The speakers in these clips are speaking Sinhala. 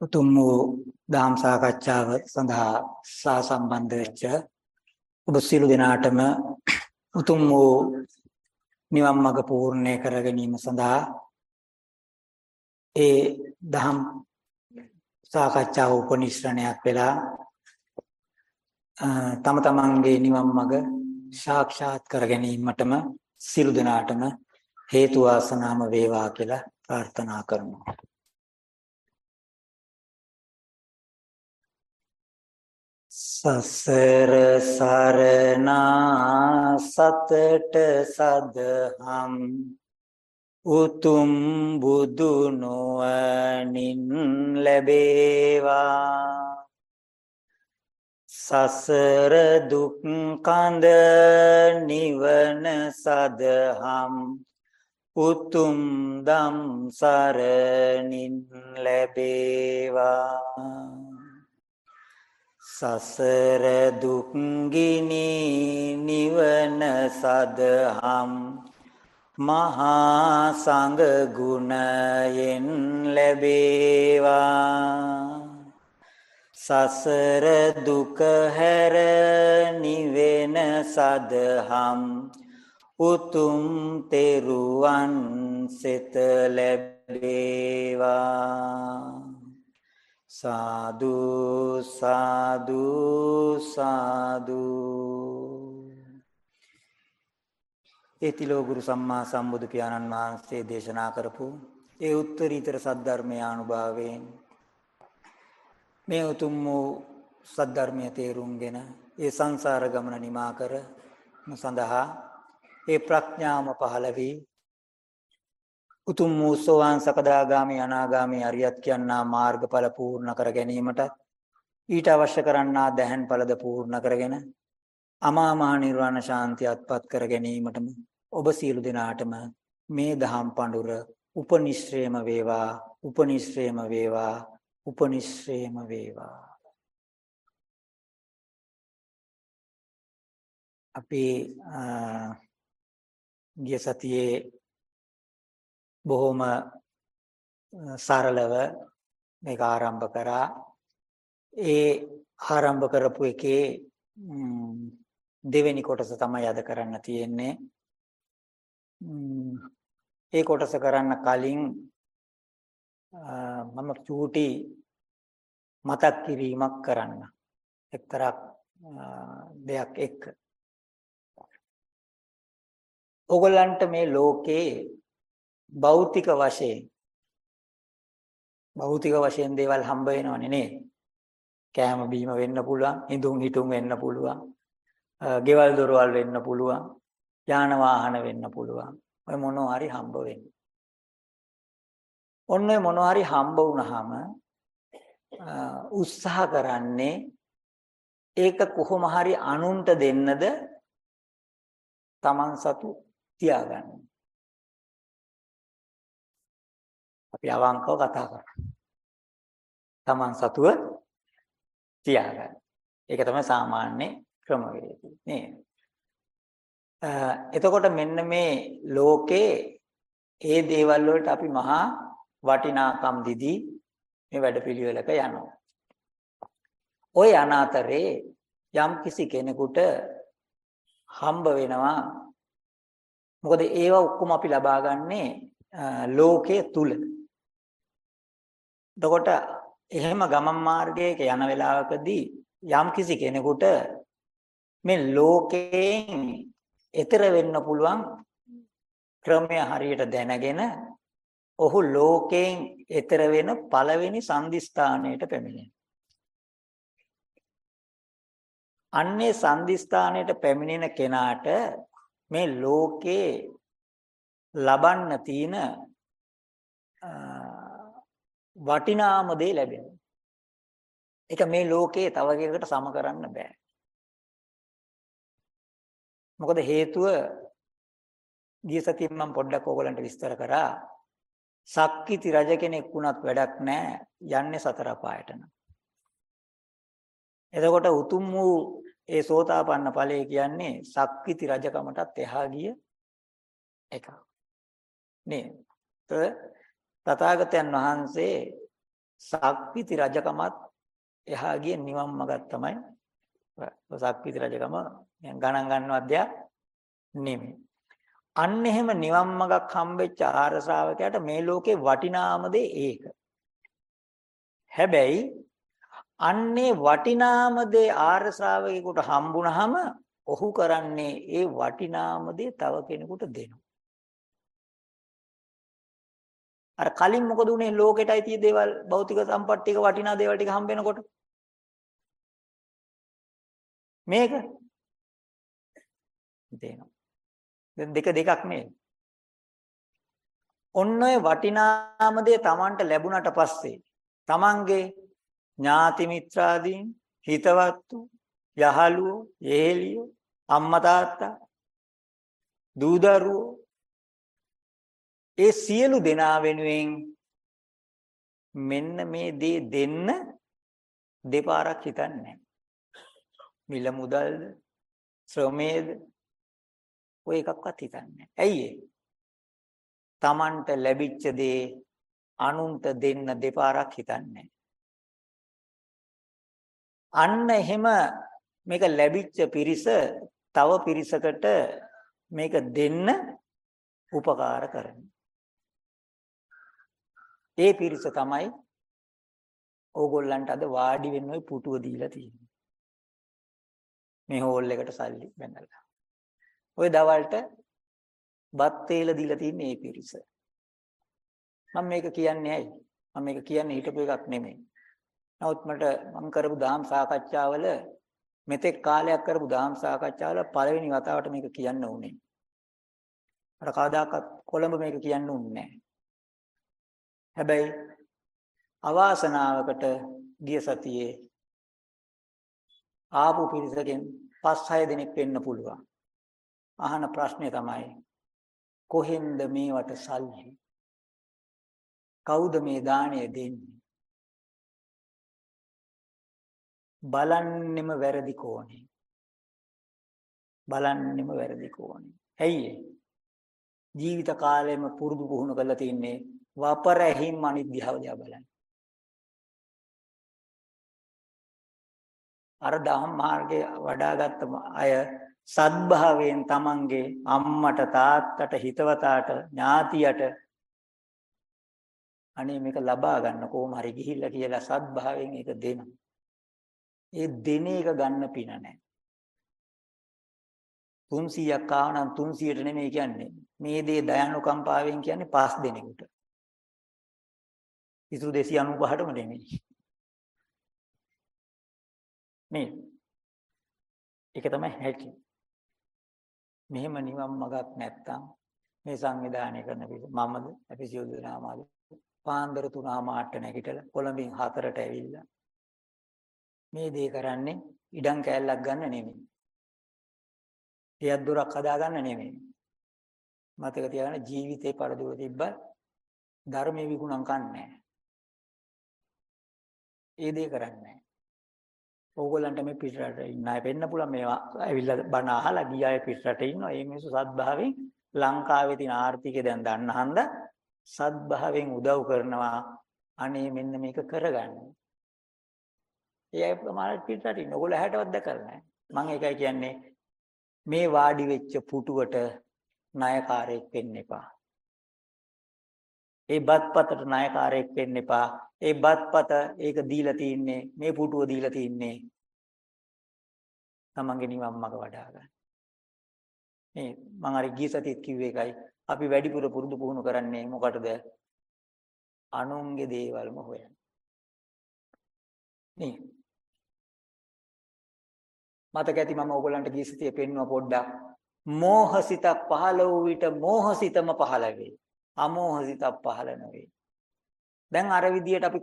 උතුම් වූ දහම් සාකච්ඡාව සඳහා සා සම්බන්ධ වෙච්ච ඔබ සියලු දෙනාටම උතුම් වූ නිවන් මඟ පූර්ණේ කර ගැනීම සඳහා ඒ දහම් සාකච්ඡාව උපනිශ්‍රණයක් වෙලා තම තමන්ගේ නිවන් මඟ සාක්ෂාත් කර ගැනීමටම සියලු දෙනාටම හේතු වාසනාම වේවා කියලා ප්‍රාර්ථනා කරනවා. සසර සරණා සතට සදහම් උතුම් බුදු නොවනින් ලැබේවා. සසර දුක් කඳ නිවන සදහම් උතුම් දම් සරණින් ලැබේවා. සසර දුක් ගිනි නිවන සදහම් මහා සංඝ ගුණයෙන් ලැබේවා. සසර දුක හැර නිවෙන සදහම් උතුම් තෙරුවන් සිත ලැබේවා. සාදු සාදු සාදු. ඒතිලෝ ගුරු සම්මා සම්බුදු පියාණන් වහන්සේ දේශනා කරපු ඒ උත්තරීතර සද්ධර්මයේ අනුභවයෙන් මේ උතුම් වූ සද්ධර්මයේ තේරුම්ගෙන ඒ සංසාර ගමන නිමා කර සඳහා ඒ ප්‍රඥාම පහළ වී උතුම් වූ සෝවාන් සකදාගාමි අනාගාමි අරියත් කියනා මාර්ගඵල පූර්ණ කර ගැනීමට ඊට අවශ්‍ය කරන්නා දැහන් ඵලද පූර්ණ කරගෙන අමා මහ නිර්වාණ ශාන්තිය අත්පත් කර ගැනීමටම ඔබ සියලු දෙනාටම මේ දහම් පඬුර උපනිශ්‍රේම වේවා උපනිශ්‍රේම වේවා උපනිශ්‍රේම වේවා. අපි ගිය සතියේ බොහොම සරලව මේක ආරම්භ කරා. ඒ ආරම්භ කරපු එකේ දෙවෙනි කොටස තමයි අද කරන්න තියෙන්නේ. ඒ කොටස කරන්න කලින් මම චූටි මතක් කිරීමක් කරන්න. එක්තරා දෙයක් එක්ක. ඔයගොල්ලන්ට මේ ලෝකේ භෞතික වශයෙන් භෞතික වශයෙන් දේවල් හම්බ වෙනවනේ නේද? කෑම බීම වෙන්න පුළුවන්, හිඳුන් හිටුන් වෙන්න පුළුවන්, ගෙවල් දොරවල් වෙන්න පුළුවන්, යාන වාහන වෙන්න පුළුවන්. ඔය මොනවා හරි හම්බ වෙන්නේ. ඔන්න ඔය මොනවා හරි හම්බ වුණාම උත්සාහ කරන්නේ ඒක කොහොම හරි අනුන්ට දෙන්නද Taman සතු තියාගන්න. අපි අවංකව කතා කරා. Taman සතුව තියාගන්න. ඒක තමයි සාමාන්‍ය ක්‍රමවේදය නේද? එතකොට මෙන්න මේ ලෝකේ ඒ දේවල් වලට අපි මහා වටිනාකම් දීදී මේ වැඩපිළිවෙලක යනවා. ওই අනාතරේ යම් කිසි කෙනෙකුට හම්බ වෙනවා මොකද ඒවා ඔක්කොම අපි ලබා ගන්නේ ලෝකයේ තුල එතකොට එහෙම ගමන් මාර්ගයක යන වෙලාවකදී යම් කිසි කෙනෙකුට මේ ලෝකයෙන් එතර වෙන්න පුළුවන් ක්‍රමය හරියට දැනගෙන ඔහු ලෝකයෙන් එතර වෙන පළවෙනි සංදිස්ථානයට පැමිණෙනවා. අන්නේ සංදිස්ථානයට පැමිණෙන කෙනාට මේ ලෝකේ ලබන්න තියෙන වටිනාම දේ ලැබෙනවා. ඒක මේ ලෝකේ තව කෙනෙකුට සම කරන්න බෑ. මොකද හේතුව ගිය සතියෙන් මම පොඩ්ඩක් ඕගලන්ට විස්තර කරා. සක්විති රජ කෙනෙක් වුණත් වැඩක් නැහැ යන්නේ සතර පායටන. එතකොට උතුම් වූ ඒ සෝතාපන්න ඵලය කියන්නේ සක්විති රජකමටත් එහා ගිය එකක්. නේද? තථාගතයන් වහන්සේ සක්විති රජකමත් එහා ගිය නිවන් මගක් තමයි සක්විති රජකම ගණන් ගන්නවත් දෙයක් නෙමෙයි. අන්න එහෙම නිවන් මගක් හම්බෙච්ච ආහාර ශ්‍රාවකයාට මේ ලෝකේ වටිනාම දේ ඒක. හැබැයි අන්නේ වටිනාම දේ ආර්ය ශ්‍රාවකයෙකුට හම්බුනහම ඔහු කරන්නේ ඒ වටිනාම දේ තව කෙනෙකුට දෙනවා. අර කලින් මොකද උනේ ලෝකෙටයි තිය දේවල් භෞතික සම්පත් ටික වටිනා දේවල් ටික හම්බ වෙනකොට මේක දෙනවා. දැන් දෙක දෙකක් නේ. ඔන්න ඔය වටිනාම දේ Tamanට ලැබුණට පස්සේ Tamanගේ ඥාති මිත්‍රාදීන් හිතවත්තු යහළුවෝ එහෙලියෝ අම්මා තාත්තා දූ දරුවෝ ඒ සියලු දෙනා වෙනුවෙන් මෙන්න මේ දේ දෙන්න දෙපාරක් හිතන්නේ. මිල මුදල්ද ශ්‍රමයේද ඔය එකක්වත් හිතන්නේ ඇයි තමන්ට ලැබිච්ච දේ අනුන්ට දෙන්න දෙපාරක් හිතන්නේ අන්න එහෙම මේක ලැබිච්ච පිරිස තව පිරිසකට මේක දෙන්න උපකාර කරනවා ඒ පිරිස තමයි ඕගොල්ලන්ට අද වාඩි වෙන්න ওই පුටුව දීලා තියෙන්නේ. මේ හෝල් එකට සල්ලි බැඳලා. ওই දවල්ට බත් තේල දීලා තියෙන්නේ මේ පිරිස. මම මේක කියන්නේ ඇයි? මම මේක කියන්නේ හිතපු එකක් නෙමෙයි. නමුත් මට මම කරපු දහම් සාකච්ඡාවල මෙතෙක් කාලයක් කරපු දහම් සාකච්ඡාවල පළවෙනි වතාවට මේක කියන්න උනේ. මට කවදාකවත් කොළඹ මේක කියන්න උන්නේ නැහැ. හැබැයි අවාසනාවකට ගිය සතියේ ආපු පිරිසකින් 5-6 දෙනෙක් වෙන්න පුළුවන්. අහන ප්‍රශ්නේ තමයි කොහෙන්ද මේවට සල්ලි? කවුද මේ දාණය දෙන්නේ? බලන්නෙම වැරදි කෝණේ. බලන්නෙම වැරදි කෝණේ. ඇයි ජීවිත කාලෙම පුරුදු පුහුණු කරලා තින්නේ වපරැහිම් අනිත් දිහාව දිහා බලන්න. අර දහම් මාර්ගයේ වඩාගත් අය සද්භාවයෙන් තමන්ගේ අම්මට තාත්තට හිතවතාට ඥාතියට අනේ මේක ලබා ගන්න කොහොම හරි ගිහිල්ලා කියලා සද්භාවයෙන් ඒක දෙනවා. ඒ දෙන එක ගන්න පින නැහැ. 300ක් ආව නම් 300ට නෙමෙයි කියන්නේ. මේ දේ දයනුකම්පාවෙන් කියන්නේ 5 දෙනෙකුට. ඉතුරු 295ටම නෙමෙයි. මේ ඒක තමයි හැටි. මෙහෙම නිවන් මගක් නැත්තම් මේ සංවිධානය කරන පිළිස මමද අපි සියලු දෙනාමද පාන්දර 3:00 නැගිටලා කොළඹින් 4ට ඇවිල්ලා මේ දේ කරන්නේ ඉඩම් කෑල්ලක් ගන්න නෙමෙයි. ටියක් දොරක් හදා ගන්න නෙමෙයි. මතක තියාගන්න ජීවිතේ පරදුව තිබ්බත් ධර්මයේ විකුණම් කන්නේ ඒ දේ කරන්නේ නැහැ. ඕගොල්ලන්ට මේ පිටරට ඉන්න අය වෙන්න පුළුවන් මේවා ඇවිල්ලා බණ අහලා ගිය අය පිටරට ඉන්නවා. මේ මිනිස්සු සත්භාවයෙන් ලංකාවේ තියෙන ආර්ථිකය දැන් දන්න හන්ද සත්භාවයෙන් උදව් කරනවා. අනේ මෙන්න මේක කරගන්න. ඒ අය ප්‍රමාණයට පිටරට ඉන්න. ඕගොල්ලෝ හැටවත් දැකලා නැහැ. මම ඒකයි කියන්නේ මේ වාඩි වෙච්ච පුටුවට ණයකාරයෙක් වෙන්න එපා. ඒ බත්පතට ණයකාරයෙක් වෙන්න එපා. ඒ බත්පත ඒක දීලා තින්නේ මේ පුටුව දීලා තින්නේ තමන්ගේ නිවන් මඟ වඩා ගන්න. මේ මම අර ගිය සතියේත් කිව්වේ එකයි. අපි වැඩිපුර පුරුදු පුහුණු කරන්නේ මොකටද? අනුන්ගේ දේවල්ම හොයන්න. නේ. මතක ඇති මම ඕගොල්ලන්ට ගිය සතියේ පෙන්නුවා පොඩ්ඩක්. මෝහසිත පහළ වූ විට මෝහසිතම පහළ වේ. අමෝහසිතක් පහළ නොවේ. දැන් අර විදියට අපි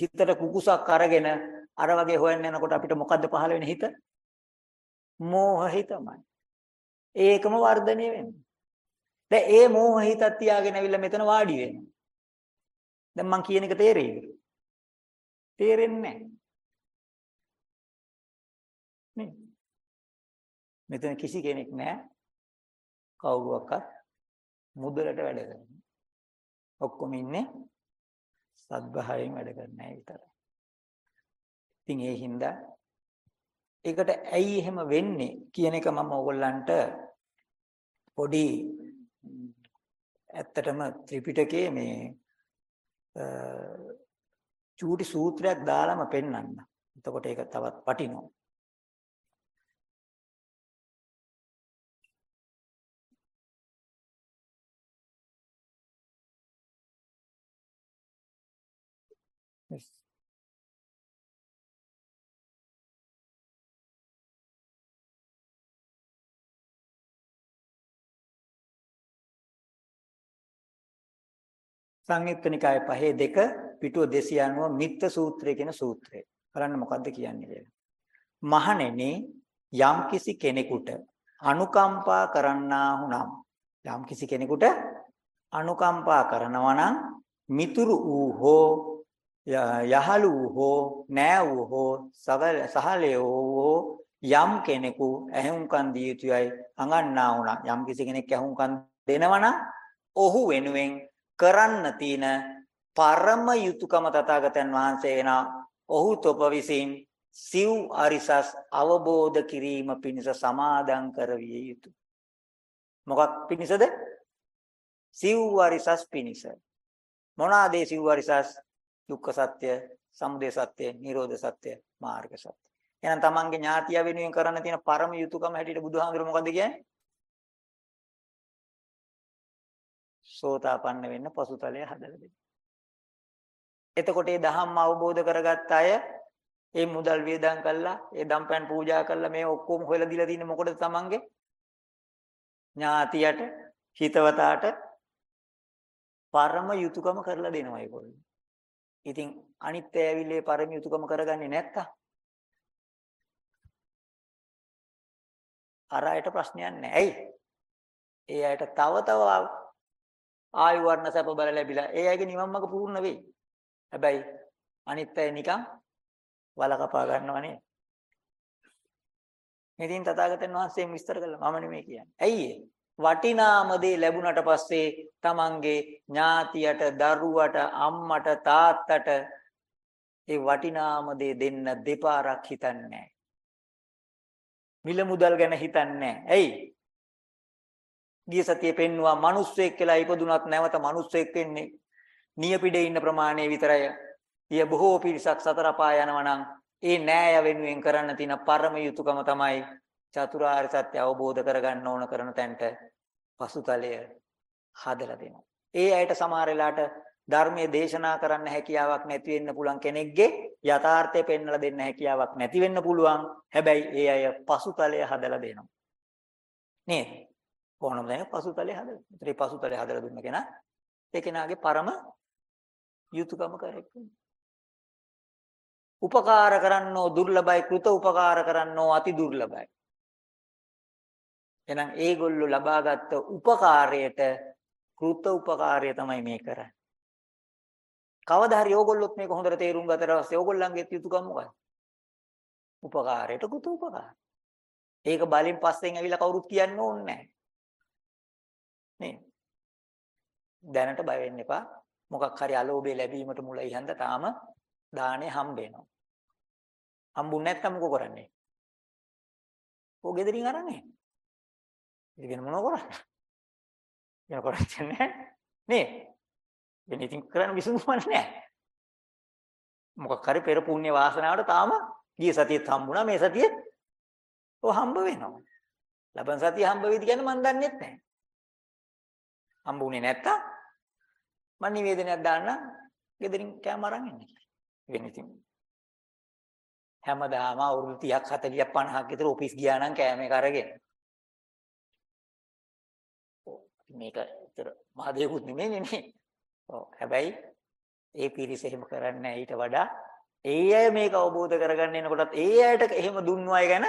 හිතට කුකුසක් අරගෙන අර වගේ හොයන්න යනකොට අපිට මොකද්ද පහළ වෙන හිත? මෝහ හිතමයි. ඒකම වර්ධනය වෙන්නේ. දැන් ඒ මෝහ හිතක් තියාගෙන ඇවිල්ලා මෙතන වාඩි වෙනවා. දැන් මං කියන එක තේරෙයිද? තේරෙන්නේ නැහැ. මෙතන කිසි කෙනෙක් නැහැ. කවුරුවක්වත් මුදලට වැඩ කරනවා. ඔක්කොම ඉන්නේ සත්භාවයෙන් වැඩ කරන අය විතරයි. ඉතින් ඒ හින්දා ඒකට ඇයි එහෙම වෙන්නේ කියන එක මම ඕගොල්ලන්ට පොඩි ඇත්තටම ත්‍රිපිටකයේ මේ චූටි සූත්‍රයක් දාලාම පෙන්වන්න. එතකොට ඒක තවත් වටිනවා. සංයුක්ත නිකායේ පහේ දෙක පිටුව 290 මිත්ත සූත්‍රය කියන සූත්‍රය. බලන්න මොකද්ද කියන්නේ කියලා. මහණෙනි යම්කිසි කෙනෙකුට අනුකම්පා කරන්නා වුනම් යම්කිසි කෙනෙකුට අනුකම්පා කරනවා නම් මිතුරු ඌ හෝ යහළු හෝ නෑ ඌ හෝ සහලය හෝ යම් කෙනෙකු ඇහුම්කන් දිය යුතුයයි අඟන්නා වුණා යම් කිසි කෙනෙක් ඇහුම්කන් දෙනවා නම් ඔහු වෙනුවෙන් කරන්න තියෙන පරම යුතුයකම තථාගතයන් වහන්සේ වෙනා ඔහු තොප විසින් සිව් අරිසස් අවබෝධ කිරීම පිණිස සමාදන් කරවිය යුතුය. මොකක් පිණිසද? සිව් අරිසස් පිණිස. මොනවාද ඒ සිව් අරිසස්? දුක්ඛ සත්‍ය, සමුදය සත්‍ය, නිරෝධ සත්‍ය, මාර්ග සත්‍ය. එහෙනම් තමන්ගේ ඥාතිය වෙනුවෙන් කරන්න තියෙන පරම යුතුයකම හැටියට බුදුහාමුදුරුවෝ මොකද්ද කියන්නේ? සෝතාපන්න වෙන්න පසුතලය හදලා දෙන්න. එතකොට මේ ධම්ම අවබෝධ කරගත්ත අය ඒ මුදල් වියදම් කළා, ඒ දම්පැන් පූජා කළා මේ ඔක්කොම හොයලා දීලා තින්නේ මොකටද තමන්ගේ? ඥාතියට, හිතවතාට පරම යුතුයකම කරලා දෙනවා ඒගොල්ලෝ. ඉතින් අනිත් ඇවිල්ලේ පරම යුතුයකම කරගන්නේ නැත්තම් අර අයට ප්‍රශ්නයක් නැහැ. ඇයි? ඒ අයට තව තව ආයු වර්ණ සැප බල ලැබිලා ඒ අයගේ නිවන් මඟ පූර්ණ වෙයි. හැබැයි අනිත් අය නිකන් වල කපා ගන්නවනේ. ඉතින් තථාගතයන් වහන්සේ විස්තර කළා මම නෙමෙයි කියන්නේ. ඇයි වටිනාම දේ ලැබුණට පස්සේ තමන්ගේ ඥාතියට, දරුවට, අම්මට, තාත්තට ඒ වටිනාම දේ දෙන්න දෙපාරක් හිතන්නේ මිල මුදල් ගැන හිතන්නේ ඇයි? ගිය සතියේ පෙන්නවා මිනිස්සෙක් කියලා ඉපදුනත් නැවත මිනිස්සෙක් වෙන්නේ නියපිඩේ ඉන්න ප්‍රමාණය විතරයි. ඊය බොහෝ පිරිසක් සතර පා යනවා නම් ඒ නෑය වෙනුවෙන් කරන්න තියෙන පරම යුතුයකම තමයි චතුරාර්ය සත්‍ය අවබෝධ කරගන්න ඕන කරන තැනට පසුතලය හදලා දෙනවා. ඒ ඇයට සමහර වෙලාවට ධර්මයේ දේශනා කරන්න හැකියාවක් නැති වෙන්න පුළුවන් කෙනෙක්ගේ යථාර්ථය පෙන්වලා දෙන්න හැකියාවක් නැති වෙන්න පුළුවන්. හැබැයි ඒ අය පසුතලය හදලා දෙනවා. නේද? කොහොමද දැන් පසුතලය හදලා. ඒතරේ පසුතලය හදලා දුන්න කෙනා ඒ කෙනාගේ පරම යුතුයකම කරෙන්නේ. උපකාර කරන්නෝ දුර්ලභයි කෘත උපකාර කරන්නෝ අති දුර්ලභයි. එහෙනම් ඒගොල්ලෝ ලබාගත් උපකාරයට කෘත උපකාරය තමයි මේ කරන්නේ. කවදා හරි ඕගොල්ලොත් මේක හොඳට තේරුම් ගත්තට පස්සේ ඕගොල්ලන්ගේ යුතුයකම මොකක්ද? උපකාරයට කෘත උපකාර. ඒක බලින් පස්සෙන් ඇවිල්ලා කවුරුත් කියන්න ඕනේ නැහැ. නේ. දැනට බය වෙන්න එපා. මොකක් හරි අලෝභය ලැබීමට මුල ඉහන්ද තාම දාණය හම්බ වෙනවා. හම්බුනේ නැත්නම් මොකෝ කරන්නේ? ඕ ගෙදරින් අරන්නේ. ඉතින් මොනව කරන්නේ? වෙන කරන්නේ නැහැ. නේ? වෙන ඉතින් කරන්න විසඳුමක් නැහැ. මොකක් හරි පෙර පුණ්‍ය වාසනාවට තාම ගිය සතියේත් හම්බුණා මේ සතියේ ඔය හම්බ වෙනවා. ලබන සතිය හම්බ වෙයිද කියන්නේ මම දන්නේ නැහැ. හම්බුනේ නැත්තම් මම නිවේදනයක් දාන්න ගෙදරින් කෑම අරන් එන්න කියලා. වෙන ඉතින් හැමදාම අවුරුදු 30ක් 40ක් 50ක් විතර ඔෆිස් ගියා නම් කෑම එක අරගෙන. මේක විතර මහදේකුත් නෙමෙයි නේ. ඔව් හැබැයි ඒ පිරිස එහෙම කරන්නේ ඊට වඩා ඒ අය මේක අවබෝධ කරගන්න එනකොටත් ඒ අයට එහෙම දුන්නු අය ගැන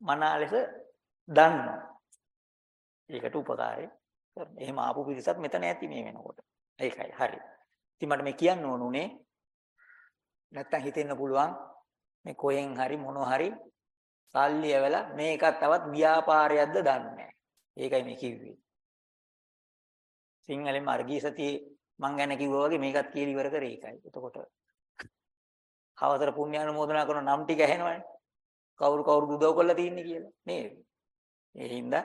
මනා ලෙස දන්නවා. ඒකට උපකාරය කරන. එහෙම ආපු පිරිසක් මෙතන ඇති මේ වෙනකොට. ඒකයි හරි. ඉතින් මට මේ කියන්න ඕනුනේ නැත්තම් හිතෙන්න පුළුවන් මේ කොහෙන් හරි මොන හරි සල්ලි ඇවලා මේකත් තවත් ව්‍යාපාරයක්ද දන්නේ ඒකයි මේ කිව්වේ. සිංහලෙන් අර්ගී සතියේ මං ගැන කිව්වා වගේ මේකත් කියලා ඉවර කරේ ඒකයි. එතකොට හවතර පුණ්‍යානුමෝදනා කරන නම් ටික ඇහෙනවනේ. කවුරු කවුරු උදව් කරලා තින්නේ කියලා නේද? ඒ හින්දා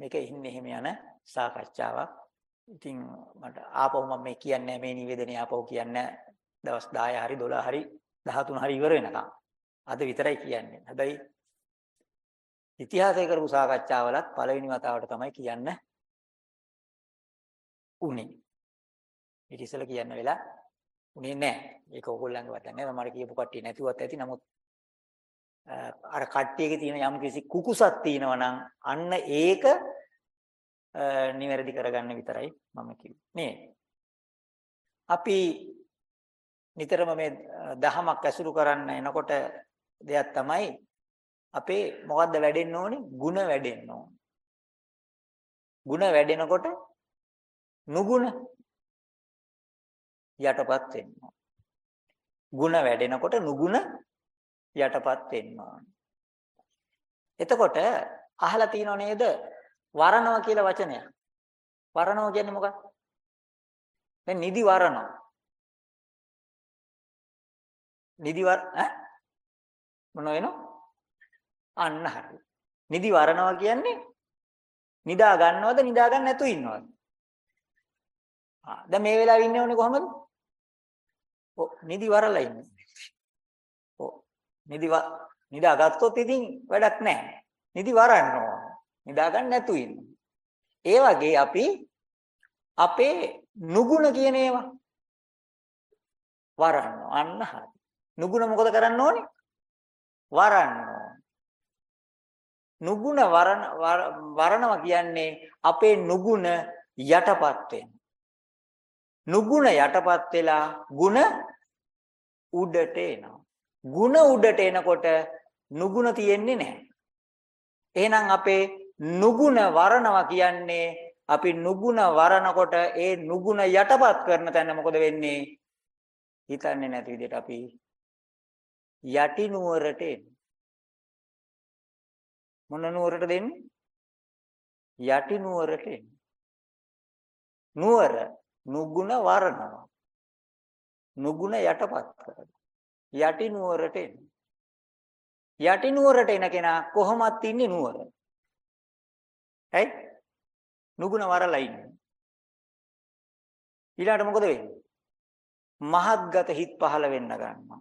මේක ඉන්නේ එහෙම යන සාකච්ඡාවක්. ඉතින් මට ආපහු මම මේ කියන්නේ මේ නිවේදනය ආපහු කියන්නේ දවස් 10 හරි 12 හරි 13 හරි ඉවර වෙනකම්. අද විතරයි කියන්නේ. හැබැයි ඉතිහාසය කරපු සාකච්ඡාවලත් පළවෙනි වතාවට තමයි කියන්න උනේ. ඊට ඉස්සෙල්ලා කියන්න වෙලා උනේ නැහැ. ඒක ඕගොල්ලන්ගේ වදන් නෑ. මම කියපු කට්ටිය නැතුවත් ඇති. නමුත් අර කට්ටියගේ තියෙන යම් කිසි කුකුසක් තියෙනවා නම් අන්න ඒක නිවැරදි කරගන්න විතරයි මම කිව්වේ. නේ. අපි නිතරම මේ දහමක් ඇසුරු කරන්න එනකොට දෙයක් තමයි අපේ මොකද්ද වැඩෙන්න ඕනේ? ಗುಣ වැඩෙන්න ඕනේ. ಗುಣ වැඩෙනකොට නුගුණ යටපත් වෙනවා. ಗುಣ වැඩෙනකොට නුගුණ යටපත් වෙනවා. එතකොට අහලා තියෙනව නේද? වරණව කියලා වචනයක්. වරණව කියන්නේ මොකක්ද? දැන් නිදි වරණව. නිදි වර ඈ මොන වෙනව? අන්න හරි. නිදි වරණව කියන්නේ නිදා ගන්නවද නිදා ගන්න නැතුව ඉන්නවද? ආ දැන් මේ වෙලාවේ ඉන්නේ ඕනේ කොහමද? ඔව් නිදි වරලා ඉන්නේ. ඔව් නිදි නිදා ගත්තොත් ඉතින් වැඩක් නැහැ. නිදි වරන්න ඕන. නිදා ගන්න නැතුව ඉන්න. ඒ වගේ අපි අපේ නුගුණ කියන ඒවා වරන්න අන්න හරි. නුගුණ මොකද කරන්න ඕනේ? වරන්න නුගුණ වරණ වරණවා කියන්නේ අපේ නුගුණ යටපත් වෙන. නුගුණ යටපත් වෙලා ಗುಣ උඩට එනවා. ಗುಣ උඩට එනකොට නුගුණ තියෙන්නේ නැහැ. එහෙනම් අපේ නුගුණ වරණවා කියන්නේ අපි නුගුණ වරනකොට ඒ නුගුණ යටපත් කරන තැන මොකද වෙන්නේ? හිතන්නේ නැති විදිහට අපි යටි නුවරට එන්නේ. මොන නුවරට දෙන්නේ? යටි නුවරට එන්නේ. නුවර නුගුණ වරනවා. නුගුණ යටපත් කරනවා. යටි නුවරට එන්නේ. යටි නුවරට එන කෙනා කොහොමත් ඉන්නේ නුවර. ඇයි? නුගුණ වරලා ඉන්නේ. ඊළාට මොකද වෙන්නේ? මහත්ගත හිත් පහළ වෙන්න ගන්නවා.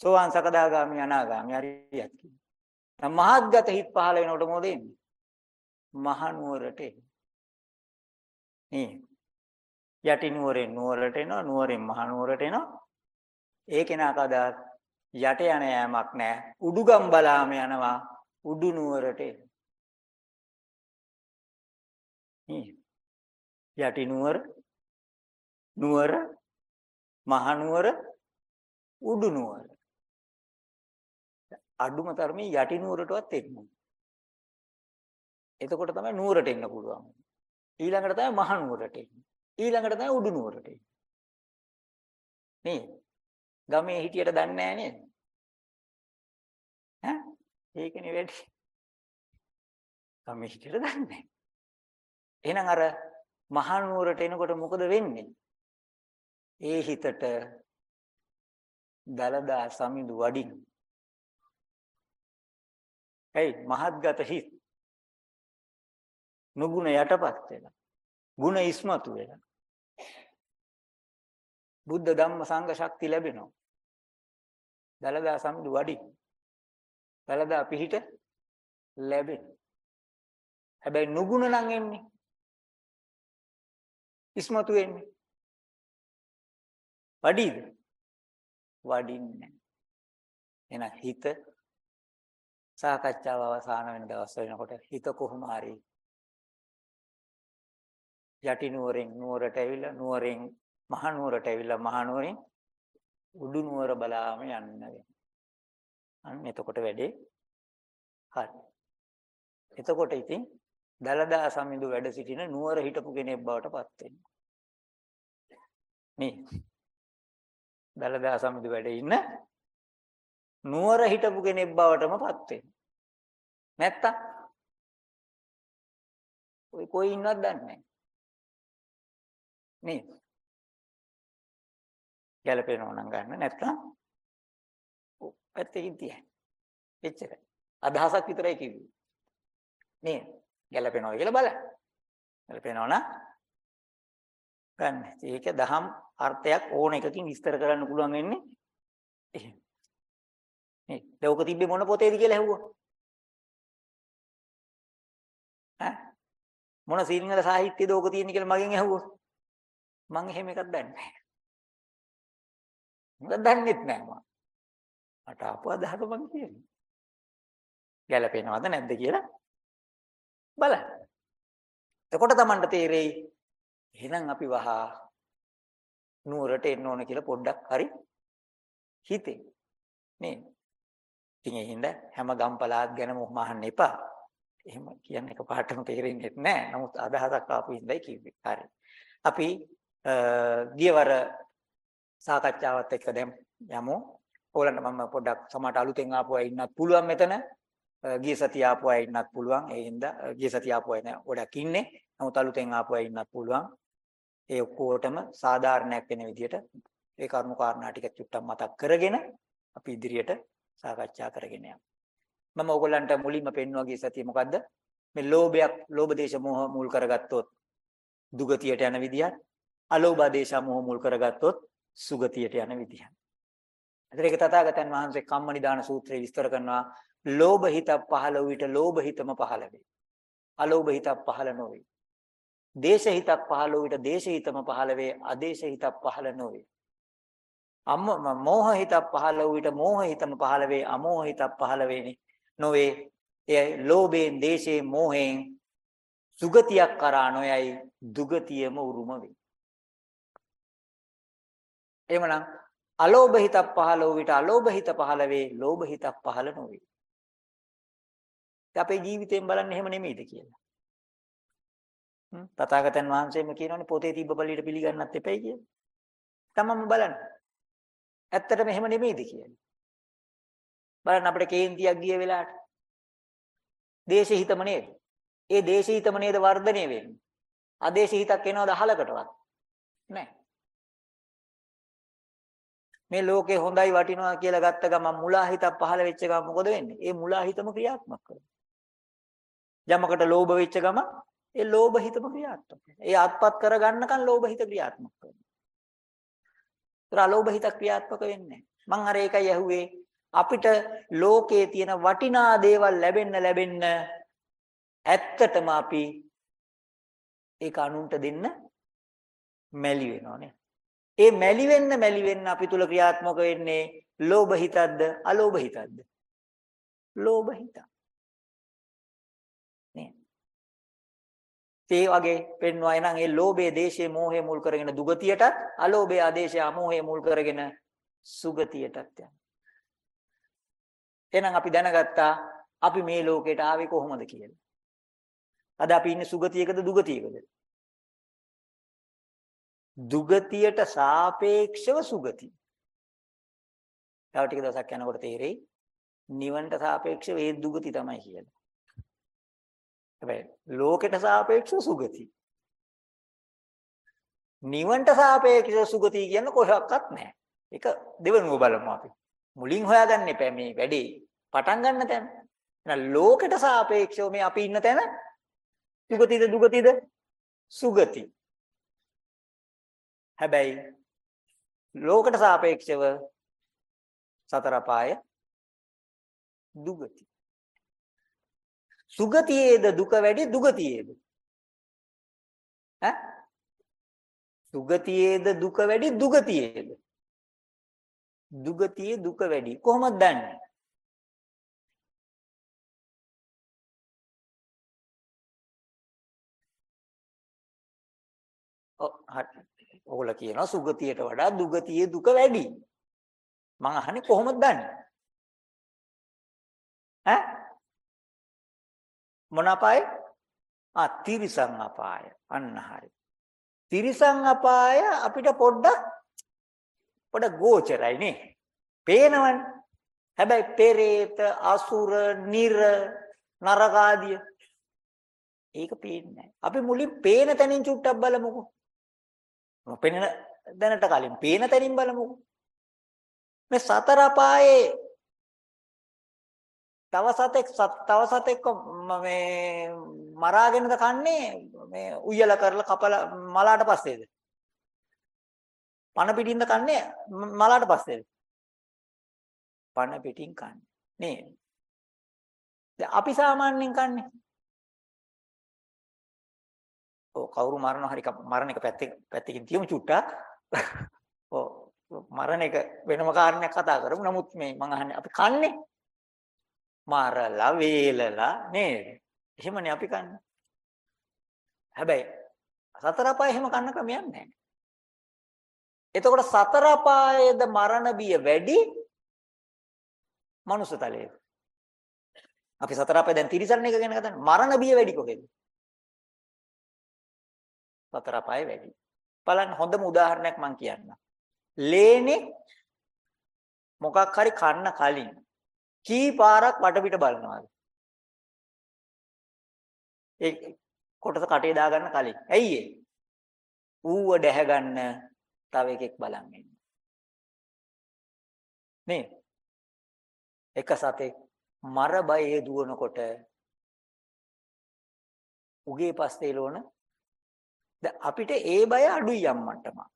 සෝවාන් සකදාගාමි අනාගාමි හරියට කියනවා. මහත්ගත හිත් පහළ වෙනකොට මොකද වෙන්නේ? මහ නුවරට එන්නේ. නේ. යටි නුවරෙන් නුවරට එනවා නුවරෙන් මහ නුවරට එනවා. ඒකේ නාකදා යට යන යෑමක් නැහැ. උඩුගම් බලාම යනවා උඩු නුවරට එනවා. යටි නුවර නුවර මහ නුවර උඩු නුවර අඩුම තරමේ යටි නුවරටවත් එන්න එතකොට තමයි නුවරට එන්න පුළුවන්. ඊළඟට තමයි මහ නුවරට එන්නේ. ඊළඟට තමයි උඩු නුවරට එන්නේ. නේද ගමේ හිටියට දන්නේ නැහැ නේද ඈ ඒකනේ වැඩි ගමේ හිටියට දන්නේ නැහැ එහෙනම් අර මහනුවරට එනකොට මොකද වෙන්නේ? ඒ හිතට දලදා සමිඳු වඩින්. ඇයි මහත්ගත හිත් නුගුණ යටපත් වෙලා. ಗುಣ ඉස්මතු වෙලා. බුද්ධ ධම්ම සංඝ ශක්ති ලැබෙනවා. දලදා සමිඳු වඩින්. දලදා පිහිට ලැබෙනවා. හැබැයි නුගුණ නම් එන්නේ ඉස්මතු වෙන්නේ. වඩීද? වඩින්නේ නැහැ. හිත සාකච්ඡාව අවසන් වෙන දවස් වෙනකොට හිත කොහොම හරි යටි නුවරෙන් නුවරට ඇවිල්ලා නුවරෙන් මහ නුවරට ඇවිල්ලා මහ නුවරෙන් උඩු නුවර බලාම යන්න වෙනවා. අන්න එතකොට වැඩේ හරි. එතකොට ඉතින් දලදා සමිඳු වැඩ සිටින නුවර හිටපු කෙනෙක් බවට පත් වෙනවා. මේ දලදා සමිඳු වැඩ ඉන්න නුවර හිටපු කෙනෙක් බවටම පත් වෙනවා. නැත්තම් ඔය කොයි ඉන්නවද දන්නේ නැහැ. නේ. ගැලපෙනව නම් ගන්න නැත්නම් ඔව් පැත්තකින් තියන්න. එච්චරයි. අදහසක් විතරයි කිව්වේ. නේ. ගැලපෙනවා කියලා බලන්න. ගැලපෙනවා නම් ගන්න. ඒක දහම් අර්ථයක් ඕන එකකින් විස්තර කරන්න පුළුවන් වෙන්නේ එහෙම. නේ. ලෝක තිබ්බේ මොන පොතේද කියලා ඇහුවා. ඈ මොන සිංහල සාහිත්‍යයද ඕක තියෙන්නේ කියලා මගෙන් ඇහුවා. මං එහෙම එකක් දන්නේ නැහැ. මම දන්නෙත් නැහැ මම. මට ආපුවා දහක මං කියන්නේ. ගැලපෙනවද නැද්ද කියලා බලන්න. එතකොට Tamanට තේරෙයි එහෙනම් අපි වහා නුවරට එන්න ඕන කියලා පොඩ්ඩක් හරි හිතේ. නේද? ඉතින් ඒ හින්දා හැම ගම්පලාත් ගැනම මහන්න එපා. එහෙම කියන්නේ එකපාරටම තේරෙන්නේ නැහැ. නමුත් අදහසක් ආපු හින්දායි කිව්වේ. හරි. අපි ගියවර සාකච්ඡාවත් එක්ක දැන් යමු. ඕලන්ට මම පොඩ්ඩක් සමහරට අලුතෙන් ආපු අය ඉන්නත් පුළුවන් මෙතන. ගිය සතිය ආපු අය ඉන්නත් පුළුවන්. ඒ හින්දා ගිය සතිය ආපු අය නෑ ගොඩක් ඉන්නේ. නමුත් අලුතෙන් ආපු අය ඉන්නත් පුළුවන්. ඒ ඔක්කොටම සාධාරණයක් වෙන විදිහට ඒ කරුණු කාරණා ටික චුට්ටක් මතක් කරගෙන අපි ඉදිරියට සාකච්ඡා කරගෙන යමු. මම ඕගොල්ලන්ට මුලින්ම පෙන්වුවා ගිය සතියේ මොකද්ද? මේ ලෝභයක්, ලෝභ දේශ මොහ මුල් කරගත්තොත් දුගතියට යන විදිහත්, අලෝභ දේශ මොහ මුල් කරගත්තොත් සුගතියට යන විදිහත්. ඒතර ඒක තථාගතයන් වහන්සේ කම්ම නිදාන සූත්‍රයේ විස්තර කරනවා ලෝභ හිත පහළ වූ විට ලෝභ හිතම පහළ වේ. අලෝභ හිත පහළ නොවේ. දේශ හිතක් පහළ වූ විට දේශ හිතම පහළ වේ. අදේශ හිතක් පහළ නොවේ. අම්ම මෝහ හිතක් පහළ වූ විට මෝහ හිතම පහළ වේ. අමෝහ හිතක් පහළ වෙන්නේ නොවේ. එය ලෝභයෙන්, දේශයෙන්, මෝහයෙන් සුගතියක් කරා නොයයි දුගතියම උරුම වේ. එhmenan අලෝභ හිතක් පහළ වූ විට අලෝභ හිත පහළ වේ. ලෝභ හිතක් පහළ නොවේ. අපේ ජීවිතයෙන් බලන්න එහෙම නෙමෙයිද කියලා. තථාගතයන් වහන්සේම කියනවානේ පොතේ තිබ්බ බලියට පිළිගන්නත් එපයි කියලා. තමම බලන්න. ඇත්තටම එහෙම නෙමෙයිද කියලා. බලන්න අපිට කේන්තියක් ගිය වෙලාවට දේශහිතම නේද? ඒ දේශහිතම නේද වර්ධනය වෙන්නේ. අදේශහිතක් එනවද අහලකටවත්? නැහැ. මේ ලෝකේ හොඳයි වටිනවා කියලා ගත්ත ගමන් මුලාහිතක් පහළ වෙච්ච ගමන් මොකද වෙන්නේ? ඒ මුලාහිතම ක්‍රියාත්මක කරනවා. යමකට ලෝභ වෙච්ච ගමන් ඒ ලෝභ හිතම ක්‍රියාත්මක ඒ අත්පත් කරගන්නකන් ලෝභ හිත ක්‍රියාත්මක කරනවා. ඒතර අලෝභ හිත ක්‍රියාත්මක වෙන්නේ මං අර ඒකයි ඇහුවේ අපිට ලෝකයේ තියෙන වටිනා දේවල් ලැබෙන්න ලැබෙන්න ඇත්තටම අපි ඒක අනුන්ට දෙන්න මැලි වෙනවනේ. ඒ මැලි වෙන්න මැලි වෙන්න අපි තුල ක්‍රියාත්මක වෙන්නේ ලෝභ හිතක්ද අලෝභ හිතක්ද? ලෝභ හිතක්. ඒ වගේ පෙන්වනවා එහෙනම් ඒ ලෝභයේ දේශයේ මෝහයේ මුල් කරගෙන දුගතියටත් අලෝභයේ ආදේශය අමෝහයේ මුල් කරගෙන සුගතියටත් යනවා. එහෙනම් අපි දැනගත්තා අපි මේ ලෝකයට ආවේ කොහොමද කියලා. අද අපි ඉන්නේ සුගතියකද දුගතියකද? දුගතියට සාපේක්ෂව සුගතිය. තව ටික දවසක් යනකොට තේරෙයි නිවන්ට සාපේක්ෂව ඒ දුගති තමයි කියලා. හැබැයි ලෝකෙට සාපේක්ෂව සුගති. නිවන්ට සාපේක්ෂව සුගති කියන්නේ කොහොක්වත් නැහැ. ඒක දෙවනුව බලමු අපි. මුලින් හොයාගන්න එපා මේ වැඩේ. පටන් ගන්න තැන. එහෙනම් ලෝකෙට සාපේක්ෂව මේ අපි ඉන්න තැන සුගතිද දුගතිද? සුගති. හැබැයි ලෝකෙට සාපේක්ෂව සතර පාය දුගති. සුගතියේද දුක වැඩි දුගතියේද? ඈ? සුගතියේද දුක වැඩි දුගතියේද? දුගතියේ දුක වැඩි. කොහොමද දන්නේ? හරි. ඔයගොල්ලෝ කියනවා සුගතියට වඩා දුගතියේ දුක වැඩි. මං අහන්නේ කොහොමද දන්නේ? ඈ? මොන අපාය? ආ තිරිසන් අපාය. අන්න හරි. තිරිසන් අපාය අපිට පොඩ්ඩක් පොඩ ගෝචරයි නේ. පේනවනේ. හැබැයි පෙරේත, අසුර, නිර, නරකාදිය ඒක පේන්නේ අපි මුලින් පේන තැනින් චුට්ටක් බලමුකෝ. පේන දැනට කලින් පේන තැනින් බලමුකෝ. මේ සතර අපායේ තව සතෙක් තව සතෙක් මේ මරාගෙනද කන්නේ මේ උයලා කරලා කපලා මලාට පස්සේද? පණ පිටින්ද කන්නේ මලාට පස්සේද? පණ පිටින් කන්නේ. නේද? දැන් අපි සාමාන්‍යයෙන් කන්නේ. ඔව් කවුරු මරනවා හරි මරණ එක පැත්තේ පැත්තකින් තියමු චුට්ටක්. ඔව් මරණ එක වෙනම කාරණයක් කතා කරමු. නමුත් මේ මං අහන්නේ අපි කන්නේ මරලා වේලලා නේද? එහෙමනේ අපි කන්නේ. හැබැයි සතර අපාය එහෙම කන්න ක්‍රමයක් නැහැ. එතකොට සතර අපායේද මරණ බිය වැඩි මනුස්ස තලයේ. අපි සතර අපාය දැන් තිරිසන් එක ගැන කතා මරණ බිය වැඩි කොහෙද? සතර අපාය වැඩි. බලන්න හොඳම උදාහරණයක් මම කියන්නම්. ලේනේ මොකක් හරි කන්න කලින් කී පාරක් වටපිට බලනවාද? ඒ කොටස කටේ දාගන්න කලින්. ඇයි ඒ? ඌව දැහැ ගන්න තව එකෙක් බලන් ඉන්න. නේ? එක සතෙක් මර බයේ දුවනකොට උගේ පස්සේ ලෝන දැන් අපිට ඒ බය අඩුයි යම් මට්ටමක්.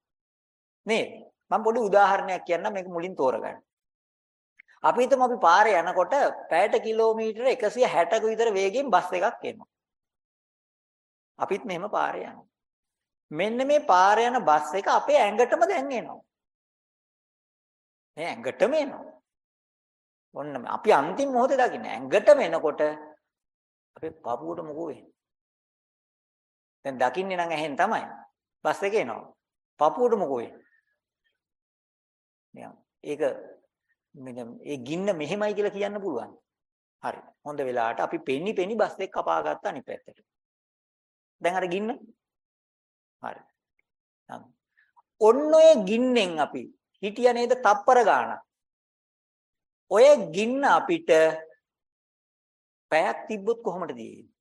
නේද? මම පොඩි උදාහරණයක් කියන්නම් මේක මුලින් තෝරගන්න. අපි හිතමු අපි පාරේ යනකොට පැයට කිලෝමීටර 160ක විතර වේගෙන් බස් එකක් එනවා. අපිත් මෙහෙම පාරේ යනවා. මෙන්න මේ පාරේ යන බස් එක අපේ ඇඟටම දැන් එනවා. මේ ඇඟටම එනවා. ඔන්න අපි අන්තිම මොහොතේ දකින්න ඇඟටම එනකොට අපේ පපුවට මොකෝ වෙන්නේ? දැන් දකින්නේ නම් ඇහෙන් තමයි. බස් එක එනවා. පපුවට මොකෝ වෙන්නේ? ඒක මෙන්න ඒ ගින්න මෙහෙමයි කියලා කියන්න පුළුවන්. හරි. හොඳ වෙලාවට අපි පෙන්නි පෙන්නි බස් එක කපා ගත්ත අනිත් පැත්තට. දැන් අර ගින්න හරි. ඔන්න ඔය ගින්නෙන් අපි හිටිය නේද තප්පර ගානක්. ඔය ගින්න අපිට පැයක් තිබ්බොත් කොහොමද තියෙන්නේ?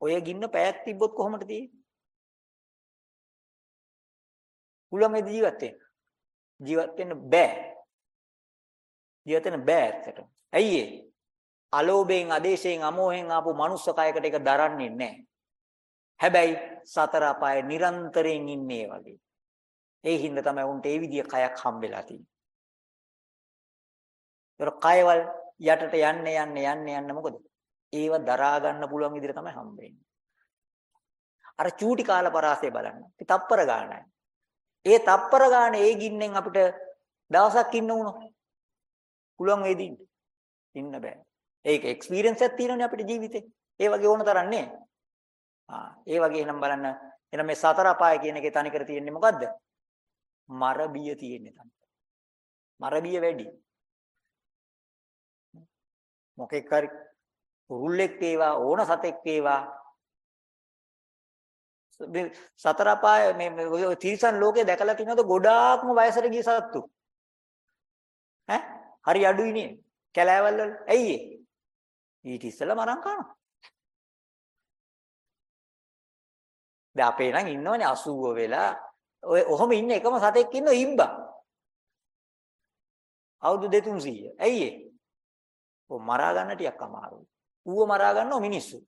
ඔය ගින්න පැයක් තිබ්බොත් කොහොමද තියෙන්නේ? පුළුවන් ඒ ජීවත් වෙන්න. ජීවත් වෙන්න බෑ. ජීවත් වෙන්න බෑ ඇත්තට. ඇයි ඒ? අලෝභයෙන්, ආදේශයෙන්, අමෝහයෙන් ආපු මනුස්ස කයකට ඒක දරන්නේ නැහැ. හැබැයි සතර අපායේ නිරන්තරයෙන් ඉන්නේ වගේ. ඒ හින්දා තමයි උන්ට ඒ විදිය කයක් හම්බෙලා තියෙන්නේ. ඒතර කයවල යටට යන්න යන්න යන්න යන්න මොකද? ඒව දරා ගන්න පුළුවන් විදිහට තමයි හම්බෙන්නේ. අර චූටි කාල පරාසය බලන්න. තප්පර ගානයි. ඒ තප්පර ගාන ඒ ගින්නෙන් අපිට දවසක් ඉන්න උනොත් පුළුවන් වේද ඉන්න? ඉන්න බෑ. ඒක එක්ස්පීරියන්ස් එකක් තියෙනනේ අපිට ජීවිතේ. ඒ වගේ ඕන තරන්නේ. ආ ඒ වගේ නම් බලන්න එහෙනම් මේ සතර අපාය කියන එකේ තනිකර තියෙන්නේ මොකද්ද? මර බිය තියෙන්නේ තමයි. මර බිය වැඩි. මොකෙක් හරි කුරුල්ලෙක් වේවා ඕන සතෙක් වේවා සතර අපාය මේ තිරිසන් ලෝකේ දැකලා තියෙනවද ගොඩාක්ම වයසට ගිය සත්තු? ඈ? හරි අඩුයි නේ කැලෑවල් වල. ඇයි ඒ? ඊට ඉස්සෙල්ලා මරන් කනවා. දැන් අපේ නම් ඉන්නවනේ 80 වෙලා. ඔය ඔහොම ඉන්න එකම සතෙක් ඉන්න ඉම්බා. අවුරුදු 200 ඇයි ඒ? ඔය මරා ගන්න ටිකක් අමාරුයි. ඌව මරා ගන්නව මිනිස්සු.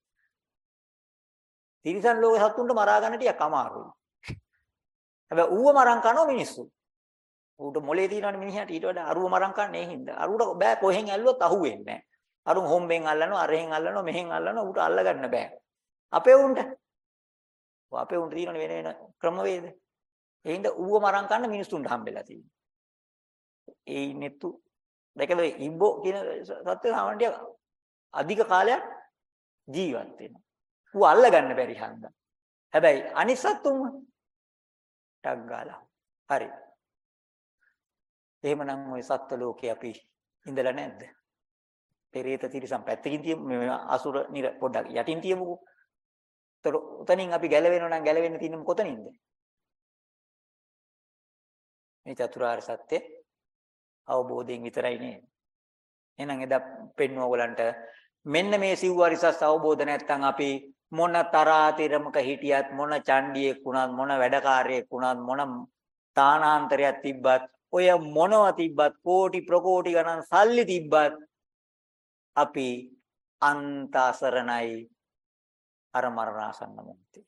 තිරිසන් ලෝකේ සතුන්ට මරා ගන්න ටිකක් අමාරුයි. හැබැයි ඌව මරන් කනවා මිනිස්සු. ඌට මොලේ තියෙනවනේ මිනිහට ඊට වඩා අරුව මරන් කන්නේ ඒ හින්දා. අරුවට බෑ කොහෙන් ඇල්ලුවත් අහුවෙන්නේ නැහැ අරුන් හොම්බෙන් අල්ලනවා අරහෙන් අල්ලනවා මෙහෙන් අල්ලනවා ඌට අල්ල ගන්න බෑ. අපේ උන්ට අපේ උන්ට තියෙනවනේ වෙන වෙන ක්‍රමවේද. ඒ හින්දා ඌව මරන් කන්න මිනිස්සුන්ට හම්බෙලා තියෙනවා. ඒ ඉන්නේතු දැකලා ඉබ්බෝ කියන සත්‍ය සාමාන්‍ය අධික කාලයක් ජීවත් වෙනවා. ඌ අල්ල ගන්න බැරි හන්දා. හැබැයි අනිත් සත්තුන්ව ටක් ගාලා. හරි. එහෙමනම් ওই සත්ත්ව ලෝකේ අපි ඉඳලා නැද්ද? පෙරේත තිරිසන් පැත්තකින් තියමු මේ අසුර නිර පොඩ්ඩක් යටින් තියමුකෝ. ඒතර උතනින් අපි ගැලවෙනවා නම් ගැලවෙන්න තියෙන්නේ කොතනින්ද? මේ චතුරාර්ය සත්‍ය අවබෝධයෙන් විතරයි නේද? එහෙනම් එදා පෙන්වුව ඔයගලන්ට මෙන්න මේ සිව්වරිසස් අවබෝධ නැත්නම් අපි මොන තරාතිරමක හිටියත් මොන චණ්ඩියෙක් වුණත් මොන වැඩකාරයෙක් වුණත් මොන තානාන්තරයක් තිබ්බත් ඔය මොනව තිබ්බත් කෝටි ප්‍රකෝටි ගණන් සල්ලි තිබ්බත් අපි අන්තසරණයි අර මරණාසන්න මොහොතේ.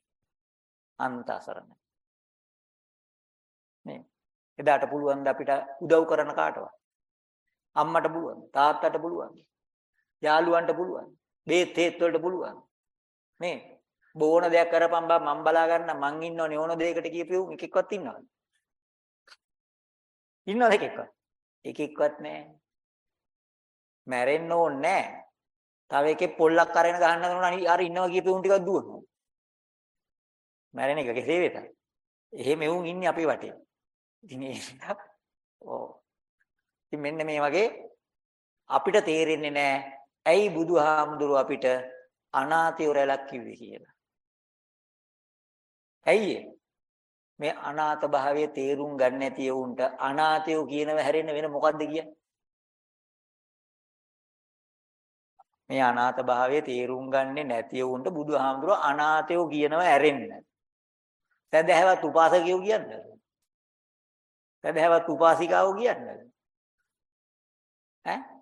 අන්තසරණයි. නේ එදාට පුළුවන් ද අපිට උදව් කරන කාටවත්? අම්මට පුළුවන් තාත්තට පුළුවන් යාළුවන්ට පුළුවන් බේත් හේත් වලට පුළුවන් නේ බෝන දෙයක් කරපම් බා මම බලා ගන්න මං ඉන්නවනේ ඕන දෙයකට කියපියු එකෙක්වත් ඉන්නවද ඉන්නවද එකෙක්වත් එකෙක්වත් නැහැ මැරෙන්න ඕනේ නැහැ තව එකේ පොල්ලක් අරගෙන ගහන්න කරනවා අර ඉන්නවා කියපු උන් ටිකක් දුවනවා. මැරෙන එක කෙසේ වෙතත්. එහෙම එවුන් ඉන්නේ අපේ වටේ. ඉතින් ඒක ඔව්. ඉතින් මෙන්න මේ වගේ අපිට තේරෙන්නේ නැහැ ඇයි බුදුහාමුදුරුව අපිට අනාථය රැලක් කිව්වේ කියලා. ඇයි මේ අනාථ භාවයේ තේරුම් ගන්න නැති උන්ට අනාථයෝ කියනව හැරෙන්න වෙන මොකද්ද කියන්නේ? මේ අනාථ භාවයේ තේරුම් ගන්නේ නැති උන්ට බුදුහාමුදුරුව අනාථයෝ කියනව ඇරෙන්න. සදහැවත් උපාසකයෝ කියන්නේ. සදහැවත් උපාසිකාවෝ කියන්නේ. ඈ?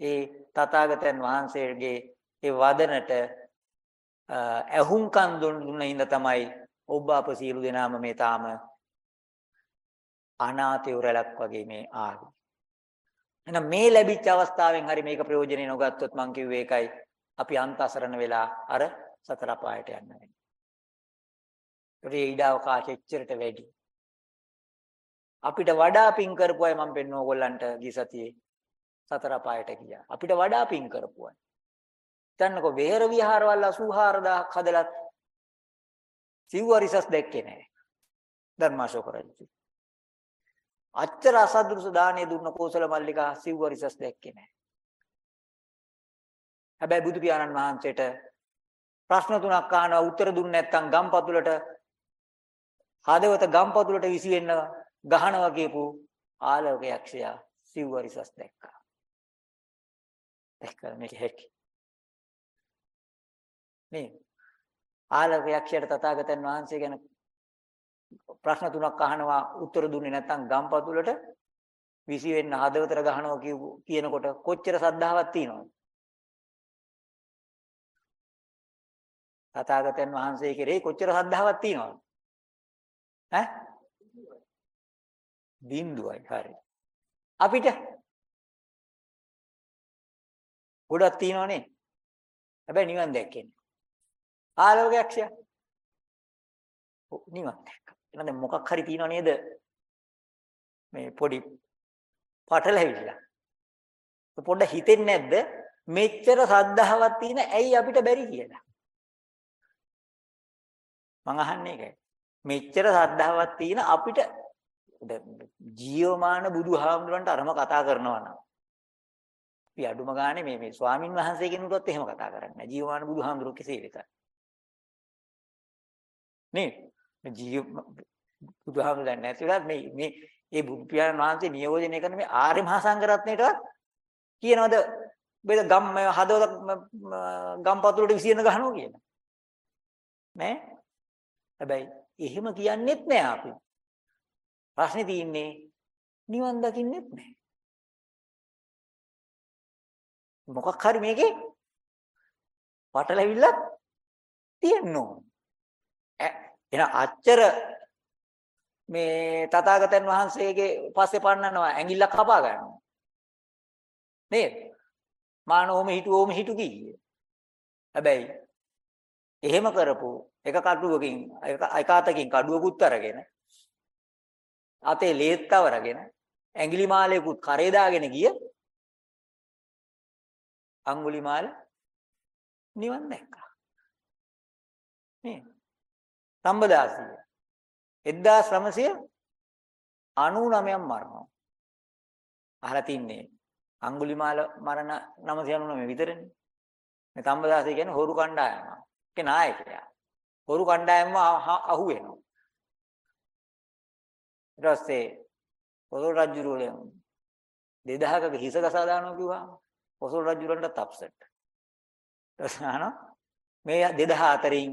ඒ තථාගතයන් වහන්සේගේ ඒ වදනට ඇහුම්කන් දුන්න හින්දා තමයි ඔබ අප සියලු දෙනාම මේ තාම අනාථය උරලක් වගේ මේ ආවේ. එහෙනම් මේ ලැබිච්ච අවස්ථාවෙන් හරි මේක ප්‍රයෝජනෙ නොගත්තොත් මං කිව්වේ ඒකයි අපි අන්තසරණ වෙලා අර සතර පායට යන්න වෙන්නේ. ඒ ඊඩ අවකාශ එච්චරට වැඩි. අපිට වඩා පින් කරපු අය මම පෙන්න ඕගොල්ලන්ට ගිය සතියේ සතර පායට ගියා. අපිට වඩා පින් කරපු අය. හිතන්නකෝ වෙහෙර විහාරවල 84000ක් හදලත් සිව්වරිසස් දැක්කේ නැහැ. ධර්මාශෝක රජු. අච්චර අසද්දෘස දාණය දුන්න කෝසල මල්ලිකා සිව්වරිසස් දැක්කේ නැහැ. හැබැයි බුදු පියාණන් වහන්සේට ප්‍රශ්න තුනක් අහනවා උත්තර දුන්නේ නැත්නම් ගම්පතුලට හදවත ගම්පතුලට විසි වෙන්න ගහනවා කියපු ආලෝක යක්ෂයා සිව්වරිසස් දැක්කා. දැක්කා මේක හැකි. මේ ආලෝක යක්ෂයාට තථාගතයන් වහන්සේ ගැන ප්‍රශ්න තුනක් අහනවා උත්තර දුන්නේ නැත්නම් ගම්පතුලට විසි වෙන්න හදවතට ගහනවා කියනකොට කොච්චර සද්ධාවක් තියෙනවද? තථාගතයන් වහන්සේ කෙරෙහි කොච්චර සද්ධාවක් තියෙනවද? ඈ? බින්දුවයි හරි. අපිට ගොඩක් තියෙනවනේ. හැබැයි නිවන් දැක්කේ නෑ. ආලෝකයක්ෂය. නිවන් දැක්ක. එහෙනම් මොකක් හරි තියෙනව නේද? මේ පොඩි පටලැවිල්ල. පොඩ හිතෙන්නේ නැද්ද? මෙච්චර සද්ධාවක් තියෙන ඇයි අපිට බැරි කියලා. මං අහන්නේ ඒකයි. මෙච්චර සද්ධාවක් තියෙන අපිට ජීවමාන බුදුහාමුදුරන්ට අරම කතා කරනවා නම් අපි අඩුම ගානේ මේ මේ ස්වාමින් වහන්සේ කෙනෙකුටත් එහෙම කතා කරන්නේ නැහැ. ජීවමාන බුදුහාමුදුරුවෝ කෙසේ වෙතත්. නේ? ජීව බුදුහාමුදුරන් නැතිවත් මේ මේ මේ බුදු පියාණන් වහන්සේ නියෝජනය කරන මේ ආර්ය මහා සංඝරත්නයටවත් කියනවද? බෙද ගම් හදවත ගම්පතුලට විසින ගහනවා කියන. නෑ. හැබැයි එහෙම කියන්නෙත් නෑ අපි. ප්‍රශ්නේ තියෙන්නේ නිවන් දකින්නෙත් නෑ. මොකක් හරි මේකේ පටලැවිල්ලක් තියෙන්න ඕන එහෙනම් අච්චර මේ තථාගතයන් වහන්සේගේ පස්සේ පන්නනවා ඇඟිල්ලක් කපා ගන්නවා. නේද? මානෝම හිටු ඕම හිටු කීයේ. හැබැයි එහෙම කරපු එක කඩුවකින් එක අතකින් කඩුවකුත් අරගෙන අතේ ලේත්තව අරගෙන ඇඟිලිමාලයකුත් කරේ දාගෙන ගිය අඟුලිමාල නිවන් දැක්කා. නේ සම්බදාසිය 1999ක් මරනවා. අහලා තින්නේ අඟුලිමාල මරණ 999 විතරනේ. මේ සම්බදාසිය කියන්නේ හොරු කණ්ඩායම. ඒ නායකයා. හොරු කණ්ඩායමම අහු වෙනවා. ඊට පස්සේ පොසොල් රජුරුවලෙන් 2000ක හිස ගසා දානවා කිව්වා. පොසොල් රජුරන්ට තප්සෙට්. ප්‍රශ්න මේ 2004න්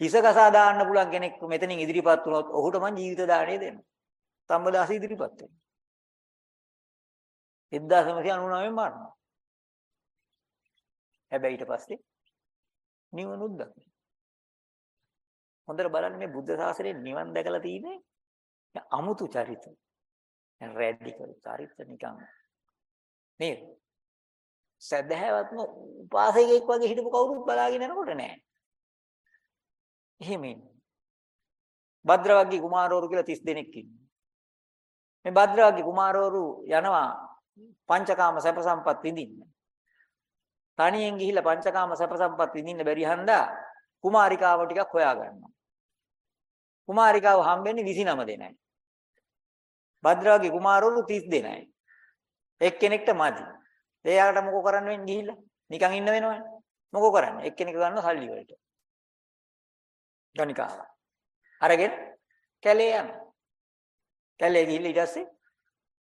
හිස කසා දාන්න පුළුවන් කෙනෙක් මෙතනින් ඉදිරිපත් වුණොත් ඔහුට මං ජීවිත දාණය දෙනවා. සම්බදාස ඉදිරිපත් වෙනවා. 1999 මරනවා. හැබැයි ඊට පස්සේ නිවනුත් දකින්න. හොඳට බලන්න මේ බුද්ධ ශාසනයේ නිවන් දැකලා තියෙන්නේ අමුතු චරිත. රැඩිකල් චරිත නිකන් නේද? සදහැවත්ම උපාසකෙක් වගේ හිටපු කවුරුත් බලාගෙන යනකොට නෑ. එහෙම ඉන්නේ. භද්‍රවග්ගී කුමාරවරු කියලා 30 දෙනෙක් ඉන්නවා. මේ භද්‍රවග්ගී කුමාරවරු යනවා පංචකාම සැප සම්පත් විඳින්න. තනියෙන් ගිහිල්ලා පංචකාම සැප සම්පත් විඳින්න බැරි හන්දා කුමාරිකාව ටිකක් හොයා ගන්නවා. කුමාරිකාව හම්බෙන්නේ 29 දෙනයි. භද්‍රවග්ගී කුමාරවරු 30 දෙනයි. එක්කෙනෙක්ට මදි. එයාට මොකෝ කරන්න වෙන්නේ ගිහිල්ලා? නිකන් ඉන්න වෙනවනේ. මොකෝ කරන්නේ? එක්කෙනෙක් ගන්න සල්ලි වලට. ගණිකාව. අරගෙන කැලේ යනවා. කැලේ ගිහිල්ලා ඊට පස්සේ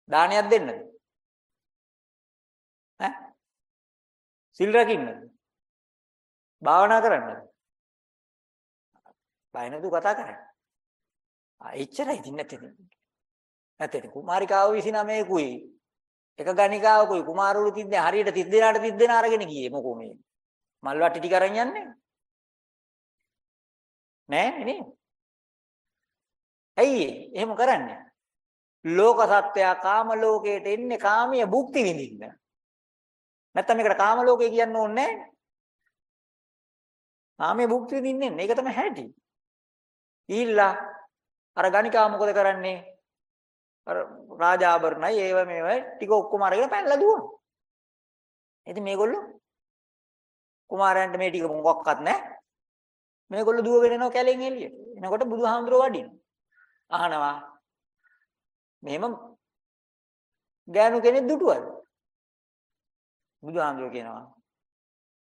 දානයක් දෙන්නද? ඈ? සිල් රකින්නද? භාවනා කරන්නද? බය නැතුව කතා කරන්න. ආ එච්චරයි ඉතින් නැත්තේ. නැත්තේ කුමාරිකාව 29 කුයි එක ගණිකාවකුයි කුමාරවරු 30 හරියට 30 දෙනාට 30 දෙනා අරගෙන ගියේ මොකෝ මේ? මල් වට්ටි ටික අරන් යන්නේ? නෑ නේ ඇයි එහෙම කරන්නේ? ලෝක සත්‍යය කාම ලෝකයට එන්නේ කාමීය භුක්ති විඳින්න. නැත්තම් මේකට කාම ලෝකය කියන්න ඕනේ නෑ. කාමීය භුක්ති විඳින්නේ ඒක තමයි හැටි. ඊළා අර ගණිකා මොකද කරන්නේ? අර රාජාභරණයි ඒව මේව ටික ඔක්කොම අරගෙන පැනලා දුවනවා. ඉතින් මේගොල්ලෝ කුමාරයන්ට මේ ටික මොකක්වත් නැහැ. මේගොල්ලෝ දුවගෙන යනවා කැලෙන් එළියට. එනකොට බුදුහාමුදුරුවෝ වඩිනවා. අහනවා මෙහෙම ගෑනු කෙනෙක් දුටුවද? බුදුහාමුදුරුවෝ කියනවා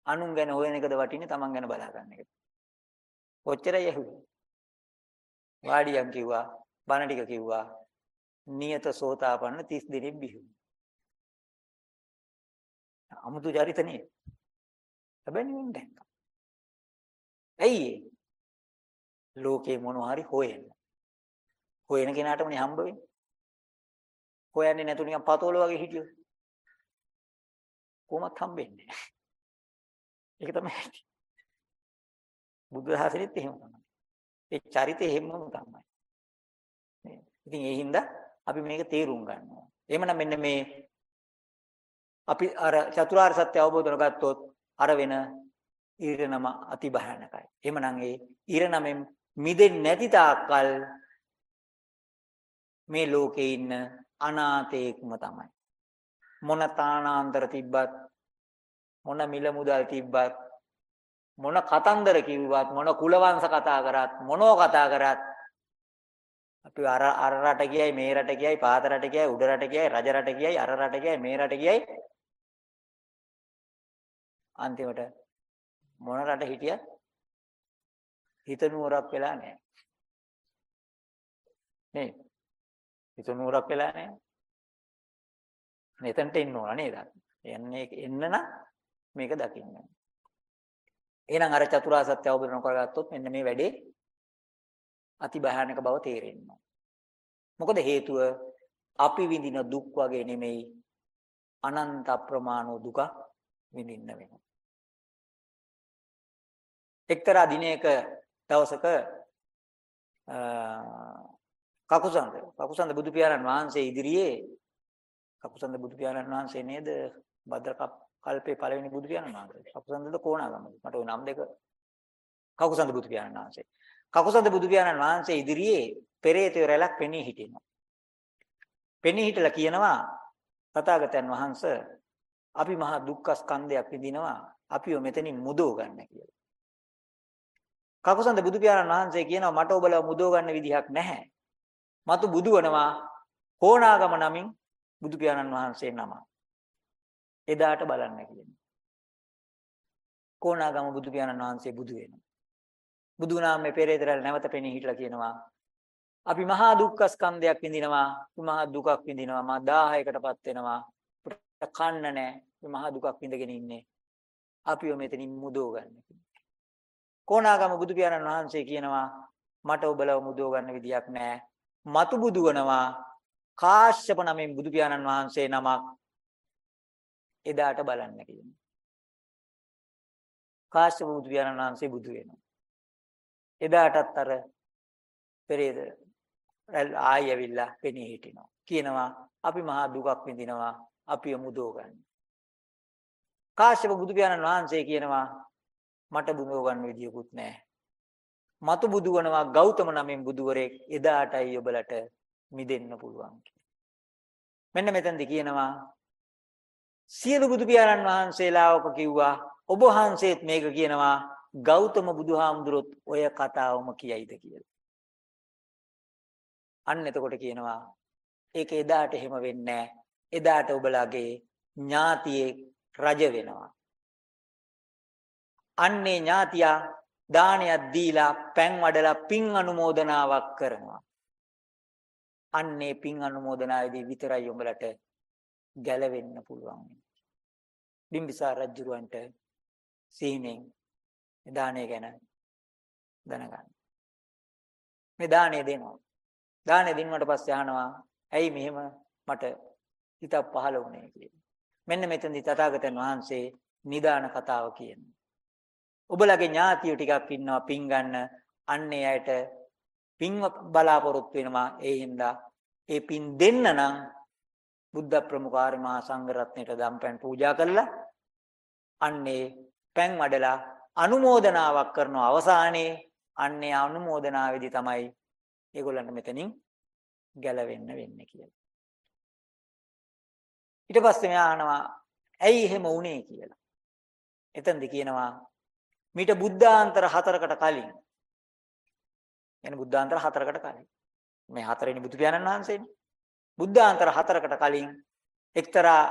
අනුන් ගැන හොයන එකද වටින්නේ Taman ගැන බලා ගන්න එකද? ඔච්චරයි ඇහුවේ. වාඩියන් කිව්වා බණ ටික කිව්වා නියත සෝතාපන්න 30 දිනෙක බිහි අමුතු චරිත නේ හැබැයි නිවන් දැක්කා. ඇයි ලෝකේ මොනවා හරි හොයන්න. හොයන කෙනාටමනේ හම්බ වෙන්නේ. හොයන්නේ නැතු නිකන් පතෝල වගේ හිටියොත්. කොහොමත් හම්බෙන්නේ ඒක තමයි බුදු දහසෙත් එහෙම තමයි ඒ චරිතය එහෙමම තමයි. ඉතින් ඒ හින්දා අපි මේක තේරුම් ගන්නවා. එහෙමනම් මෙන්න මේ අපි අර චතුරාර්ය සත්‍ය අවබෝධ කරගත්තොත් අර වෙන ඊරණම අති භයානකයි. එහෙමනම් ඒ ඊරණමෙන් මිදෙන්නේ නැති තාක්කල් මේ ලෝකේ ඉන්න අනාථයෙක්ම තමයි. මොන තානාන්තර තිබ්බත් මොන මිල මුදල් තිබ්බත් මොන කතන්දර කිව්වත් මොන කුලවංශ කතා කරත් මොනෝ කතා කරත් අපි අර අර රට ගියයි මේ රට ගියයි පාත රට ගියයි උඩ රට ගියයි රජ රට ගියයි අර රට ගියයි මේ රට ගියයි. අන්තිමට මොන රට හිටියත් හිත නුවරක් වෙලා නැහැ. නේ? හිත නුවරක් වෙලා නැහැ. මෙතනට එන්න ඕන නේද? එන්නේ එන්න නම් මේක දකින්න. එහෙනම් අර චතුරාර්ය සත්‍ය අවබෝධ කරගත්තොත් මෙන්න මේ වැඩේ අති භයානක බව තේරෙනවා. මොකද හේතුව? අපි විඳින දුක් වගේ නෙමෙයි අනන්ත අප්‍රමාණ දුක විඳින්න වෙනවා. එක්තරා දිනයක දවසක කකුසන්ද කකුසන්ද බුදු පියාණන් වහන්සේ ඉදිරියේ කකුසන්ද බුදු පියාණන් වහන්සේ නේද? භද්‍ර කල්පේ පළවෙනි බුදු පියාණන් වහන්සේ. කකුසන්දද කොණාගම මට ওই නම් දෙක. කකුසන්ද බුදු පියාණන් වහන්සේ. කකුසඳ බුදු පියාණන් වහන්සේ ඉදිරියේ පෙරේතයෝ රැලක් පෙනී හිටිනවා. පෙනී හිටලා කියනවා තථාගතයන් වහන්සේ අපි මහා දුක්ඛ ස්කන්ධයක් විඳිනවා අපිව මෙතනින් මුදව ගන්න කියලා. කකුසඳ බුදු පියාණන් වහන්සේ කියනවා මට ඔබලව මුදව ගන්න විදිහක් නැහැ. මතු බුදුවනවා කොණාගම නමින් බුදු පියාණන් වහන්සේ නම. එදාට බලන්න කියනවා. කොණාගම බුදු පියාණන් වහන්සේ බුදු වෙනවා. බුදු නාමයේ පෙරේතරල් නැවත පෙනී හිටලා කියනවා අපි මහා දුක්ඛ ස්කන්ධයක් විඳිනවා මහා දුකක් විඳිනවා මා 1000කටපත් වෙනවා කන්න නැහැ මහා දුකක් විඳගෙන ඉන්නේ අපිව මෙතනින් මුදව ගන්න. කොණාගම බුදු පියාණන් වහන්සේ කියනවා මට ඔබලව මුදව ගන්න විදියක් නැහැ. මතු බුදු වනවා කාශ්‍යප නමින් බුදු පියාණන් වහන්සේ නමක් එදාට බලන්න කියනවා. කාශ්‍යප බුදු පියාණන් වහන්සේ බුදු වෙනවා. එදාටත් අර පෙරේද ආයෙ ඇවිල්ලා පෙනී හිටිනවා. කියනවා අපි මහා දුකක් විඳිනවා අපිව මුදව ගන්න. කාශ්‍යප බුදු පියාණන් වහන්සේ කියනවා මට බුදව ගන්න විදියකුත් නැහැ. මතු බුදු වනවා ගෞතම නමින් බුදුවරයෙක් එදාටයි ඔබලට මිදෙන්න පුළුවන් මෙන්න මෙතනදී කියනවා සියලු බුදු පියාණන් වහන්සේලා ඔක කිව්වා ඔබ වහන්සේත් මේක කියනවා ගෞතම බුදුහාමුදුරුවොත් ඔය කතාවම කියයිද කියලා. අන්න එතකොට කියනවා ඒක එදාට එහෙම වෙන්නේ එදාට ඔබලාගේ ඥාතියේ රජ වෙනවා. අන්නේ ඥාතියා දානයක් දීලා පැන් වඩලා පින් අනුමෝදනාවක් කරනවා. අන්නේ පින් අනුමෝදනාවේදී විතරයි උඹලට ගැලවෙන්න පුළුවන්. බිම්බිසාර රජුරවන්ට සීනෙන් දානය ගැන දැනගන්න. මේ දානය දෙනවා. දානය දිනුවට පස්සේ අහනවා ඇයි මෙහෙම මට හිතක් පහළ වුණේ කියලා. මෙන්න මෙතනදී තථාගතයන් වහන්සේ නිදාන කතාව කියනවා. ඔබලගේ ඥාතියෝ ටිකක් ඉන්නවා පින් ගන්න අන්නේ අයට පින් බලාපොරොත්තු වෙනවා ඒ හින්දා ඒ පින් දෙන්න නම් බුද්ධ ප්‍රමුඛ ආර්ය මහා සංඝ රත්නයට දම්පැන් පූජා කළා අන්නේ පැන් වඩලා අනුමෝදනාවක් කරන අවසානයේ අන්නේ අනුමෝදනාවේදී තමයි ඒගොල්ලන්ට මෙතනින් ගැලවෙන්න වෙන්නේ කියලා. ඊට පස්සේ මෙයා අහනවා ඇයි එහෙම වුනේ? කියලා. එතෙන්ද කියනවා මීට බුද්ධාන්තර හතරකට කලින්. එන බුද්ධාන්තර හතරකට කලින්. මේ හතරෙනි බුදු පියාණන් වහන්සේනේ. බුද්ධාන්තර හතරකට කලින් එක්තරා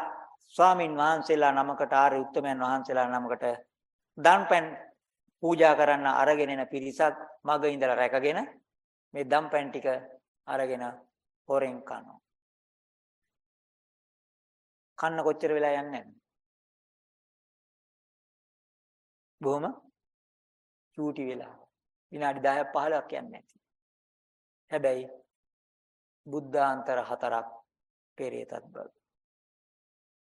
ස්වාමින් වහන්සේලා නමකට ආර්ය උත්තමයන් වහන්සේලා නමකට දන්පැන් පූජා කරන්න අරගෙන එන පිරිසක් මග ඉඳලා රැකගෙන මේ දන්පැන් ටික අරගෙන හොරෙන් කනවා. කන්න කොච්චර වෙලා යන්නේ බොහොම චූටි වෙලා. විනාඩි 10ක් 15ක් යන්නේ නැති. හැබැයි බුද්ධාන්තර හතරක් පෙරේතත් බව.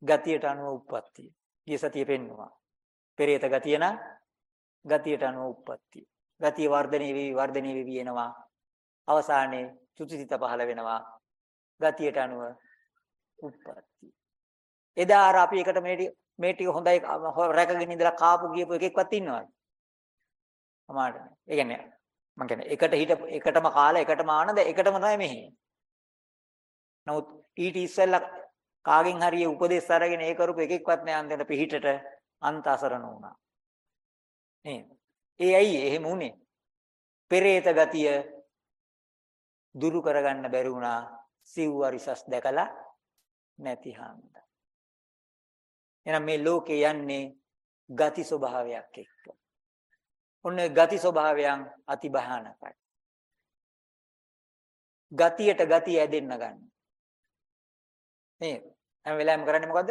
ගතියට අනුව උප්පත්තිය. ගිය සතිය පෙන්නවා. පෙරේත ගතිය නම් ගතියට අනුව උප්පත්තිය. ගතිය වර්ධනය වෙවි වර්ධනය වෙවි එනවා. අවසානයේ චුතිසිත පහළ වෙනවා. ගතියට අනුව උප්පත්තිය. එදා අර අපි එකට මේ මේ ටික හොඳයි රැකගෙන ඉඳලා කාපු ගියපු එකෙක්වත් ඉන්නවද? අමාරුයි. ඒ කියන්නේ මම කියන්නේ එකට හිට එකටම කාලා එකටම ආනද එකටම තමයි මෙහි. නමුත් ඊට ඉස්සෙල්ලා කාගෙන් හරි උපදේශ අරගෙන ඒ කරපු එකෙක්වත් නෑ අන්තිමට පිහිටට අන්ත අසරණ වුණා. නේද? ඒ ඇයි එහෙම වුනේ? පෙරේත ගතිය දුරු කරගන්න බැරි වුණා සිව්වරිසස් දැකලා නැති හන්ද. එහෙනම් මේ ලෝකේ යන්නේ ගති ස්වභාවයක් එක්ක. ඔන්න ගති ස්වභාවයන් අති භයානකයි. ගතියට ගතිය ඇදෙන්න ගන්න. නේද? හැම වෙලාවෙම කරන්නේ මොකද්ද?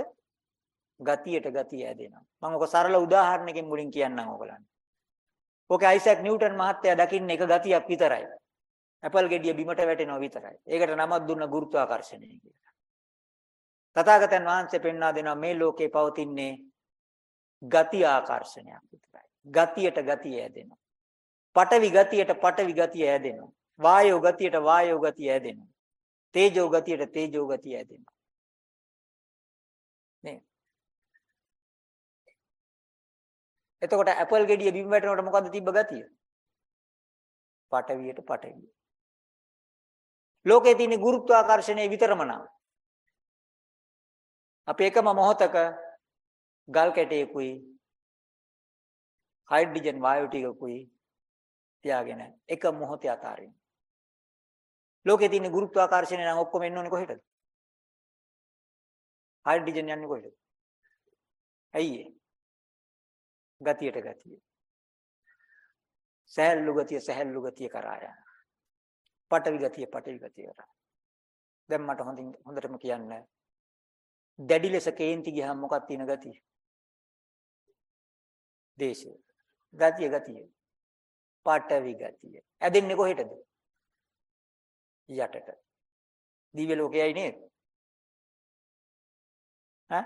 ගතියට ගතිය ඇදෙනවා. මම ඔක සරල උදාහරණයකින් මුලින් කියන්නම් ඔයගලන්ට. ඕකේ අයිසැක් නිව්ටන් මහත්තයා දකින්න එක ගතියක් විතරයි. ඇපල් ගෙඩිය බිමට වැටෙනවා විතරයි. ඒකට නමක් දුන්න ගුරුත්වාකර්ෂණය කියලා. තථාගතයන් වහන්සේ පෙන්වා දෙනවා මේ ලෝකේ පවතින්නේ ගති ආකර්ෂණයක් විතරයි. ගතියට ගතිය ඇදෙනවා. පටවි ගතියට පටවි ගතිය ඇදෙනවා. වායෝ ගතියට වායෝ ගතිය ඇදෙනවා. තේජෝ ගතියට තේජෝ ගතිය ඇදෙනවා. නේ. එතකොට ඇපල් ගෙඩිය බිම් වැටෙනකොට මොකද්ද තිබ්බ ගතිය? පටවියට පටවිය. ලෝකේ තියෙන ගුරුත්වාකර්ෂණය විතරම නම් අපි එකම මොහොතක ගල් කැටයකුයි හයිඩ්‍රජන් වායු ටිකකුයි තියාගෙන එක මොහොතේ අතාරින්න. ලෝකේ තියෙන ගුරුත්වාකර්ෂණය නම් ඔක්කොම එන්න ඕනේ කොහෙටද? හයිඩ්‍රජන් යන්නේ කොහෙටද? ඇයි ඒ? ගතියට ගතිය. සහැල්ලු ගතිය සහැල්ලු ගතිය කරා යන. පටවි ගතිය පටවි ගතිය කරා. දැන් මට හොඳින් හොඳටම කියන්න දැඩි ලෙස කේන්ති ගියාම මොකක්ද තියෙන ගතිය? දේශය. ගතිය ගතිය. පාඨවි ගතිය. ඇදෙන්නේ කොහෙටද? යටට. දිව්‍ය ලෝකයයි නේද? ඈ?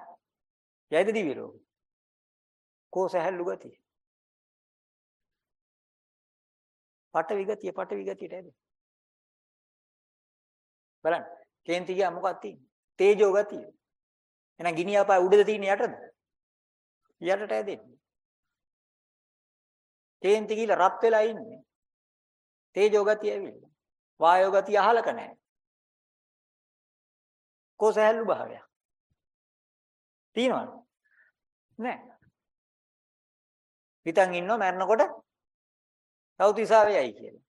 යයිද දිව්‍ය ලෝකෙ? කෝ සහැල්ලු ගතිය. පාඨවි ගතිය පාඨවි ගතියට ඇද. බලන්න. කේන්ති ගියා මොකක්ද තියෙන්නේ? තේජෝ ගතිය. එහෙනම් ගිනි අපාය උඩද තියෙන්නේ යටද? යටට ඇදෙන්නේ. කේන්ති ගිහලා රත් වෙලා ඉන්නේ. තේජෝ ගතිය ඇවිල්ලා. වායෝ ගතිය අහලක නැහැ. කොසහැල්ලු භාවයක්. තියනවද? නැහැ. හිතන් ඉන්නව මැරෙනකොට තවතිසාවේ යයි කියලා.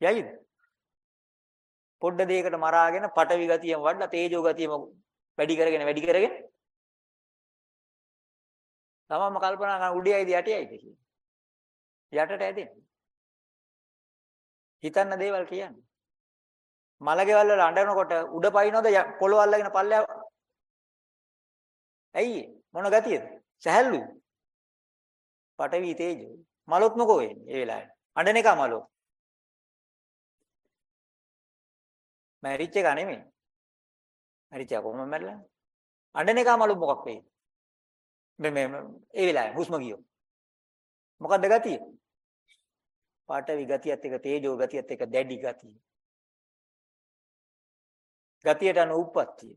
යයිද? පොඩ්ඩ දෙයකට මරාගෙන පටවි ගතියම වඩලා තේජෝ ගතියම වැඩි කරගෙන වැඩි කරගෙන තමම කල්පනා කරන උඩයයිද යටයයිද කියලා. යටට ඇදෙන්නේ. හිතන්න දේවල් කියන්නේ. මලගෙවල් වල අඬනකොට උඩ පයින්නොද පොළොව අල්ලගෙන පල්ලෙහා ඇයි මොන ගතියද? සැහැල්ලු. පටවි තේජෝ. මලොත් මොකෝ වෙන්නේ ඒ වෙලාවේ? අඬන එක මලෝ. මැරිච් එක නෙමෙයි. මැරිච් එක කොහොමද මැරලා? අඬන එක මලු මොකක් වෙයි? මේ මේ ඒ වෙලාවේ හුස්ම ගියෝ. මොකද්ද ගතිය? පාඨවි ගතියත් එක තේජෝ ගතියත් එක දැඩි ගතිය. ගතියට අනුප්පත්තිය.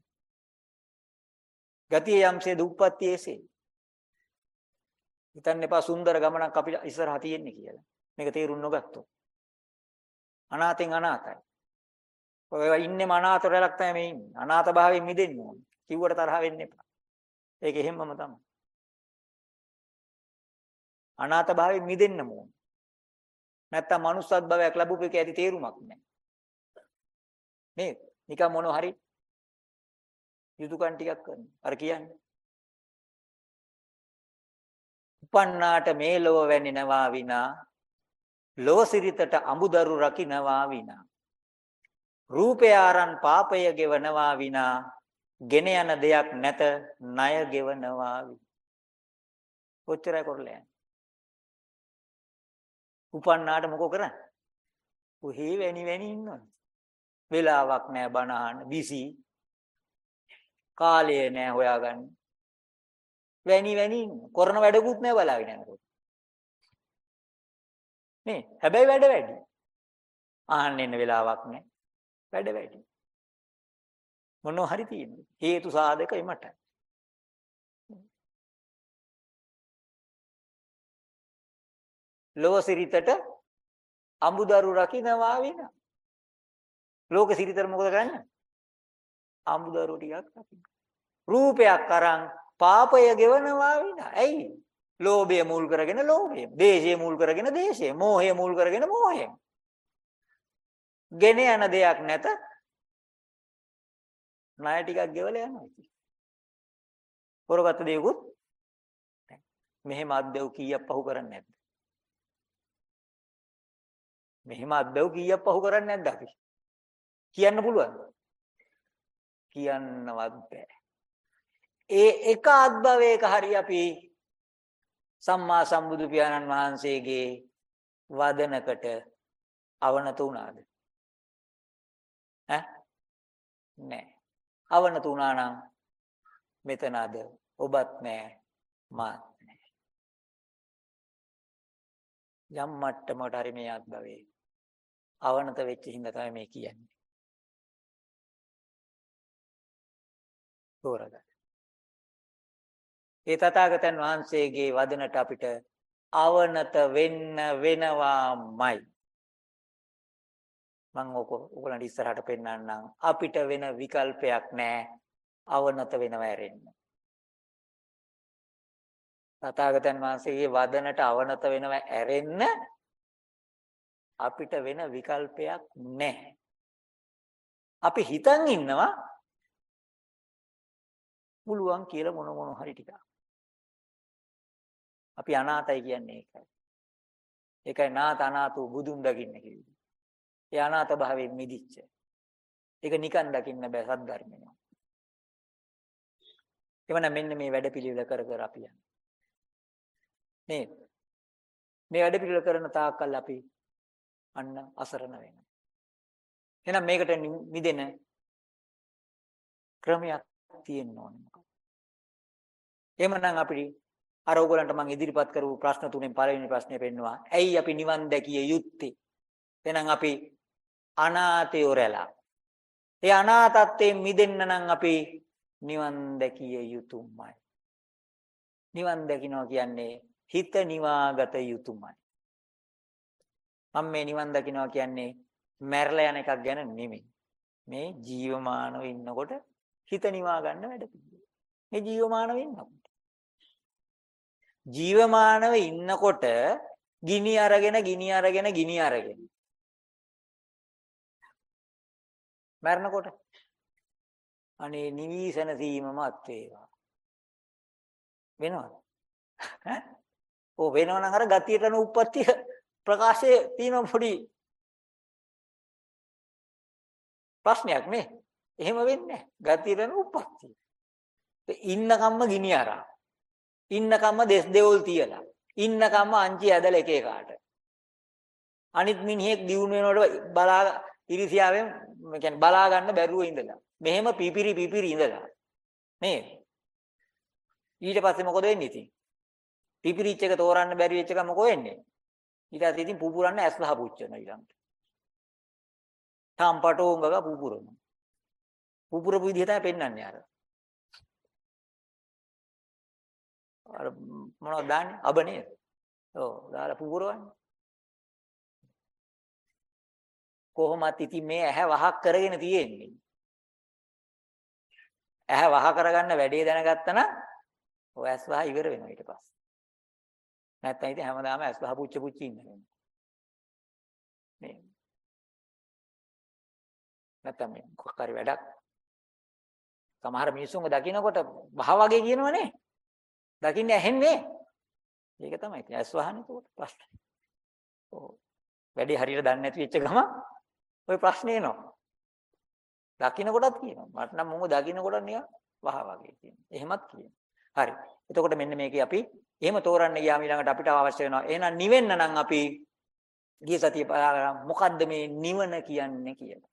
ගතිය යම්සේ දුප්පත්තිය එසේ. හිතන්න එපා සුන්දර ගමනක් අපිට ඉස්සරහා තියෙන්නේ කියලා. මේක තේරුම් නොගත්තොත්. අනාතෙන් අනාතයි. ඔය ඉන්නේ අනාත රැලක් තමයි මේ ඉන්නේ. අනාත භාවයෙන් මිදෙන්න ඕනේ. කිව්වට තරහ වෙන්න එපා. ඒක එහෙම්මම තමයි. අනාත භාවයෙන් මිදෙන්න ඕනේ. නැත්තම් manussත් භවයක් ලැබුපු එක ඇති තේරුමක් නැහැ. නේද? නිකන් මොන හරි යුතුයකම් ටිකක් කරනවා. අර කියන්නේ. උපන්නාට මේ ලොව වැන්නේනවා විනා ලෝ සිරිතට අඹදරු රකින්නවා විනා රූපය ආරන් පාපය ගෙවනවා විනා ගෙන යන දෙයක් නැත ණය ගෙවනවා වි. කොච්චරයි කරලා යන්නේ. උපන්නාට මොකෝ කරන්නේ? උහි වෙනි වෙනි ඉන්නවනේ. වෙලාවක් නැහැ බණ අහන්න බිසි. කාලය නැහැ හොයාගන්න. වැනි වැනි කරන වැඩකුත් නැහැ බලාගෙන යනකොට. නේ හැබැයි වැඩ වැඩි. අහන්න ඉන්න වෙලාවක් නැහැ. වැඩ වැඩි. මොනෝ හරි තියෙන්නේ. හේතු සාධක එමට. ලෝක සිරිතට අඹදරු රකින්නවා වෙන. ලෝක සිරිතර මොකද කරන්නේ? අඹදරු ටිකක් රකින්න. රූපයක් අරන් පාපය ගෙවනවා වෙන. ඇයි? ලෝභය මුල් කරගෙන ලෝභය, දේශය මුල් කරගෙන දේශය, මෝහය මුල් කරගෙන මෝහය. ගෙන යන දෙයක් නැත. ණය ටිකක් ගෙවලා යනවා ඉතින්. පොරගත්ත දේකුත් මෙහෙම අද්දව කීයක් පහු කරන්නේ නැද්ද? මෙහෙම අද්දව කීයක් පහු කරන්නේ නැද්ද අපි? කියන්න පුළුවන්ද? කියන්නවත් බෑ. ඒ එක අද්භවයක හරි අපි සම්මා සම්බුදු පියාණන් වහන්සේගේ වදනකට අවනත වුණාද? ඈ? නෑ. අවනත වුණා නම් මෙතන අද ඔබත් නෑ මාත් නෑ. යම් මට්ටමකට හරි මේ අත්භවයේ අවනත වෙච්ච හින්දා තමයි මේ කියන්නේ. තෝරගන්න. ඒ තථාගතයන් වහන්සේගේ වදනට අපිට අවනත වෙන්න වෙනවාමයි. මම ඕක ඔයගලන්ට ඉස්සරහට පෙන්නන්නම්. අපිට වෙන විකල්පයක් නැහැ අවනත වෙනව ඇරෙන්න. තථාගතයන් වහන්සේගේ වදනට අවනත වෙනව ඇරෙන්න අපිට වෙන විකල්පයක් නැහැ අපි හිතන් ඉන්නවා පුළුවන් කියලා මොන මොන හරි ටික අපි අනාතයි කියන්නේ ඒකයි ඒකයි නාත අනාතු බුදුන් දකින්න කිව්වේ ඒ අනාත භාවයෙන් මිදිච්ච. ඒක නිකන් දකින්න බෑ සද්ධර්මය. එවනම් මෙන්න මේ වැඩපිළිවෙල කර කර අපි යනවා. නේද? මේ වැඩපිළිවෙල කරන තාක්කල් අපි අන්න අසරණ වෙනවා. එහෙනම් මේකට මිදෙන ක්‍රමයක් තියෙන්න ඕනේ මොකක්ද? එහෙමනම් අපිට අර ඕගලන්ට මම ඉදිරිපත් කරපු ප්‍රශ්න තුනෙන් පළවෙනි ප්‍රශ්නේ පෙන්නවා. ඇයි අපි නිවන් දැකිය යුත්තේ? එහෙනම් අපි අනාතයෝ රැලා. ඒ අනාතත්වයෙන් මිදෙන්න නම් අපි නිවන් දැකිය යුතුමයි. නිවන් දකින්නවා කියන්නේ හිත නිවාගත යුතුමයි. මම මේ නිවන් දකින්නවා කියන්නේ මැරලා යන එකක් ගැන නෙමෙයි. මේ ජීවමානව ඉන්නකොට හිත නිවා ගන්න වැඩ පිළිවෙල. මේ ජීවමානව ඉන්නකොට. ජීවමානව ඉන්නකොට ගිනි අරගෙන ගිනි අරගෙන ගිනි අරගෙන. මරනකොට අනේ නිවිසන සීමමත් වේවා වෙනවද? ඈ? ඕ වෙනවනම් අර ගතියටන උප්පත්තිය ප්‍රකාශයේ තියෙන පොඩි ප්‍රශ්නයක් නේ. එහෙම වෙන්නේ ගතියටන උප්පත්තිය. ඉන්නකම්ම ගිනි අරා ඉන්නකම්ම දෙස් දෙවොල් තියලා ඉන්නකම්ම අංචි ඇදලා එක එකාට. අනිත් මිනිහෙක් දියුණු වෙනකොට බලා ඉරිසියාවෙන් කියන්නේ බලා ගන්න බැරුව ඉඳලා මෙහෙම පිපිරි පිපිරි ඉඳලා. නේද? ඊට පස්සේ මොකද වෙන්නේ ඉතින්? පිපිරිච්ච එක තෝරන්න බැරි වෙච්ච එක මොකෝ වෙන්නේ? ඊට පස්සේ ඉතින් පුපුරන්න ඇස් ලහ පුච්චන ඊළඟට. තාම්පටෝංගක පුපුරන පුපුරපු විදිහ තමයි පෙන්වන්නේ අර. අර මොනවද දාන්නේ? අබ නේද? ඔව් දාලා පුපුරවන්නේ. කොහොමත් ඉතින් මේ ඇහැ වහක් කරගෙන තියෙන්නේ. ඇහැ වහ කරගන්න වැඩේ දැනගත්තා නම් ඔය ඇස් වහ ඉවර වෙනවා ඊට පස්සේ. නැත්නම් ඉතින් හැමදාම ඇස් වහ පුච්ච පුච්ච ඉන්නවා. මේ නැත්නම් මේ කොහක් හරි වැඩක් සමහර මිනිස්සුන්ව දකින්නකොට වහ වගේ කියනවනේ දකින්නේ ඇහෙන්නේ. ඒක තමයි. ඉතින් ඇස් වහන්නේ උකට ප්‍රශ්නේ. ඔව්. වැඩි හරියට දන්නේ නැති වෙච්ච ගම ওই ප්‍රශ්නේ එනවා. දකින්න කොටත් කියනවා. මට නම් මොකද දකින්න කොට නිකන් වහ වගේ කියනවා. එහෙමත් කියනවා. හරි. එතකොට මෙන්න මේකේ අපි එහෙම තෝරන්න ගියාම ඊළඟට අපිට අවශ්‍ය වෙනවා. එහෙනම් නිවෙන්න නම් අපි ගිය සතිය මොකද්ද මේ නිවන කියන්නේ කියලා.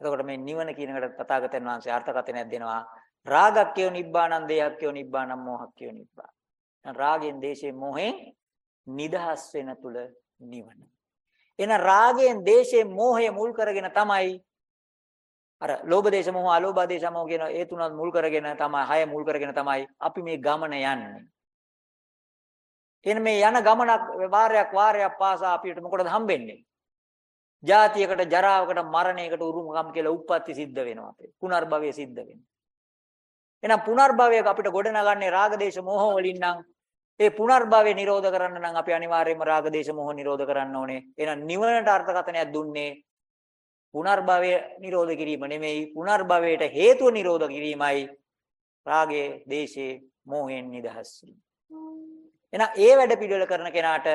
එතකොට මේ නිවන කියන එකට තථාගතයන් වහන්සේ අර්ථකථනයක් දෙනවා. රාගක්කයෝ නිබ්බානං දේයක්කයෝ නිබ්බානං මෝහක්කයෝ නිබ්බාන. රාගෙන් දේශයෙන් මොහෙන් නිදහස් වෙන තුල නිවන. එන රාගයෙන් දේශයෙන් මෝහය මුල් කරගෙන තමයි අර ලෝභ දේශ මොහ අලෝභ දේශ මොහ කියන ඒ තුනත් මුල් කරගෙන තමයි හය මුල් කරගෙන තමයි අපි මේ ගමන යන්නේ. එන මේ යන ගමනක් වාරයක් වාරයක් පාසා අපිට මොකටද හම්බෙන්නේ? ජාතියකට ජරාවකට මරණයකට උරුමකම් කියලා උප්පත්ති සිද්ධ වෙනවා අපේ. පුනර්භවය සිද්ධ වෙනවා. එහෙනම් පුනර්භවයක අපිට ගොඩනගන්නේ රාගදේශ මොහ වලින් නම් ඒ පුනර්භවය නිරෝධ කරන්න නම් අපි අනිවාර්යයෙන්ම රාගදේශ මොහ නිරෝධ කරන්න ඕනේ. එහෙනම් නිවනට අර්ථකථනයක් දුන්නේ පුනර්භවය නිරෝධ කිරීම නෙමෙයි පුනර්භවයට හේතුව නිරෝධ කිරීමයි රාගයේ දේශේ මොහෙන් නිදහස් වීම. එහෙනම් ඒ වැඩ පිළිවෙල කරන කෙනාට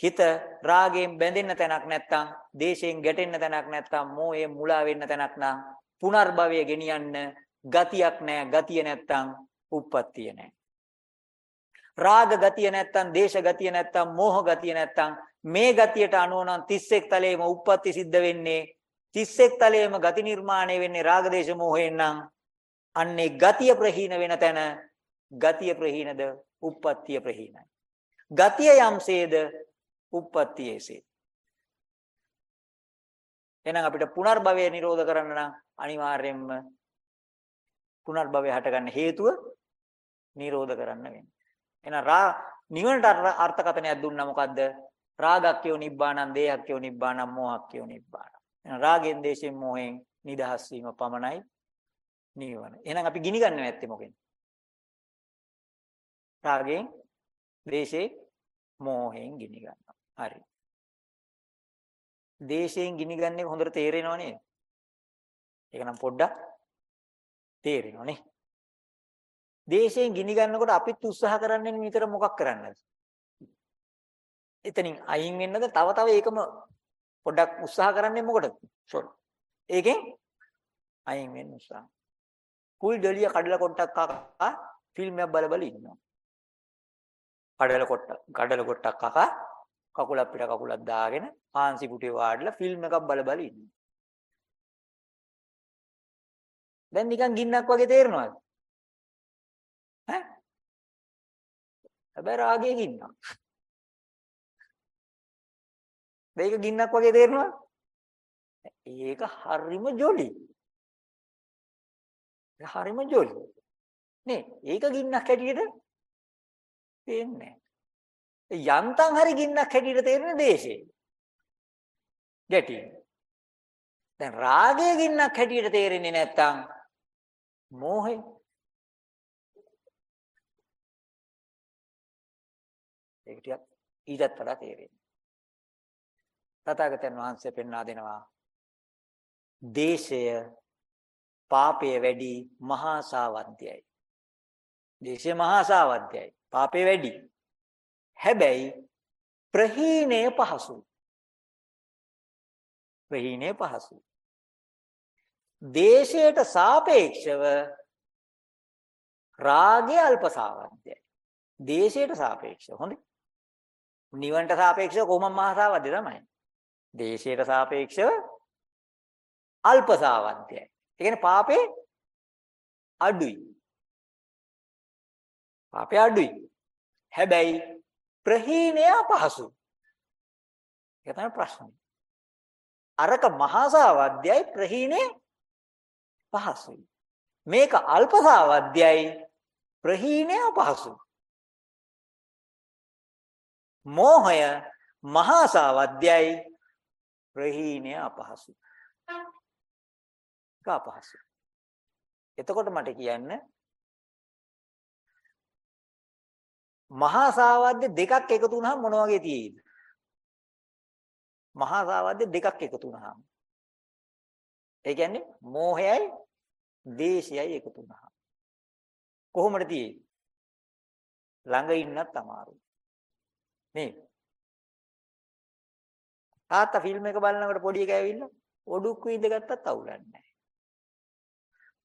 හිත රාගයෙන් බැඳෙන්න තැනක් නැත්තම් දේශයෙන් ගැටෙන්න තැනක් නැත්තම් මෝහයෙන් මුලා වෙන්න තැනක් නම් පුනර්භවය ගෙනියන්න ගතියක් නැහැ. ගතිය නැත්තම් උප්පත්තිය නැහැ. රාග ගතිය නැත්තම්, දේශ ගතිය නැත්තම්, මෝහ ගතිය නැත්තම් මේ ගතියට අනුව නම් 31 තලයේම උප්පත්ති සිද්ධ වෙන්නේ 31 තලයේම ගති නිර්මාණය වෙන්නේ රාග දේශ මොහෙන් නම් අන්නේ ගතිය ප්‍රහීන වෙන තැන ගතිය ප්‍රහීනද උප්පත්තිය ප්‍රහීනයි. ගතිය යම්සේද උප්පත්තියේසේ. එහෙනම් අපිට පුනර්භවය නිරෝධ කරන්න නම් අනිවාර්යයෙන්ම පුනර්භවය හටගන්න හේතුව නිරෝධ කරන්න වෙන්නේ. එහෙනම් රා නිවනට අර්ථකථනයක් දුන්නා මොකද්ද? රාගක්කයෝ නිබ්බානං, දේහක්කයෝ නිබ්බානං, මෝහක්කයෝ නිබ්බානං. එහෙනම් රාගෙන්, දේශයෙන්, මෝහෙන් නිදහස් වීම පමණයි නිවන. එහෙනම් අපි ගිනි ගන්න නැත්තේ මොකෙන්ද? රාගෙන්, දේශේ, මෝහෙන් ගිනි ගන්නවා. හරි. දේශයෙන් ගිනි ගන්නේ හොඳට තේරෙනව නේද? ඒක නම් පොඩ්ඩක් තේරෙනවා නේ. දේශයෙන් ගිනි ගන්නකොට අපිත් උත්සාහ කරන්නේ නිතර මොකක් කරන්නද? එතනින් අයින් වෙන්නද තව තව ඒකම පොඩ්ඩක් උත්සාහ කරන්නේ මොකටද? සෝරි. ඒකෙන් අයින් වෙන්න උත්සාහ. කුල් ජොලිය කඩලා කොට්ටක් කකා ෆිල්ම් එකක් බල බල ඉන්නවා. කඩලා කොට්ට කඩලා කොට්ටක් කකා කකුලක් පිට කකුලක් දාගෙන හාන්සි පුටේ වාඩිලා ෆිල්ම් එකක් බල බල ඉන්නවා. දැන් නිකන් ගින්නක් වගේ තේරෙනවද? ඈ? හැබැයි රාගයේ ගින්නක්. මේක ගින්නක් වගේ තේරෙනවද? ඒක හරිම ජොලි. හරිම ජොලි. නේ ඒක ගින්නක් හැටියට පේන්නේ යන්තම් හරි ගින්නක් හැටියට තේරෙන දේශේ. ගැටි. දැන් රාගයේ ගින්නක් හැටියට තේරෙන්නේ නැත්තම් මෝහය. ඒක ටිකක් ඊටත් වඩා තේරෙන්නේ. තථාගතයන් වහන්සේ පෙන්වා දෙනවා දේශය පාපය වැඩි මහා සාවද්‍යයි. දේශය මහා සාවද්‍යයි. පාපේ වැඩි. හැබැයි ප්‍රහීණය පහසුයි. ප්‍රහීණය පහසුයි. දේශයට සාපේක්ෂව රාගය අල්පසාවද්‍යයි. දේශයට සාපේක්ෂව හොඳයි. නිවන්ට සාපේක්ෂව කොහොම මහසාවද්‍ය තමයි. දේශයට සාපේක්ෂව අල්පසාවද්‍යයි. ඒ කියන්නේ පාපේ අඩුයි. පාපේ අඩුයි. හැබැයි ප්‍රහීණය අපහසුයි. ඒක තමයි ප්‍රශ්නේ. අරක මහසාවද්‍යයි ප්‍රහීණය පහසුයි. මේක අල්පසාවද්‍යයි ප්‍රහීණය අපහසුයි. මෝහය මහසාවද්‍යයි ප්‍රහීණය අපහසුයි. අපහසුයි. එතකොට මට කියන්න මහා සාවද්‍ය දෙකක් එකතු වුණාම මොන වගේ තියෙයිද? මහා සාවද්‍ය දෙකක් එකතු වුණාම. ඒ කියන්නේ මෝහයයි දේශයයි එකතු වුණාම. කොහොමද තියෙන්නේ? ළඟ ඉන්නත් අමාරුයි. නේද? තාත්තා ෆිල්ම් එක බලනකොට පොඩි එකා ඇවිල්ලා ඔඩුක්කු ඉඳගත්තත් අවුලක් නැහැ.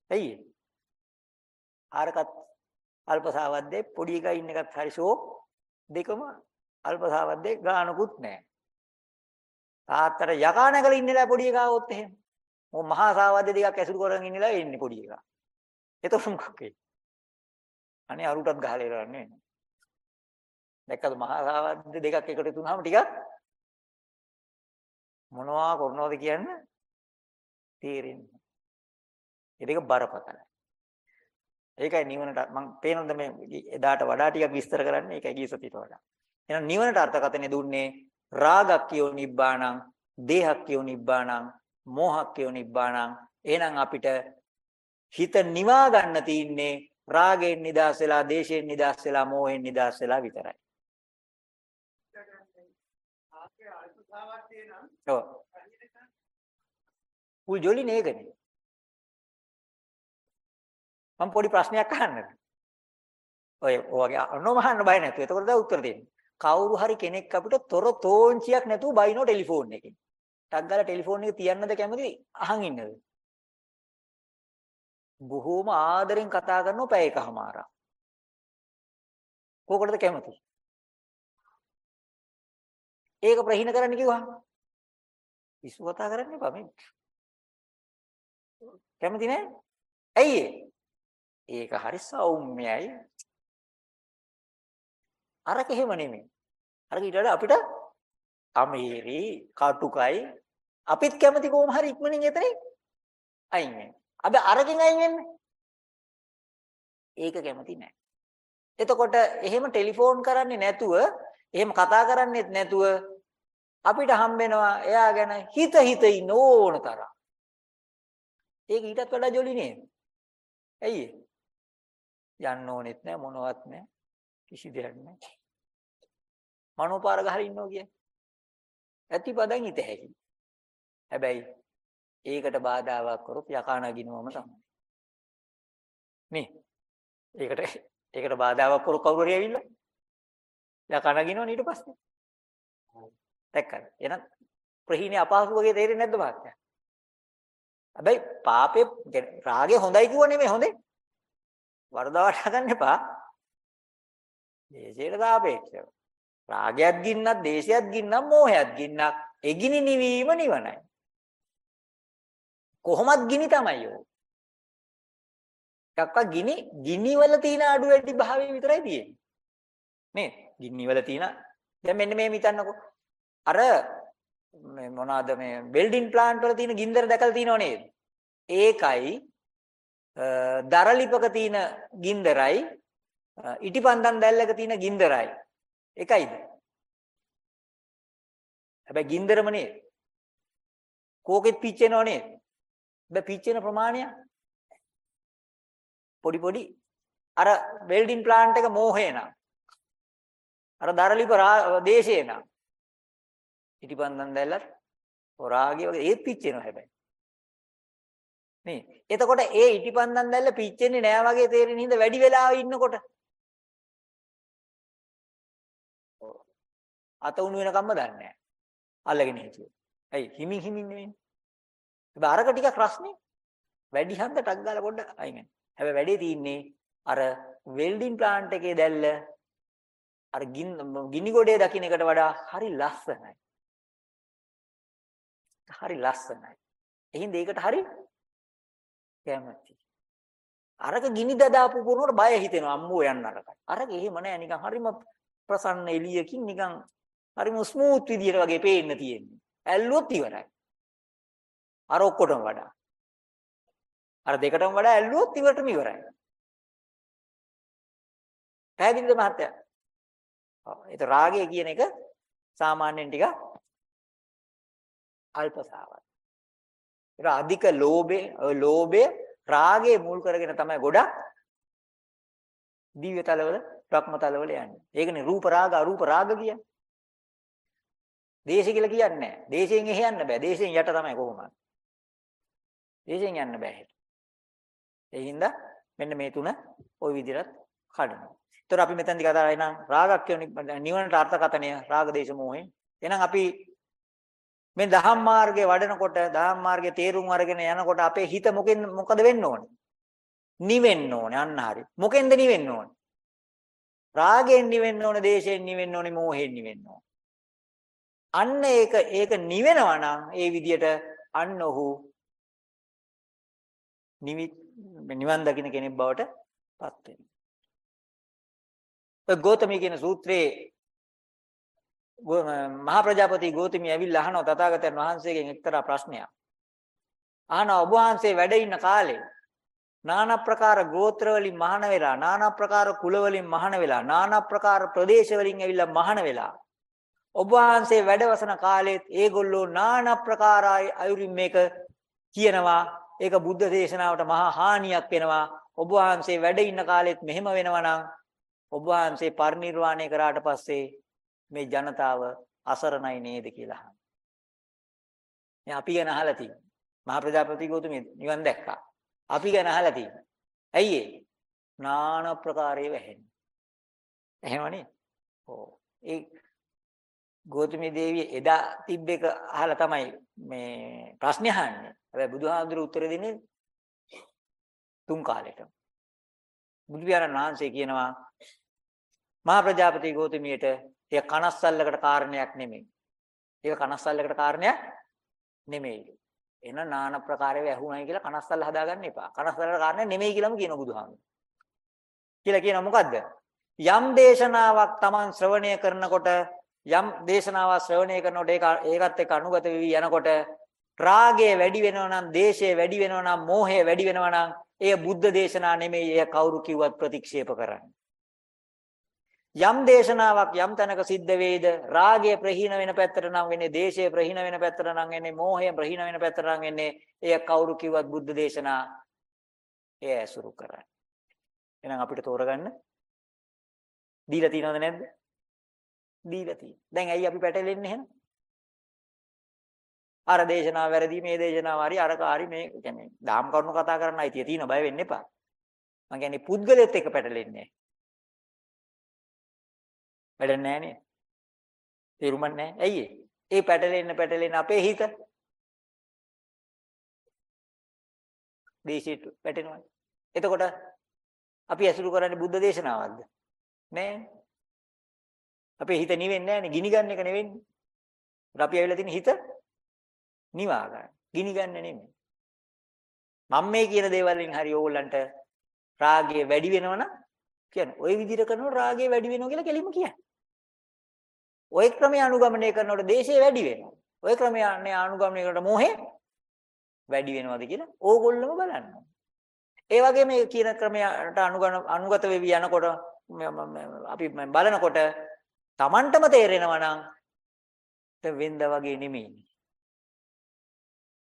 ඇයි? ආරකත් අල්පසාවද්දේ පොඩි එකා ඉන්න එකත් හරි ෂෝක් දෙකම අල්පසාවද්දේ ගානකුත් නැහැ. තාත්තට යකා නැගලා ඉන්නලා පොඩි එකා આવොත් එහෙම. මො මහා සාවද්දේ දෙකක් ඇසුරු කරගෙන ඉන්නලා ඉන්නේ පොඩි එකා. එතකොට මොකක්ද? අනේ අරුටත් ගහලා ඉරන්නේ. දැක්කද මහා සාවද්දේ දෙකක් එකට තුනහම ටිකක් මොනවා කරනවද කියන්නේ තේරෙන්නේ. ඒක බරපතලයි. ඒකයි නිවනට මම පේනොත් මේ එදාට වඩා ටිකක් විස්තර කරන්න ඒකයි ගිය සතියට වඩා. එහෙනම් නිවනට අර්ථකථනය දුන්නේ රාගක්ඛයෝ නිබ්බාණං, දේහක්ඛයෝ නිබ්බාණං, මෝහක්ඛයෝ නිබ්බාණං. එහෙනම් අපිට හිත නිවා ගන්න තියෙන්නේ රාගයෙන් නිදහස් වෙලා, දේශයෙන් නිදහස් වෙලා, මෝහයෙන් නිදහස් වෙලා විතරයි. ඔව්. උල් ජොලි නේකනේ. මම පොඩි ප්‍රශ්නයක් අහන්නද? ඔය ඔයගේ අනෝමහන්න බය නැතුව. එතකොට දැන් උත්තර දෙන්න. කවුරු හරි කෙනෙක් අපිට තොර තෝංචියක් නැතුව බයිනෝ ටෙලිෆෝන් එකකින්. ටක් ගාලා ටෙලිෆෝන් එක තියන්නද කැමති? අහන් ඉන්නද? බොහෝම ආදරෙන් කතා කරනවා පැය එකමාරක්. කෝකටද කැමති? ඒක ප්‍රහීන කරන්න කිව්වා. ඉස්සු කතා කරන්න එපා මේ. කැමති නෑ? ඇයි ඒ? ඒක හරි සෞම්‍යයි. අරක එහෙම නෙමෙයි. අරක ඊට වඩා අපිට අමීරි කාටුකයි අපිත් කැමති කොහොම හරි ඉක්මනින් එතනින් අයින් වෙන්න. අබ අරකින් අයින් වෙන්න. ඒක කැමති නෑ. එතකොට එහෙම ටෙලිෆෝන් කරන්නේ නැතුව එහෙම කතා කරන්නේත් නැතුව අපිට හම්බෙනවා එයා ගැන හිත හිත ඉන්න ඕන තරම්. ඒක ඊටත් වඩා ජොලි නේද? ඇයි ඒ? යන්න ඕනෙත් නැහැ මොනවත් නැහැ කිසි දෙයක් නැහැ මනෝපාර ගහලා ඉන්නවා කියන්නේ ඇති පදන් හිත හැකි හැබැයි ඒකට බාධාවක් කරොත් යකා නගිනවම තමයි. නේ ඒකට ඒකට බාධාවක් කරු කවුරු හරි ඇවිල්ලා යකා නගිනවනේ ඊට පස්සේ. දැක්කද? එහෙනම් ප්‍රහීනේ අපහසු වගේ තේරෙන්නේ නැද්ද මහත්තයා? හැබැයි පාපේ රාගේ හොඳයි කිව්ව නෙමෙයි හොඳේ. වරදවට ගන්න එපා. දේශයට සාපේක්ෂව. රාගයත් ගින්නක්, දේශයත් ගින්නක්, මෝහයත් ගින්නක්. එගිනි නිවීම නිවනයි. කොහොමත් ගිනි තමයි යෝ. එකක්වත් ගිනි ගිනි වල තියෙන අඩු වැඩි භාවය විතරයි තියෙන්නේ. නේ? ගිනි වල තියෙන දැන් මෙන්න මේ හිතන්නකෝ. අර මේ මොනවාද මේ වෙල්ඩින් ප්ලාන්ට් වල තියෙන ගින්දර දැකලා තියෙනව නේද? ඒකයි දරලිපක තියෙන ගින්දරයි ඉටිපන්දම් දැල්ලක තියෙන ගින්දරයි එකයිද? හැබැයි ගින්දරම නේද? කෝකෙත් පිච්චෙනව නේද? හැබැයි පිච්චෙන ප්‍රමාණය? පොඩි පොඩි. අර වෙල්ඩින් ප්ලාන්ට් එක මෝහේ නම්. අර දරලිප දේශේ නම්. ඉටිපන්දම් දැල්ලත් රාගය වගේ. ඒත් පිච්චෙනවා හැබැයි. නේ? එතකොට ඒ ඉටිපන්දම් දැල්ල පිච්චෙන්නේ නෑ වගේ තේරෙන හින්දා වැඩි වෙලාව ඉන්නකොට. අත උණු වෙනකම්ම දන්නේ නෑ අල්ලගෙන හිටියෝ. ඇයි? හිමින් හිමින් නෙවෙයි හැබැයි අරක ටිකක් රස්නේ. වැඩි හන්ද ටක් ගාලා පොඩ්ඩක් අයින් හැබැයි වැඩේ තියෙන්නේ අර වෙල්ඩින් ප්ලාන්ට් එකේ දැල්ල අර ගිනි ගොඩේ දකින්න එකට වඩා හරි ලස්සනයි. හරි ලස්සනයි. එහෙනම් ඒකට හරි කැමති. අරක ගිනි දදාපු පුරුවට බය හිතෙනවා අම්මෝ යන්න අරකට. අරක එහෙම නෑ. නිකන් හරිම ප්‍රසන්න එළියකින් නිකන් හරිම ස්මූත් විදියට වගේ පේන්න තියෙන්නේ. ඇල්ලුවොත් ඉවරයි. අර ඔක්කොටම වඩා. අර දෙකටම වඩා ඇල්ලුවොත් ඉවරටම ඉවරයි. පැහැදිලිද මහත්තයා? ඔව්. ඒක රාගය කියන එක සාමාන්‍යයෙන් ටික අල්පසාවත්. ඒක අධික ලෝභය, ලෝභය රාගයේ මුල් කරගෙන තමයි ගොඩක් දිව්‍ය තලවල, භ්‍රම තලවල යන්නේ. ඒකනේ රූප රාග, අරූප රාග කියන්නේ. දේශ කියලා කියන්නේ නැහැ. දේශයෙන් එහේ යන්න බෑ. දේශයෙන් යට තමයි කොහොමද? දේශයෙන් යන්න බෑ. ඒ හින්දා මෙන්න මේ තුන ওই විදිහට කඩනවා. ඒතර අපි මෙතනදි කතා කරා නම් රාගක් කියන නිවනට අර්ථකථනය රාග දේශ මොහෙන්. එහෙනම් අපි මේ දහම් මාර්ගයේ වඩනකොට දහම් මාර්ගයේ තේරුම් අරගෙන යනකොට අපේ හිත මොකෙන් මොකද වෙන්න ඕනේ? නිවෙන්න ඕනේ අන්න හරි. මොකෙන්ද නිවෙන්න ඕනේ? රාගයෙන් නිවෙන්න ඕනේ, දේශයෙන් නිවෙන්න ඕනේ, මෝහයෙන් නිවෙන්න ඕනේ. අන්න ඒක ඒක නිවෙනවා නම් ඒ විදියට අන්න ඔහු නිවන් දකින්න කෙනෙක් බවට පත් වෙනවා. ඔය ගෝතමී කියන සූත්‍රයේ මහා ප්‍රජාපති ගෝතමී ඇවිල්ලා අහනවා තථාගතයන් වහන්සේගෙන් එක්තරා ප්‍රශ්නයක්. අහනවා ඔබ වහන්සේ වැඩ ඉන්න කාලේ নানা ප්‍රකාර ගෝත්‍ර වලින් මහාන වෙලා নানা ප්‍රකාර කුල වලින් මහාන වෙලා নানা ප්‍රකාර ප්‍රදේශ වලින් ඇවිල්ලා මහාන වෙලා ඔබ වහන්සේ වැඩවසන කාලෙත් ඒගොල්ලෝ নানা ප්‍රකාර අයුරින් මේක කියනවා ඒක බුද්ධ දේශනාවට මහා හානියක් වෙනවා ඔබ වහන්සේ වැඩ ඉන්න කාලෙත් මෙහෙම වෙනවා නම් ඔබ වහන්සේ පරිනිර්වාණය කරාට පස්සේ මේ ජනතාව අසරණයි නේද කියලා අහනවා. මේ අපි ගැන අහලා තියෙනවා. මහා ප්‍රජාපති ගෞතමී නිවන් දැක්කා. අපි ගැන අහලා තියෙනවා. ඇයි ඒ? නාන ප්‍රකාරයේ වැහෙන්නේ. එහෙමනේ. ඔව්. ඒ ගෞතමී දේවිය එදා තිබ්බ එක අහලා තමයි මේ ප්‍රශ්නේ අහන්නේ. හැබැයි බුදුහාමුදුරු උත්තර දෙන්නේ තුන් කාලෙට. බුදු පියාණන් වහන්සේ කියනවා මහා ප්‍රජාපති ගෞතමියට ඒක කනස්සල්ලකට කාරණයක් නෙමෙයි. ඒක කනස්සල්ලකට කාරණයක් නෙමෙයි. එන නාන ප්‍රකාරයේ ඇහුණයි කියලා කනස්සල්ල හදාගන්න එපා. කනස්සල්ලට කාරණයක් නෙමෙයි කියලාම කියන බුදුහාමුදුරුවෝ. කියලා කියන මොකද්ද? යම් දේශනාවක් Taman ශ්‍රවණය කරනකොට යම් දේශනාවක් ශ්‍රවණය කරනකොට ඒක ඒකත් එක්ක අනුගත වෙවි යනකොට රාගය වැඩි වෙනවා නම්, දේශය වැඩි වෙනවා නම්, මෝහය වැඩි වෙනවා නම්, එය බුද්ධ දේශනා නෙමෙයි. එය කවුරු කිව්වත් ප්‍රතික්ෂේප කරන්නේ. යම් දේශනාවක් යම් තැනක සිද්ධ වේද රාගය ප්‍රහීන වෙන පැත්තට නම් වෙන්නේ දේශය ප්‍රහීන වෙන පැත්තට නම් වෙන්නේ මෝහය ප්‍රහීන වෙන පැත්තට නම් වෙන්නේ එය කවුරු කිව්වත් බුද්ධ දේශනා එය ඇසුරු කරන්නේ එහෙනම් අපිට තෝරගන්න දීලා තියෙනවද නැද්ද දීලා තියෙනවා දැන් ඇයි අපි පැටලෙන්නේ එහෙනම් අර දේශනාව වැරදි මේ දේශනාව හරි අර කාරි මේ කියන්නේ දාම් කරුණු කතා කරන්න අයිතිය තියෙන බය වෙන්න එපා මම කියන්නේ පුද්ගලයෙක් එක්ක පැටලෙන්නේ වැඩක් නැහැ නේ. තේරුමක් නැහැ. ඇයි ඒ? ඒ පැටලෙන්න පැටලෙන්න අපේ හිත දේශයට වැටෙනවා. එතකොට අපි ඇසුරු කරන්නේ බුද්ධ දේශනාවක්ද? නෑ. අපේ හිත නිවෙන්නේ නෑනේ. ගිනි ගන්න එක නෙවෙන්නේ. අපි ඇවිල්ලා තියෙන හිත නිවා ගන්න. ගිනි ගන්න නෙමෙයි. මම මේ කියන දේවල් වලින් හරි ඕගොල්ලන්ට රාගය වැඩි වෙනවනම් කියන්නේ ওই විදිහට කරනකොට රාගය වැඩි වෙනවා කියලා කෙලින්ම කියන්නේ. ওই ක්‍රමය අනුගමනය කරනකොට දේශය වැඩි වෙනවා. ওই ක්‍රමය අනුගමනය කරනකොට මොහේ වැඩි වෙනවද කියලා ඕගොල්ලොම බලන්න. ඒ වගේ මේ කියන ක්‍රමයට අනුගම අනුගත වෙවි යනකොට අපි බලනකොට Tamanටම තේරෙනවා නම් වෙන්ද වගේ නෙමෙයි.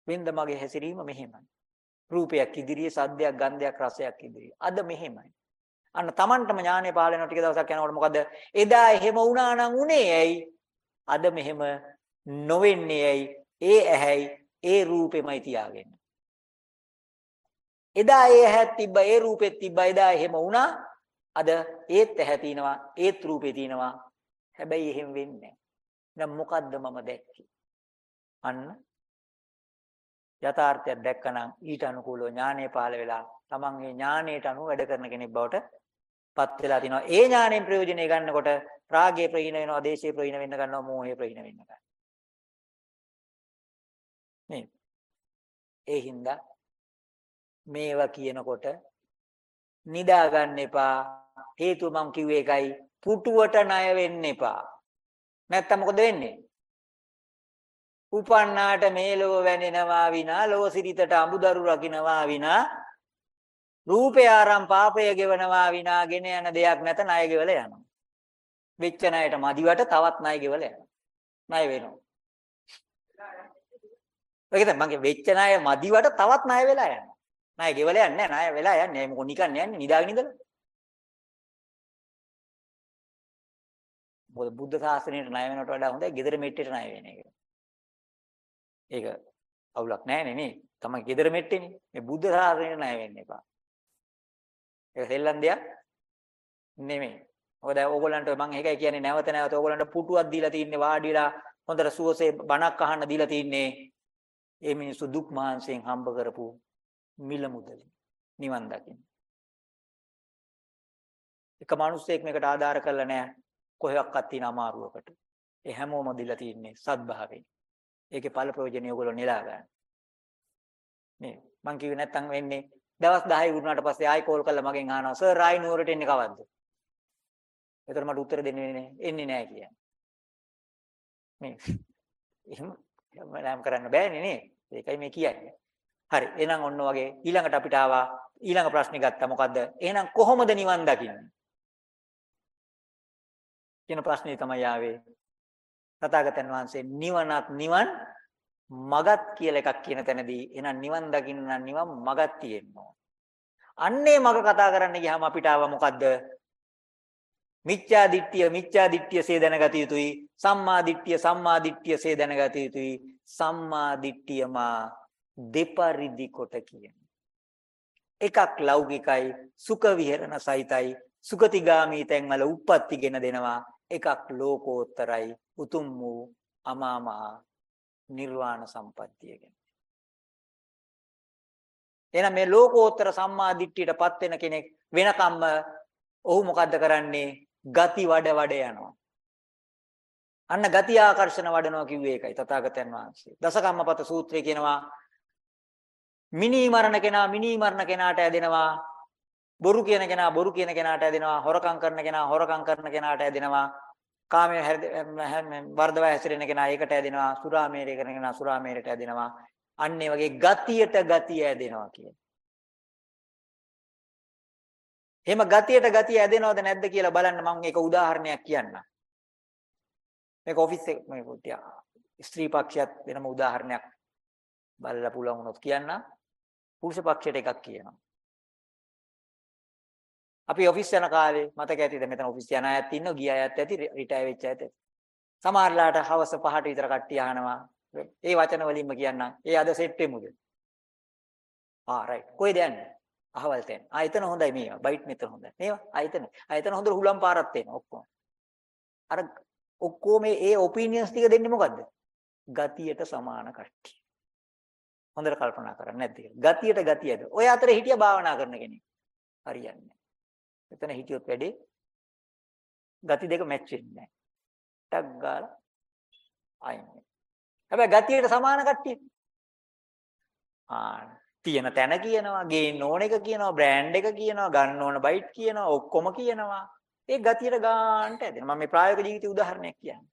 වෙන්ද මගේ හැසිරීම මෙහෙමයි. රූපයක් ඉදිරියේ සද්දයක් ගන්ධයක් රසයක් ඉදිරියේ. අද මෙහෙමයි. අන්න Tamanටම ඥානෙ පහළ වෙන ටික දවසක් යනකොට මොකද? එදා එහෙම වුණා නම් උනේ ඇයි? අද මෙහෙම නොවෙන්නේ ඇයි? ඒ ඇහැයි ඒ රූපෙමයි තියාගෙන. එදා ඒ ඇහත් තිබ්බ ඒ රූපෙත් තිබ්බ එදා එහෙම වුණා. අද ඒත් ඇහැ තිනවා ඒත් රූපේ තිනවා. හැබැයි එහෙම වෙන්නේ නැහැ. දැන් මොකද්ද මම දැක්කේ? අන්න යථාර්ථයක් දැක්කනම් ඊට අනුකූලව ඥානය පහළ වෙලා තමන්ගේ ඥානයට අනුව වැඩ කරන කෙනෙක් බවට පත් වෙලා තිනවා. ඒ ඥාණයෙන් ප්‍රයෝජනෙ ගන්නකොට රාගය ප්‍රහීන වෙනවා, දේශය ප්‍රහීන වෙන්න ගන්නවා, මෝහය ප්‍රහීන වෙන්න ගන්නවා. මේ ඒ හින්දා මේවා කියනකොට නිදා ගන්න එපා. හේතුව මම කිව්වේ ඒකයි. පුටුවට ණය වෙන්න එපා. නැත්තම් මොකද වෙන්නේ? උපන්නාට මේ ලෝව වැනෙනවා විනා ලෝව සිරිතට අඹදරු රකින්නවා විනා රූපය ආරම් පාපය ගෙවනවා විනා ගෙන යන දෙයක් නැත ණය ගෙවල යනවා. වෙච්ච ණයට මදිවට තවත් ණය ගෙවල යනවා. ණය වෙනවා. ඒකද මගේ වෙච්ච ණය මදිවට තවත් ණය වෙලා යනවා. ණය ගෙවල යන්නේ නැහැ ණය වෙලා යන්නේ මොකෝ නිකන් යන්නේ නිදාගෙන ඉඳලා. මොකද බුද්ධ ශාසනයට ණය වෙනවට වඩා හොඳයි ගෙදර මෙට්ටේට ණය වෙන එක. ඒක අවුලක් නැහැ නේ. තමයි ගෙදර මෙට්ටේනේ. මේ බුද්ධ ශාසනයට ණය වෙන්න එපා. ඒක සෙල්ලම් දෙයක් නෙමෙයි. මොකද ඕගොල්ලන්ට මම ඒකයි කියන්නේ නැවත නැවත ඕගොල්ලන්ට පුටුවක් දීලා තින්නේ වාඩි වෙලා හොඳට සුවසේ බණක් අහන්න දීලා තින්නේ. ඒ මිනිස්සු දුක් මහන්සියෙන් හම්බ කරපු මිල මුදලින් නිවන් දකින්න. එක මිනිස්සෙක් මේකට ආධාර කරලා නැහැ කොහෙවත් තියෙන අමාරුවකට. ඒ හැමෝම දීලා තින්නේ සත්භාවයෙන්. ඒකේ ඵල ප්‍රයෝජනෙ ඔයගොල්ලෝ නෙලා ගන්න. මේ මං කිව්වේ නැත්තම් වෙන්නේ දවස් 10 වුණාට පස්සේ ආයි කෝල් කරලා මගෙන් අහනවා සර් ආයි නුවරට එන්නේ කවද්ද? ඒතර මට උත්තර දෙන්නේ නැහැ එන්නේ නැහැ කියන්නේ. මේ එහෙම නම් කරන්න බෑනේ නේ. ඒකයි මේ කියන්නේ. හරි. එහෙනම් ඔන්න වගේ ඊළඟට අපිට ආවා ඊළඟ ප්‍රශ්නේ ගත්තා මොකද්ද? එහෙනම් කොහොමද නිවන් දකින්නේ? කියන ප්‍රශ්නේ තමයි ආවේ. තථාගතයන් වහන්සේ නිවනත් නිවන් මගත් කියලා එකක් කියන තැනදී එහෙනම් නිවන් දකින්න නම් නිවන් මගක් තියෙනවා. අන්නේ මග කතා කරන්න ගියාම අපිට ආව මොකද්ද? මිච්ඡා දිට්ඨිය මිච්ඡා දිට්ඨිය සේ දැනගත යුතුයි. සම්මා දිට්ඨිය සම්මා දිට්ඨිය සේ දැනගත යුතුයි. සම්මා දිට්ඨියම දෙපරිදි කොට කියන. එකක් ලෞකිකයි සුඛ විහරණ සහිතයි සුගතිගාමී තැන්වල උප්පත්තිගෙන දෙනවා. එකක් ලෝකෝත්තරයි උතුම් වූ අමාමහා නිර්වාණ සම්පත්තිය ගැන. එහෙනම් මේ ලෝකෝත්තර සම්මා දිට්ඨියටපත් වෙන කෙනෙක් වෙනකම්ම ඔහු මොකද්ද කරන්නේ? ගති වඩ වඩ යනවා. අන්න ගති ආකර්ෂණ වඩනවා කිව්වේ ඒකයි තථාගතයන් වහන්සේ. දසකම්මපත සූත්‍රය කියනවා මිනී මරණ කෙනා මිනී මරණ කෙනාට ඇදෙනවා බොරු කියන කෙනා බොරු කියන කෙනාට ඇදෙනවා හොරකම් කරන කෙනා හොරකම් කරන කෙනාට ඇදෙනවා කාමයේ වර්ධව හැසිරෙන කෙනා ඒකට ඇදෙනවා සුරාමේරය කරන කෙනා සුරාමේරයට ඇදෙනවා අන්න ඒ වගේ ගතියට ගතිය ඇදෙනවා කියන. එහෙම ගතියට ගතිය ඇදෙනවද නැද්ද කියලා බලන්න මම ඒක උදාහරණයක් කියන්නම්. මේක ඔෆිස් එක මේ ස්ත්‍රී පක්ෂයත් වෙනම උදාහරණයක් බලලා පුළුවන් වුණොත් කියන්න. පුරුෂ පක්ෂයට එකක් කියනවා. අපි ඔෆිස් යන කාලේ මතක ඇතිද මෙතන ඔෆිස් යන අයත් ඉන්නවා ගිය අයත් ඇති රිටයර් වෙච්ච අයත් ඇති. සමහරලාට හවස 5ට විතර කට්ටිය අහනවා. ඒ වචන වලින්ම කියන්නම්. ඒ අද සෙට් වෙමුද? ආ රයිට්. කොයිද යන්නේ? අහවල් තැන. ආ එතන හොඳයි මේවා. බයිට් මෙතන හොඳයි. මේවා ආ එතන. ආ එතන හොඳට හුලම් පාරක් තියෙනවා ඔක්කොම. අර ඔක්කොම ඒ ඔපිනියන්ස් ටික දෙන්නේ මොකද්ද? ගතියට සමාන කට්ටිය. හොඳට කල්පනා කරන්න නැද්ද? ගතියට ගතියද? ඔය අතරේ හිටියා භාවනා කරන කෙනෙක්. හරියන්නේ එතන හිටියොත් වැඩේ ගති දෙක මැච් වෙන්නේ නැහැ. ටක් ගාලා අයින් හැබැයි ගතියට සමාන කට්ටිය. ආ තියෙන තැන කියනවා, ගේන්න ඕන එක කියනවා, බ්‍රෑන්ඩ් එක කියනවා, ගන්න ඕන බයිට් කියනවා, ඔක්කොම කියනවා. ඒ ගතියට ගන්නට ඇදෙන. මම මේ ප්‍රායෝගික ජීවිත උදාහරණයක් කියන්නේ.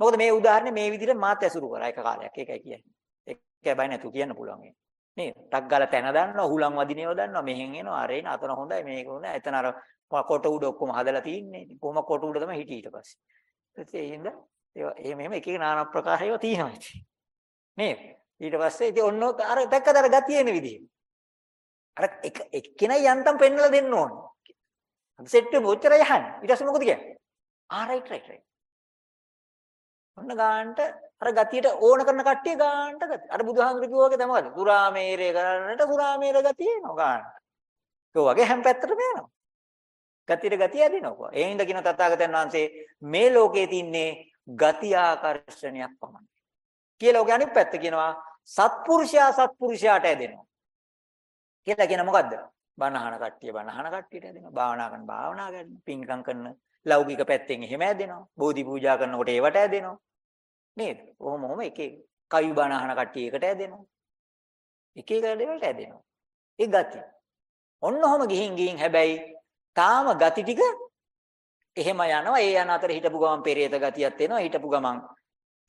මොකද මේ උදාහරණය මේ විදිහට මාත් ඇසුරු කරා එක කාලයක්. ඒකයි කියන්නේ. ඒකයි බය නැතු කියන්න පුළුවන්. නේද? ටක් ගාලා තැන දන්නවා, හුලං වදිනේව දන්නවා, මෙහෙන් එනවා, අර එන අතන හොඳයි, මේක හොඳයි. එතන අර කොට උඩ ඔක්කොම හදලා තින්නේ. කොහොම කොට උඩ තමයි හිටියේ ඊට පස්සේ. ඒ හින්දා ඒවා එහෙම එහෙම එක එක নানা ප්‍රකාර ඒවා තියෙනවා ඉතින්. නේද? ඊට පස්සේ ඉතින් ඔන්න අර දැක්කද අර ගතිය එන විදිහ. අර එක එක්කෙනයි යන්තම් පෙන්නලා දෙන්න ඕන. අපි සෙට් වෙමු ඔච්චර යහන්නේ. ඊට පස්සේ මොකද කියන්නේ? ආ රයිට් රයිට් රයිට්. ඔන්න ගානට අර ගතියට ඕන කරන කට්ටිය ගානට ගතිය. අර බුදුහාමුදුරු කිව්වා වගේ තමයි. සුරාමේරේ කරන්නට සුරාමේර ගතිය එනවා ගානට. ඒ වගේ හැම පැත්තටම යනවා. ගතියට ගතිය ඇදිනවා. ඒ හින්දා කියන තථාගතයන් වහන්සේ මේ ලෝකයේ තින්නේ ගති ආකර්ෂණයක් පමණයි. කියලා ඔගේ අනිත් පැත්ත කියනවා සත්පුරුෂයා සත්පුරුෂයාට ඇදෙනවා. කියලා කියන මොකද්ද? බණහන කට්ටිය බණහන කට්ටියට ඇදෙනවා. භාවනා කරන භාවනා කරන පින්කම් කරන ලෞකික පැත්තෙන් එහෙම ඇදෙනවා. බෝධි පූජා කරනකොට ඒවට ඇදෙනවා. නේද? ඔහොම ඔහොම එක එක කවි බණහන කට්ටිය එකට ඇදෙනවා. එක එක දේවල්ට ඇදෙනවා. ඒ ගති. ඔන්න ඔහොම ගිහින් ගිහින් හැබැයි තාම ගති ටික එහෙම යනවා. ඒ යන අතර හිටපු ගමන් පෙරේත ගතියක් එනවා. හිටපු ගමන්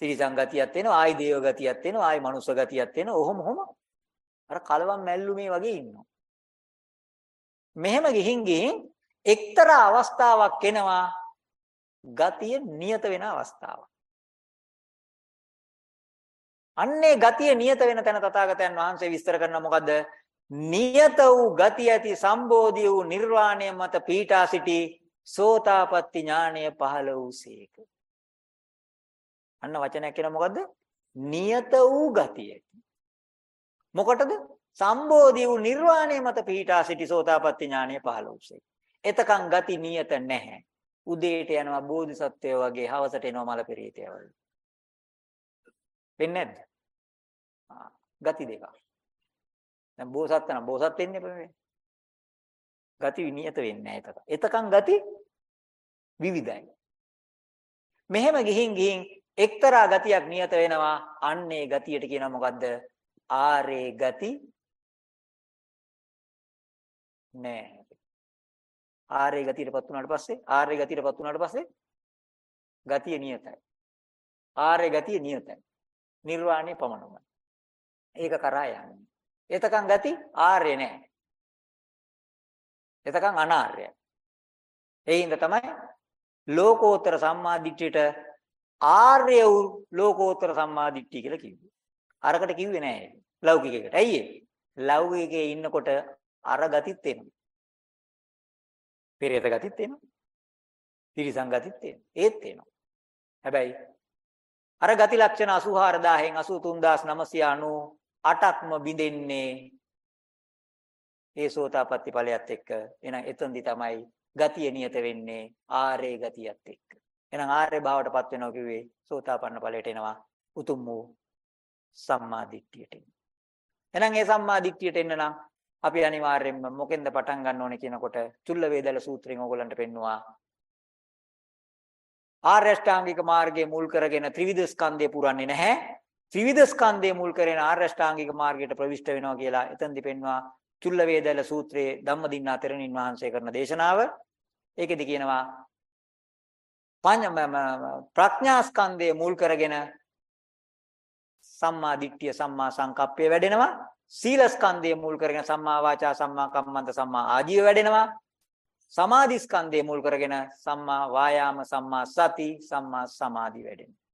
තිරිසන් ගතියක් එනවා. ආයි දේව ගතියක් එනවා. ආයි මනුස්ස ගතියක් එනවා. ඔහොම ඔහොම අර කලවම් මැල්ලුමේ වගේ ඉන්නවා. මෙහෙම ගිහින් ගිහින් එක්තරා අවස්ථාවක් එනවා ගතිය නියත වෙන අවස්ථාවක්. අන්නේ ගතිය නියත වෙන තැන තථාගතයන් වහන්සේ විස්තර කරන මොකද්ද? නියත වූ ගති ඇති සම්බෝධි වූ නිර්වාණය මත පීඨා සිටි සෝතාපට්ටි ඥානය පහළ වූසේක. අන්න වචනයක් කියන මොකද්ද? නියත වූ ගතිය. මොකටද? සම්බෝධි වූ නිර්වාණය මත පිහිටා සිටි සෝතාපට්ටි ඥානය පහළ වූසේක. එතකන් ගති නියත නැහැ. උදේට යනවා බෝධිසත්වය වගේ හවසට එනවා මල පෙරේතය වගේ. වෙන්නේ නැද්ද? ගති දෙකක්. දැන් බෝසත් නම් බෝසත් වෙන්නේ බෑ. ගති විනියත වෙන්නේ නැහැ එතක. එතකන් ගති විවිධයි. මෙහෙම ගිහින් ගිහින් එක්තරා ගතියක් නියත වෙනවා. අන්නේ ගතියට කියනවා මොකද්ද? ආරේ ගති නෑ. ආරේ ගතියටපත් වුණාට පස්සේ ආරේ ගතියටපත් වුණාට පස්සේ ගතිය නියතයි. ආරේ ගතිය නියතයි. නිර්වාණය පමණයි. ඒක කරා යන්නේ. එතකන් ගති ආර්ය නෑ. එතකන් අනාර්යයි. ඒ හින්දා තමයි ලෝකෝත්තර සම්මාදිට්ඨියට ආර්ය වූ ලෝකෝත්තර සම්මාදිට්ඨිය කියලා කිව්වේ. අරකට කිව්වේ නෑ ලෞකිකයකට. ඇයි ඒ? ලෞකිකයේ ඉන්නකොට අර ගතිත් එනවා. පෙරේත ගතිත් එනවා. තිරිසන් ගතිත් එනවා. ඒත් එනවා. හැබැයි අර ගති ලක්ෂණ 84000න් 83998ක්ම බිඳෙන්නේ ඒ සෝතාපට්ටි ඵලයත් එක්ක එහෙනම් එතෙන්දි තමයි ගතිය නියත වෙන්නේ ආර්ය ගතියත් එක්ක. එහෙනම් ආර්ය භාවයටපත් වෙනවා කිව්වේ සෝතාපන්න ඵලයට එනවා උතුම් වූ සම්මා දිට්ඨියට. එහෙනම් ඒ සම්මා දිට්ඨියට එන්න නම් අපි අනිවාර්යයෙන්ම මොකෙන්ද පටන් ගන්න ඕනේ කියනකොට චුල්ල වේදල සූත්‍රයෙන් ඕගොල්ලන්ට පෙන්නවා ආර්ය ශ්‍රාංගික මාර්ගයේ මුල් කරගෙන ත්‍රිවිධ ස්කන්ධය පුරන්නේ නැහැ. ත්‍රිවිධ ස්කන්ධය මුල් කරගෙන ආර්ය ශ්‍රාංගික මාර්ගයට ප්‍රවිෂ්ඨ වෙනවා කියලා එතෙන්දි පෙන්වා චුල්ල වේදල සූත්‍රයේ ධම්මදින්නා තෙරණින් වහන්සේ කරන දේශනාව. ඒකෙදි කියනවා ප්‍රඥා ස්කන්ධය මුල් කරගෙන සම්මා දිට්ඨිය සම්මා සංකප්පය වැඩෙනවා. සීල ස්කන්ධය මුල් කරගෙන සම්මා වාචා සම්මා කම්මන්ත සම්මා ආජීව වැඩෙනවා. සමාධි ස්කන්ධය මුල් කරගෙන සම්මා වායාම සම්මා සති සම්මා සමාධි වැඩෙනවා.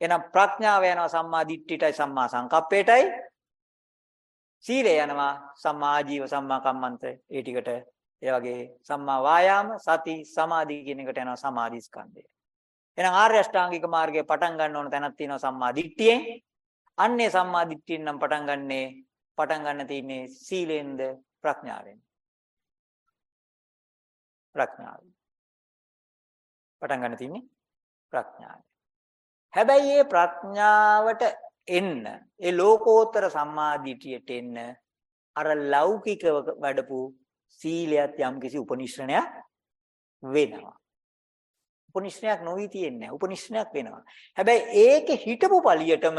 එහෙනම් ප්‍රඥාව යනවා සම්මා දිට්ඨියටයි සම්මා සංකප්පයටයි සීලය යනවා සම්මා ජීව සම්මා කම්මන්ත ඒ ටිකට ඒ වගේ සම්මා වායාම සති සමාධි කියන එකට යනවා සමාධි ස්කන්ධය. එහෙනම් ආර්ය අෂ්ටාංගික මාර්ගයේ පටන් ගන්න ඕන තැනක් තියෙනවා සම්මා දිට්ඨියෙන්. අන්නේ සම්මා දිට්ඨියෙන් නම් පටන් ගන්නෙ පටන් ගන්න තියෙන්නේ සීලෙන්ද ප්‍රඥාවෙන්. ප්‍රඥාවෙන්. පටන් ගන්න තියෙන්නේ ප්‍රඥාවෙන්. හැබැයි මේ ප්‍රඥාවට එන්න ඒ ලෝකෝත්තර සම්මාදිටියට එන්න අර ලෞකිකව වැඩපු සීලයත් යම්කිසි උපනිශ්‍රණයක් වෙනවා. උපනිශ්‍රණයක් නොවි තියෙන්නේ උපනිශ්‍රණයක් වෙනවා. හැබැයි ඒකේ හිටපු පළියටම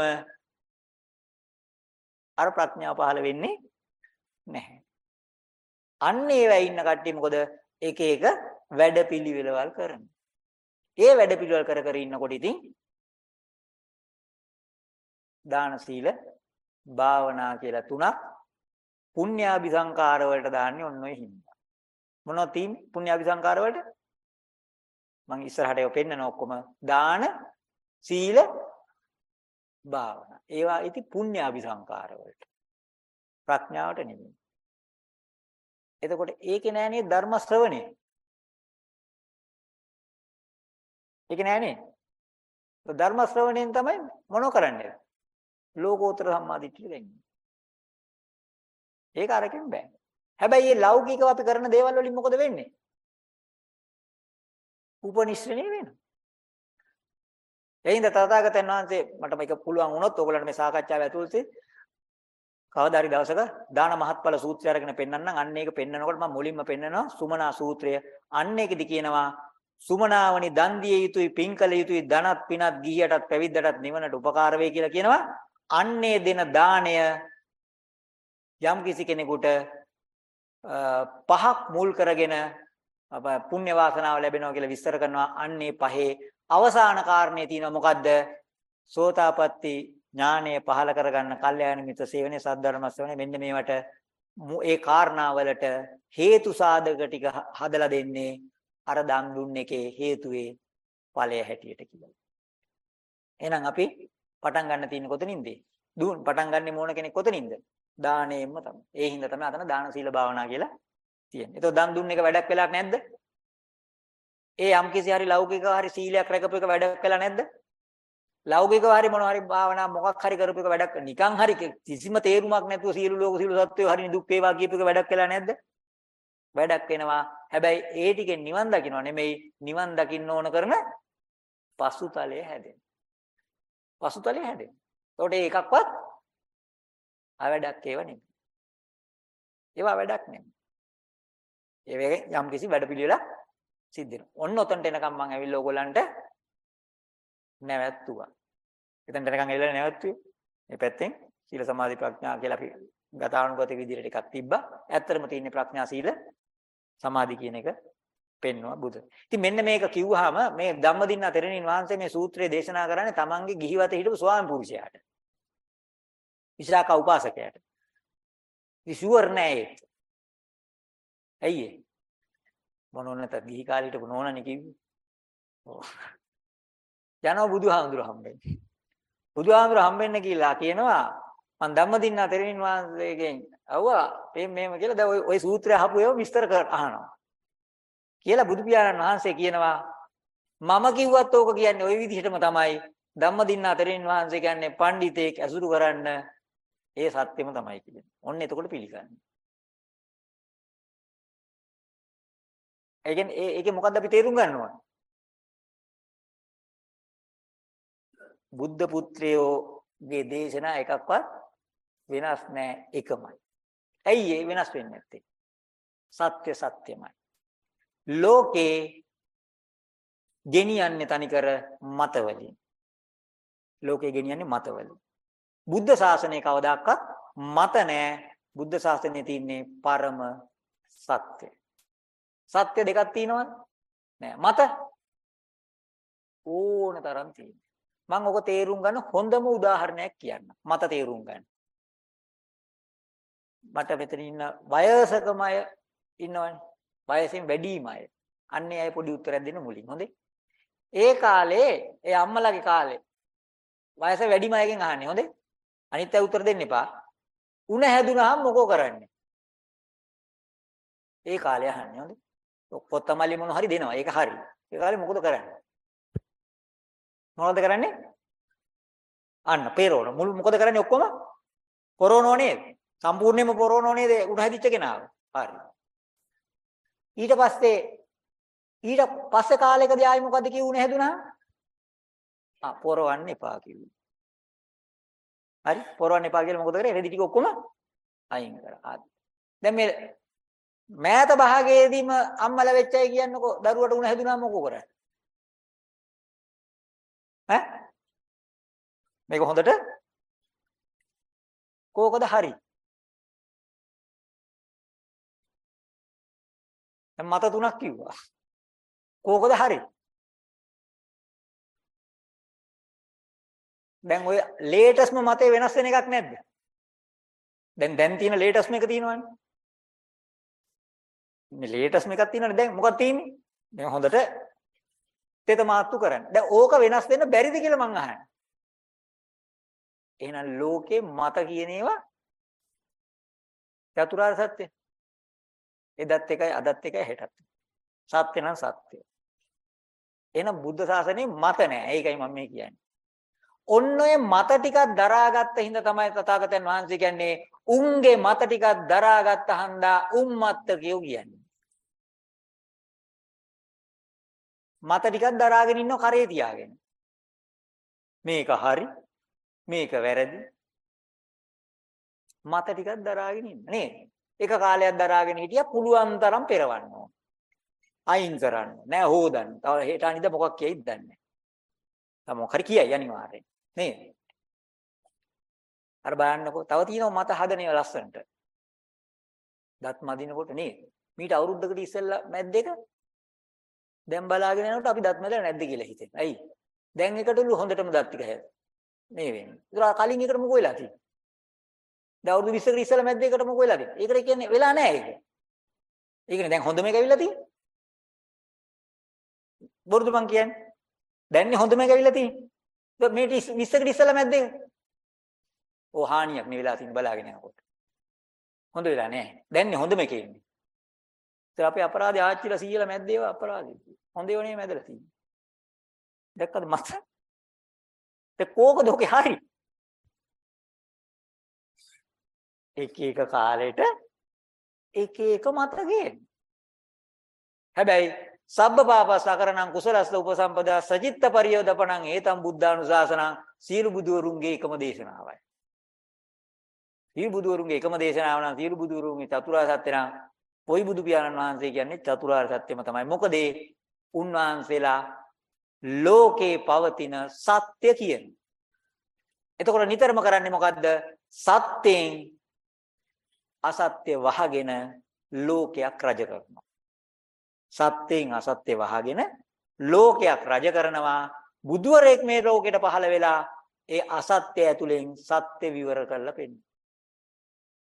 අර ප්‍රඥාව පහළ වෙන්නේ නැහැ. අන්න ඒවැ ඉන්න කට්ටිය මොකද එක එක වැඩපිළිවෙලවල් කරන්නේ. ඒ වැඩපිළිවෙල කර කර ඉන්නකොට ඉතින් දාන සීල භාවනා කියලා තුනක් පුණ්‍යාභි සංකාර වලට දාන්නේ ඔන්න ඔය හින්දා. මොනවද තියෙන්නේ පුණ්‍යාභි සංකාර වලට? මම ඉස්සරහට ඒක පෙන්නන ඔක්කොම දාන සීල භාවනා. ඒවා ඉති පුණ්‍යාභි සංකාර වලට. ප්‍රඥාවට නෙමෙයි. එතකොට ඒකේ නෑනේ ධර්ම ශ්‍රවණය. ඒක නෑනේ. ධර්ම ශ්‍රවණයෙන් තමයි මොනෝ කරන්නේ? ලෝකෝත්තර සම්මාදිට්ඨිය දෙන්නේ. ඒක අරකින් බෑ. හැබැයි මේ ලෞකිකව අපි කරන දේවල් වලින් මොකද වෙන්නේ? උපනිශ්‍රණය වෙනවා. එයින්ද තථාගතයන් වහන්සේ මට මේක පුළුවන් වුණොත් ඕගලන්ට මේ සාකච්ඡාව ඇතුළතේ කවදා හරි දවසක දාන මහත්ඵල සූත්‍රය අරගෙන පෙන්නන්නම් අන්න ඒක පෙන්නනකොට මම මුලින්ම පෙන්නනවා සුමනා සූත්‍රය අන්න ඒකෙදි කියනවා සුමනාවනි දන් දිය යුතුයි පින් කළ යුතුයි ධනත් පිනත් ගිහියටත් පැවිද්දටත් නිවනට උපකාර වේ කියලා කියනවා අන්නේ දෙන දාණය යම් කිසි කෙනෙකුට පහක් මුල් කරගෙන පුණ්‍ය වාසනාව ලැබෙනවා කියලා විස්තර කරනවා. අන්නේ පහේ අවසාන කාරණේ තියෙනවා මොකද්ද? සෝතාපට්ටි ඥානය පහල කරගන්න කල්යාණ මිත්‍ර සේවනයේ සද්ධර්ම ශ්‍රවණය. මෙන්න මේවට ඒ කාරණාවලට හේතු සාධක ටික හදලා දෙන්නේ අර දන් දුන්න එකේ හේතුවේ ඵලය හැටියට කියලා. එහෙනම් අපි පටන් ගන්න තියෙන්නේ කොතනින්ද? දුන් පටන් ගන්නෙ මොන කෙනෙක් කොතනින්ද? දාණයෙන්ම තමයි. ඒ හින්දා තමයි අතන දාන සීල භාවනා කියලා තියෙන්නේ. ඒක දන් දුන්න එක වැඩක් වෙලා නැද්ද? ඒ යම්කිසි හරි ලෞකික හරි සීලයක් රැකපු එක වැඩක් වෙලා නැද්ද? ලෞකිකව හරි මොනවා හරි භාවනා මොකක් හරි කරපු එක වැඩක් නිකන් හරි කිසිම තේරුමක් නැතුව සියලු ලෝක සියලු සත්වයෝ හරි දුක් වේවා කියපු එක වැඩක් වෙලා නැද්ද? වැඩක් වෙනවා. හැබැයි ඒ ටිකෙන් නිවන් දකින්න නෙමෙයි නිවන් දකින්න ඕන කරන පසුතලය හැදෙන. පසුතලය හැදෙන. ඒකට ඒකක්වත් අවැඩක් ඒව නෙමෙයි. ඒවා වැඩක් නෙමෙයි. ඒ යම් කිසි වැඩපිළිවෙලක් සිද්ධ වෙනවා. ඔන්න ඔතනට එනකම් මම ඇවිල්ලා ඕගොල්ලන්ට නැවැත්තුවා. එතනට එනකම් ඇවිල්ලා නැවැත්තුවේ. මේ පැත්තෙන් සීල සමාධි ප්‍රඥා කියලා අපි ගතානුගත විදිහට එකක් තිබ්බා. ඇත්තටම තියෙන ප්‍රඥා සීල සමාධි කියන එක පෙන්වුවා බුදු. ඉතින් මෙන්න මේක කිව්වහම මේ ධම්මදින්නා තෙරණින් වහන්සේ මේ සූත්‍රය දේශනා කරන්නේ තමන්ගේ ගිහිවත හිටපු ස්වාමි පුරුෂයාට. ඉස්රාකා උපාසකයාට. විසුවර් නෑ ඒක. ඇයි ඒ? මොනෝනත ගිහි කාලේ හිටපු නෝනනේ කිව්වේ. ඔව්. යනවා බුදුහාමුදුර හම්බෙන්න. බුදුහාමුදුර හම්බෙන්න කියලා කියනවා මං ධම්මදින්නා තෙරණින් වහන්සේගෙන් අහුවා මේ මේම කියලා දැන් ওই සූත්‍රය අහපු ඒවා විස්තර කර අහනවා. කියලා බුදු පියාණන් වහන්සේ කියනවා මම කිව්වත් ඕක කියන්නේ ওই විදිහටම තමයි ධම්මදින්න තෙරණින් වහන්සේ කියන්නේ පඬිතෙක් ඇසුරු කරන්න ඒ සත්‍යෙම තමයි කියන්නේ. ඔන්න එතකොට පිළිගන්නේ. ඒ කියන්නේ ඒකේ මොකද්ද අපි තේරුම් ගන්න ඕන? බුද්ධ පුත්‍රයෝගේ දේශනා එකක්වත් වෙනස් නැහැ එකමයි. ඇයි ඒ වෙනස් වෙන්නේ නැත්තේ? සත්‍ය සත්‍යමයි. ලෝකේ ගෙනියන්නේ තනිකර මතවලින්. ලෝකේ ගෙනියන්නේ මතවලින්. බුද්ධ ශාසනය කවදාකවත් මත නැහැ. බුද්ධ ශාසනයේ තියෙන්නේ පරම සත්‍ය. සත්‍ය දෙකක් තියෙනවද? නෑ. මත ඕන තරම් තියෙනවා. මම ඔක තේරුම් ගන්න හොඳම උදාහරණයක් කියන්න. මත තේරුම් ගන්න. මට මෙතන ඉන්න වයසකම අය ඉන්නවනේ. වයසෙන් වැඩිම අය. අන්නේ අය පොඩි උත්තරයක් දෙන්න මුලින්. හොඳේ. ඒ කාලේ ඒ අම්මලාගේ කාලේ වයස වැඩිම අයගෙන් අහන්නේ. හොඳේ. අනිත් අය උත්තර දෙන්න එපා. උණ හැදුනහම මොකෝ කරන්නේ? ඒ කාලේ අහන්නේ. හොඳේ. පොත්තමල්ලි මොන හරි දෙනවා. ඒක හරි. ඒ කාලේ මොකද කරන්නේ? මොනවද කරන්නේ? අන්න පෙරෝන. මුල් මොකද කරන්නේ ඔක්කොම? පොරෝනෝ නේද? සම්පූර්ණයෙන්ම පොරෝනෝ නේද උඩ හැදිච්ච කෙනාව. හරි. ඊට පස්සේ ඊට පස්සේ කාලෙකදී ආයි මොකද කිව්ුනේ හැදුනා? ආ පොරවන්න එපා කිව්වා. හරි? පොරවන්න එපා කියලා මොකද කරේ? රෙදි ටික ඔක්කොම අයින් කරා. දැන් මේ මෑත භාගයේදීම අම්මලා වෙච්චයි කියන්නකෝ දරුවට උණ හැදුනා මොකෝ කරන්නේ? ඈ? මේක හොඳට කෝකද හරි? දැන් මත තුනක් කිව්වා. කෝකද හරි? දැන් ඔය ලේටස්ම මතේ වෙනස් වෙන එකක් නැද්ද? දැන් දැන් තියෙන ලේටස්ම එක තියෙනවනේ. මේ ලේටස්ම එකක් තියෙනවනේ දැන් මොකක්ද තියෙන්නේ? දැන් හොඳට තෙත මාත්තු කරන්න. දැන් ඕක වෙනස් වෙන්න බැරිද කියලා මං අහන්නේ. එහෙනම් ලෝකේ මත කියන ඒවා චතුරාර්ය සත්‍ය. එදත් එකයි අදත් එකයි හෙටත්. සත්‍ය නම් සත්‍ය. එහෙනම් බුද්ධ ශාසනයේ මත නැහැ. ඒකයි මම මේ කියන්නේ. ඔන්න ඔය මත ටිකක් දරාගත්ත හින්දා තමයි තථාගතයන් වහන්සේ කියන්නේ උන්ගේ මත ටිකක් දරාගත්ත හන්දා උම්මත්තකයෝ කියන්නේ. මත ටිකක් දරාගෙන ඉන්නව කරේ තියාගෙන. මේක හරි මේක වැරදි. මත ටිකක් දරාගෙන ඉන්න නේද? එක කාලයක් දරාගෙන හිටියා පුළුවන් තරම් පෙරවන්න ඕන. අයින් කරන්න. නෑ හොදන්න. තව හෙට අනිද්දා මොකක් කියයිද දන්නේ නෑ. තව මොකක් හරි කියයි අනිවාර්යෙන්. නේද? අර බලන්නකෝ තව තියෙනවා මත හදනේ ලස්සනට. දත් මදිනකොට නේද? මීට අවුරුද්දකට ඉස්සෙල්ලා මැද්දේක දැන් බලාගෙන යනකොට අපි දත් මැදලා නැද්ද කියලා හිතෙන. ඇයි? දැන් එකටලු හොඳටම දත් ටික හැද. මේ වෙන්නේ. ඒතර කලින් එකට මොකෝ වෙලා තියෙන්නේ? දැන් අවුරුදු 20කට ඉස්සෙල්ලා මැද්දේකට මොකෝ වෙලා තියෙන්නේ? ඒකට කියන්නේ වෙලා නැහැ ඒක. ඒකනේ දැන් හොඳ මේක ඇවිල්ලා තියෙන්නේ. බොරුද මං කියන්නේ? දැන්නේ හොඳ මේක ඇවිල්ලා තියෙන්නේ. මේ 20කට ඉස්සලා මැද්දේ. ඕ හානියක් නේ වෙලා තින් බලාගෙන යනකොට. හොඳ වෙලා නැහැ. දැන්නේ හොඳම එකේ ඉන්නේ. ඒත් අපේ අපරාධය ආච්චිලා සීයලා මැද්දේව අපරාධය. හොඳේව නේ මැදලා තියෙන්නේ. දැක්කද මත? ඒ කෝකද ඔකේ හරි? එක එක කාලෙට එක එක මත ගේන. හැබැයි සබ්බ පාපසකරණං කුසලස්ස උපසම්පදා සචිත්ත පරියෝදපණං ඒතම් බුද්ධානුශාසනං සීල බුදුවරුන්ගේ එකම දේශනාවයි. සීල බුදුවරුන්ගේ එකම දේශනාව නම් සීල බුදුවරුන්ගේ චතුරාර්ය සත්‍ය නම් පොයි බුදු පියාණන් වහන්සේ කියන්නේ චතුරාර්ය සත්‍යම තමයි. මොකද උන්වහන්සේලා ලෝකේ පවතින සත්‍ය කියන. එතකොට නිතරම කරන්නේ මොකද්ද? සත්‍යයෙන් අසත්‍ය වහගෙන ලෝකයක් රජ කරනවා. සත්‍යයෙන් අසත්‍ය වහගෙන ලෝකයක් රජ කරනවා බුදුවරයෙක් මේ ලෝකෙට පහළ වෙලා ඒ අසත්‍ය ඇතුලෙන් සත්‍ය විවර කරලා පෙන්නන.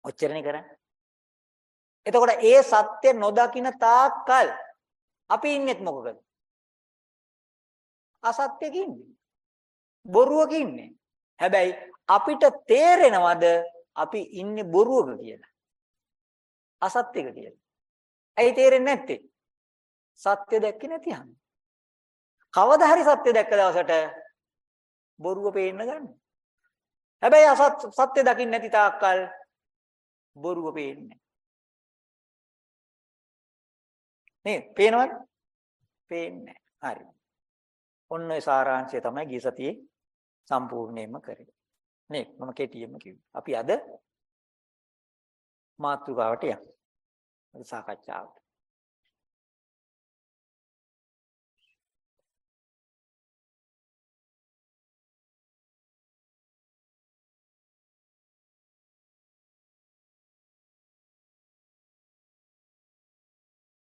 ඔච්චරනේ කරන්නේ. එතකොට ඒ සත්‍ය නොදකින තාක්කල් අපි ඉන්නෙත් මොකකද? අසත්‍යක ඉන්නේ. බොරුවක ඉන්නේ. හැබැයි අපිට තේරෙනවද අපි ඉන්නේ බොරුවක කියලා? අසත්‍යක කියලා. ඇයි තේරෙන්නේ නැත්තේ? සත්‍ය දැක්කේ නැතිනම්. කවදා හරි සත්‍ය දැක්ක දවසට බොරුව පේන්න ගන්න. හැබැයි අසත් සත්‍ය දකින්න නැති තාක්කල් බොරුව පේන්නේ නේද? පේනවද? පේන්නේ හරි. ඔන්න ඒ සාරාංශය තමයි ගිය සතියේ සම්පූර්ණයෙන්ම කරේ. නේ මම කෙටියෙන්ම කිව්වා. අපි අද මාතෘකාවට යමු. සාකච්ඡාවට.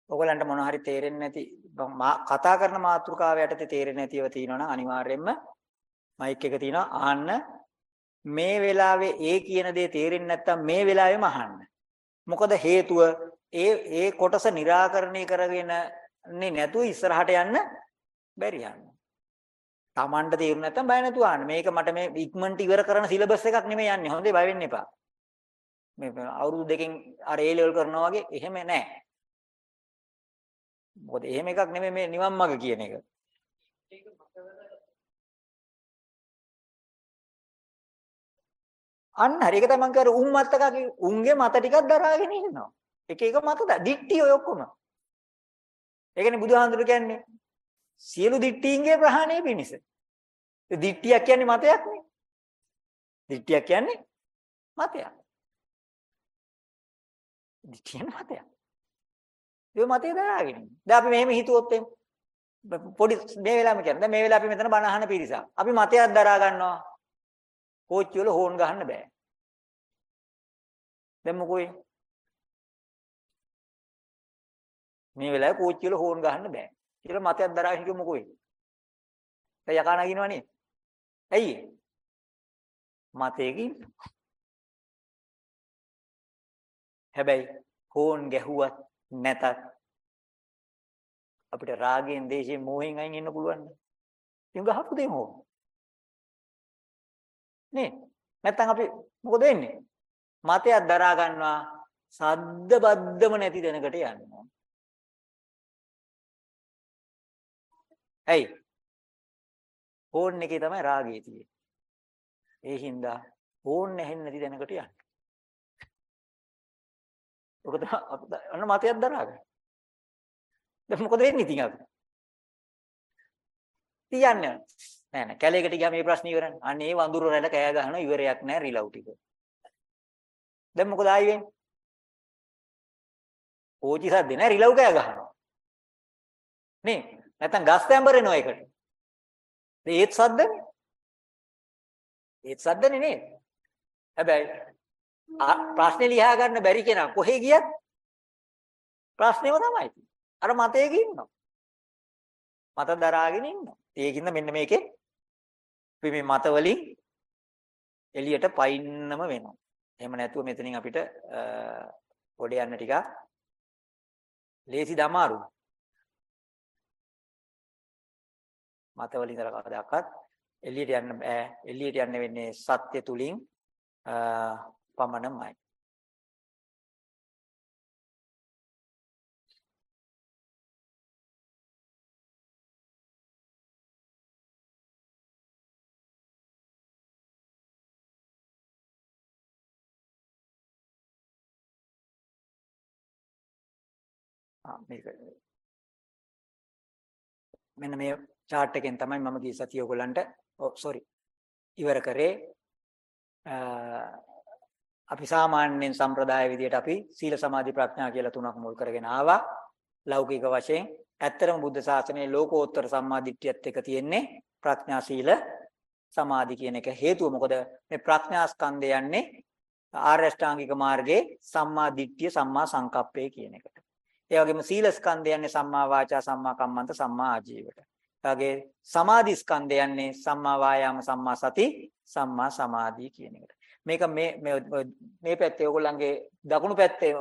ඔයගලන්ට මොන හරි තේරෙන්නේ නැති කතා කරන මාතෘකාව යටතේ තේරෙන්නේ නැතිව තියෙනවනම් අනිවාර්යයෙන්ම මයික් එක තියෙනවා අහන්න මේ වෙලාවේ ඒ කියන දේ තේරෙන්නේ නැත්නම් මේ වෙලාවෙම අහන්න. මොකද හේතුව ඒ ඒ කොටස निराකරණය කරගෙන නැතුව ඉස්සරහට යන්න බැරි යන්න. Tamanට තේරුනේ නැත්නම් බය නැතුව අහන්න. මේක මට මේ ඉක්මනට ඉවර කරන සිලබස් එකක් නෙමෙයි යන්නේ. හොඳේ බය වෙන්න එපා. මේ අවුරුදු දෙකෙන් අර A level කරනවා වගේ එහෙම නැහැ. මොකද එහෙම එකක් නෙමෙයි මේ නිවන් මඟ කියන එක. අන්න හරි ඒක තමයි මම කියන්නේ උන් මත්තකගේ උන්ගේ මත ටිකක් දරාගෙන ඉන්නවා. එක එක මත දික්ටි ඔය ඔක්කොම. ඒ කියන්නේ බුදුහාඳුර කියන්නේ සියලු දික්ටීන්ගේ ප්‍රහාණය පිණිස. ඒ දික්ටියක් කියන්නේ මතයක් නේ. දික්ටියක් කියන්නේ මතයක්. දික්ටියන මතයක්. ඒ මතය දරාගෙන. දැන් අපි මෙහෙම හිතුවොත් එහෙම පොඩි මේ වෙලාවෙම කියන්නේ. දැන් මේ වෙලාව අපි මෙතන බණ අහන පිරිසක්. අපි මතයක් දරා ගන්නවා. කෝච්චි වල හෝන් ගහන්න බෑ. දැන් මොකෝයි? මේ වෙලාවේ කෝච්චි වල හෝන් ගහන්න බෑ. කියලා මතයක් දරාගෙන කිව්ව මොකෝයි? දැන් යකා නගිනවනේ. ඇයි මතයකින් හැබැයි හෝන් ගැහුවත් නැතත් අපිට රාගයෙන් දේශයෙන් මෝහෙන් අයින් ඉන්න පුළුවන් නේ. ඉතින් ගහපු දෙම හෝ. නේ නැත්තම් අපි මොකද වෙන්නේ? මතයක් දරා ගන්නවා සද්ද බද්දම නැති දැනකට යනවා. ඇයි? ඕන් එකේ තමයි රාගය තියෙන්නේ. ඒ හින්දා ඕන් නැහෙන්නේ නැති දැනකට යන්න. ඔක තමයි අන්න මතයක් දරාගන්න. දැන් මොකද වෙන්නේ ඉතින් අපි? තියන්නේ නෑ නෑ කැලේකට ගියාම මේ ප්‍රශ්නේ ඉවරයි. අනේ වඳුර රැළ කෑ ගහන ඉවරයක් නෑ රිලව් ටික. දැන් මොකද ආයි වෙන්නේ? ඕචි සද්ද නෑ රිලව් කෑ ගහනවා. නේ නැත්තම් ගස් තැඹරෙනවා ඒකට. ඒත් සද්දනේ. ඒත් සද්දනේ නේද? හැබැයි ප්‍රශ්නේ ලියා ගන්න බැරි කෙනා කොහෙ ගියත් ප්‍රශ්නේම තමයි. අර මතයක ඉන්නවා. මත දරාගෙන ඉන්නවා. ඒකින්ද මෙන්න මේකේ අපි මේ මත වලින් එළියට පයින්නම වෙනවා. එහෙම නැතුව මෙතනින් අපිට පොඩ යන්න ටිකක් ලේසි දමාරු. මත වලින් දර කවදාකවත් එළියට යන්න බෑ. එළියට යන්න වෙන්නේ සත්‍ය තුලින් පමණමයි. මේක මෙන්න මේ chart එකෙන් තමයි මම ගිය සතිය ඔයගලන්ට ඔව් sorry ඉවර කරේ. අපි සාමාන්‍යයෙන් සම්ප්‍රදාය විදියට අපි සීල සමාධි ප්‍රඥා කියලා තුනක් මුල් කරගෙන ආවා. ලෞකික වශයෙන් ඇත්තරම බුද්ධ ශාසනයේ ලෝකෝත්තර සම්මාදිට්ඨියත් එක තියෙන්නේ ප්‍රඥා සීල සමාධි කියන එක හේතුව. මොකද මේ ප්‍රඥා ස්කන්ධය යන්නේ ආර්ය අෂ්ටාංගික මාර්ගයේ සම්මා දිට්ඨිය සම්මා සංකප්පය කියන එකට. ඒ වගේම සීල ස්කන්ධය යන්නේ සම්මා වාචා සම්මා කම්මන්ත සම්මා ආජීවට. ඒ වගේ සමාධි ස්කන්ධය යන්නේ සම්මා වායාම සම්මා සති සම්මා සමාධි කියන එකට. මේක මේ මේ පැත්තේ ඕගොල්ලන්ගේ දකුණු පැත්තේ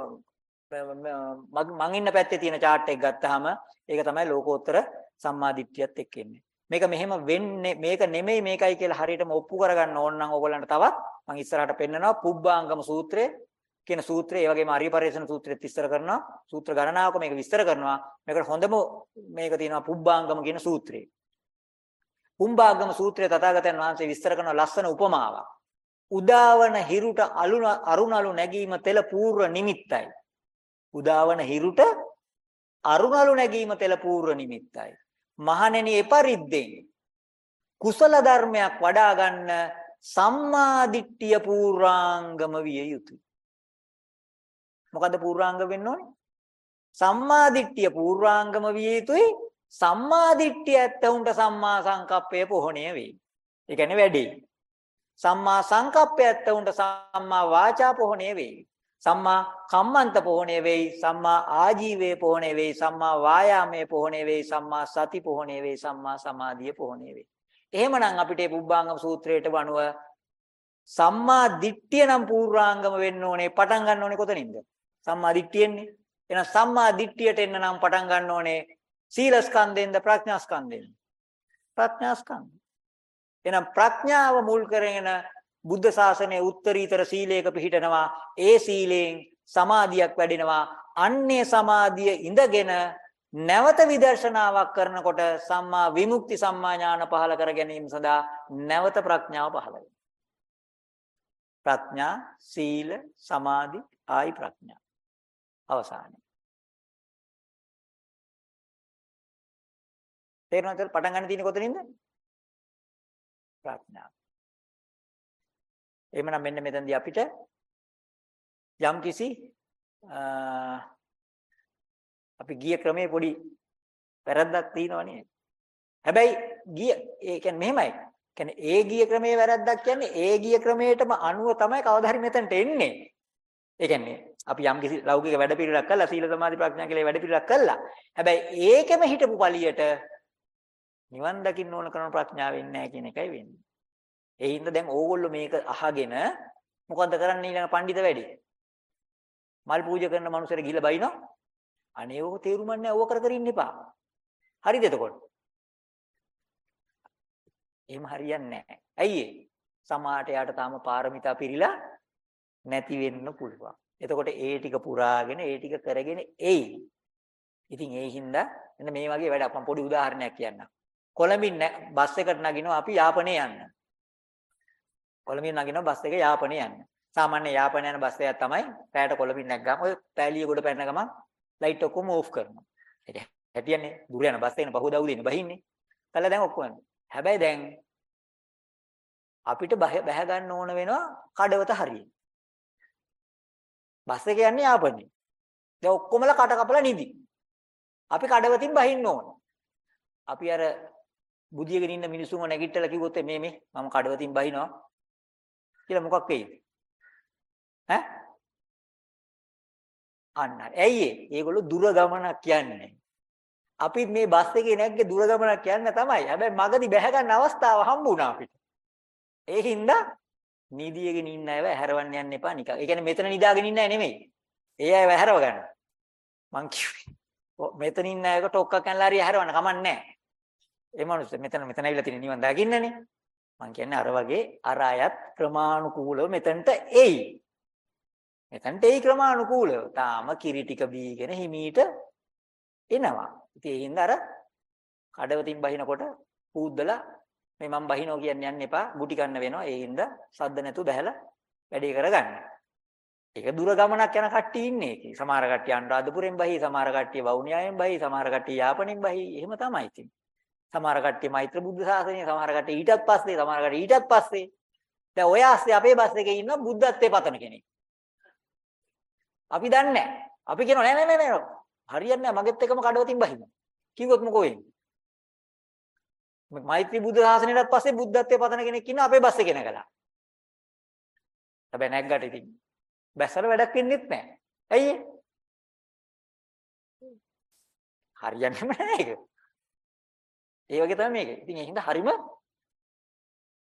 මං ඉන්න පැත්තේ තියෙන chart එක ගත්තාම ඒක තමයි ලෝකෝත්තර සම්මා දිට්ඨියත් එක්ක එන්නේ. මේක මෙහෙම වෙන්නේ මේක නෙමෙයි මේකයි කියලා හරියටම ඔප්පු කරගන්න ඕන නම් ඕගොල්ලන්ට තවත් මං ඉස්සරහට පෙන්නනවා පුබ්බාංගම සූත්‍රය කියන සූත්‍රය ඒ වගේම ආර්ය පරිශ්‍රණ සූත්‍රෙත් විස්තර කරනවා. සූත්‍ර ගණනාවක මේක විස්තර කරනවා. මේකට හොඳම මේක තියෙනවා පුබ්බාංගම කියන සූත්‍රය. පුම්බාගම සූත්‍රය තථාගතයන් වහන්සේ විස්තර කරන ලස්සන උපමාවක්. උදාවන හිරුට අරුණලු නැගීම තෙල පූර්ව නිමිත්තයි. උදාවන හිරුට අරුණලු නැගීම තෙල පූර්ව නිමිත්තයි. මහණෙනි එපරිද්දෙන් කුසල ධර්මයක් වඩා ගන්න සම්මා දිට්ඨිය පූර්වාංගම විය යුතුය. මොකද්ද පූර්වාංග වෙන්න ඕනේ? සම්මා දිට්ඨිය පූර්වාංගම විය යුතුයි. සම්මා දිට්ඨිය ඇත්තහුන්ට සම්මා සංකප්පය පොහොණය වෙයි. ඒ කියන්නේ වැඩි. සම්මා සංකප්පය ඇත්තහුන්ට සම්මා වාචා පොහොණය වෙයි. සම්මා කම්මන්ත පොහොණය වෙයි. සම්මා ආජීවයේ පොහොණය වෙයි. සම්මා වායාමයේ පොහොණය වෙයි. සම්මා සති පොහොණය වෙයි. සම්මා සමාධිය පොහොණය වෙයි. එහෙමනම් අපිට මේ පුබ්බාංගම සූත්‍රයට වනුව සම්මා දිට්ඨිය නම් පූර්වාංගම වෙන්න ඕනේ පටන් ගන්න ඕනේ කොතනින්ද? සම්මා දිට්ඨියෙන්නේ. එහෙනම් සම්මා දිට්ඨියට එන්න නම් පටන් ගන්න ඕනේ සීල ස්කන්ධෙන්ද ප්‍රඥා ස්කන්ධෙන්ද? ප්‍රඥා ස්කන්ධ. එහෙනම් ප්‍රඥාව මුල් කරගෙන බුද්ධ ශාසනයේ උත්තරීතර සීලයක පිහිටනවා. ඒ සීලයෙන් සමාධියක් වැඩෙනවා. අන්නේ සමාධිය ඉඳගෙන නැවත විදර්ශනාවක් කරනකොට සම්මා විමුක්ති සම්මා ඥාන පහල කර ගැනීම සඳහා නැවත ප්‍රඥාව පහල ප්‍රඥා සීල සමාධි ආයි ප්‍රඥා අවසානයේ. තේරුණාද? පටන් ගන්න තියෙන්නේ කොතනින්ද? ප්‍රඥාව. එහෙමනම් මෙන්න මෙතනදී අපිට යම් කිසි අපි ගිය ක්‍රමේ පොඩි වැරද්දක් තියෙනවනේ. හැබැයි ගිය ඒ කියන්නේ මෙහෙමයි. කියන්නේ ඒ ගිය ක්‍රමේ වැරද්දක් කියන්නේ ඒ ගිය ක්‍රමයටම අනුව තමයි කවදා හරි මෙතනට එන්නේ. ඒ කියන්නේ අපි යම් කිසි ලෞකික වැඩපිළිවෙලක් කළා සීල සමාධි ප්‍රඥා කියලා වැඩපිළිවෙලක් කළා. හැබැයි ඒකෙම හිටපු පළියට නිවන් දකින්න ඕන කරන ප්‍රඥාව වෙන්නේ නැහැ කියන එකයි වෙන්නේ. ඒ හින්දා දැන් ඕගොල්ලෝ මේක අහගෙන මොකද්ද කරන්නේ ඊළඟ පඬිත වැඩි? මල් පූජා කරන මනුස්සයර ගිහිල්ලා බයිනවා. අනේ ඕක තේරුම් නැහැ ඕක කර කර ඉන්න එපා. හරිද එතකොට? එහෙම හරියන්නේ නැහැ. ඇයි ඒ? සමාහට යාට තාම පාරමිතා පිරීලා නැති වෙන්න පුළුවන්. එතකොට ඒ ටික පුරාගෙන ඒ ටික කරගෙන එයි. ඉතින් ඒ හින්දා එන්න මේ වගේ වැඩක් මම පොඩි උදාහරණයක් කියන්නම්. කොළඹින් බස් එකට නගිනවා අපි යාපනයේ යන්න. කොළඹින් නගිනවා බස් එක යාපනයේ යන්න. සාමාන්‍ය යාපනය යන බස් එකක් තමයි පැයට කොළඹින් නැග්ගම ඔය පෑලිය ගොඩ පැන ගමන් ලයිට් ඔක්කොම ඕෆ් කරනවා. ඒක හැටියන්නේ දුර යන බස් එකනේ පහුවදා උදේනේ බහින්නේ. කළා දැන් ඔක්කොම. හැබැයි දැන් අපිට බහැ ගන්න ඕන වෙනවා කඩවත හරියට. බස් එක යන්නේ යාපනයේ. දැන් ඔක්කොමලා කට කපලා නිදි. අපි කඩවතින් බහින්න ඕන. අපි අර බුදියගෙන ඉන්න මිනිස්සුන්ව නැගිටලා කිව්වොත් මේ මේ මම කඩවතින් බහිනවා කියලා මොකක් වෙයිද? ඈ? අන්න ඇයි ඒ? ඒගොල්ලෝ දුර ගමනක් කියන්නේ. අපි මේ බස් එකේ නැග්ගේ දුර ගමනක් යන්න තමයි. හැබැයි මගදී බැහැ ගන්න අවස්ථාව හම්බුණා අපිට. ඒ හින්දා නිදියගෙන ඉන්න අයව හැරවන්න යන්න එපා නිකන්. ඒ කියන්නේ මෙතන නිදාගෙන ඉන්න අය නෙමෙයි. ඒ අයව හැරව ගන්න. මං කිව්වේ. මෙතන ඉන්න අයක ටොක්ක කනලා හරි හැරවන්න කමන්නේ නැහැ. ඒ මනුස්ස මෙතන මෙතන ඇවිල්ලා තියෙන නිවන් දකින්නනේ. මං කියන්නේ අර වගේ අර අයත් ක්‍රමානුකූලව මෙතනට එයි. මෙතනට එයි ක්‍රමානුකූලව. තාම කිරි ටික බීගෙන හිමීට එනවා. ඉතින් ඒ හින්දා අර කඩවතින් බහිනකොට පූද්දලා මේ මම බහිනෝ කියන්නේ යන්න එපා. ගුටි ගන්න වෙනවා. ඒ හින්දා සද්ද නැතුව බහැලා වැඩේ කරගන්න. ඒක දුර ගමනක් යන කට්ටිය ඉන්නේ ඒකේ. සමහර කට්ටිය අනුරාධපුරෙන් බහි, සමහර කට්ටිය වවුනියාවෙන් බහි, සමහර කට්ටිය යාපනයෙන් බහි. එහෙම තමයි ඉතින්. සමහර කට්ටිය මෛත්‍ර බුද්ධ ශාසනය, සමහර කට්ටිය ඊටත් පස්සේ, සමහර කට්ටිය ඊටත් පස්සේ. දැන් ඔය ආස්සේ අපේ බස් එකේ ඉන්න බුද්ධත්වේ පතන කෙනෙක්. අපි දන්නේ නැහැ. අපි කියනවා නෑ නෑ නෑ හරියන්නේ නැහැ මගෙත් එකම කඩවතින් බහින්න. කිව්වොත් මොකෝ වෙන්නේ? මෛත්‍රී බුද්ධ ශාසනයටත් පස්සේ බුද්ධත්වයේ පතන කෙනෙක් ඉන්න අපේ බස් එකේ නැගලා. හැබැයි නැග්ගට ඉතින් බැස්සර වැඩක් වෙන්නෙත් නැහැ. ඇයි හරියන්නේම නැහැ ඒක. ඒ වගේ තමයි මේක. ඉතින් ඒ හින්දා හරිම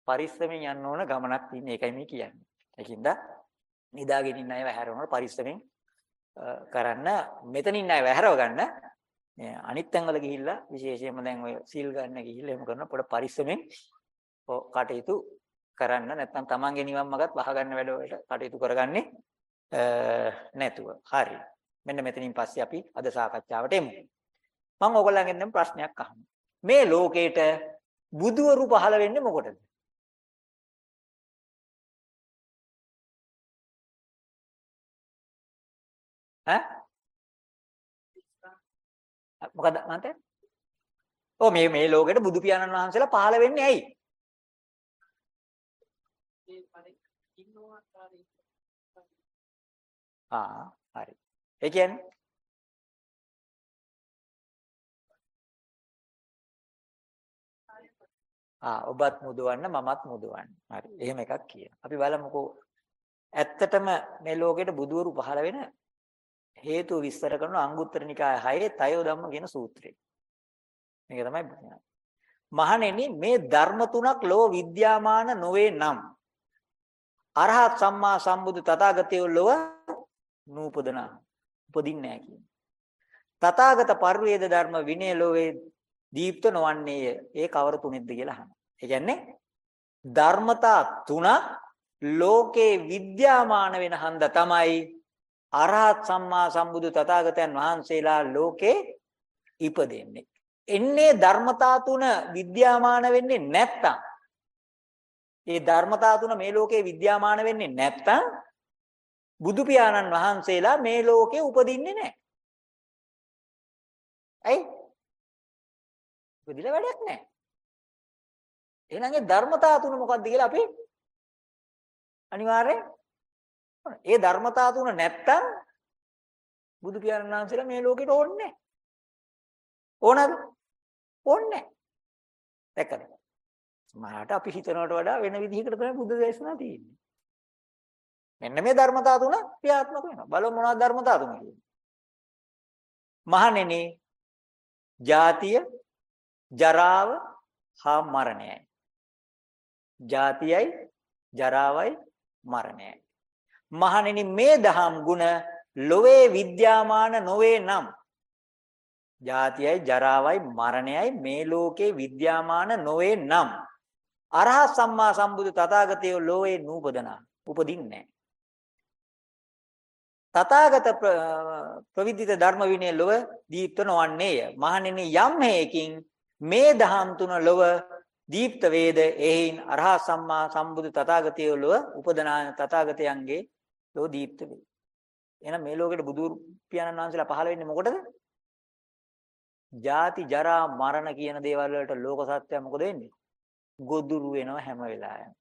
පරිස්සමෙන් යන්න ඕන ගමනක් තියෙන එකයි මේ කියන්නේ. ඒකින්ද නිදාගෙන ඉන්න අයව හැරවනකොට පරිස්සමෙන් කරන්න මෙතන ඉන්න අයව හැරව ගන්න මේ අනිත් තැන්වල ගිහිල්ලා විශේෂයෙන්ම දැන් ඔය සීල් ගන්න ගිහිල්ලා එහෙම කරන පොඩ පරිස්සමෙන් කටයුතු කරන්න නැත්නම් තමන්ගේ නිවන් මගත් වහගන්න වැඩ වලට කටයුතු කරගන්නේ නැතුව. හරි. මෙන්න මෙතනින් පස්සේ අපි අද සාකච්ඡාවට එමු. මම ඕගොල්ලන්ගෙන් දැන් ප්‍රශ්නයක් අහනවා. මේ ලෝකේට බුදුවරු පහළ වෙන්නේ මොකටද? ඈ මොකද මන්ට? ඔව් මේ මේ ලෝකෙට බුදු පියාණන් වහන්සේලා පහළ වෙන්නේ ඇයි? ආ හරි. ඒ කියන්නේ ආ ඔබත් මුදවන්න මමත් මුදවන්න. හරි. එහෙම එකක් කියන. අපි බලමුකෝ ඇත්තටම මේ ලෝකෙට බුදවරු පහළ වෙන හේතු විස්තර කරන අංගුත්තර නිකාය 6 තයෝ ධම්ම කියන සූත්‍රය. මේක තමයි මහණෙනි මේ ධර්ම තුනක් ලෝ විද්‍යාමාන නොවේ නම් අරහත් සම්මා සම්බුදු තථාගතයෝ ලොව නූපදන උපදින්නේ නැහැ කියන්නේ. තථාගත පරිවේද ධර්ම විනය ලෝවේ දීප්ත නොවන්නේය. ඒ කවර තුනෙක්ද කියලා අහනවා. ඒ කියන්නේ ධර්මතා තුනක් ලෝකේ විද්‍යාමාන වෙන හන්ද තමයි අරහත් සම්මා සම්බුදු තථාගතයන් වහන්සේලා ලෝකේ ඉපදෙන්නේ. එන්නේ ධර්මතා තුන විද්‍යාමාන වෙන්නේ නැත්තම් ඒ ධර්මතා තුන මේ ලෝකේ විද්‍යාමාන වෙන්නේ නැත්තම් බුදු පියාණන් වහන්සේලා මේ ලෝකේ උපදින්නේ නැහැ. ඇයි? උපදිලා වැඩක් නැහැ. එහෙනම් ඒ ධර්මතා තුන මොකක්ද කියලා අපි අනිවාර්යෙන් ඒ ධර්මතා තුන නැත්තම් බුදු පියාණන් වහන්සේලා මේ ලෝකෙට ඕනේ නැහැ. ඕනද? ඕනේ දැක්කද? සමහරට අපි හිතනවට වඩා වෙන විදිහකට තමයි බුද්ධ දේශනා තියෙන්නේ. මෙන්න මේ ධර්මතා තුන ක්‍රියාත්මක වෙනවා. බලමු මොනවද ධර්මතා තුන කියන්නේ. මහණෙනි, ජාතිය, ජරාව, හා මරණයයි. ජාතියයි, ජරාවයි, මරණයයි. මහණෙනි මේ දහම් ගුණ ලොවේ විද්‍යාමාන නොවේ නම් ජාතියයි ජරාවයි මරණයයි මේ ලෝකේ විද්‍යාමාන නොවේ නම් අරහත් සම්මා සම්බුදු තථාගතයෝ ලෝවේ නූපදනා උපදින්නේ තථාගත ප්‍රවිදිත ධර්ම විනය ලොව දීප්ත නොවන්නේය. මහණෙනි යම් හේකින් මේ දහම් තුන ලොව දීප්ත වේද? එයින් අරහත් සම්මා සම්බුදු තථාගතයෝ ලොව උපදනා තථාගතයන්ගේ ලෝ දීප්ත වේ එහෙනම් මේ ලෝකෙට බුදු පියාණන් වහන්සේලා පහළ වෙන්නේ මොකටද ජාති ජරා මරණ කියන දේවල් වලට ලෝක සත්‍යය මොකද වෙන්නේ? ගොදුරු වෙනවා හැම වෙලාවෙම.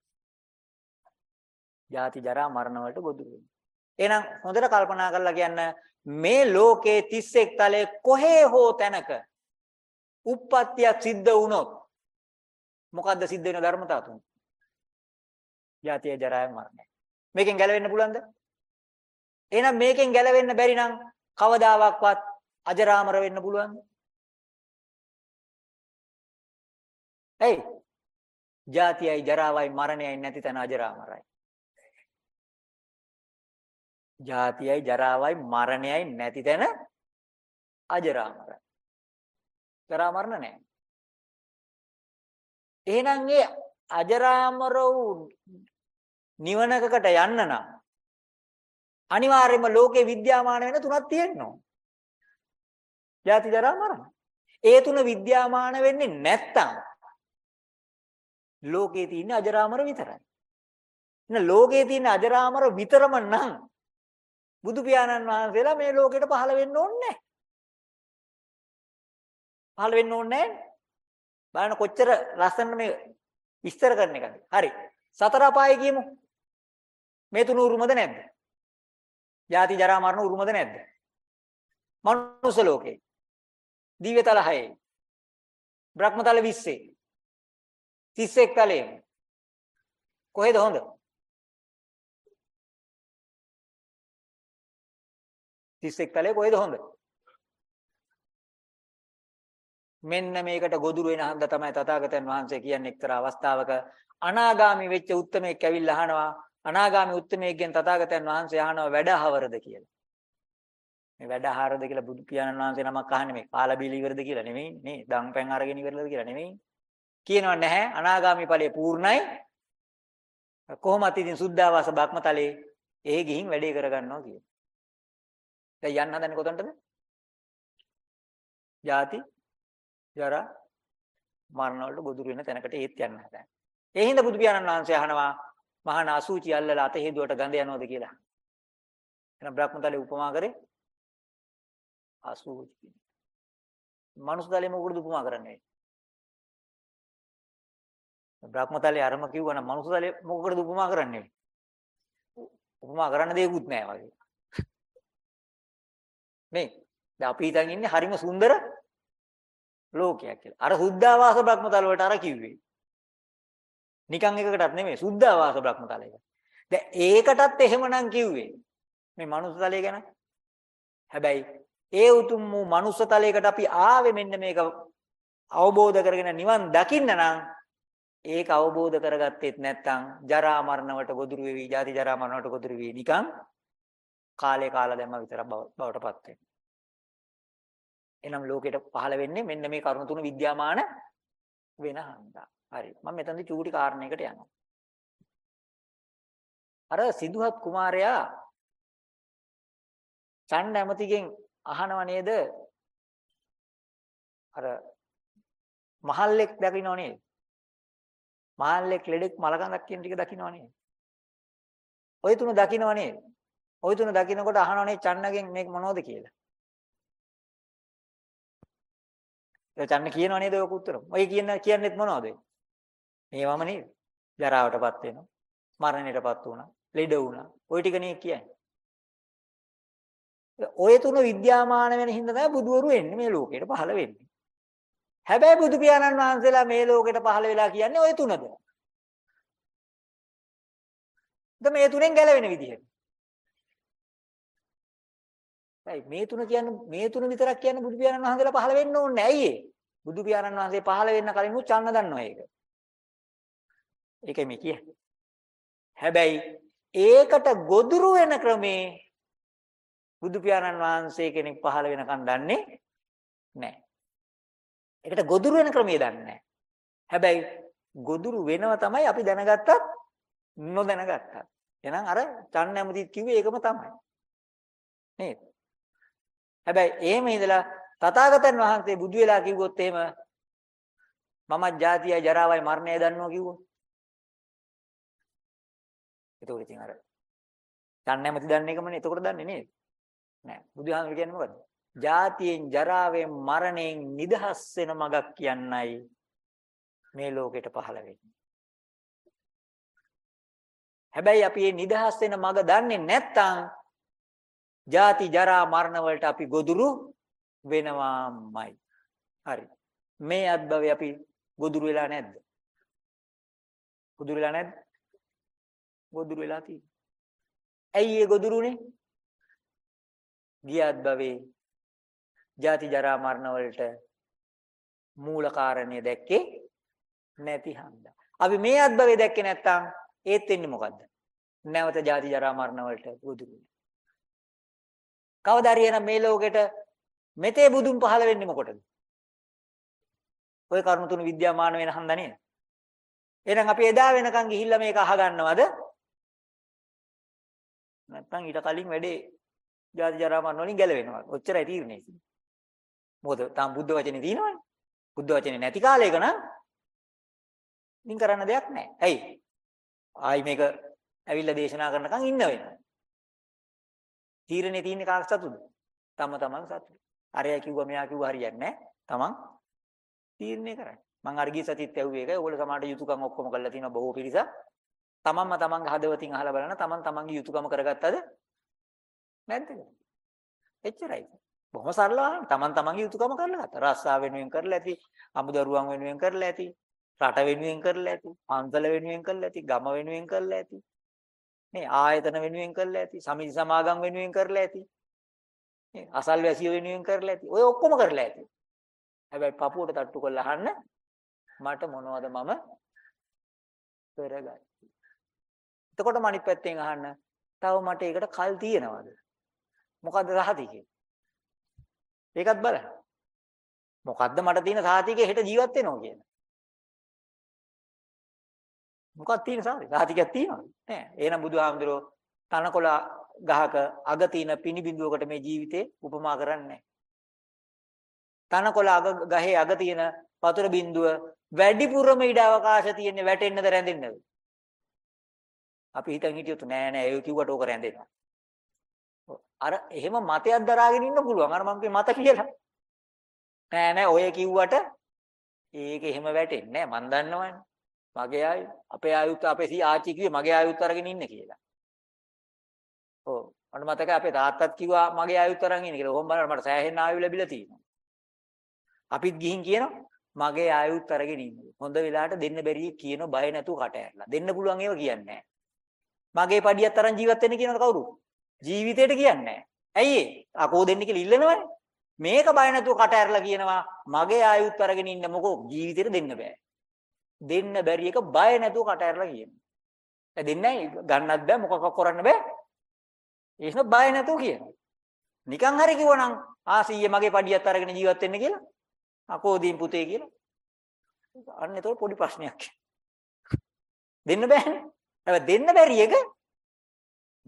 ජාති ජරා මරණ වලට ගොදුරු වෙනවා. එහෙනම් හොඳට කල්පනා කරලා කියන්න මේ ලෝකේ 31 තලයේ කොහේ හෝ තැනක උප්පත්තියක් සිද්ධ වුණොත් මොකද්ද සිද්ධ වෙන ධර්මතාව තුන? ජාතිය ජරාය මරණය. මේකෙන් ගැලවෙන්න පුළුවන්ද? එහෙනම් මේකෙන් ගැලවෙන්න බැරි නම් කවදාවත් අජරාමර වෙන්න පුළුවන්ද? ඇයි? ජාතියයි ජරාවයි මරණයයි නැති තැන අජරාමරයි. ජාතියයි ජරාවයි මරණයයි නැති තැන අජරාමරයි. ජරා මරණ නැහැ. එහෙනම් ඒ අජරාමර වූ නිවනකකට යන්න නම් අනිවාර්යයෙන්ම ලෝකේ විද්‍යාමාන වෙන තුනක් තියෙනවා. ජාති ජරා මරණ. ඒ තුන විද්‍යාමාන වෙන්නේ නැත්තම් ලෝකේ තියෙන අජරාමර විතරයි. එහෙනම් ලෝකේ තියෙන අජරාමර විතරම නම් බුදු පියාණන් වහන්සේලා මේ ලෝකෙට පහළ වෙන්න ඕනේ නැහැ. පහළ වෙන්න ඕනේ නැහැ. බලන්න කොච්චර ලස්සන මේ විස්තර කරන එකද. හරි. සතර අපායේ කියමු. මේ තුන උරුමද නැද්ද? ජාති ජරා මරණ උරුමද නැද්ද? මනුස්ස ලෝකේ. දිව්‍යතල 6. බ්‍රහ්මතල 20. 31 තලයේම කොහෙද හොඳ? 31 තලයේ කොහෙද හොඳ? මෙන්න මේකට ගොදුරු වෙන හන්ද තමයි තථාගතයන් වහන්සේ කියන්නේ එක්තරා අවස්ථාවක අනාගාමි වෙච්ච උත්මයෙක් ඇවිල්ලා අහනවා අනාගාමි උත්මයෙක්ගෙන් තථාගතයන් වහන්සේ අහනවා වැඩහවරද කියලා. මේ වැඩහාරද කියලා බුදු පියාණන් වහන්සේ නමක් අහන්නේ මේ කාලා බීලි ඉවරද කියලා නෙමෙයි නේ. දන් පැන් අරගෙන ඉවරද කියලා නෙමෙයි. කියනවා නැහැ අනාගාමි ඵලය පූර්ණයි කොහොමත් ඉතින් සුද්ධාවාස බ්‍රහ්මතලේ ඒ ගිහින් වැඩේ කරගන්නවා කියන. දැන් යන්න හදන්නේ කොතනටද? ජාති ජරා මරණ වලට ගොදුරු වෙන තැනකට ඒත් යන්න හදන්නේ. ඒ හින්දා බුදු පියාණන් වහන්සේ අහනවා මහාන අසුචි අල්ලලා අත හේදුවට ගඳ යනවද කියලා. එහෙනම් බ්‍රහ්මතලේ උපමා කරේ අසුචි. මනුස්සතලේ මොකටද උපමා කරන්නේ? බ්‍රහ්මතලයේ අරම කිව්වනම් මනුස්සතලයේ මොකකටද උපමා කරන්නේ? උපමා කරන්න දෙයක්වත් නැහැ වගේ. මේ දැන් අපි හිතන් ඉන්නේ හරිම සුන්දර ලෝකයක් කියලා. අර සුද්ධාවාස බ්‍රහ්මතල වලට අර කිව්වේ. නිකන් එකකටත් නෙමෙයි සුද්ධාවාස බ්‍රහ්මතලයක. දැන් ඒකටත් එහෙමනම් කිව්වේ. මේ මනුස්සතලය ගැන. හැබැයි ඒ උතුම් වූ මනුස්සතලයකට අපි ආවේ මෙන්න මේක අවබෝධ කරගෙන නිවන් දකින්න නම් ඒක අවබෝධ කරගත්තෙත් නැත්නම් ජරා මරණවට ගොදුරු වෙවි, ජාති ජරා මරණවට ගොදුරු වෙවි නිකන් කාලේ කාලා දැම්ම විතරක් බවටපත් වෙනවා. එනම් ලෝකෙට පහළ වෙන්නේ මෙන්න මේ කරුණු තුන විද්‍යාමාන වෙන හන්දා. හරි. මම මෙතනදී චූටි කාරණයකට යනවා. අර සිදුහත් කුමාරයා ඡණ්ඩ ඇමතිගෙන් අහනව නේද? අර මහල්ලෙක් දකින්නව නේද? මහල්ලෙක් ලෙඩෙක් මලකඳක් කියන ටික දකින්නව නේද? ඔය තුන දකින්නව නේද? ඔය තුන දකින්නකොට අහනව නේද චන්නගෙන් මේක මොනවද කියලා? ඒ චන්න කියනව නේද ඔය උත්තර? ඔය කියන කියන්නේත් මොනවද? මේවම නේද? ජරාවටපත් වෙනවා. මරණයටපත් වුණා. ලෙඩ වුණා. ওই ටිකනේ කියන්නේ. ඔය තුන විද්‍යාමාන වෙන හින්දා තමයි බුදවරු එන්නේ මේ ලෝකෙට පහළ වෙන්නේ. හැබැයි බුදු පියාණන් වහන්සේලා මේ ලෝකෙට පහළ වෙලා කියන්නේ ඔය තුනද. ද මේ තුනෙන් ගැලවෙන විදිහට. ඇයි මේ තුන කියන්නේ මේ තුන විතරක් කියන්නේ බුදු පියාණන් වහන්සේලා පහළ වෙන්න ඕනේ ඇයි ඒ? බුදු පියාණන් වහන්සේ පහළ වෙන්න කලින් උ චන්න දන්නවා ඒක. ඒකයි මේ කියන්නේ. හැබැයි ඒකට ගොදුරු වෙන ක්‍රමේ බුදු පියාණන් වහන්සේ කෙනෙක් පහළ වෙනකන් දන්නේ නැහැ. ඒකට ගොදුරු වෙන ක්‍රමය දන්නේ නැහැ. හැබැයි ගොදුරු වෙනව තමයි අපි දැනගත්තත් නොදැනගත්තත්. එහෙනම් අර චන්න ඇමතිත් කිව්වේ ඒකම තමයි. නේද? හැබැයි එහෙම ඉඳලා තථාගතයන් වහන්සේ බුදු වෙලා කිව්වොත් එහෙම මම ජාතියයි ජරාවයි මරණය දන්නවා කිව්වොත්. එතකොට ඉතින් අර චන්න ඇමති දන්නේ එකමනේ. එතකොට දන්නේ නේද? නෑ. බුදුහාමුදුරු කියන්නේ මොකද්ද? ජාතියෙන් ජරාවෙන් මරණයෙන් නිදහස් වෙන මගක් කියන්නයි මේ ලෝකෙට පහළ වෙන්නේ. හැබැයි අපි මේ නිදහස් වෙන මග දන්නේ නැත්නම් ජාති ජරා මරණ වලට අපි ගොදුරු වෙනවාමයි. හරි. මේ අත්භවයේ අපි ගොදුරු වෙලා නැද්ද? ගොදුරු වෙලා නැද්ද? ගොදුරු වෙලා තියෙනවා. ඇයි ඒ ගොදුරුනේ? ගියත් භවයේ ජාති ජරා මරණ වලට මූල කාරණේ දැක්කේ නැති හන්දා. අපි මේ අත්භවයේ දැක්කේ නැත්තම් ඒත් වෙන්නේ මොකද්ද? නැවත ජාති ජරා මරණ වලට ගොදුරු කවදා හරි එන මේ ලෝකෙට මෙතේ බුදුන් පහළ වෙන්නේ මොකටද? ওই කරුණු තුන විද්‍යාමාන වෙන හන්දා නේද? එහෙනම් අපි එදා වෙනකන් ගිහිල්ලා මේක අහගන්නවද? නැත්තම් ඊට කලින් වැඩේ ජාති ජරා මරණ වලින් ගැලවෙනවා. ඔච්චරයි තීරණය. මොකද තාම බුද්ධ වචනේ තියෙනවනේ. බුද්ධ වචනේ නැති කාලයක නම් ඉතින් කරන්න දෙයක් නැහැ. ඇයි? ආයි මේක ඇවිල්ලා දේශනා කරනකන් ඉන්න වෙනවා. තීරණේ තියෙන්නේ කාක් සතුද? තම තමන් සතුද. අරයා කිව්වා මෙයා කිව්වා හරියන්නේ නැහැ. තමන් තීරණය කරන්නේ. මං අර ගිය සතිත් ඇහුවේ ඒකයි. ඕගොල්ලෝ සමාජ යුතුයකම් ඔක්කොම කරලා තියෙනවා බොහෝ පිරිසක්. තමන්ම තමන්ගේ හදවතින් අහලා බලන තමන් තමන්ගේ යුතුයකම කරගත්තද? නැද්ද? එච්චරයි. බොහොම සරලව තමන් තමන්ගේ යුතුයකම කරලා ගත්තා. රස්සා වෙනුවෙන් කරලා ඇති, අමුදරුවන් වෙනුවෙන් කරලා ඇති, රට වෙනුවෙන් කරලා ඇති, පන්සල වෙනුවෙන් කරලා ඇති, ගම වෙනුවෙන් කරලා ඇති. නේ ආයතන වෙනුවෙන් කරලා ඇති, සමිති සමාගම් වෙනුවෙන් කරලා ඇති. නේ අසල්වැසියෝ වෙනුවෙන් කරලා ඇති. ඔය ඔක්කොම කරලා ඇති. හැබැයි පපුවට තට්ටු කරලා අහන්න මට මොනවද මම කරගත්තේ. එතකොට මනිත් පැත්තෙන් අහන්න තව මට ඒකට කල් තියෙනවද? මොකද්ද සහතිකේ? ඒකත් බලන්න. මොකද්ද මට තියෙන සහතිකේ හෙට ජීවත් වෙනවා කියන. මොකක්ද තියෙන සාධි? සාධිකයක් තියෙනවද? නෑ. එහෙනම් බුදුහාමුදුරෝ තනකොළ ගහක අග තියෙන පිනි බිඳුවකට මේ ජීවිතේ උපමා කරන්නේ තනකොළ අග ගහේ අග තියෙන වතුර බිඳුව වැඩිපුරම ඉඩ අවකාශ තියෙන්නේ වැටෙන්නද රැඳෙන්නද? අපි හිතන් හිටියොත් නෑ නෑ ඒ කිව්වට ඕක රැඳෙනවා. අර එහෙම මතයක් දරාගෙන ඉන්න පුළුවන්. අර මම මත කියලා. නෑ නෑ ඔය කිව්වට ඒක එහෙම වැටෙන්නේ නෑ මන් දන්නවනේ. මගේ ආයු අපේ ආයුත් අපේ සී ආච්චි කිව්වේ මගේ ආයුත් අරගෙන ඉන්න කියලා. ඔව් මට මතකයි අපේ තාත්තත් කිව්වා මගේ ආයුත් අරගෙන ඉන්න කියලා. කොහොම බලන්න මට සෑහෙන ආයු ලැබිලා තියෙනවා. අපිත් ගිහින් කියනවා මගේ ආයුත් අරගෙන ඉන්න. හොඳ වෙලාවට දෙන්න බැරි කියන බය නැතුව කට ඇරලා. දෙන්න පුළුවන් ඒවා කියන්නේ මගේ පඩියත් අරන් ජීවත් වෙන්න කියනවද කවුරු? ජීවිතේට කියන්නේ ඇයි ඒ? අකෝ දෙන්න කියලා ඉල්ලනවනේ. මේක බය නැතුව කට ඇරලා කියනවා මගේ ආයුත් අරගෙන ඉන්න මොකෝ ජීවිතේට දෙන්න බෑ. දෙන්න බැරි එක බය නැතුව කට ඇරලා කියනවා. ඒ දෙන්නයි ගන්නත් බෑ මොකක් කරන්න බෑ. ඒස්න බය නැතුව කියනවා. නිකන් හරි කිව්වනම් ආ සීයේ මගේ පඩියත් අරගෙන ජීවත් වෙන්න කියලා. අකෝ දීන් පුතේ කියලා. අන්න ඒතකොට පොඩි ප්‍රශ්නයක්. දෙන්න බෑනේ. හැබැයි දෙන්න බැරි එක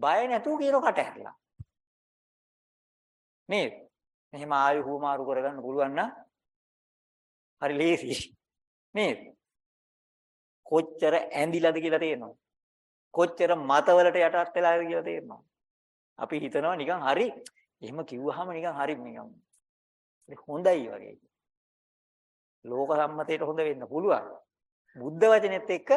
බය නැතුව කියන කට ඇරලා. නේද? මෙහෙම ආයු හුමාරු කරගන්න පුළුවන් නම් හරි ලේසි. නේද? කොච්චර ඇඳිලාද කියලා තේරෙනවා. කොච්චර මතවලට යටත් වෙලාද කියලා තේරෙනවා. අපි හිතනවා නිකන් හරි එහෙම කිව්වහම නිකන් හරි නිකන් හොඳයි වගේ. ලෝක සම්මතයට හොඳ වෙන්න පුළුවන්. බුද්ධ වචනේත් එක්ක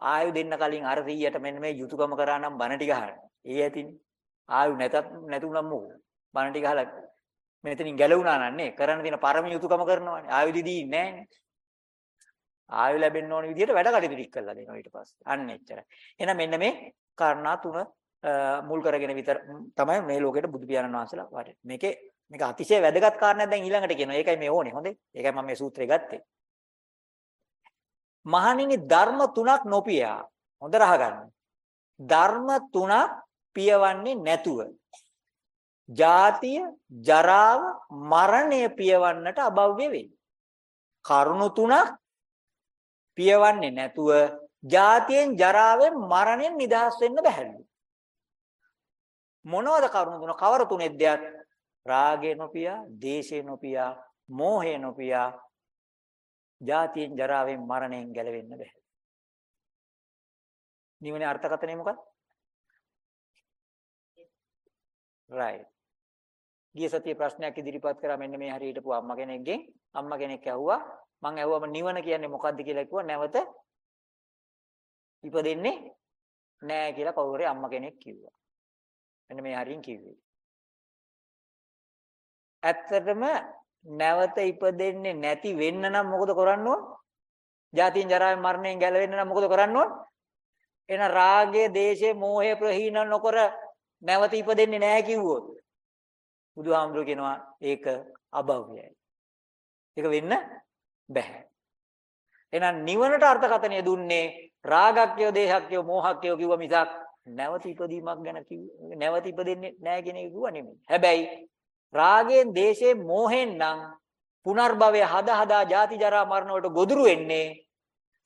ආයු දෙන්න කලින් අර 100ට මෙන්න මේ යුතුයකම කරා නම් බණ ටික අහන්න. ඒ ඇතිනේ. ආයු නැතත් නැතුණම් මොකෝ. බණ ටික අහලා මෙතනින් ගැලවුණා නන්නේ කරන්න තියෙන පරම යුතුයකම කරනවානේ. ආයු දිදී නෑනේ. ආයු ලැබෙන්න ඕන විදිහට වැඩ කටයුතු ටික කරලා දෙනවා ඊට පස්සේ. අන්න එච්චරයි. එහෙනම් මෙන්න මේ කාරණා තුන මුල් කරගෙන විතර තමයි මේ ලෝකෙට බුදු පියාණන් වහන්සේලා වඩේ. මේකේ මේක අතිශය වැදගත් කාරණයක් දැන් ඊළඟට කියනවා. ඒකයි මේ ඕනේ. හොඳේ. ඒකයි මම මේ සූත්‍රය ගත්තේ. මහණෙනි ධර්ම තුනක් නොපියා. හොඳ රහගන්න. ධර්ම තුනක් පියවන්නේ නැතුව. ජාතිය, ජරාව, මරණය පියවන්නට අභව්‍ය වෙයි. කරුණු තුනක් පියවන්නේ නැතුව ජාතියෙන් ජරාවෙන් මරණයෙන් නිදහස් වෙන්න බැහැලු. මොනවද කරුණු තුන? කවර තුනේද? රාගේ නොපියා, දේශේ නොපියා, මෝහේ නොපියා, ජාතියෙන් ජරාවෙන් මරණයෙන් ගැලවෙන්න බෑ. නිවනේ අර්ථකථනය මොකක්ද? right. ගිය සතියේ ප්‍රශ්නයක් ඉදිරිපත් කරා මෙන්න මේ හරියට හිටපු අම්මා කෙනෙක්ගෙන් අම්මා කෙනෙක් ඇහුවා මං ඇහුවම නිවන කියන්නේ මොකද්ද කියලා කිව්වා නැවත ඉපදෙන්නේ නෑ කියලා කවුරු හරි අම්මා කෙනෙක් කිව්වා. මෙන්න මේ හරියින් කිව්වේ. ඇත්තටම නැවත ඉපදෙන්නේ නැති වෙන්න නම් මොකද කරන්න ඕන? ජාතියෙන් ජරාවෙන් මරණයෙන් ගැලවෙන්න නම් මොකද කරන්න ඕන? එන රාගය, දේශය, මෝහය ප්‍රහීන නොකර නැවත ඉපදෙන්නේ නැහැ කිව්වොත් බුදුහාමුදුරු කියනවා ඒක අභව්‍යයි. ඒක වෙන්න බෑ. එහෙනම් නිවනට අර්ථකථනය දුන්නේ රාගක්කයෝ, දේහක්කයෝ, මෝහක්කයෝ කිව්ව මිසක් නැවත ඉපදීමක් ගැන කිව්ව නැවත ඉපදෙන්නේ නැහැ කියන එක කිව්වා නෙමෙයි. හැබැයි රාගයෙන්, දේශයෙන්, මෝහෙන් නම් පුනර්භවය හදා හදා ජාති ජරා මරණ වලට ගොදුරු වෙන්නේ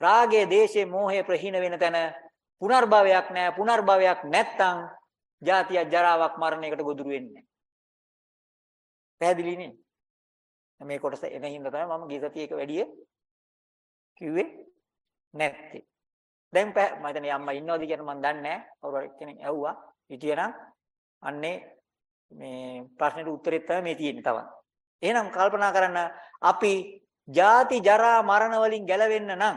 රාගයේ, දේශයේ, මෝහයේ ප්‍රහීන වෙන තැන පුනර්භවයක් නැහැ. පුනර්භවයක් නැත්තම් ජාතිය ජරාවක් මරණයකට ගොදුරු වෙන්නේ පැහැදිලි නේ? මේ කොටස එන හින්දා තමයි මම ගිය සතියේ එක වැඩිය කිව්වේ නැත්තේ. දැන් මම හිතන්නේ අම්මා ඉන්නවද කියන මම දන්නේ නැහැ. කවුරු කෙනෙක් ඇහුවා. හිටියනම් අන්නේ මේ ප්‍රශ්නෙට උත්තරෙත් තමයි මේ තියෙන්නේ තවත්. එහෙනම් කල්පනා කරන්න අපි ජාති ජරා මරණ වලින් ගැලවෙන්න නම්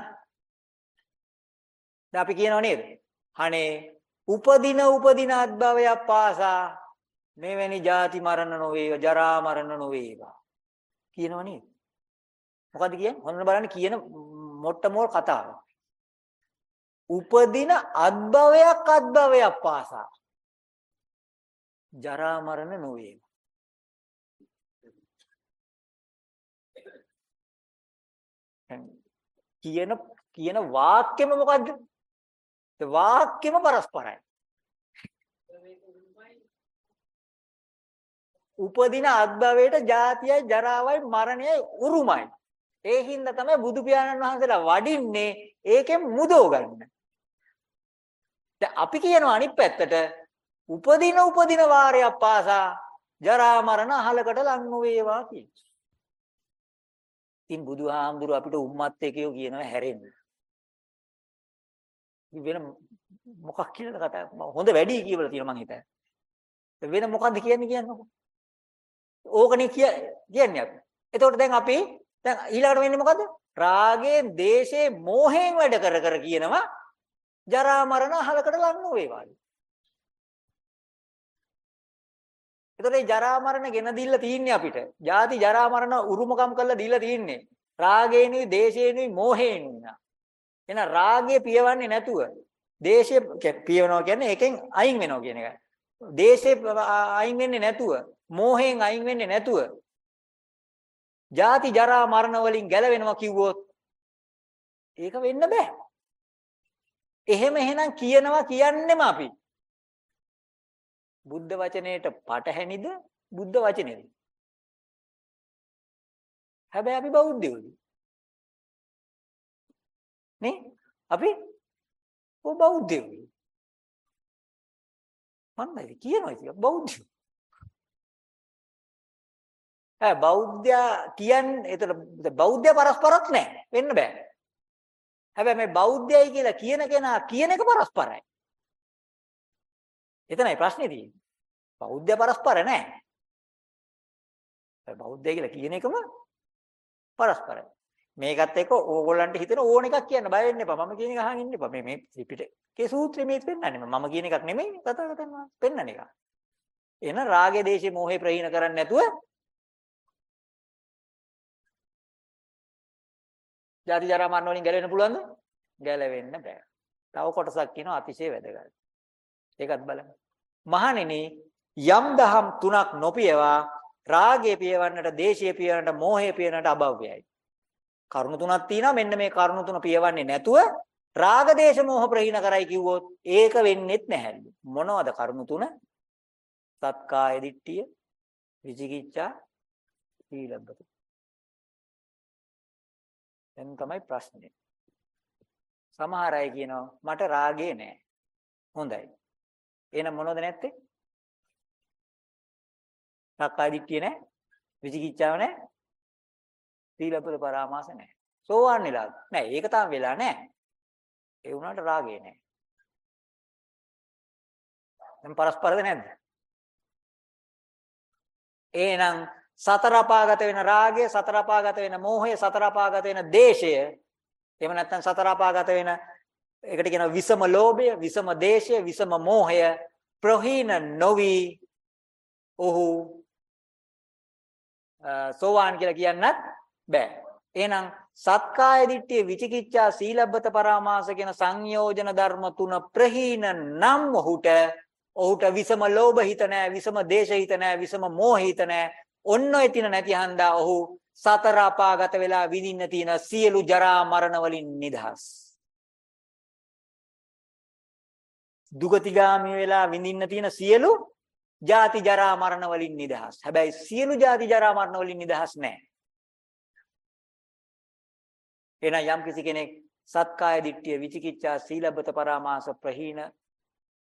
දැන් අපි කියනව නේද? අනේ උපදින උපදින අත්භවයක් පාසා මෙවැනි ජාති මරණ නොවේවා ජරා මරණ නොවේවා කියනව නේද? මොකද්ද කියන්නේ? හොන්න බලන්න කියන මොට්ට මෝල් කතාව. උපදින අත්භවයක් අත්භවයක් පාසා ජරා මරණ නොවේවා. කියන කියන වාක්‍යෙම මොකද්ද? ඒ වාක්‍යෙම පරස්පරයි. උපදින අත්භවයට ජාතියයි ජරාවයි මරණයයි උරුමයි. ඒ හින්දා තමයි බුදු පියාණන් වහන්සේලා වඩින්නේ ඒකෙන් මුදව ගන්න. දැන් අපි කියනවා අනිත් පැත්තට උපදින උපදින වාරයක් පාසා ජරා මරණ අහලකට ලං නොවේවා කියන. ඉතින් බුදුහාමුදුරු අපිට උම්මත් එකයෝ කියනවා හැරෙන්න. වෙන මොකක් කියලාද කතා හොඳ වැඩි කියවලා තියෙනවා මං හිතන්නේ. වෙන මොකද්ද කියන්නේ කියන්නේ? ඕකනේ කියන්නේ අපි. එතකොට දැන් අපි දැන් ඊළඟට වෙන්නේ මොකද්ද? රාගයෙන්, දේශයෙන්, මෝහයෙන් වැඩ කර කර කියනවා ජරා මරණ අහලකට ලං නොවේවා. එතකොට මේ ජරා මරණ ගෙන දීලා තින්නේ අපිට. ජාති ජරා මරණ උරුමකම් කරලා දීලා තින්නේ. රාගේනුයි, දේශේනුයි, මෝහේනුයි. එහෙනම් රාගය පියවන්නේ නැතුව, දේශය පියවනවා කියන්නේ ඒකෙන් අයින් වෙනවා කියන එකයි. දේශේ අයින් වෙන්නේ නැතුව, මෝහයෙන් අයින් වෙන්නේ නැතුව, ජාති ජරා මරණ වලින් ගැලවෙනවා කිව්වොත් ඒක වෙන්න බෑ. එහෙම එහෙනම් කියනවා කියන්නෙම අපි. බුද්ධ වචනේට පටහැනිද බුද්ධ වචනේද? හැබැයි අපි බෞද්ධයෝද? නේ? අපි ඔය බෞද්ධයෝ. මන්නයි කියනවා කියලා බෞද්ධයෝ. ඈ බෞද්ධයා කියන්නේ එතන බෞද්ධය පරස්පරක් නැහැ. වෙන්න බෑ. හැබැයි මේ බෞද්ධයයි කියලා කියන කෙනා කියන එක පරස්පරයි. එතනයි ප්‍රශ්නේ තියෙන්නේ. බෞද්ධ පරස්පර නැහැ. බෞද්ධය කියලා කියන එකම පරස්පරයි. මේකත් එක්ක ඕගොල්ලන්ට හිතෙන ඕන එකක් කියන්න බය වෙන්න එපා. මම කියන එක අහන් ඉන්න එපා. මේ මේ ත්‍රිපිටකයේ සූත්‍රය මේ පෙන්නන්නේ. මම කියන එකක් නෙමෙයි තථාගතයන් වහන්සේ පෙන්නන එක. එන රාගය, දේශය, මෝහය ප්‍රහීන කරන්නේ නැතුව ජාති ජරා මරණ වලින් ගැලවෙන්න පුළුවන්ද? ගැලවෙන්න බෑ. තව කොටසක් කියනවා අතිශය වැදගත්. ඒකත් බලන්න. මහණෙනි යම් දහම් තුනක් නොපියවා රාගය පියවන්නට, දේශය පියවන්නට, මෝහය පියවන්නට අභව්‍යයි. කරුණු තුනක් තියෙනවා මෙන්න මේ කරුණු තුන පියවන්නේ නැතුව රාග දේශ මොහ ප්‍රහීන කරයි කිව්වොත් ඒක වෙන්නේත් නැහැලු මොනවද කරුණු තුන? සත්කාය දිට්ඨිය විචිකිච්ඡා සීලබ්බත. දැන් තමයි ප්‍රශ්නේ. සමහර අය කියනවා මට රාගේ නැහැ. හොඳයි. එහෙනම් මොනවද නැත්තේ? සක්කාය දිට්ඨිය නැහැ විචිකිච්ඡාව නැහැ සීලබ්බත පරාමාස නැහැ සෝවාන් වෙලා නැහැ ඒක තාම වෙලා නැහැ ඒ වුණාට රාගේ නැහැ. දැන් පරස්පරද නැද්ද? එහෙනම් සතර අපාගත වෙන රාගය, සතර අපාගත වෙන මෝහය, සතර අපාගත වෙන දේශය, එහෙම නැත්නම් සතර අපාගත වෙන ඒකට කියනවා විසම ලෝභය, විසම දේශය, විසම මෝහය. ප්‍රහීන නොවි ඔහු සෝවාන් කියලා කියන්නත් බෑ. එහෙනම් සත්කාය දිට්ඨිය විචිකිච්ඡා සීලබ්බත පරාමාස කියන සංයෝජන ධර්ම තුන ප්‍රහීන නම් ඔහුට ඔහුට විසම ලෝභ හිත නැහැ විසම දේශ හිත නැහැ විසම මෝහ හිත නැහැ ඔන්න ඔය තින නැති හන්දා ඔහු සතර අපාගත වෙලා විඳින්න තියෙන සියලු ජරා මරණ වලින් නිදහස්. දුගතිගාමී වෙලා විඳින්න තියෙන සියලු ජාති ජරා මරණ වලින් නිදහස්. හැබැයි සියලු ජාති ජරා මරණ වලින් නිදහස් නැහැ එහෙනම් යම් කිසි කෙනෙක් සත්කාය දිට්ඨිය විචිකිච්ඡා සීලබ්බත පරාමාස ප්‍රහීන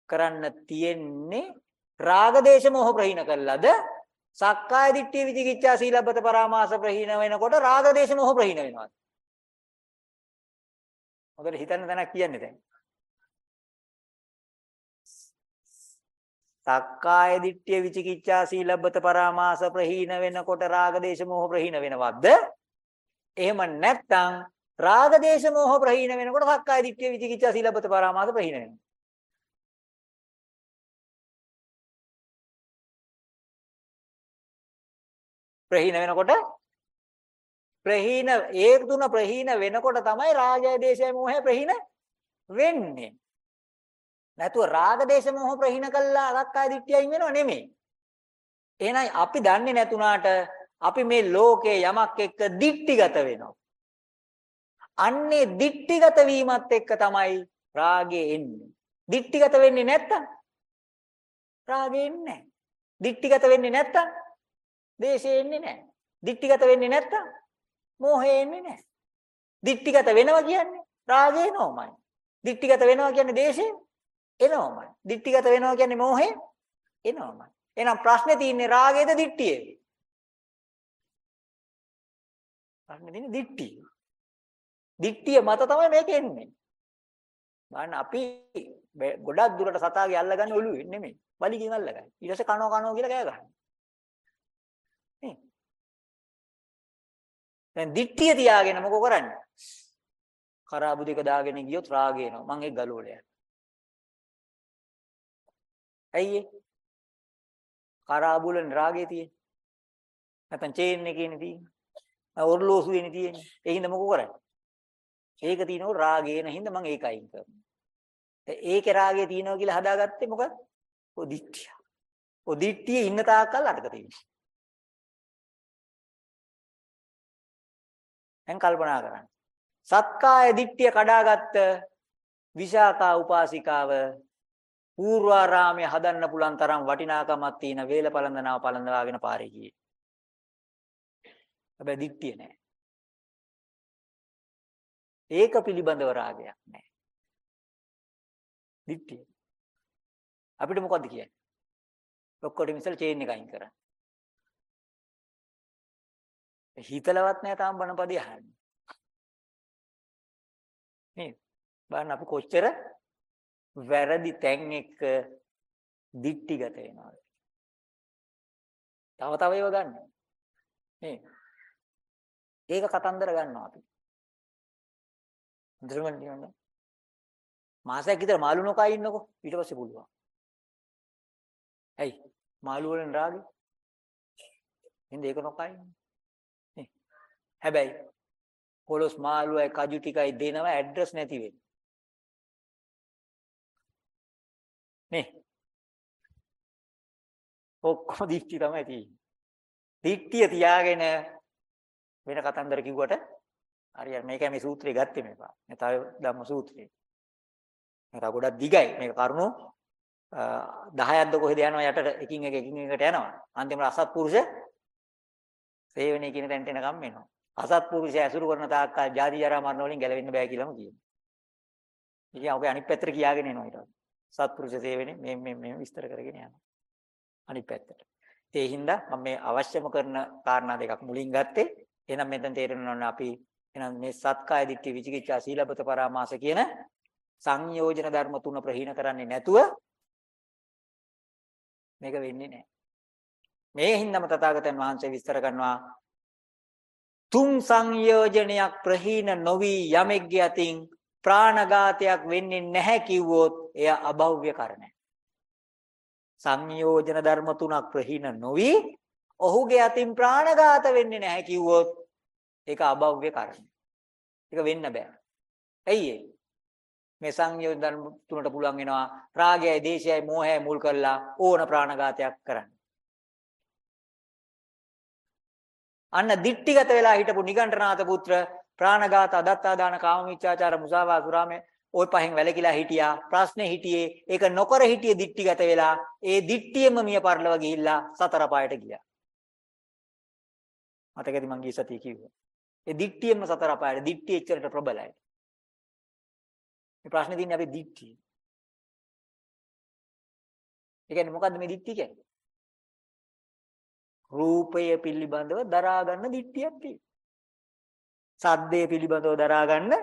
කරන්න තියෙන්නේ රාග දේශ මොහ ප්‍රහීන කළාද? සක්කාය දිට්ඨිය විචිකිච්ඡා සීලබ්බත පරාමාස ප්‍රහීන වෙනකොට රාග දේශ මොහ ප්‍රහීන වෙනවා හොඳට හිතන්න දැනක් කියන්නේ දැන්. සක්කාය දිට්ඨිය විචිකිච්ඡා සීලබ්බත පරාමාස ප්‍රහීන වෙනකොට රාග දේශ මොහ ප්‍රහීන වෙනවද එහෙම නැත්නම් රාග දේශ මොහ ප්‍රහීන වෙනකොට සක්කාය දිට්ඨිය විචිකිච්ඡා සීලබ්බත පරාමාස ප්‍රහීන වෙනවා. ප්‍රහීන වෙනකොට ප්‍රහීන ඒ තුන ප්‍රහීන වෙනකොට තමයි රාගය දේශය මොහය ප්‍රහීන වෙන්නේ. නැතුව රාග දේශ මොහ ප්‍රහීන කළා සක්කාය දිට්ඨියයින් වෙනව නෙමෙයි. එහෙනම් අපි දන්නේ නැතුණාට අපි මේ ලෝකේ යමක් එක්ක දික්ටිගත වෙනවා. අන්නේ දික්ටිගත වීමත් එක්ක තමයි රාගය එන්නේ. දික්ටිගත වෙන්නේ නැත්තම් රාගය එන්නේ නැහැ. දික්ටිගත වෙන්නේ නැත්තම් දේශය එන්නේ නැහැ. දික්ටිගත වෙන්නේ නැත්තම් මෝහය එන්නේ නැහැ. දික්ටිගත වෙනවා කියන්නේ රාගය එනවමයි. දික්ටිගත වෙනවා කියන්නේ දේශය එනවමයි. දික්ටිගත වෙනවා කියන්නේ මෝහය එනවමයි. එහෙනම් ප්‍රශ්නේ තියෙන්නේ රාගයේද දික්ටියේද? ප්‍රශ්නේ තියෙන්නේ දික්ටියේ. දික්තිය මත තමයි මේක එන්නේ. බලන්න අපි ගොඩක් දුරට සතාගේ අල්ලගන්නේ ඔළුවේ නෙමෙයි. බලිකින් අල්ලගන්නේ. ඊට පස්සේ කනෝ කනෝ කියලා කෑ ගහනවා. නේ? දැන් දික්තිය තියාගෙන මොකෝ කරන්නේ? කරාබු දෙක දාගෙන ගියොත් රාගය එනවා. මං ඒක ගලවල යනවා. ඇයි ඒ? කරාබුලෙන් රාගය තියෙන්නේ. නැත්නම් චේන් එකේනේ තියෙන්නේ. ඔර්ලෝසුවේනේ තියෙන්නේ. ඒ හින්දා මොකෝ කරන්නේ? ඒක තියෙනකොට රාගේන හින්දා මම ඒක අයින් කරනවා. ඒකේ රාගය තියෙනවා කියලා හදාගත්තේ මොකද? ඔය දිට්ඨිය. ඔය දිට්ඨිය ඉන්න තාක්කල් අටක තියෙනවා. දැන් කල්පනා කරන්න. සත්කාය දිට්ඨිය කඩාගත්ත විශාකා උපාසිකාව පූර්වාරාමයේ හදන්න පුළුවන් තරම් වටිනාකමක් තියෙන වේල පළඳනාව පළඳවාගෙන පාරේ ගියේ. හැබැයි දිට්ඨිය නෑ. ඒක පිළිබඳව රාගයක් නැහැ. දිට්ඨිය. අපිට මොකද්ද කියන්නේ? ඔක්කොටම ඉස්සෙල් චේන් එක අයින් කරන්න. හිතලවත් නැහැ තාම බණපදේ අහන්නේ. නේද? බලන්න අපි කොච්චර වැරදි තැන් එක්ක දික්ටිගත වෙනවද? තව තව ඒවා ගන්න. නේද? ඒක කතන්දර ගන්නවා අපි. හොඳටම නියම. මාසයක් විතර මාළු නොකා ඉන්නකො ඊට පස්සේ පුළුවන්. ඇයි? මාළු වලින් රාගෙ. හින්ද ඒක නොකා ඉන්නේ. නේ. හැබැයි පොලොස් මාළුවයි කජු ටිකයි දෙනවා ඇඩ්‍රස් නැති වෙන්නේ. නේ. ඔක්කොම දික්ටි තමයි තියෙන්නේ. දික්ටිය තියාගෙන වෙන කතන්දර කිව්වට හරියට මේකයි මේ සූත්‍රය ගත්තේ මේක. මේ තව ධම්ම සූත්‍රය. මේක ගොඩක් දිගයි. මේක කරුණු 10ක්ද කොහෙද යනවා යටට එකින් එක එකින් එකට යනවා. අන්තිමට අසත්පුරුෂ සේවනයේ කියන තැනට එනකම් වෙනවා. අසත්පුරුෂය ඇසුරු කරන තාක්කල් ජාති ජරා මරණ වලින් ගැලවෙන්න බෑ කියලාම කියනවා. ඉතින් අපේ අනිත් පැත්තට කියාගෙන එනවා ඊට පස්සේ. සත්පුරුෂ සේවනේ මේ මේ මේ විස්තර කරගෙන යනවා. අනිත් පැත්තට. ඒ හින්දා මම මේ අවශ්‍යම කරන කාරණා දෙකක් මුලින් ගත්තේ. එහෙනම් මෙතන තේරෙනවා අපි එහෙනම් මේ සත්කාය දිට්ඨි විචිකිච්ඡා සීලබත පරාමාස කියන සංයෝජන ධර්ම තුන ප්‍රහීන කරන්නේ නැතුව මේක වෙන්නේ නැහැ. මේ හින්දාම තථාගතයන් වහන්සේ විස්තර කරනවා තුන් සංයෝජනයක් ප්‍රහීන නොවි යමෙක්ගේ අතින් ප්‍රාණඝාතයක් වෙන්නේ නැහැ කිව්වොත් එය අභව්‍ය කරණය. සංයෝජන ධර්ම තුනක් ප්‍රහීන නොවි ඔහුගේ අතින් ප්‍රාණඝාත වෙන්නේ නැහැ කිව්වොත් ඒක අභව්‍ය කරණය. ඒක වෙන්න බෑ. ඇයි මේ සංයෝජන ධර්ම තුනට පුළුවන් වෙනවා රාගයයි, දේශයයි, මෝහයයි මුල් කරලා ඕන ප්‍රාණඝාතයක් කරන්න. අන්න දිට්ටිගත වෙලා හිටපු නිගණ්ඨනාත පුත්‍ර ප්‍රාණඝාත අදත්තාදාන කාමමිච්ඡාචාර මුසාවා සුරාමේ ওই පහෙන් වැලකිලා හිටියා. ප්‍රශ්නේ හිටියේ ඒක නොකර හිටියේ දිට්ටිගත වෙලා ඒ දිට්ටියෙම මිය පරලව ගිහිල්ලා සතර පායට ගියා. මතකද මං ගිය සතිය කිව්වා? ඒ දිට්ටියෙම සතර පායට දිට්ටිය එච්චරට ප්‍රබලයි. මේ ප්‍රශ්නේ තියෙන්නේ අපේ දිට්ටිය. ඒ කියන්නේ මොකද්ද මේ දිට්ටිය කියන්නේ? රූපය පිළිබඳව දරා ගන්න දිට්ටියක් තියෙනවා. සද්දේ පිළිබඳව දරා ගන්න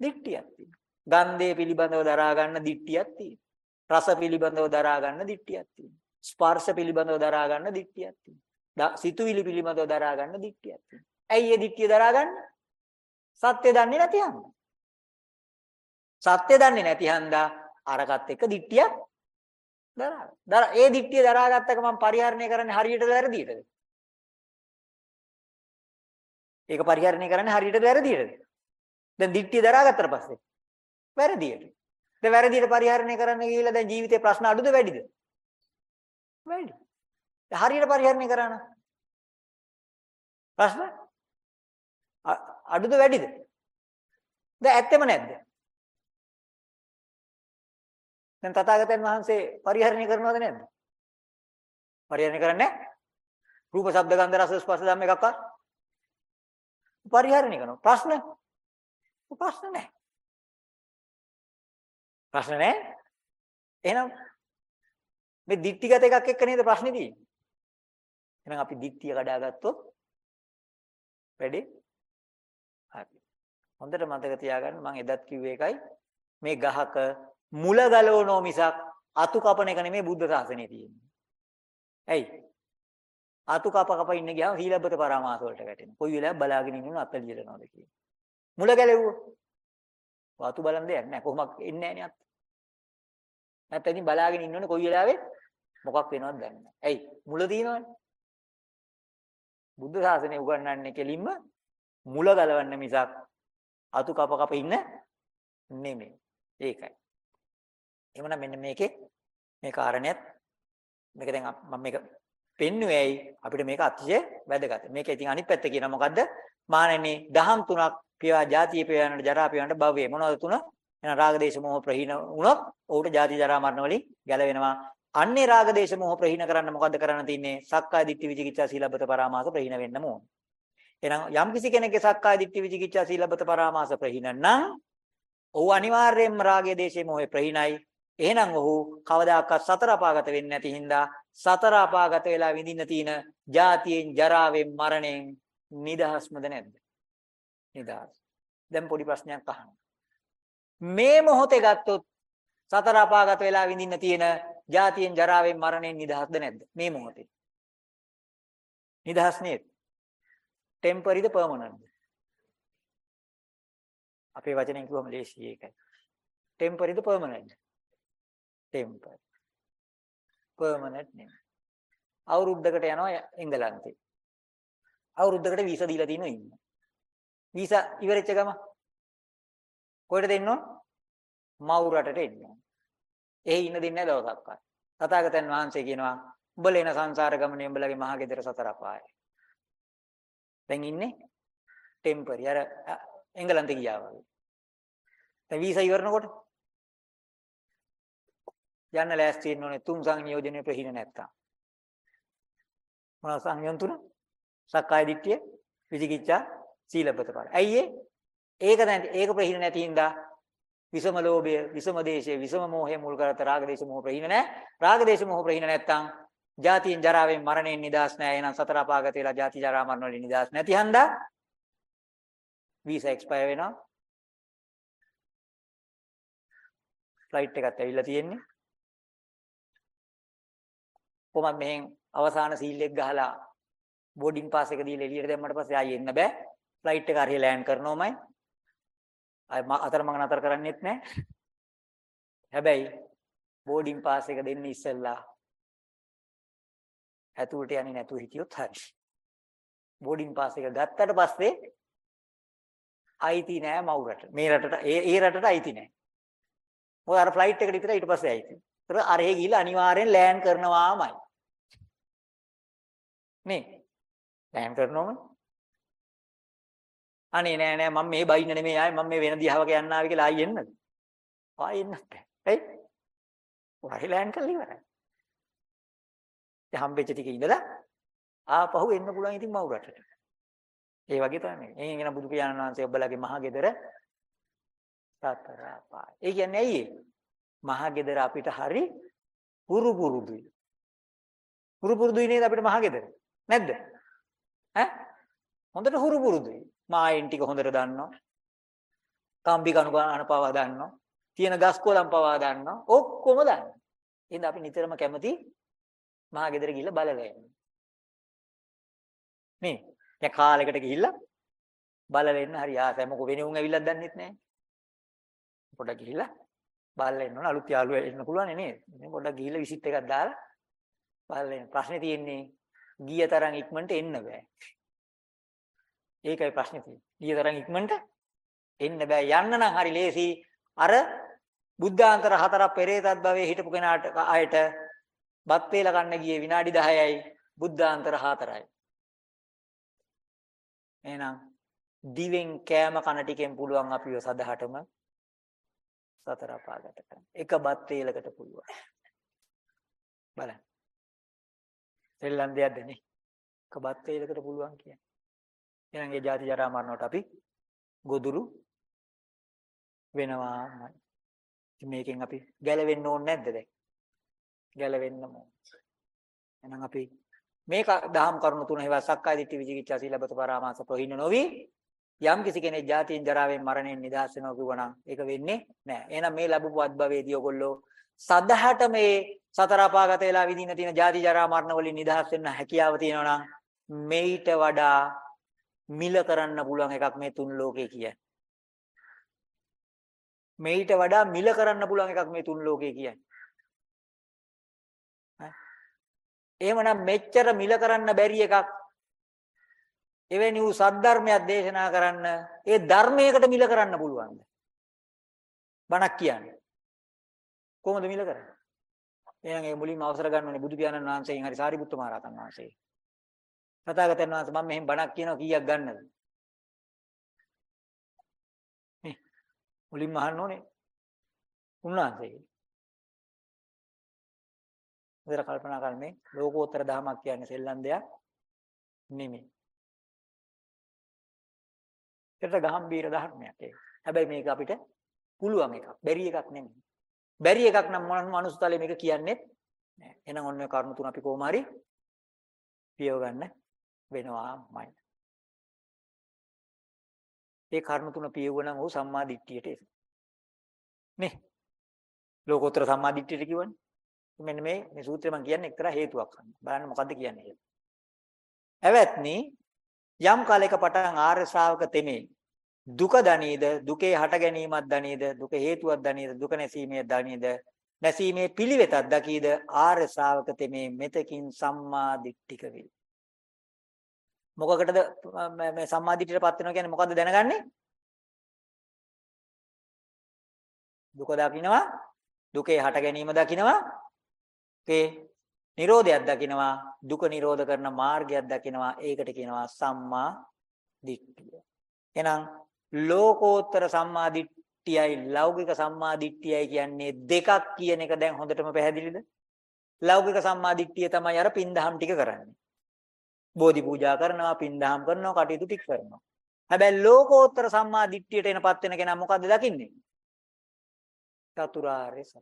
දිට්ටියක් තියෙනවා. ගන්ධය පිළිබඳව දරා ගන්න දිට්ටියක් තියෙනවා. රස පිළිබඳව දරා ගන්න දිට්ටියක් තියෙනවා. ස්පර්ශ පිළිබඳව දරා ගන්න දිට්ටියක් තියෙනවා. සිතුවිලි පිළිබඳව දරා ගන්න දිට්ටියක් තියෙනවා. ඇයි මේ දිට්ටිය දරා ගන්න? සත්‍ය දන්නේ නැති හන්ද. සත්‍ය දන්නේ නැති හන්දා අරකට එක දිට්ටියක් දරා. දර ඒ දිට්ඨිය දරාගත්තක මම පරිහරණය කරන්නේ හරියටද වැරදියටද? ඒක පරිහරණය කරන්නේ හරියටද වැරදියටද? දැන් දිට්ඨිය දරාගත්තට පස්සේ වැරදියට. දැන් වැරදියට පරිහරණය කරන්න ගිහිල්ලා දැන් ජීවිතේ ප්‍රශ්න අඩුද වැඩිද? වැඩි. හරියට පරිහරණය කරා නම් ප්‍රශ්න අඩුද වැඩිද? දැන් ඇත්තෙම නැද්ද? දැන් තථාගතයන් වහන්සේ පරිහරණය කරනවද නැද්ද? පරිහරණය කරන්නේ රූප, ශබ්ද, ගන්ධ, රස, ස්පර්ශ ධම්ම එකක්වත් පරිහරණය කරනවා. ප්‍රශ්න? ප්‍රශ්න නැහැ. ප්‍රශ්න නැහැ. එහෙනම් මේ දික්ටිගත එකක් එක්ක නේද ප්‍රශ්නේ තියෙන්නේ. එහෙනම් අපි දික්තිය කඩාගත්තොත් වැඩේ හරි. හොඳට මතක තියාගන්න මම එදත් කිව්වේ එකයි මේ ගහක මුල ගලවනෝ මිසක් අතු කපන එක නෙමෙයි බුද්ධ ශාසනයේ තියෙන්නේ. ඇයි? අතු කප කප ඉන්න ගියාම සීලබ්බත පරාමාස වලට වැටෙනවා. කොයි වෙලාවෙ බලාගෙන ඉන්නවද අත ලියනවද කියන්නේ. මුල ගැලෙව්වෝ. අතු බලන් දෙයක් නැහැ. කොහොමද එන්නේ නැහැ නේ අත. නැත්නම් ඉතින් බලාගෙන ඉන්නෝනේ කොයි වෙලාවෙ මොකක් වෙනවද දන්නේ නැහැ. ඇයි? මුල තියෙනවනේ. බුද්ධ ශාසනය උගන්වන්නේ කෙලින්ම මුල ගලවන්න මිසක් අතු කප කප ඉන්න නෙමෙයි. ඒකයි. එහෙමනම් මෙන්න මේකේ මේ කාරණේත් මේක දැන් මම මේක පෙන්නුවේ ඇයි අපිට මේක අතිශය වැදගත්. මේක ඉතින් අනිත් පැත්ත කියන මොකද්ද? මානෙන්නේ දහම් තුනක් පියා ජාතිය පියානට ජරා පියානට භවයේ මොනවද තුන? එහෙනම් රාග දේශ මොහ ප්‍රහීන වුණොත් ඔහුට ජාති ජරා මරණ වලින් ගැලවෙනවා. අන්නේ රාග දේශ මොහ ප්‍රහීන කරන්න මොකද්ද කරන්න තියෙන්නේ? සක්කාය දිට්ඨි විචිකිච්ඡා සීලබ්බත පරාමාස ප්‍රහීන වෙන්න ඕන. එහෙනම් යම් කිසි කෙනෙක්ගේ සක්කාය දිට්ඨි විචිකිච්ඡා සීලබ්බත පරාමාස ප්‍රහීන නම් ඔහු අනිවාර්යයෙන්ම රාගයේ දේශේ මොහේ ප්‍රහීනයි එහෙනම් ඔහු කවදාකවත් සතර අපාගත වෙන්නේ නැති හින්දා සතර අපාගත වෙලා විඳින්න තියෙන ජාතියෙන් ජරාවෙන් මරණයෙන් නිදහස්මද නැද්ද? නිදහස්. දැන් පොඩි ප්‍රශ්නයක් අහන්න. මේ මොහොතේ ගත්තොත් සතර අපාගත වෙලා විඳින්න තියෙන ජාතියෙන් ජරාවෙන් මරණයෙන් නිදහස්ද නැද්ද? මේ මොහොතේ. නිදහස් නේද? ටෙම්පරිද පර්මනන්ට්ද? අපේ වචනෙන් කිව්වම ලේසි ඒකයි. ටෙම්පරිද පර්මනන්ට්ද? ටෙම්පරරි. පර්මනන්ට් නෙමෙයි. අවුරුද්දකට යනවා එංගලන්තේ. අවුරුද්දකට වීසා දීලා තිනු ඉන්න. වීසා ඉවරෙච්ච ගම කොහෙටද එන්න ඕන? මව් රටට එන්න ඕන. එහි ඉන්න දෙන්නේ නැහැ දවසක්වත්. තථාගතයන් වහන්සේ කියනවා උඹලා එන සංසාර ගමනේ උඹලගේ මහා ගෙදර සතර අපායයි. දැන් ඉන්නේ ටෙම්පරරි අර එංගලන්තේ ගියා වගේ. දැන් වීසා ඉවරනකොට යන්න ලෑස්ති වෙන්න ඕනේ තුන් සංයෝජනේ ප්‍රහිණ නැත්තම්. මොනවා සංයෝජන තුන? සක්කාය දිට්ඨිය, විචිකිච්ඡා, සීලබ්බත පාර. ඇයි ඒ? ඒක නැති ඒක ප්‍රහිණ නැති හින්දා විසම ලෝභය, විසම දේශය, විසම මෝහය මුල් කරත රාග දේශ මොහ ප්‍රහිණ නැහැ. රාග දේශ මොහ ප්‍රහිණ නැත්තම් ජාතියෙන් ජරාවෙන් මරණයෙන් නිදාස් නැහැ. එහෙනම් සතර අපාගත වෙලා ජාති ජරා මරණ වලින් නිදාස් නැති හන්දා වීසා එක්ස්පයර් වෙනවා. ෆ්ලයිට් එකත් ඇවිල්ලා තියෙන්නේ. කොහොමද මෙහෙන් අවසාන සීල් එක ගහලා බෝඩින් පාස් එක දීලා එළියට දැම්මට පස්සේ ආයෙ එන්න බෑ. ෆ්ලයිට් එක හරිය ලෑන්ඩ් කරනවමයි. ආයෙ අතරමඟ නතර කරන්නෙත් නෑ. හැබැයි බෝඩින් පාස් එක දෙන්න ඉස්සෙල්ලා ඇතුළට යන්නේ නැතුව හිටියොත් හරි. බෝඩින් පාස් එක ගත්තට පස්සේ අයිති නෑ මව් රට. මේ රටට ඒ ඒ රටට අයිති නෑ. මොකද අර ෆ්ලයිට් එකට විතර ඊට පස්සේ අයිති. ඒතර අරහෙ ගිහිල්ලා අනිවාර්යෙන් ලෑන්ඩ් කරනවාමයි. නේ ලෑන්ඩ් කරනවම අනේ නෑ නෑ මම මේ බයින්න නෙමෙයි ආයේ මම මේ වෙන දිහාවක යන්න ආවි කියලා ආයි එන්නද? ආයි එන්නත් බෑ. ඇයි? ඔහි ලෑන්ඩ් කරලා ඉවරයි. ඒ හම්බෙච්ච ටික ඉඳලා ආපහු එන්න පුළුවන් ඉතින් මව් රටට. ඒ වගේ තමයි. එයින් එන බුදු පියාණන් වහන්සේ ඔබලගේ මහා ගෙදර සතර අපාය. ඒ කියන්නේ ඇයි මහා ගෙදර අපිට හරි පුරු පුරුදුයි. පුරු පුරුදුයි නේද අපිට මහා ගෙදර? නැද්ද? ඈ? හොඳට හුරු පුරුදුයි. මායින් ටික හොඳට දන්නවා. කම්බි කණු ගන්න පවා දන්නවා. තියෙන ගස් කොළන් පවා දන්නවා. ඔක්කොම දන්නවා. එහෙනම් අපි නිතරම කැමති මහා ගෙදර ගිහිල්ලා බලලා එන්න. මේ දැන් කාලයකට ගිහිල්ලා බලලා එන්න හරි ආසයි. මොකෝ වෙන උන් ඇවිල්ලා දන්නෙත් නැහැ. පොඩ්ඩක් ගිහිල්ලා බලලා එන්න ඕන අලුත් යාළුවා එන්න පුළුවන් නේද? මේ පොඩ්ඩක් ගිහිල්ලා විසිට් එකක් දාලා බලලා එන්න. ප්‍රශ්නේ තියෙන්නේ ගිය තරම් ඉක්මනට එන්න බෑ. ඒකයි ප්‍රශ්නේ තියෙන්නේ. ගිය තරම් ඉක්මනට එන්න බෑ. යන්න නම් හරි ලේසි. අර බුද්ධාන්තර හතරක් පෙරේතත් භවයේ හිටපු කෙනාට ආයට බත් වේල කන්න ගියේ විනාඩි 10යි බුද්ධාන්තර 4යි. එහෙනම් දිවෙන් කෑම කන ටිකෙන් පුළුවන් අපිව සදහටම සතර අපාගත කරන්න. එක බත් වේලකට පුළුවන්. බලන්න. සෙල්ලම් දෙයක්ද නේ? එක බත් වේලකට පුළුවන් කියන්නේ. එහෙනම් ඒ ජාති ජරා මරණයට අපි ගොදුරු වෙනවාමයි. මේකෙන් අපි ගැලවෙන්න ඕනේ නැද්ද දැන්? ගැලවෙන්න ඕන. එහෙනම් අපි මේක දහම් කරුණු තුන ඒවා සක්කාය දිට්ඨි විචිකිච්ඡා සීලබත පරාමාස ප්‍රහිණ නොවි යම් කිසි කෙනෙක් ජාතියෙන් ජරාවෙන් මරණයෙන් නිදහස් වෙනවා කිව්වනම් ඒක වෙන්නේ නැහැ. එහෙනම් මේ ලැබපු අත්භවයේදී ඔයගොල්ලෝ සදහට මේ සතර අපාගත වෙලා විඳින තියෙන ජාති ජරා මරණ වලින් නිදහස් වෙන්න හැකියාව තියෙනවා නම් මේිට වඩා මිල කරන්න පුළුවන් එකක් මේ තුන් ලෝකේ කියන්නේ. මේිට වඩා මිල කරන්න පුළුවන් එකක් මේ තුන් ලෝකේ කියන්නේ. එහෙමනම් මෙච්චර මිල කරන්න බැරි එකක් එවැනි වූ සද්ධර්මයක් දේශනා කරන්න ඒ ධර්මයකට මිල කරන්න පුළුවන්ද? බණක් කියන්නේ. කොහොමද මිල කරන්නේ? එහෙනම් ඒ මුලින්ම අවසර ගන්න ඕනේ බුදු පියාණන් වහන්සේගෙන් හරි සාරිපුත්ත මහ රහතන් වහන්සේ. තථාගතයන් වහන්සේ මම මෙහෙම බණක් කියනවා කීයක් ගන්නද? මේ මුලින්ම අහන්න ඕනේ. උන්වහන්සේගෙන්. හොඳට කල්පනා කරන්න මේ ලෝකෝත්තර ධර්මයක් කියන්නේ සෙල්ලම් දෙයක් නෙමෙයි. ඒකට ගහම්බීර ධර්මයක් ඒක. හැබැයි මේක අපිට පුළුවන් එකක්. බැරි එකක් නෙමෙයි. බැරි එකක් නම් මොන මනුස්සතලේ මේක කියන්නේ නෑ. එහෙනම් ඔන්න ඔය කරුණු තුන අපි කොහොම හරි පියව ගන්න වෙනවාමයි. ඒ කරුණු තුන පියවුවනම් ਉਹ සම්මා දිට්ඨියට එනවා. නේ? ලෝකෝත්තර සම්මා දිට්ඨියට කිව්වනේ. මෙන්න මේ මේ සූත්‍රය මම කියන්නේ එක්තරා හේතුවක් අන්න. බලන්න මොකද්ද කියන්නේ කියලා. එවත්නි යම් කාලයක පටන් ආර්ය ශ්‍රාවක තෙමේ දුක දනීද? දුකේ හට ගැනීමක් දනීද? දුක හේතුවක් දනීද? දුක නැසීමේ දනීද? නැසීමේ පිළිවෙතක් දකීද? ආර්ය ශ්‍රාවක තෙමේ මෙතකින් සම්මා දිට්ඨික වේ. මොකකටද මේ සම්මාදිටියටපත් වෙනවා කියන්නේ මොකද්ද දැනගන්නේ? දුක දකින්නවා දුකේ හට ගැනීම දකින්නවා ඒ නිරෝධයක් දකින්නවා දුක නිරෝධ කරන මාර්ගයක් දකින්නවා ඒකට කියනවා සම්මා දිට්ඨිය. එහෙනම් ලෝකෝත්තර සම්මා දිට්ඨියයි ලෞකික සම්මා දිට්ඨියයි කියන්නේ දෙකක් කියන එක දැන් හොඳටම පැහැදිලිද ලෞකික සම්මා දිට්ඨිය තමයි අර පින්දහම් ටික කරන්නේ බෝධි පූජා කරනවා පින්දහම් කරනවා කටයුතු ටික කරනවා හැබැයි ලෝකෝත්තර සම්මා දිට්ඨියට එනපත් වෙන කෙනා මොකද්ද දකින්නේ චතුරාර්ය සත්‍ය.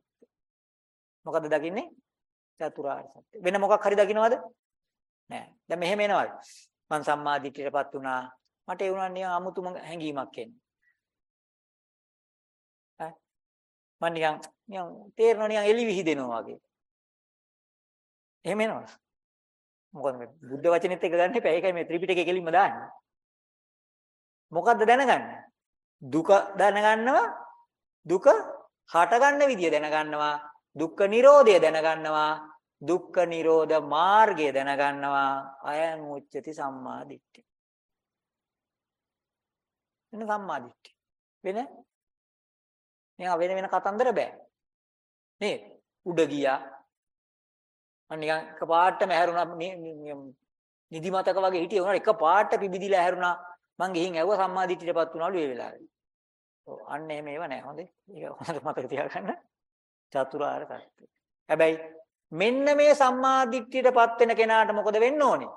මොකද්ද දකින්නේ? චතුරාර්ය සත්‍ය. වෙන මොකක් හරි දකින්නවද? නෑ. දැන් මෙහෙම එනවා. මං සම්මාදිටියටපත් වුණා. මට ඒ වුණා නිකන් අමුතුම හැඟීමක් එන්නේ. ඈ මං නිකන් නිකන් තේරෙනවා නිකන් එලි විහිදෙනවා වගේ. එහෙම එනවා. මොකද මේ බුද්ධ වචනේත් එක ගන්න එපා. ඒකයි මේ ත්‍රිපිටකය කෙලින්ම දාන්නේ. මොකද්ද දැනගන්නේ? දුක දැනගන්නවා දුක හටගන්න විදිය දැනගන්නවා දුක්ඛ නිරෝධය දැනගන්නවා දුක්ඛ නිරෝධ මාර්ගය දැනගන්නවා අයං උච්චති සම්මා දිට්ඨි වෙන සම්මා දිට්ඨි වෙන නිකන් වෙන වෙන කතන්දර බෑ නේද උඩ ගියා මම නිකන් එකපාරටම ඇහැරුණා නිදිමතක වගේ හිටියේ උනාට එකපාරට පිබිදිලා ඇහැරුණා මං ගිහින් ඇහුවා සම්මා දිට්ඨියටපත් වුණාලු ඒ වෙලාවේ ඔව් අන්න එහෙම ඒව නෑ හොඳේ. ඒක හොඳට මතක තියාගන්න. චතුරාර්ය සත්‍ය. හැබැයි මෙන්න මේ සම්මා දිට්ඨියටපත් වෙන කෙනාට මොකද වෙන්න ඕනේ?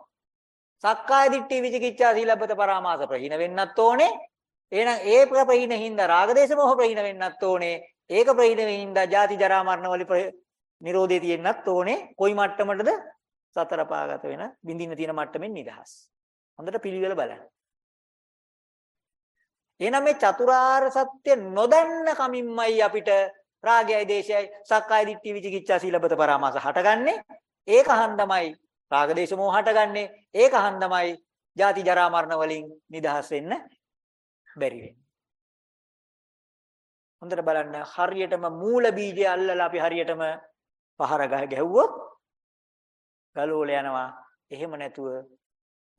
සක්කාය දිට්ඨි විචිකිච්ඡා සීලබ්බත පරාමාස ප්‍රහීන වෙන්නත් ඕනේ. එහෙනම් ඒ ප්‍රහීන හින්දා රාගදේශ මොහ ප්‍රහීන වෙන්නත් ඕනේ. ඒක ප්‍රහීන වෙනින්දා ජාති ජරා මරණ වල නිරෝධය තියෙන්නත් ඕනේ. කොයි මට්ටමටද? සතර පාගත වෙන බින්දින්න තියෙන මට්ටමින් නිදහස්. හොඳට පිළිවෙල බලන්න. එහෙනම් මේ චතුරාර්ය සත්‍ය නොදන්න කමින්මයි අපිට රාගයයි දේශයයි සක්කාය දිට්ඨි විචිකිච්ඡා සීලබත පරාමාස හටගන්නේ. ඒක හන්දමයි රාග දේශ මොහ හටගන්නේ. ඒක හන්දමයි ජාති ජරා මරණ වලින් නිදහස් වෙන්න බැරි වෙන්නේ. හොඳට බලන්න හරියටම මූල බීජය අල්ලලා අපි හරියටම පහර ගැහුවොත් ගලෝල යනවා. එහෙම නැතුව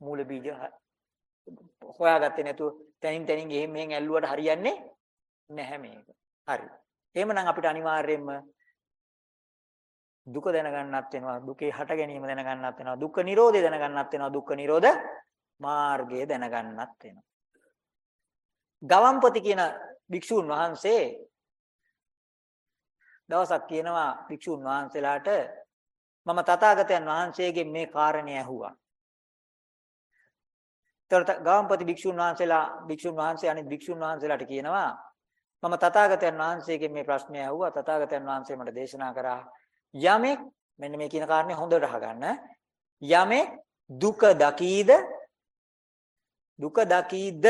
මූල බීජ හොයාගත්තේ නැතුව තනින් තනින් ගෙහෙන් මෙහෙන් ඇල්ලුවට හරියන්නේ නැහැ මේක. හරි. එහෙමනම් අපිට අනිවාර්යයෙන්ම දුක දැනගන්නත් වෙනවා දුකේ හට ගැනීම දැනගන්නත් වෙනවා දුක්ඛ නිරෝධය දැනගන්නත් වෙනවා දුක්ඛ නිරෝධ මාර්ගය දැනගන්නත් වෙනවා. ගවම්පති කියන භික්ෂුන් වහන්සේ දවසක් කියනවා භික්ෂුන් වහන්සේලාට මම තථාගතයන් වහන්සේගෙන් මේ කාරණේ ඇහුවා. එතකොට ගාම්පති භික්ෂුන් වහන්සේලා භික්ෂුන් වහන්සේ අනිත් භික්ෂුන් වහන්සේලාට කියනවා මම තථාගතයන් වහන්සේගෙන් මේ ප්‍රශ්නය අහුවා තථාගතයන් වහන්සේ මට දේශනා කරා යමෙක් මෙන්න මේ කියන කාරණේ හොඳට අහගන්න. යමෙක් දුක දකීද? දුක දකීද?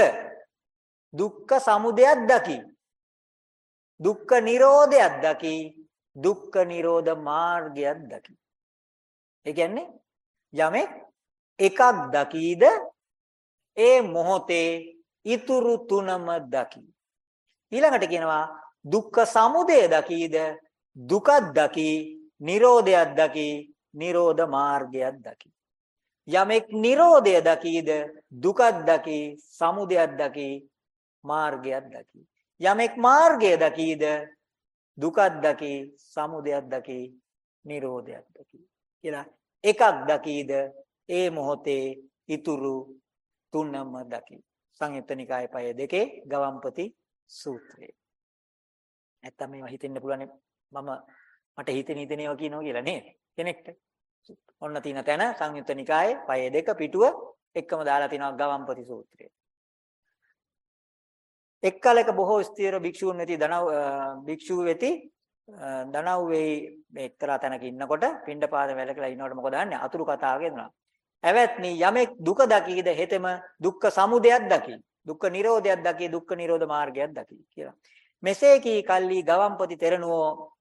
දුක්ඛ සමුදයක් දකි දුක්ඛ නිරෝධයක් දකි දුක්ඛ නිරෝධ මාර්ගයක් දකි ඒ කියන්නේ යමෙක් එකක් දකීද ඒ මොහොතේ ඉතුරු තුනම දකි. ඊළඟට කියනවා දුක්ඛ සමුදය දකීද දුකක් දකි, නිරෝධයක් දකි, නිරෝධ මාර්ගයක් දකි. යමෙක් නිරෝධය දකීද දුකක් දකි, සමුදයක් දකි, මාර්ගයක් දකි. යමෙක් මාර්ගය දකීද දුකක් දකි, සමුදයක් දකි, නිරෝධයක් දකි. කියලා එකක් දකීද ඒ මොහොතේ ඉතුරු තුනම දකි. සංයුත්ත නිකායේ පය දෙකේ ගවම්පති සූත්‍රය. නැත්තම් මේවා හිතෙන්න පුළුවන් මම මට හිතෙන හිතෙන ඒවා කියනවා කියලා නේද? කෙනෙක්ට. ඔන්න තියෙන තැන සංයුත්ත නිකායේ පය දෙක පිටුව එක්කම දාලා තිනවා ගවම්පති සූත්‍රය. එක්කලක බොහෝ ස්ථීර භික්ෂූන් වෙති දනව භික්ෂූ වෙති දනව් වෙයි මේ එක්තරා තැනක ඉන්නකොට පින්ඩපාත වැලකලා ඉන්නකොට මොකද දන්නේ අතුරු කතාව කියනවා ඇවැත්නි යමෙක් දුක දකීද හෙතෙම දුක්ඛ සමුදයක් දකි. දුක්ඛ නිරෝධයක් දකි දුක්ඛ නිරෝධ මාර්ගයක් දකි කියලා. මෙසේ කී කල්ලි ගවම්පති තෙරණුවෝ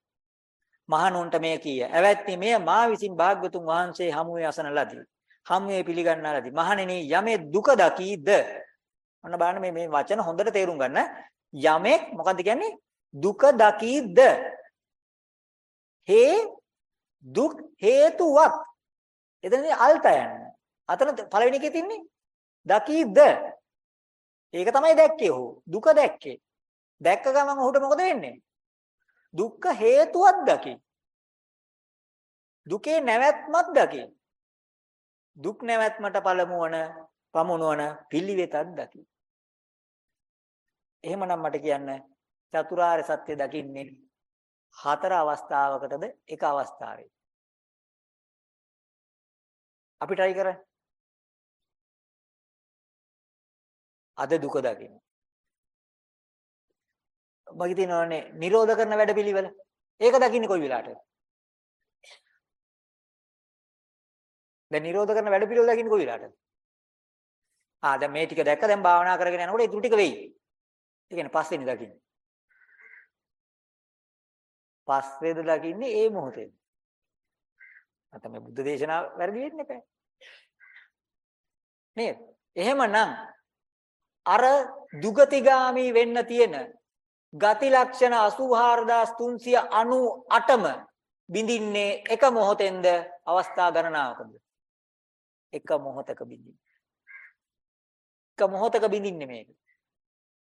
මහණුන්ට මේ කීය. ඇවැත්නි මෙය මා විසින් භාග්‍යතුන් වහන්සේ හමුවේ අසන ලදී. හමුවේ පිළිගන්නා ලදී. මහණෙනි යමේ දුක දකීද? ඔන්න බලන්න මේ මේ වචන හොඳට තේරුම් ගන්න. යමෙක් මොකද්ද කියන්නේ? දුක දකීද? හේ දුක් හේතුවක්. එතනදී අල්ත යන්නේ. අතන පළවෙනි එකේ තින්නේ දකීද? ඒක තමයි දැක්කේ ඔහු. දුක දැක්කේ. දැක්ක ගමන් ඔහුට මොකද වෙන්නේ? දුක්ඛ හේතුවක් දකි. දුකේ නැවැත්මක් දකි. දුක් නැවැත්මට පළමුවන පමුණුවන පිළිවෙතක් දකි. එහෙමනම් මට කියන්න චතුරාර්ය සත්‍ය දකින්නේ හතර අවස්ථාවකටද එක අවස්ථාවේ. අපි try කරන්නේ. අද දුක දකින්න. මගේ තියෙනවානේ නිරෝධ කරන වැඩපිළිවෙල. ඒක දකින්නේ කොයි වෙලාවටද? දැන් නිරෝධ කරන වැඩපිළිවෙල දකින්නේ කොයි වෙලාවටද? ආ දැන් මේ ටික දැක්ක දැන් භාවනා කරගෙන යනකොට ඉතුරු ටික වෙයි. ඒ කියන්නේ පස්වෙනි දකින්නේ. පස්වේද දකින්නේ ඒ මොහොතේ. නැත්නම් මේ බුද්ධ දේශනාව වැරදි වෙන්නේ නැහැ. නේද? එහෙමනම් අර දුගතිගාමි වෙන්න තියෙන ගති ලක්ෂණ 84398ම බිඳින්නේ එක මොහොතෙන්ද අවස්ථා ගණනාවකද? එක මොහොතක බිඳින්නේ. එක මොහොතක බිඳින්නේ මේක.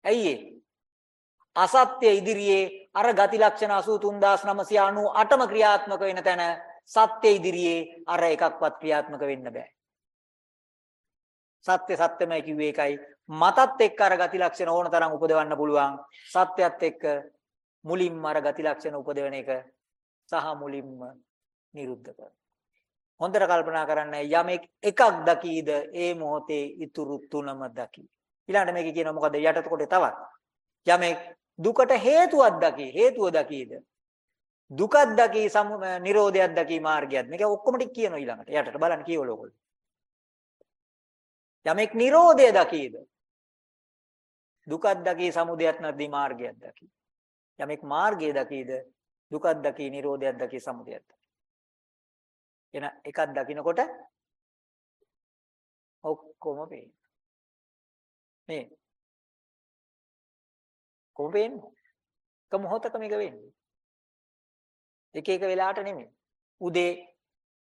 ඇයි ඒ? අසත්‍ය ඉදිරියේ අර ගති ලක්ෂණ 83998ම ක්‍රියාත්මක වෙන තැන සත්‍ය ඉදිරියේ අර එකක්වත් ක්‍රියාත්මක වෙන්න බෑ. සත්‍ය සත්‍යමයි කිව්වේ ඒකයි. මතත් එක්ක අර ගති ලක්ෂණ ඕන තරම් උපදවන්න පුළුවන්. සත්‍යයත් එක්ක මුලින්ම අර ගති ලක්ෂණ උපදවන එක සහ මුලින්ම නිරුද්ධ කරනවා. හොඳට කල්පනා කරන්න යමෙක් එකක් දකීද ඒ මොහොතේ ඉතුරු තුනම දකි. ඊළඟට මේක කියනවා මොකද යටත කොටේ තවත් යමෙක් දුකට හේතුවක් දකි හේතුව දකීද? දුකක් දකි නිරෝධයක් දකි මාර්ගයක්. මේක ඔක්කොම ටික කියනවා ඊළඟට. යටට බලන්න කියවල ඔයගොල්ලෝ. යමෙක් නිරෝධය දකීද? දුකක් දකි සමුදයක් නැති මාර්ගයක් දකි. යමෙක් මාර්ගය දකීද? දුකක් දකි නිරෝධයක් දකි සමුදයක් දකි. එන එකක් දකිනකොට ඔක්කොම පේනවා. නේ කොහොම පේන්නේ එක මොහොතක මේක වෙන්නේ. එක එක වෙලාවට නෙමෙයි. උදේ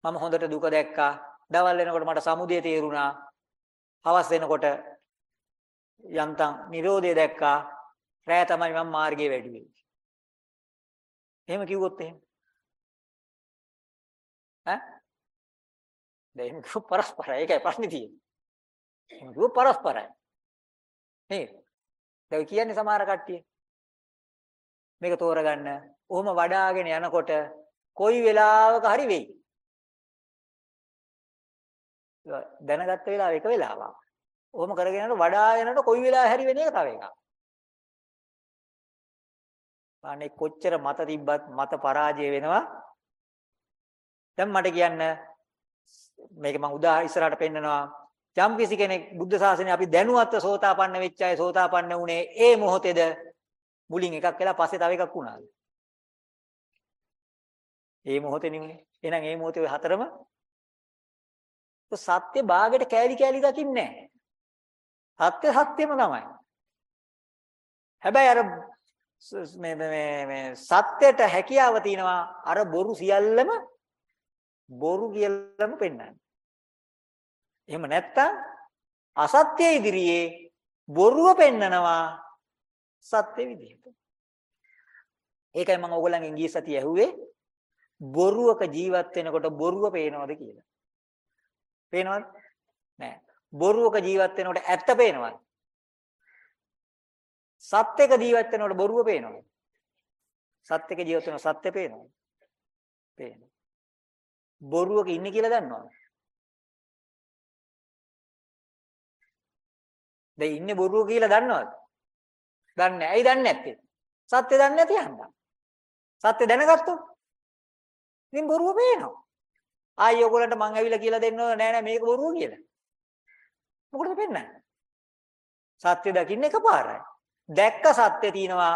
මම හොඳට දුක දැක්කා. දවල් වෙනකොට මට සමුදය තේරුණා. හවස් වෙනකොට යන්තම් Nirodhe දැක්කා. රෑ තමයි මම මාර්ගයේ වැඩි වෙන්නේ. එහෙම කිව්වොත් එහෙම. ඈ? දැන් ඒක පරස්පරයි. ඒකයි ප්‍රශ්නේ තියෙන්නේ. ඒක පරස්පරයි. නේද? දැන් කියන්නේ සමහර කට්ටිය. මේක තෝරගන්න. ඔහොම වඩාගෙන යනකොට කොයි වෙලාවක හරි වෙයි. දැනගත්ත වෙලාව එක වෙලාවක්. ඔහොම කරගෙන යනකොට වඩාගෙනට කොයි වෙලාවෙ හරි වෙන එක තව එකක්. අනේ කොච්චර මත තිබ්බත් මත පරාජය වෙනවා. දැන් මට කියන්න මේක මම උදා ඉස්සරහට පෙන්නනවා යම් කිසි කෙනෙක් බුද්ධ ශාසනය අපි දැනුවත්ව සෝතාපන්න වෙච්ච අය සෝතාපන්න වුණේ ඒ මොහොතේද මුලින් එකක් වෙලා පස්සේ තව එකක් වුණාද? ඒ මොහොතේ නෙමෙයි. එහෙනම් ඒ මොහොතේ ඔය හතරම සත්‍ය භාගයට කෑලි කෑලි දකින්නේ නැහැ. සත්‍ය සත්‍යම තමයි. හැබැයි අර මේ මේ මේ සත්‍යයට හැකියාව තියෙනවා අර බොරු සියල්ලම බොරු කියලාම පෙන්වන්නේ. එහෙම නැත්තම් අසත්‍ය ඉදිරියේ බොරුව පෙන්නනවා සත්‍ය විදිහට. ඒකයි මම ඕගොල්ලන්ගෙන් ගිය සතිය ඇහුවේ බොරුවක ජීවත් වෙනකොට බොරුව පේනවද කියලා. පේනවද? නෑ. බොරුවක ජීවත් වෙනකොට ඇත්ත පේනවද? සත්‍යක ජීවත් වෙනකොට බොරුව පේනවද? සත්‍යක ජීවත් වෙනකොට සත්‍ය පේනවද? පේනවා. බොරුවක ඉන්නේ කියලා දන්නවද? දැන් ඉන්නේ බොරුව කියලා දන්නවද? දන්නේ නැහැ. ඇයි දන්නේ නැත්තේ? සත්‍ය දන්නේ නැති හන්දා. සත්‍ය දැනගත්තොත් ඉතින් බොරුව පේනවා. ආයි ඔයගොල්ලන්ට මං ඇවිල්ලා කියලා දෙන්න ඕන නෑ නෑ මේක බොරුව කියලා. මොකටද පෙන්නන්නේ? සත්‍ය දකින්න එකපාරයි. දැක්ක සත්‍ය තියෙනවා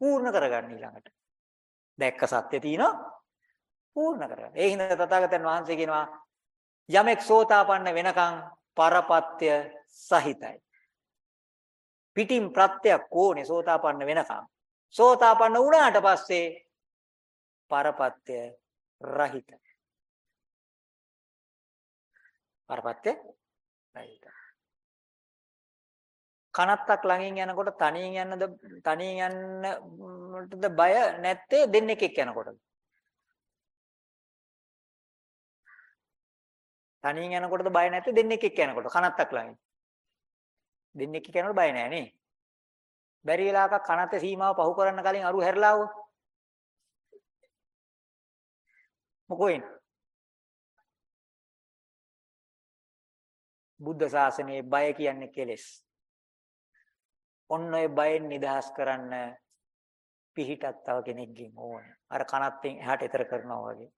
පූර්ණ කරගන්න ඊළඟට. දැක්ක සත්‍ය තියෙනවා පූර්ණ කරගන්න. ඒ හින්දා තථාගතයන් වහන්සේ කියනවා යමෙක් සෝතාපන්න වෙනකන් පරපත්‍ය සහිතයි. පිටින් ප්‍රත්‍යක් ඕනේ සෝතාපන්න වෙනකම්. සෝතාපන්න වුණාට පස්සේ පරපත්‍ය රහිත. පරපත්‍ය රහිත. කනත්තක් ළඟින් යනකොට තනියෙන් යන්නද තනියෙන් යන්නටද බය නැත්තේ දෙන්නෙක් එක්ක යනකොටද? තනියෙන් යනකොටද බය නැත්තේ දෙන්නෙක් එක්ක යනකොට කනත්තක් ළඟින්. දෙන්නෙක් එක්ක යනකොට බය නෑ නේ. බැරි වෙලාවක කනත සීමාව පහු කරන්න කලින් අරු හැරලා ආවොත් මොකෝ වෙන්නේ? බුද්ධ ශාසනයේ බය කියන්නේ කෙලෙස්. ඔන්න ඔය බයෙන් නිදහස් කරන්න පිහිටක් තව කෙනෙක්ගෙන් ඕනේ. අර කනත්තෙන් එහාට එතර කරනවා වගේ.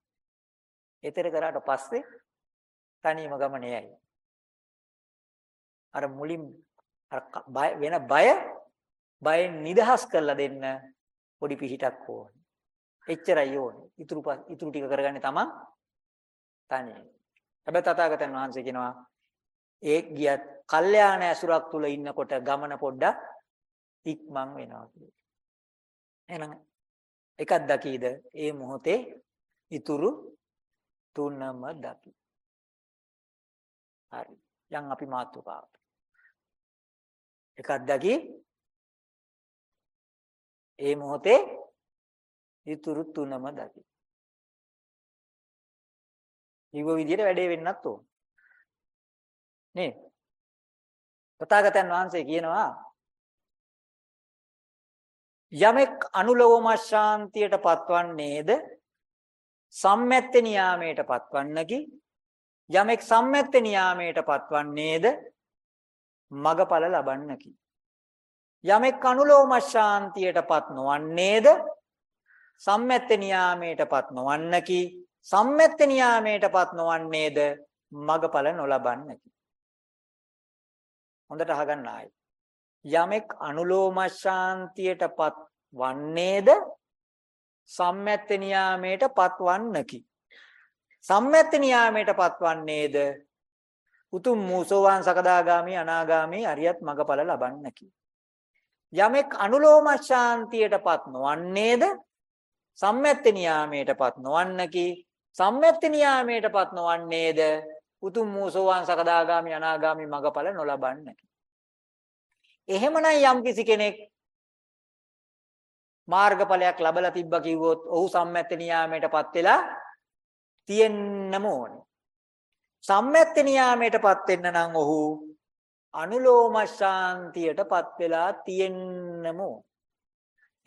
එතර කරාට පස්සේ තනියම ගමනේ යයි. අර මුලින් අර වෙන බය බයෙන් නිදහස් කරලා දෙන්න පොඩි පිහිටක් ඕනේ. එච්චරයි ඕනේ. ඉතුරු ඉතුරු ටික කරගන්නේ තමන් තනියෙන්. හැබැයි තථාගතයන් වහන්සේ කියනවා ඒ ගියත් කල්යාණ ඇසුරක් තුල ඉන්නකොට ගමන පොඩ්ඩක් ඉක්මන් වෙනවා කියලා. එහෙනම් එකක් දකීද ඒ මොහොතේ ඉතුරු තුනම දකි. හරි. යන් අපි මාතුකාවට. එකක් දකි ඒ මොහොතේ ඉතුරු තුනම දකි. ඊව විදියට වැඩේ වෙන්නත් ඕන. නේද? තථාගතයන් වහන්සේ කියනවා යමෙක් අනුලෝම ශාන්තියට පත්වන්නේද සම්මැත්ත නියාමයට පත්වන්නකි යමෙක් සම්මැත්ත නියාමයට පත්වන්නේද මගඵල ලබන්නකි. යමෙක් අනුලෝම ශාන්තියට පත් නොවන්නේද? සම්මැත්ත නියාමයට පත් නොවන්නකි. සම්මැත්ත නියාමයට පත් නොවන්නේද? මගඵල නොලබන්නකි. හොඳට අහගන්න ආයි. යමෙක් අනුලෝම ශාන්තියටපත් වන්නේද? සම්මැත්ත නියාමයටපත් වන්නකි. සම්මැත්ත නියාමයටපත් වන්නේද? උතුම් මූසෝවාන් සකදාගාමි අනාගාමි අරියත් මගඵල ලබන්නකි. යමෙක් අනුලෝම ශාන්තියටපත් නොවන්නේද සම්මැත්ත නියාමයටපත් නොවන්නකි. සම්මැත්ත නියාමයටපත් නොවන්නේද උතුම් වූ සෝවාන් සකදාගාමි අනාගාමි මගඵල නොලබන්නේ. එහෙමනම් යම් කිසි කෙනෙක් මාර්ගඵලයක් ලබලා තිබ්බ කිව්වොත් ඔහු සම්මැත්ත නියාමයටපත් වෙලා තියෙන්නම ඕනේ. සම්මැත්ත නියාමයටපත් වෙන්න නම් ඔහු අනුලෝම ශාන්තියටපත් වෙලා තියෙන්නම ඕනේ.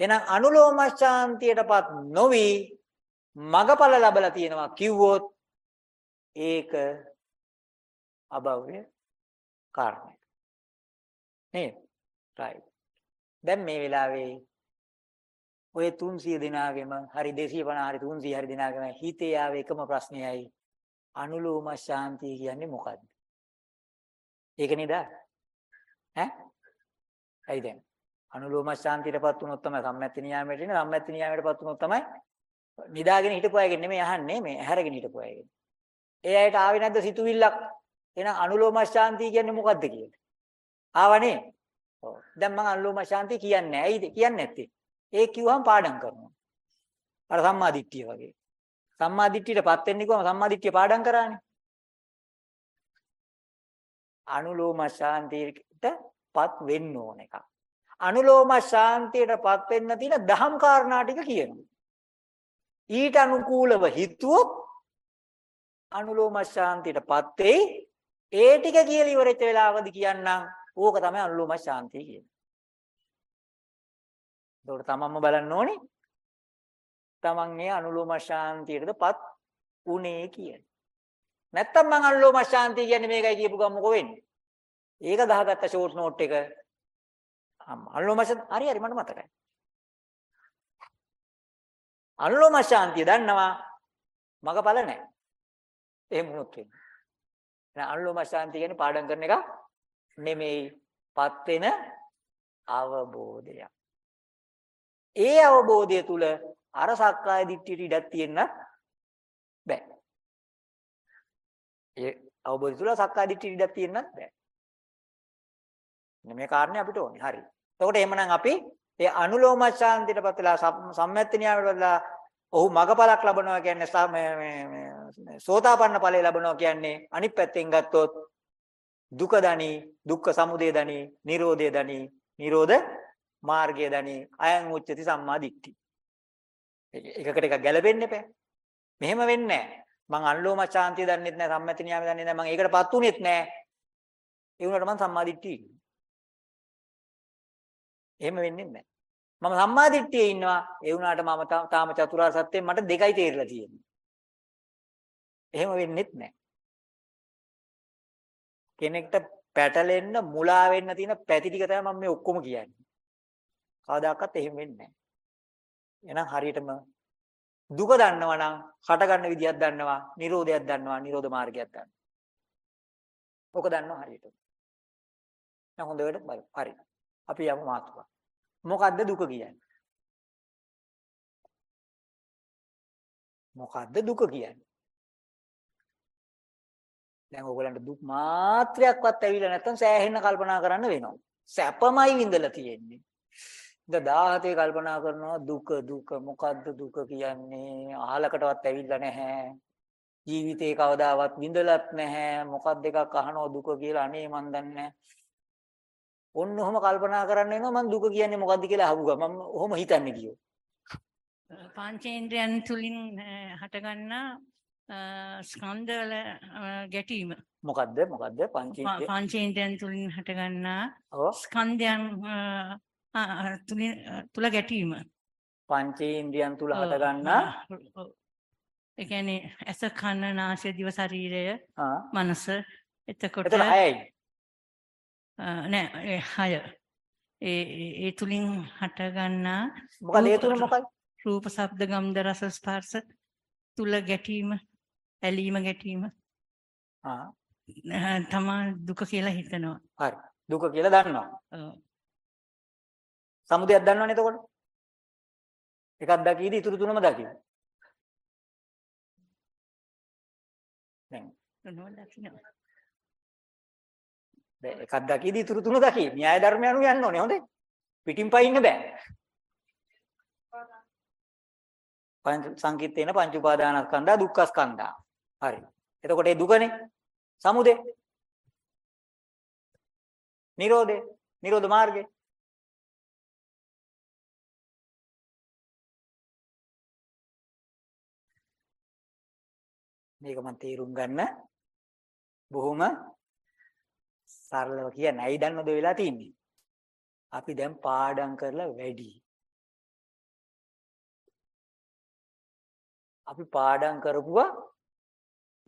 එහෙනම් අනුලෝම ශාන්තියටපත් නොවි මගඵල ලබලා තියෙනවා කිව්වොත් ඒක අභව්‍ය කර්මය. නේද? right. දැන් මේ වෙලාවේ ඔය 300 දිනාගෙම හරි 250 හරි 300 හරි දිනාගෙම හිතේ ආවේ එකම ප්‍රශ්නයයි අනුලෝම ශාන්තිය කියන්නේ මොකද්ද? ඒක නේද? ඈ? ඇයි දැන්? අනුලෝම ශාන්තියටපත් වුණොත් තමයි සම්මැත්ති නියාමයට එන්නේ. සම්මැත්ති නියාමයටපත් වුණොත් තමයි නිදාගෙන හිටපු අයගෙන් නෙමෙයි අහන්නේ මේ ඇහැරගෙන හිටපු අයගෙන්. ඒ අයට ආවේ නැද්ද සිතුවිල්ලක් එහෙනම් අනුලෝම ශාන්තිය කියන්නේ මොකද්ද කියලා. ආවනේ. ඔව්. දැන් මම අනුලෝම ශාන්තිය කියන්නේ නැහැ. ඇයිද කියන්නේ නැත්තේ? ඒ කිව්වම පාඩම් කරනවා. අර සම්මා දිට්ඨිය වගේ. සම්මා දිට්ඨියටපත් වෙන්නේ කොහොම සම්මා දිට්ඨිය පාඩම් කරානේ. අනුලෝම ශාන්තියටපත් වෙන්න ඕන එකක්. අනුලෝම ශාන්තියටපත් වෙන්න තියෙන දහම් කාරණා ටික කියනවා. ඊට අනුකූලව හිතුවොත් අනුලෝම ශාන්තියටපත් වෙයි ඒ ටික කියලා ඉවරෙච්ච වෙලාවදී කියන්නම් ඕක තමයි අනුලෝම ශාන්තිය කියන්නේ. ඒකට තමන්ම බලන්න ඕනේ. තමන් මේ අනුලෝම ශාන්තියටදපත් උනේ කියන්නේ. නැත්තම් මං අනුලෝම ශාන්තිය කියන්නේ මේකයි කියපු ගමන් මොකෝ වෙන්නේ? ඒක ගහගත්ත ෂෝට් නෝට් එක අනුලෝම හරි හරි මට මතකයි. අනුලෝම ශාන්තිය දන්නවා මගපල නැහැ. එහෙම වුණොත් වෙන්නේ. එහෙනම් අනුලෝම ශාන්තිය කියන්නේ පාඩම් කරන එක නෙමෙයිපත් වෙන අවබෝධයක්. ඒ අවබෝධය තුල අර සක්කාය දිට්ඨියට ඉඩක් තියෙන්න බෑ. ඒ අවබෝධය තුල සක්කාය දිට්ඨියට ඉඩක් තියෙන්නත් බෑ. මේ කාරණේ අපිට ඕනේ. හරි. එතකොට එහෙමනම් අපි ඒ අනුලෝම ශාන්තියටපත් වෙලා සම්මැත්ත න්‍යායයට වෙලා ඔහු මගපලක් ලබනවා කියන්නේ මේ මේ සෝතාපන්න ඵලය ලැබනවා කියන්නේ අනිත් පැත්තෙන් ගත්තොත් දුක දනි දුක්ඛ සමුදය දනි නිරෝධය දනි නිරෝධ මාර්ගය දනි අයං උච්චති සම්මා දිට්ඨි එකකට එකක් ගැලපෙන්න එපා. මෙහෙම වෙන්නේ නැහැ. මං අන්ලෝම ශාන්තිය දන්නෙත් නැහැ සම්මති නියම දන්නෙත් නැහැ මං ඒකටපත් උනේත් නැහැ. ඒ වුණාට මං සම්මා දිට්ඨිය එහෙම වෙන්නේ නැහැ. මම සම්මා දිට්ඨියේ ඉන්නවා. ඒ වුණාට මම තාම චතුරාර්ය සත්‍යයෙන් මට දෙකයි තේරිලා තියෙන්නේ. එහෙම වෙන්නේත් නැහැ. කෙනෙක්ට පැටලෙන්න මුලා වෙන්න තියෙන පැති ටික තමයි මම මේ ඔක්කොම කියන්නේ. කවදාකවත් එහෙම වෙන්නේ නැහැ. එහෙනම් හරියටම දුක දන්නවා නම් හටගන්න විදියක් දන්නවා, නිරෝධයක් දන්නවා, නිරෝධ මාර්ගයක් දන්නවා. ඔක දන්නවා හරියට. දැන් හොඳට බලන්න. හරි. අපි යමු මාතෘකාව. මොකද්ද දුක කියන්නේ? මොකද්ද දුක කියන්නේ? දැන් ඕගලන්ට දුක් මාත්‍රයක්වත් ඇවිල්ලා නැත්නම් සෑහෙන්න කල්පනා කරන්න වෙනවා. සැපමයි විඳලා තියෙන්නේ. ද 17 කල්පනා කරනවා දුක දුක. මොකද්ද දුක කියන්නේ? අහලකටවත් ඇවිල්ලා නැහැ. ජීවිතේ කවදාවත් විඳලත් නැහැ. මොකක්ද එකක් අහනවා දුක කියලා? අනේ මන් දන්නේ ඔන්න ඔහම කල්පනා කරන්න එනවා මං දුක කියන්නේ මොකද්ද කියලා අහුවා මම ඔහොම හිතන්නේ කියෝ පංචේන්ද්‍රයන් තුලින් හටගන්න ස්කන්ධවල ගැටීම. මොකද්ද? මොකද්ද? පංචේන්ද්‍රයන් තුලින් හටගන්න ස්කන්ධයන් තුල ගැටීම පංචේන්ද්‍රයන් තුල හට ගන්නා ඒ කියන්නේ ඇස කන නාසය දිව ශරීරය මනස එතකොට එතන හයයි නෑ ඒ හය ඒ ඒ තුලින් හට ගන්නා මොකද ඒ තුල මොකද රූප ශබ්ද ගන්ධ රස ස්පර්ශ තුල ගැටීම ඇලීම ගැටීම ආ තමා දුක කියලා හිතනවා හරි දුක කියලා දන්නවා සමුදයක් දන්නවනේ එතකොට. එකක් දකීදී ඉතුරු තුනම දකින්න. දැන් දැන් එකක් දකීදී ඉතුරු තුන දකී. න්‍යාය ධර්මය අනුව යන්න ඕනේ හොඳේ. පිටින් පයින්න බෑ. පංච සංකිටේන පංච උපාදානස්කන්ධා දුක්ඛස්කන්ධා. හරි. එතකොට ඒ දුකනේ. සමුදේ. නිරෝධේ. නිරෝධ මාර්ගේ. මේක මම තේරුම් ගන්න බොහොම සරලව කියන්නේ. ඇයි දන්නවද වෙලා තින්නේ? අපි දැන් පාඩම් කරලා වැඩි. අපි පාඩම් කරපුවා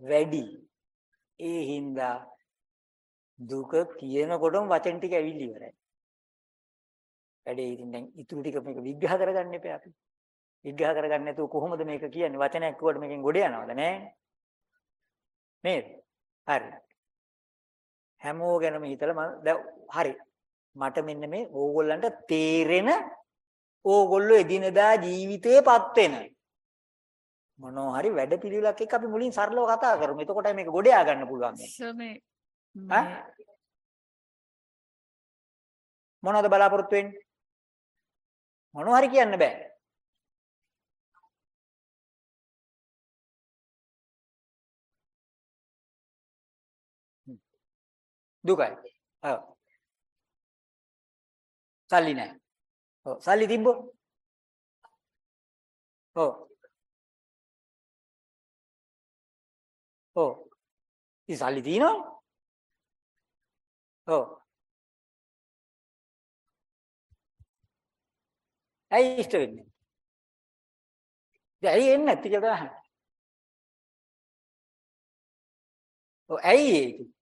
වැඩි. ඒ හින්දා දුක කියනකොටම වචන ටික ඇවිල්ලි ඉවරයි. වැඩේ ඉතින් දැන් ඉතුරු ටික මේක විග්‍රහ කරගන්න එපා අපි. විග්‍රහ කරගන්න නැතුව කොහොමද මේක කියන්නේ? වචනයක් කිව්වට මේකෙන් ගොඩ යනවද නෑ? නේද? හරි. හැමෝගෙනම හිතලා මම දැන් හරි. මට මෙන්න මේ ඕගොල්ලන්ට තේරෙන ඕගොල්ලෝ එදිනදා ජීවිතේපත් වෙන මොනවා හරි වැඩපිළිවෙලක් එක්ක අපි මුලින් සරලව කතා කරමු. එතකොටයි මේක ගොඩ යා ගන්න පුළුවන්. මේ මොනවද බලාපොරොත්තු වෙන්නේ? මොනවා හරි කියන්න බෑ. දුකයි. ඔව්. සල්ලි නැහැ. ඔව් සල්ලි තිබ්බොත්. ඔව්. ඔව්. ඉතින් සල්ලි තියෙනවනේ. ඔව්. ඇයි ඉෂ්ට වෙන්නේ? දැන් ඇයි එන්නේ නැති කියලා තමයි. ඔව් ඇයි ඒක?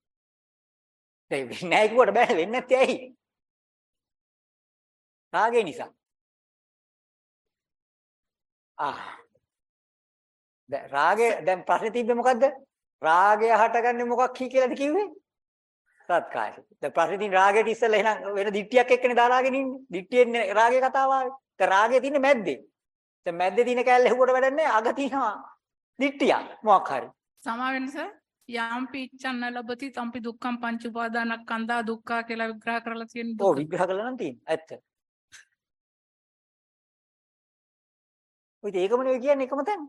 දැන් වෙන්නේ නැහැ කිව්වට බෑ වෙන්නේ නැත්තේ ඇයි? රාගය නිසා. ආ. දැන් රාගය දැන් ප්‍රශ්නේ තිබ්බේ මොකද්ද? රාගය හටගන්නේ මොකක් කී කියලාද කිව්වේ? සත්කාය. දැන් ප්‍රශ්නේ තියෙන රාගයට ඉස්සෙල්ලා එහෙනම් වෙන දිට්ටියක් එක්කනේ දාලාගෙන ඉන්නේ. දිට්ටියෙන් රාගේ කතාව ආවේ. දැන් රාගය තියෙන්නේ මැද්දේ. දැන් මැද්දේ තියෙන කෑල්ල ඇහුවට වැඩක් නැහැ. අග තියෙනවා දිට්ටියක් මොකක් හරි. සමා වෙනස යම්පි ඉච්ඡන්න ලබති තම්පි දුක්ඛම් පංච උපාදානස්කන්ධා දුක්ඛා කියලා විග්‍රහ කරලා තියෙන දුක. ඔව් විග්‍රහ කරලා නම් තියෙන. ඇත්ත. ඔය ඒකම නෙවෙයි කියන්නේ එකම තැන.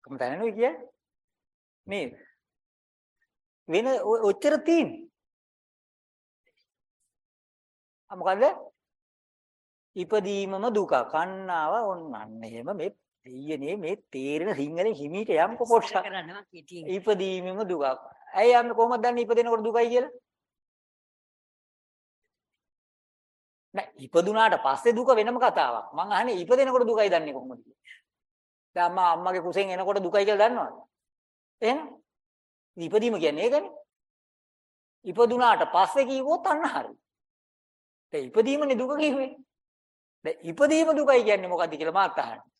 එකම තැන නෙවෙයි කියන්නේ. නේද? වෙන ඔ- ඔච්චර තියෙන්නේ. ආ මොකද්ද? ඉපදීමම දුක. කන්නාව ඔන්න අන්න එහෙම මේ දෙයියනේ මේ තේරෙන සිංහලෙන් හිමීට යම්කො පොට්ටක්. කරනවා කෙටියෙන්. ඉපදීමම දුකක්. ඇයි යන්න කොහොමද දන්නේ ඉපදෙනකොට දුකයි කියලා? නෑ ඉපදුනාට පස්සේ දුක වෙනම කතාවක්. මං අහන්නේ ඉපදෙනකොට දුකයි දන්නේ කොහොමද කියලා. දැන් අම්මා අම්මගේ කුසෙන් එනකොට දුකයි කියලා දන්නවද? එහෙනම් ඉපදීම කියන්නේ ඒකනේ. ඉපදුනාට පස්සේ කිව්වොත් අන්න හරි. දැන් ඉපදීමනේ දුක කිව්වේ. දැන් ඉපදීම දුකයි කියන්නේ මොකද්ද කියලා මාත් අහන්නේ.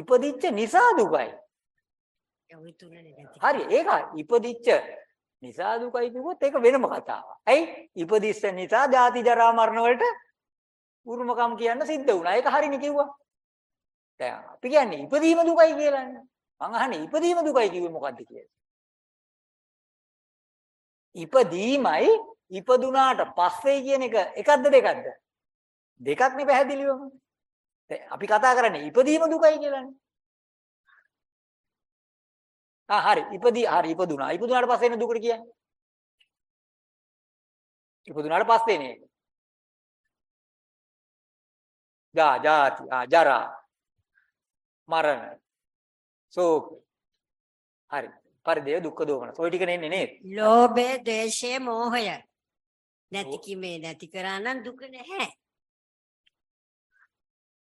ඉපදිච්ච නිසා දුකයි. ඔය තුනනේ නැති. හරි ඒක ඉපදිච්ච නිසා දුකයි කිව්වොත් ඒක වෙනම කතාවක්. ඇයි? ඉපදිස්ස නිසා ජාති ජරා මරණ වලට උරුමකම් කියන්න සිද්ධ වුණා. ඒක හරිනේ කිව්වා. දැන් අපි කියන්නේ ඉපදීම දුකයි කියලානේ. මං අහන්නේ ඉපදීම දුකයි කිව්වේ මොකද්ද කියලා. ඉපදීමයි ඉපදුනාට පස්සේ කියන එක එකක්ද දෙකක්ද? දෙකක් නේ පැහැදිලිවම. අපි කතා කරන්නේ ඉපදීම දුකයි කියලානේ. ආ හරි ඉපදී හරි ඉපදුනා. ඉපදුනාට පස්සේ එන දුකට කියන්නේ. ඉපදුනාට පස්සේ නේ. ජා ජාති ආ ජරා මරණ ශෝක හරි පරිදේව දුක්ඛ දෝමන. ඔය ටික නෙන්නේ නේද? ලෝභය, ද්වේෂය, මෝහය. නැති කිමේ නැති කරා නම් දුක නැහැ.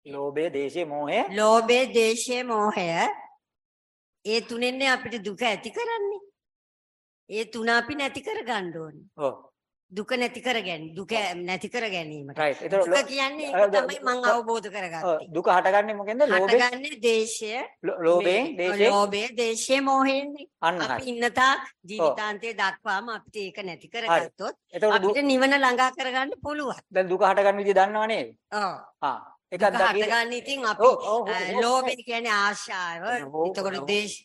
ලෝභය, දේශය, මෝහය. ලෝභය, ද්වේෂය, මෝහය ඒ තුනෙන්නේ අපිට දුක ඇති කරන්නේ. ඒ තුන අපි නැති කර ගන්න ඕනේ. ඔව්. දුක නැති කර ගැනීම. දුක නැති කර ගැනීමට. රයිට්. දුක ඒතර කියන්නේ ඒක තමයි මම අවබෝධ කරගත්තේ. දුක හටගන්නේ මොකෙන්ද? ලෝභයෙන්, හටගන්නේ දේශය, ලෝභයෙන්, මේ දේශයෙන්. ලෝභය, දේශය, මෝහයෙන්නේ. අන්න අපි. ඉන්න තාක් ජීවිතාන්තයේ දක්වාම අපිට ඒක නැති කරගත්තොත් අපිට නිවන ළඟා කරගන්න පුළුවන්. දැන් දුක හටගන්න විදිය දන්නව නේද? ඔව්. ආ. එකක් දුක දකි. හටගන්න ඉතින් අපි. ලෝභය කියන්නේ ආශාව. එතකොට. දේශ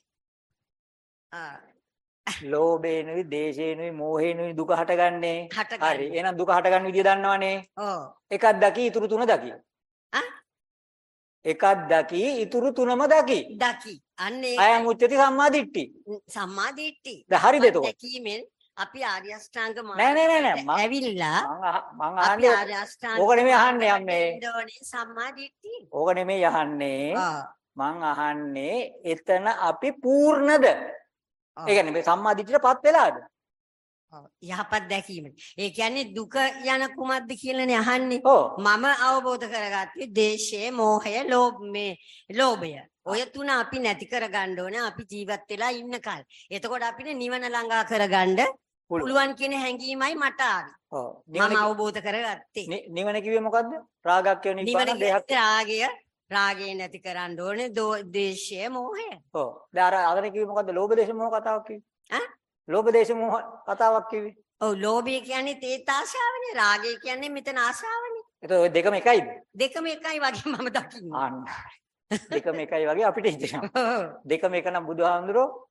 ලෝභේනුයි, දේශේනුයි, මෝහේනුයි දුක හටගන්නේ. හරි. එහෙනම් දුක හටගන්න විදිය දන්නවනේ. ඔව්. එකක් දකි, ඊටු තුන දකි. එකක් දකි, ඊටු තුනම දකි. දකි. අන්න ඒක අයං උච්චති සම්මා දිට්ඨි. සම්මා දිට්ඨි. දැන් හරිද එතකොට? දැකීමෙන් අපි ආර්ය අෂ්ටාංග නෑ නෑ නෑ නෑ. මං- ඇවිල්ලා මං අහ- මං අපි අහන්නේ ආර්ය අෂ්ටාංග ඕක නෙමෙයි අහන්නේ මාර්ගයට අම්මේ. ඕනේ සම්මා දිට්ඨි. ඕක නෙමෙයි අහන්නේ. මං අහන්නේ එතන අපි පූර්ණද? ඒ කියන්නේ මේ සම්මා දිට්ඨියටපත් වෙලාද? යහපත් දැකීම. ඒ කියන්නේ දුක යන කුමක්ද කියලානේ අහන්නේ. මම අවබෝධ කරගත්තේ දේශය, මෝහය, ලෝභ මේ ලෝභය. ඔය තුන අපි නැති කරගන්න ඕනේ අපි ජීවත් වෙලා ඉන්න කල්. එතකොට අපිට නිවන ළඟා කරගන්න පුළුවන්. කියන හැඟීමයි මට ආවේ. ඔව්. මම නිවන අවබෝධ කරගත්තේ. නිවන කිව්වේ මොකද්ද? රාගක්ඛය නිවන නිබ්බාන දෙහක්. කියන්නේ රාගය, රාගය නැති කරන්න ඕනේ, දෝ- දේශය, මෝහය. ඔව්. දැන් අර අතන කිව්වේ මොකද්ද? ලෝභ දේශ මොහ කතාවක් කිව්වේ. ඈ? ලෝභ දේශ මොහ කතාවක් කිව්වේ. ඔව් ලෝභය කියන්නේ තේත් ආශාවනේ, රාගය කියන්නේ මෙතන ආශාවනේ. එතකොට ඔය දෙකම එකයිද? දෙකම එකයි වගේ මම දකින්නේ. අන්න. දෙකම එකයි වගේ අපිට හිතෙනවා. දෙකම එක නම් බුදුහාමුදුරෝ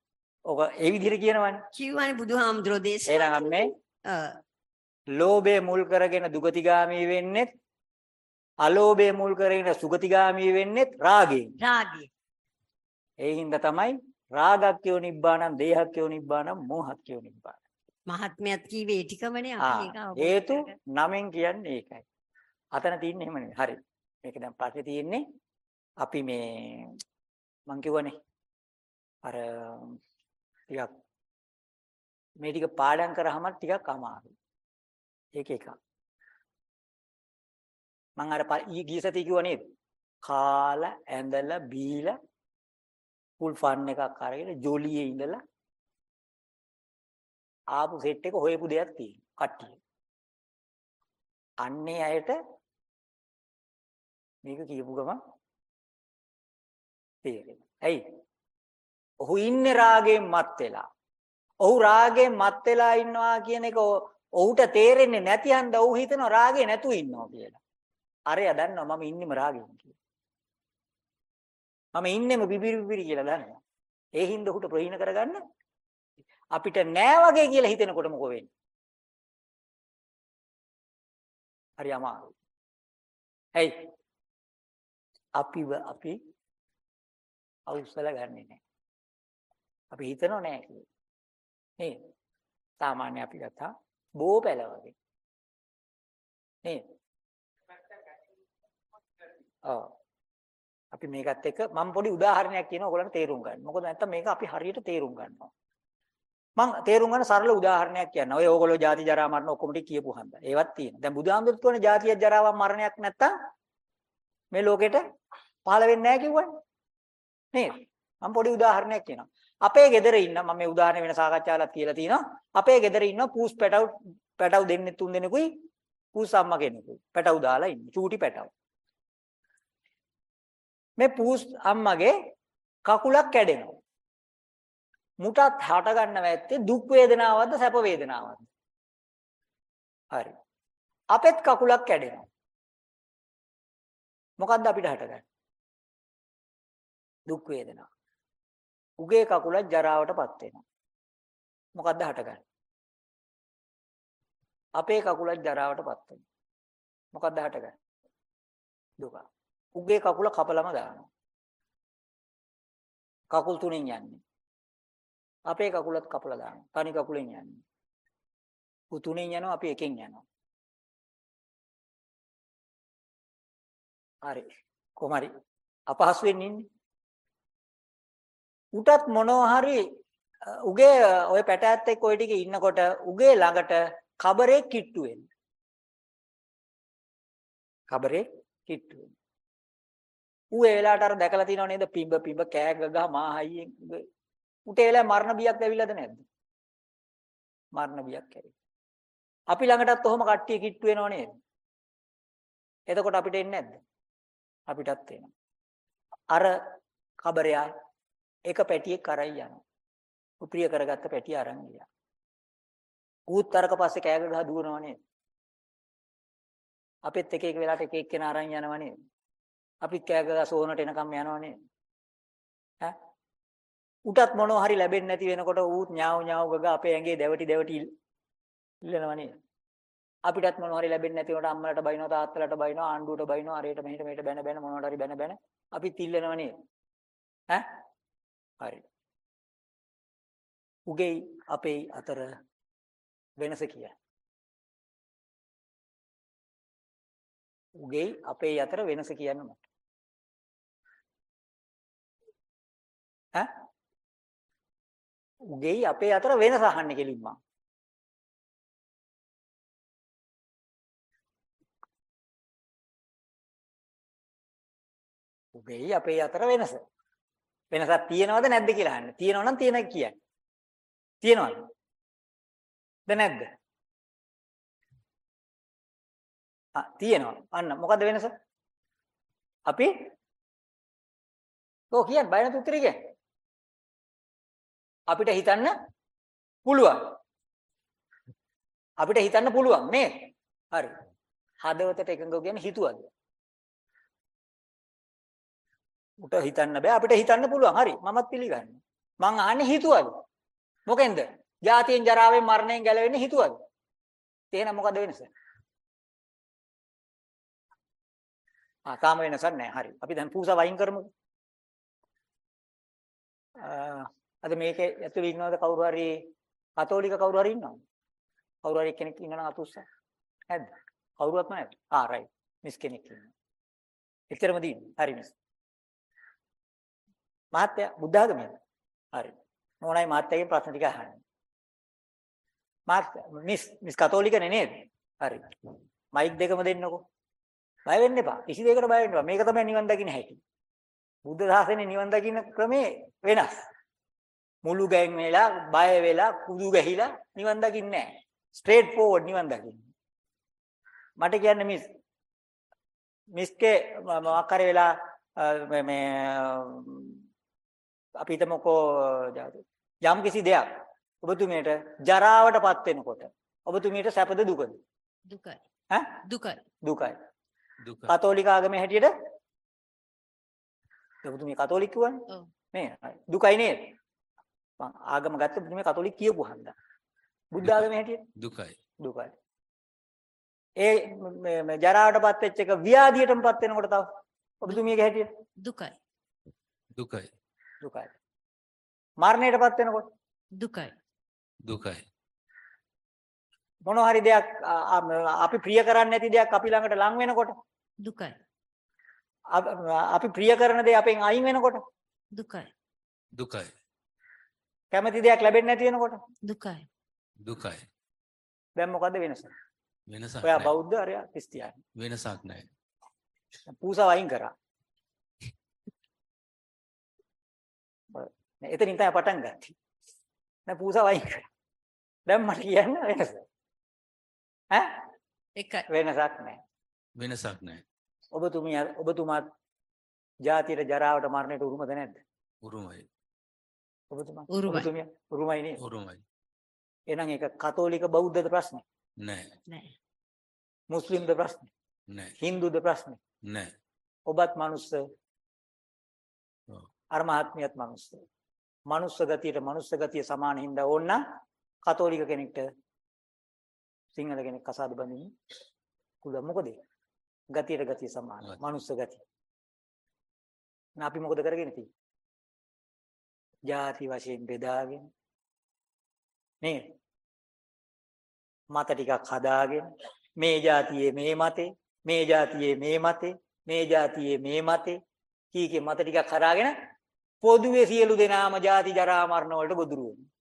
ඔක ඒ විදිහට කියනවනේ. කිව්වනේ බුදුහාමුදුරෝ දේශ. එහෙනම් අම්මේ ඔව්. ලෝභය මුල් කරගෙන දුගතිගාමී වෙන්නෙත් අලෝභය මුල් කරගෙන සුගතිගාමී වෙන්නෙත් රාගයෙන්. රාගය. ඒ හින්දා තමයි රාගක්ඛයෝ නිබ්බාණං දේහක්ඛයෝ නිබ්බාණං මෝහක්ඛයෝ නිබ්බාණං. මහත්මයත් කීවේ ඒ ටිකමනේ අපි ඒක හේතු. නමෙන් කියන්නේ ඒකයි. අතන තියෙන්නේ එහෙම නෙවෙයි. හරි. මේක දැන් පස්සේ තියෙන්නේ අපි මේ මං කියවනේ අර ටිකක් මේ ටික පාඩම් කරාම ටිකක් අමාරුයි. ඒක එකක්. මං අර ප- ඊ ගිය සතිය කිව්වා නේද? කාලා ඇඳලා බීලා ෆුල් ෆන් එකක් අරගෙන ජොලියේ ඉඳලා ආපු සෙට් එක හොයපු දෙයක් තියෙනවා කට්ටිය. අන්නේ අයට මේක කියපු ගමන් තේරෙනවා. ඇයි? ඔහු ඉන්නේ රාගයෙන් මත් වෙලා. ඔහු රාගයෙන් මත් වෙලා ඉන්නවා කියන එක ඔ- ඔහුට තේරෙන්නේ නැති හන්ද ඔහු හිතනවා රාගේ නැතුව ඉන්නවා කියලා. අරයා දන්නවා මම ඉන්නෙම රාගයෙන් කියලා. මම ඉන්නෙම බිබිරි බිබිරි කියලා දන්නවා. ඒ හින්දා ඔහුට ප්‍රහීන කරගන්න අපිට නෑ වගේ කියලා හිතෙනකොට මොකෝ වෙන්නේ? හරි අමාරුයි. ඇයි? අපිව අපි අවුස්සලා ගන්නෙ නෑ. අපි හිතනෝ නෑ කියලා. නේද? සාමාන්‍ය අපි ගත්තා බෝ පැල වගේ. නේද? ඔව්. අපි මේකත් එක්ක මම පොඩි උදාහරණයක් කියනවා ඔයගොල්ලන්ට තේරුම් ගන්න. මොකද නැත්තම් මේක අපි හරියට තේරුම් ගන්නවා. මම තේරුම් ගන්න සරල උදාහරණයක් කියන්න. ඔය ඕගොල්ලෝ ජාති ජරා මරණ ඔක්කොම ටික කියපු හන්ද. ඒවත් තියෙනවා. දැන් බුදුහාමුදුරුත් කියන්නේ ජාතිය ජරාවක් මරණයක් නැත්තම් මේ ලෝකෙට පහළ වෙන්නේ නැහැ කිව්වනේ. නේද? මම පොඩි උදාහරණයක් කියනවා. අපේ ගෙදර ඉන්න මම මේ උදාහරණ වෙන සාකච්ඡාවලත් කියලා තියෙනවා. අපේ ගෙදර ඉන්න පූස් පැටව් පැටව් දෙන්නේ තුන් දෙනෙකුයි පූස් අම්මා කෙනෙකුයි. පැටව් දාලා ඉන්නේ. චූටි පැටව්. මේ පූස් අම්මගේ කකුලක් කැඩෙනවා. මුටත් හට ගන්නව ඇත්තේ දුක් වේදනාවක්ද සැප වේදනාවක්ද? හරි. අපෙත් කකුලක් කැඩෙනවා. මොකද්ද අපිට හටගන්නේ? දුක් වේදනාව. උගේ කකුලක් ජරාවටපත් වෙනවා. මොකද්ද හටගන්නේ? අපේ කකුලක් ජරාවටපත් වෙනවා. මොකද්ද හටගන්නේ? දුක. උගේ කකුල කපලම දානවා. කකුල් තුනෙන් යන්නේ. අපේ කකුලත් කපලා දානවා. තනි කකුලෙන් යන්නේ. උ තුනෙන් යනවා අපි එකෙන් යනවා. හරි. කොහමරි අපහසුවෙන් ඉන්නේ. උටත් මොනවා හරි උගේ ඔය පැටෑත් එක්ක ওই ටික ඉන්නකොට උගේ ළඟට කබරේ කිට්ටු වෙන්න. කබරේ කිට්ටු වෙන්න. ඌ ඒ වෙලාවට අර දැකලා තියෙනව නේද පිඹ පිඹ කෑ ගගහ මා හයියෙන් උට ඒ වෙලාවේ මරණ බියක් ඇවිල්ලාද නැද්ද? මරණ බියක් ඇවිල්ලා. අපි ළඟටත් ඔහොම කට්ටිය කිට්ටු වෙනව නේද? එතකොට අපිට එන්නේ නැද්ද? අපිටත් එනවා. අර කබරයා එක පැටියෙක් කරයි යනවා. උප්‍රිය කරගත්ත පැටිය අරන් ගියා. ඌත් අරක පස්සේ කෑග ගහ දුවනවා නේද? අපිත් එක එක වෙලාවට එක එක කෙනා අරන් යනවා නේද? අපිත් කෑග ගහ සෝනට එනකම් යනවා නේද? ඈ? උටත් මොනවා හරි ලැබෙන්නේ නැති වෙනකොට ඌත් ඥාව ඥාව ගග අපේ ඇඟේ දැවටි දැවටි ඉල්ලනවා නේද? අපිටත් මොනවා හරි ලැබෙන්නේ නැති වුණාට අම්මලට බයිනවා තාත්තලට බයිනවා ආණ්ඩුවට බයිනවා අරේට මෙහෙට මෙහෙට බැන බැන මොනවට හරි බැන බැන අපිත් ඉල්ලනවා නේද? ඈ? හරි. උගේ අපේ අතර වෙනස කියයි. උගේ අපේ අතර වෙනස කියන්න මට. ඈ? උගේ අපේ අතර වෙනස අහන්නේ කෙලින්ම. උගේ අපේ අතර වෙනස. වෙනසක් තියෙනවද නැද්ද කියලා අහන්න. තියෙනවා නම් තියෙනයි කියන්නේ. තියෙනවද? ද නැද්ද? ආ තියෙනවා. අන්න මොකද්ද වෙනස? අපි කො කියන්නේ බය නැති උත්තරේ කියන්නේ. අපිට හිතන්න පුළුවන්. අපිට හිතන්න පුළුවන් නේ? හරි. හදවතට එකඟව කියන්නේ හිතුවද? උට හිතන්න බෑ අපිට හිතන්න පුළුවන්. හරි. මමත් පිළිගන්නවා. මං අහන්නේ හිතුවද? මොකෙන්ද? ජාතියෙන් ජරාවෙන් මරණයෙන් ගැලවෙන්නේ හිතුවද? එහෙනම් මොකද වෙනස? ආ තාම වෙනසක් නැහැ. හරි. අපි දැන් පූසා වයින් කරමුකෝ. අද මේකේ ඇතුළේ ඉන්නවද කවුරු හරි කතෝලික කවුරු හරි ඉන්නවද? කවුරු හරි කෙනෙක් ඉන්නනම් අතුස්ස. නැද්ද? කවුරුවත් නැද්ද? ආ රයිට්. මිස් කෙනෙක් ඉන්නවා. එච්චරම දින්නේ. හරි මිස්. මහත්තයා බුද්ධ ආගමේද? හරි. මොනයි මහත්තයාගේ ප්‍රශ්න ටික අහන්නේ. මහත්තයා මිස් මිස් කතෝලිකනේ නේද? හරි. මයික් දෙකම දෙන්නකෝ. බය වෙන්න එපා. කිසි දෙයකට බය වෙන්න එපා. මේක තමයි නිවන් දකින්න හැටි. බුද්ධ ශාසනයේ නිවන් දකින්න ක්‍රමේ වෙනස්. මුළු ගෑන් වෙලා බය වෙලා කුදු ගැහිලා නිවන් දකින්නේ නැහැ. ස්ට්‍රේට් ෆෝවර්ඩ් නිවන් දකින්න. මට කියන්නේ මිස් මිස්කේ මොකක් හරි වෙලා මේ අපි හිතමුකෝ යම් කිසි දෙයක් ඔබතුමියට ජරාවටපත් වෙනකොට ඔබතුමියට සැපද දුකද? දුකයි. ඈ? දුකයි. දුකයි. දුක. කතෝලික ආගමේ හැටියට ඔබතුමිය කතෝලික කිව්වනේ. ඔව්. නේ දුකයි නේද? මං ආගම ගත්ත ඔබතුමිය කතෝලික කියපු හන්දා. බුද්ධ ආගමේ හැටියට දුකයි. දුකයි. ඒ මේ මේ ජරාවටපත් වෙච්ච එක ව්‍යාධියටමපත් වෙනකොට තව ඔබතුමියගේ හැටියට දුකයි. දුකයි. දුකයි. මරණයටපත් වෙනකොට දුකයි. දුකයි. මොන හරි දෙයක් අපි ප්‍රිය කරන්නේ නැති දෙයක් අපි ළඟට ලං වෙනකොට දුකයි. අප- ප්‍රිය කරන දේ අපෙන් අයින් වෙනකොට දුකයි. දුකයි. කැමති දෙයක් ලැබෙන්නේ නැති වෙනකොට දුකයි. දුකයි. දැන් මොකද්ද වෙනස? වෙනසක් ඔයා නැහැ. බෞද්ධ අරයා ක්‍රිස්තියානි. වෙනසක් නැහැ. පූසාව අයින් කරා. නෑ එතනින් තමයි පටන් ගත්තේ. නෑ පූසාව අයින් කරා. දැන් මට කියන්න වෙනස. ඈ එකයි. වෙනසක් නෑ. වෙනසක් නැහැ. ඔබතුමිය ඔබතුමාත් ජාතියට ජරාවට මරණයට උරුමද නැද්ද? උරුමයි. ඔබතුමා උරුමයි. ඔබතුමිය උරුමයි නේද? උරුමයි. එහෙනම් ඒක කතෝලික බෞද්ධද ප්‍රශ්නේ? නැහැ. නෑ. මුස්ලිම්ද ප්‍රශ්නේ? නැහැ. හින්දුද ප්‍රශ්නේ? නැහැ. ඔබත් මනුස්ස ඔව්. අර මහත්මියත් මනුස්ස. මනුස්ස ගතියට මනුස්ස ගතිය සමාන හින්දා ඕන්න කතෝලික කෙනෙක්ට සිංහල කෙනෙක් කසාද බඳින්න පුළුවන්. මොකද ගතියට ගතිය සමාන මනුස්ස ගතිය. අපි මොකද කරගෙන තියෙන්නේ? ಜಾති වශයෙන් බෙදාගෙන නේද? මත ටිකක් හදාගෙන මේ જાතියේ මේ මතේ මේ જાතියේ මේ මතේ මේ જાතියේ මේ මතේ කීකේ මත ටිකක් හදාගෙන පොදුවේ සියලු දෙනාම ಜಾති ජරා මරණ වලට ගොදුරු වෙනවා.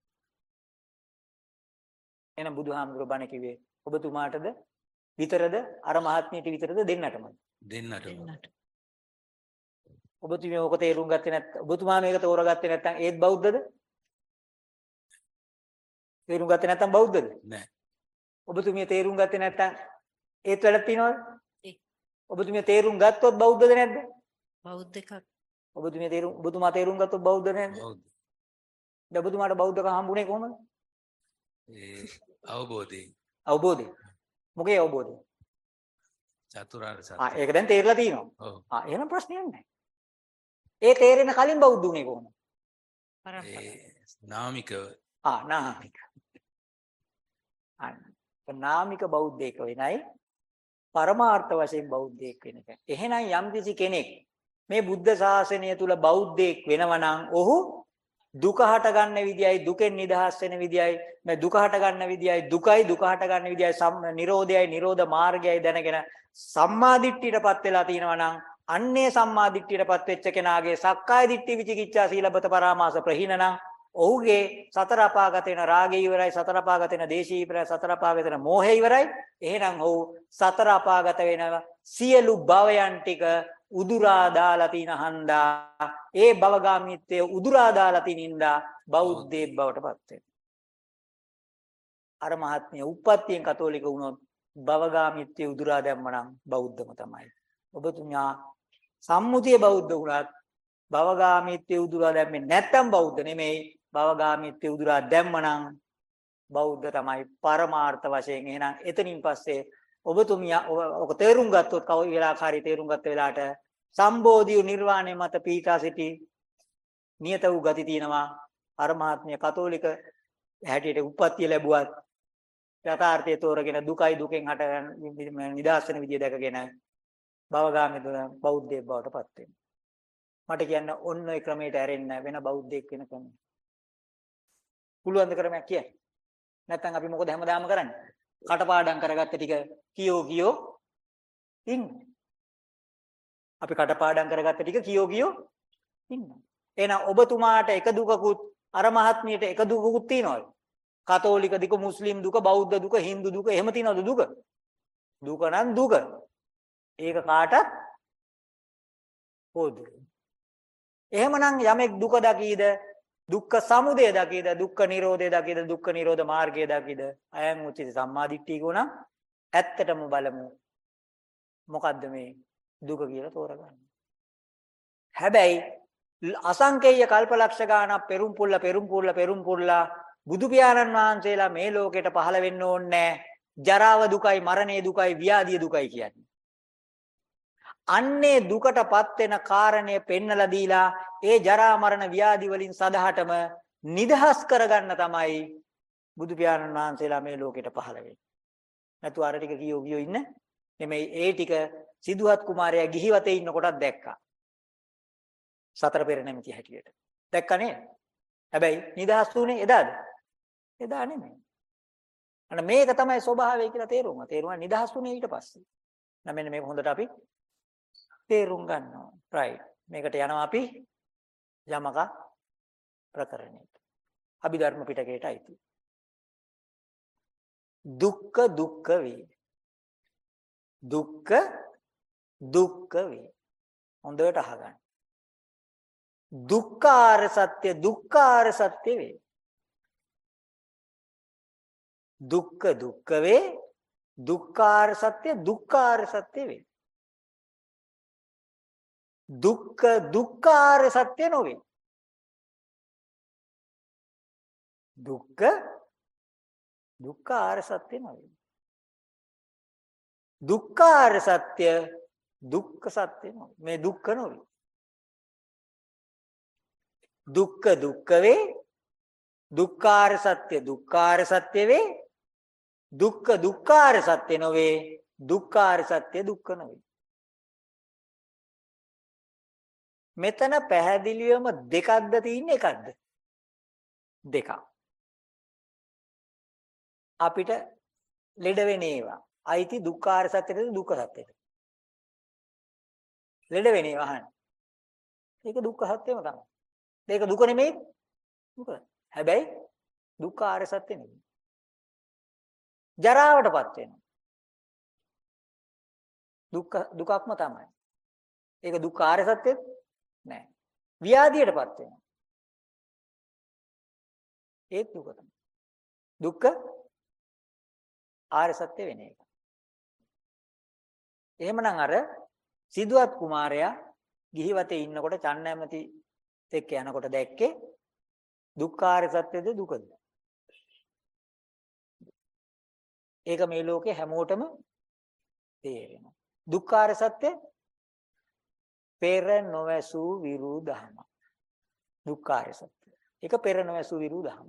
එහෙනම් බුදුහාමුදුරුවෝ බණ කිව්වේ ඔබතුමාටද විතරද අර මහත්මියට විතරද දෙන්නටම දෙන්නටම. දෙන්නට. ඔබතුමිය ඕක තේරුම් ගත්තේ නැත්නම් ඔබතුමා මේක තෝරගත්තේ නැත්නම් ඒත් බෞද්ධද තේරුම් ගත්තේ නැත්නම් බෞද්ධද නැහැ. ඔබතුමිය තේරුම් ගත්තේ නැත්නම් ඒත් වැඩක් තියනවද ඒ. ඔබතුමිය තේරුම් ගත්තොත් බෞද්ධද නැද්ද බෞද්ධ එකක්. ඔබතුමිය තේරුම් ඔබතුමා තේරුම් ගත්තොත් බෞද්ධ නැද්ද බෞද්ධ. දැන් ඔබතුමාට බෞද්ධකම හම්බුනේ කොහොමද ඒ අවබෝධයෙන් අවබෝධය මොකේ අවබෝධය චතුරාර්ය සත්‍ය. ආ ඒක දැන් තේරලා තියෙනවා ඔව්. ආ එහෙනම් ප්‍රශ්නයක් නැහැ ඒ තේරෙන කලින් බෞද්ධ උනේ කොහොමද පරම්පරාව. ඒ නාමිකව ආ නාමික අන්න නාමික බෞද්ධයෙක් වෙනයි පරමාර්ථ වශයෙන් බෞද්ධයෙක් වෙන එක. එහෙනම් යම්කිසි කෙනෙක් මේ බුද්ධ ශාසනය තුල බෞද්ධයෙක් වෙනවා නම් ඔහු දුක හට ගන්න විදියයි දුකෙන් නිදහස් වෙන විදියයි මේ දුක හට ගන්න විදියයි දුකයි දුක හට ගන්න විදියයි සම් නිරෝධයයි නිරෝධ මාර්ගයයි දැනගෙන සම්මා දිට්ඨියටපත් වෙලා තිනවා නම් අන්නේ සම්මා දිට්ඨියටපත් වෙච්ච කෙනාගේ සක්කාය දිට්ඨි විචිකිච්ඡා සීලබත පරාමාස ප්‍රහීන නම් ඔහුගේ සතර අපාගත වෙන රාගය ඉවරයි සතර අපාගත වෙන දේශී ඉවරයි සතර අපාගත වෙන මෝහය ඉවරයි. එහෙනම් ඔහු සතර අපාගත වෙන සියලු භවයන් ටික උදුරා දාලා තින හන්දා. ඒ භවගාමීත්වය උදුරා දාලා තිනින්දා බෞද්ධයෙක් බවට පත් වෙනවා. අර මහත්මිය උප්පත්තියෙන් කතෝලික වුණොත් භවගාමීත්වය උදුරා දැම්මනම් බෞද්ධම තමයි. ඔබතුමා සම්මුතිය බෞද්ධ වුණත් භවගාමීත්වය උදුරා දැම්මේ නැත්තම් බෞද්ධ නෙමෙයි. භවගාමීත්වය උදුරා දැම්මනම් බෞද්ධ තමයි පරමාර්ථ වශයෙන්. එහෙනම් එතනින් පස්සේ ඔබතුමිය ඔක තේරුම් ගත්තොත් කව වෙලාකාරී තේරුම් ගත්ත වෙලාවට සම්බෝධිය නිර්වාණය මත පීඨා සිටි නියත වූ ගති තියෙනවා අර මහත්මිය කතෝලික හැටියට උප්පත්තිය ලැබුවත් යථාර්ථය තෝරගෙන දුකයි දුකෙන් හට නිදහස් වෙන විදිය දැකගෙන භවගාමී දුන බෞද්ධයෙක් බවට පත් වෙනවා මට කියන්න ඔන්න ඔය ක්‍රමයට ඇරෙන්න වෙන බෞද්ධයෙක් වෙන ක්‍රමයක්. පුළුවන් ද ක්‍රමයක් කියන්න. නැත්නම් අපි මොකද හැමදාම කරන්නේ? කටපාඩම් කරගත්ත ටික කියෝ කියෝ ඉන්න. අපි කටපාඩම් කරගත්ත ටික කියෝ කියෝ ඉන්න. එහෙනම් ඔබතුමාට එක දුකකුත් අර මහත්මියට එක දුකකුත් තියනවද? කතෝලික දුක, මුස්ලිම් දුක, බෞද්ධ දුක, හින්දු දුක එහෙම තියනවද දුක? දුක නම් දුක. ඒක කාටත් පොදු. එහෙමනම් යමෙක් දුක දකීද දුක්ඛ සමුදය දකීද දුක්ඛ නිරෝධය දකීද දුක්ඛ නිරෝධ මාර්ගය දකීද අයං උචිත සම්මාදිට්ඨිය ගුණ ඇත්තටම බලමු මොකද්ද මේ දුක කියලා තෝරගන්න. හැබැයි අසංකේය කල්පලක්ෂ ගානක් පෙරුම් පුල්ල පෙරුම් පුල්ල පෙරුම් පුල්ලා බුදු පියාණන් වහන්සේලා මේ ලෝකෙට පහළ වෙන්න ඕනේ ජරාව දුකයි මරණය දුකයි ව්‍යාධිය දුකයි කියන්නේ. අන්නේ දුකටපත් වෙන කාරණය පෙන්නලා දීලා ඒ ජරා මරණ ව්‍යාධි වලින් සදහටම නිදහස් කරගන්න තමයි බුදු පියාණන් වහන්සේලා මේ ලෝකෙට පහළ වෙන්නේ. නැතු අර ටික කියෝ කියෝ ඉන්න? නෙමෙයි ඒ ටික සිදුහත් කුමාරයා ගිහිවතේ ඉන්න කොටත් දැක්කා. සතර පෙර නැමැති හැටියට. දැක්කා නේද? හැබැයි නිදහස් වුණේ එදාද? එදා නෙමෙයි. අන්න මේක තමයි ස්වභාවය කියලා තේරුම. තේරුම නිදහස් වුණේ ඊට පස්සේ. නම් මෙන්න මේක හොඳට අපි තේරුම් ගන්නවා. right. මේකට යනවා අපි යමක ප්‍රකරණයට. අභිධර්ම පිටකයට අයිති. දුක්ඛ දුක්ඛ වේ. දුක්ඛ දුක්ඛ වේ. හොඳට අහගන්න. දුක්ඛාර සත්‍ය දුක්ඛාර සත්‍ය වේ. දුක්ඛ දුක්ඛ වේ. දුක්ඛාර සත්‍ය දුක්ඛාර සත්‍ය වේ. දුක්ඛ දුක්ඛාර සත්‍ය නොවේ. දුක්ඛ දුක්ඛාර සත්‍ය නොවේ. දුක්ඛාර සත්‍ය දුක්ඛ සත්‍ය නොවේ. මේ දුක්ඛ නොවේ. දුක්ඛ දුක්ඛ වේ දුක්ඛාර සත්‍ය දුක්ඛාර සත්‍ය වේ දුක්ඛ දුක්ඛාර සත්‍ය නොවේ. දුක්ඛාර සත්‍ය දුක්ඛ නොවේ. මෙතන පැහැදිලිවම දෙකක්ද තියෙන්නේ? එකක්ද? දෙකක්. අපිට ලෙඩ වෙන ඒවා. අයිති දුක්ඛාර සත්‍යෙද දුක්ඛ සත්‍යෙද? ලෙඩ වෙන ඒවා අහන්න. ඒක දුක්ඛ සත්‍යෙම තමයි. ඒක දුක නෙමෙයි. දුක. හැබැයි දුක්ඛාර සත්‍ය නෙමෙයි. ජරාවටපත් වෙනවා. දුක්ඛ දුකක්ම තමයි. ඒක දුක්ඛාර සත්‍යෙත් නෑ. ව්‍යාධියටපත් වෙනවා. ඒත් දුක තමයි. දුක්ඛ ආර්ය සත්‍ය වෙන එක. එහෙමනම් අර සිදුවත් කුමාරයා ගිහිවතේ ඉන්නකොට චන්නැමති එක්ක යනකොට දැක්කේ දුක්ඛාර සත්‍යද දුකද? ඒක මේ ලෝකේ හැමෝටම තේරෙනවා. දුක්ඛාර සත්‍ය පෙර නොවැසූ විරු දහම. දුක්ඛාර සත්‍ය. ඒක පෙර නොවැසූ විරු දහම.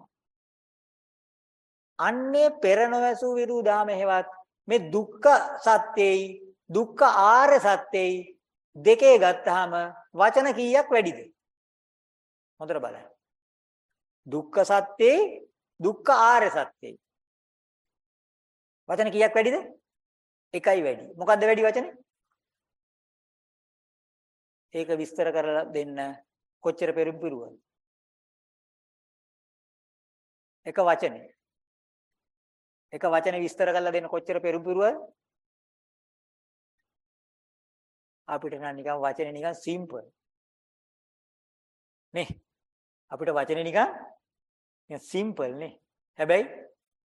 අන්නේ පෙර නොවැසූ විරු දහම හේවත් මේ දුක්ඛ සත්‍යයි දුක්ඛ ආර්ය සත්‍යයි දෙකේ ගත්තාම වචන කීයක් වැඩිද? හොඳට බලන්න. දුක්ඛ සත්‍යේ දුක්ඛ ආර්ය සත්‍යයි. වචන කීයක් වැඩිද? එකයි වැඩි. මොකද්ද වැඩි වචනේ? ඒක විස්තර කරලා දෙන්න කොච්චර පෙරම් පිරුවද? එක වචනේ. එක වචනේ විස්තර කරලා දෙන්න කොච්චර පෙරම් අපිට නම් නිකන් වචනේ නිකන් සිම්පල්. නේ? අපිට වචනේ නිකන් නිකන් සිම්පල් නේ. හැබැයි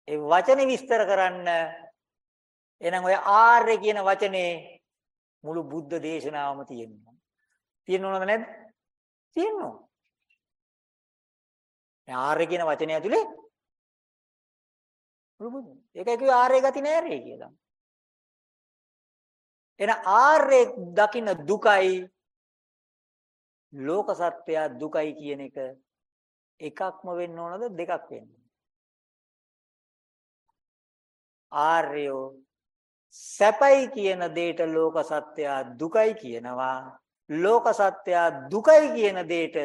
ඒ වචනේ විස්තර කරන්න එහෙනම් ඔය ආර්ය කියන වචනේ මුළු බුද්ධ දේශනාවම තියෙනවා. තියෙනවද නැද්ද? තියෙනවා. මේ ආර්ය කියන වචනේ ඇතුලේ මුළු බුද්ධ. ඒකයි කිව්වේ ආර්ය ගති නෑරේ කියලා. එන ආර්ය දකින්න දුකයි ලෝක සත්‍යය දුකයි කියන එක එකක්ම වෙන්න ඕනද දෙකක් වෙන්න ආර්යෝ සැපයි කියන දෙයට ලෝක සත්‍යය දුකයි කියනවා ලෝක සත්‍යය දුකයි කියන දෙයට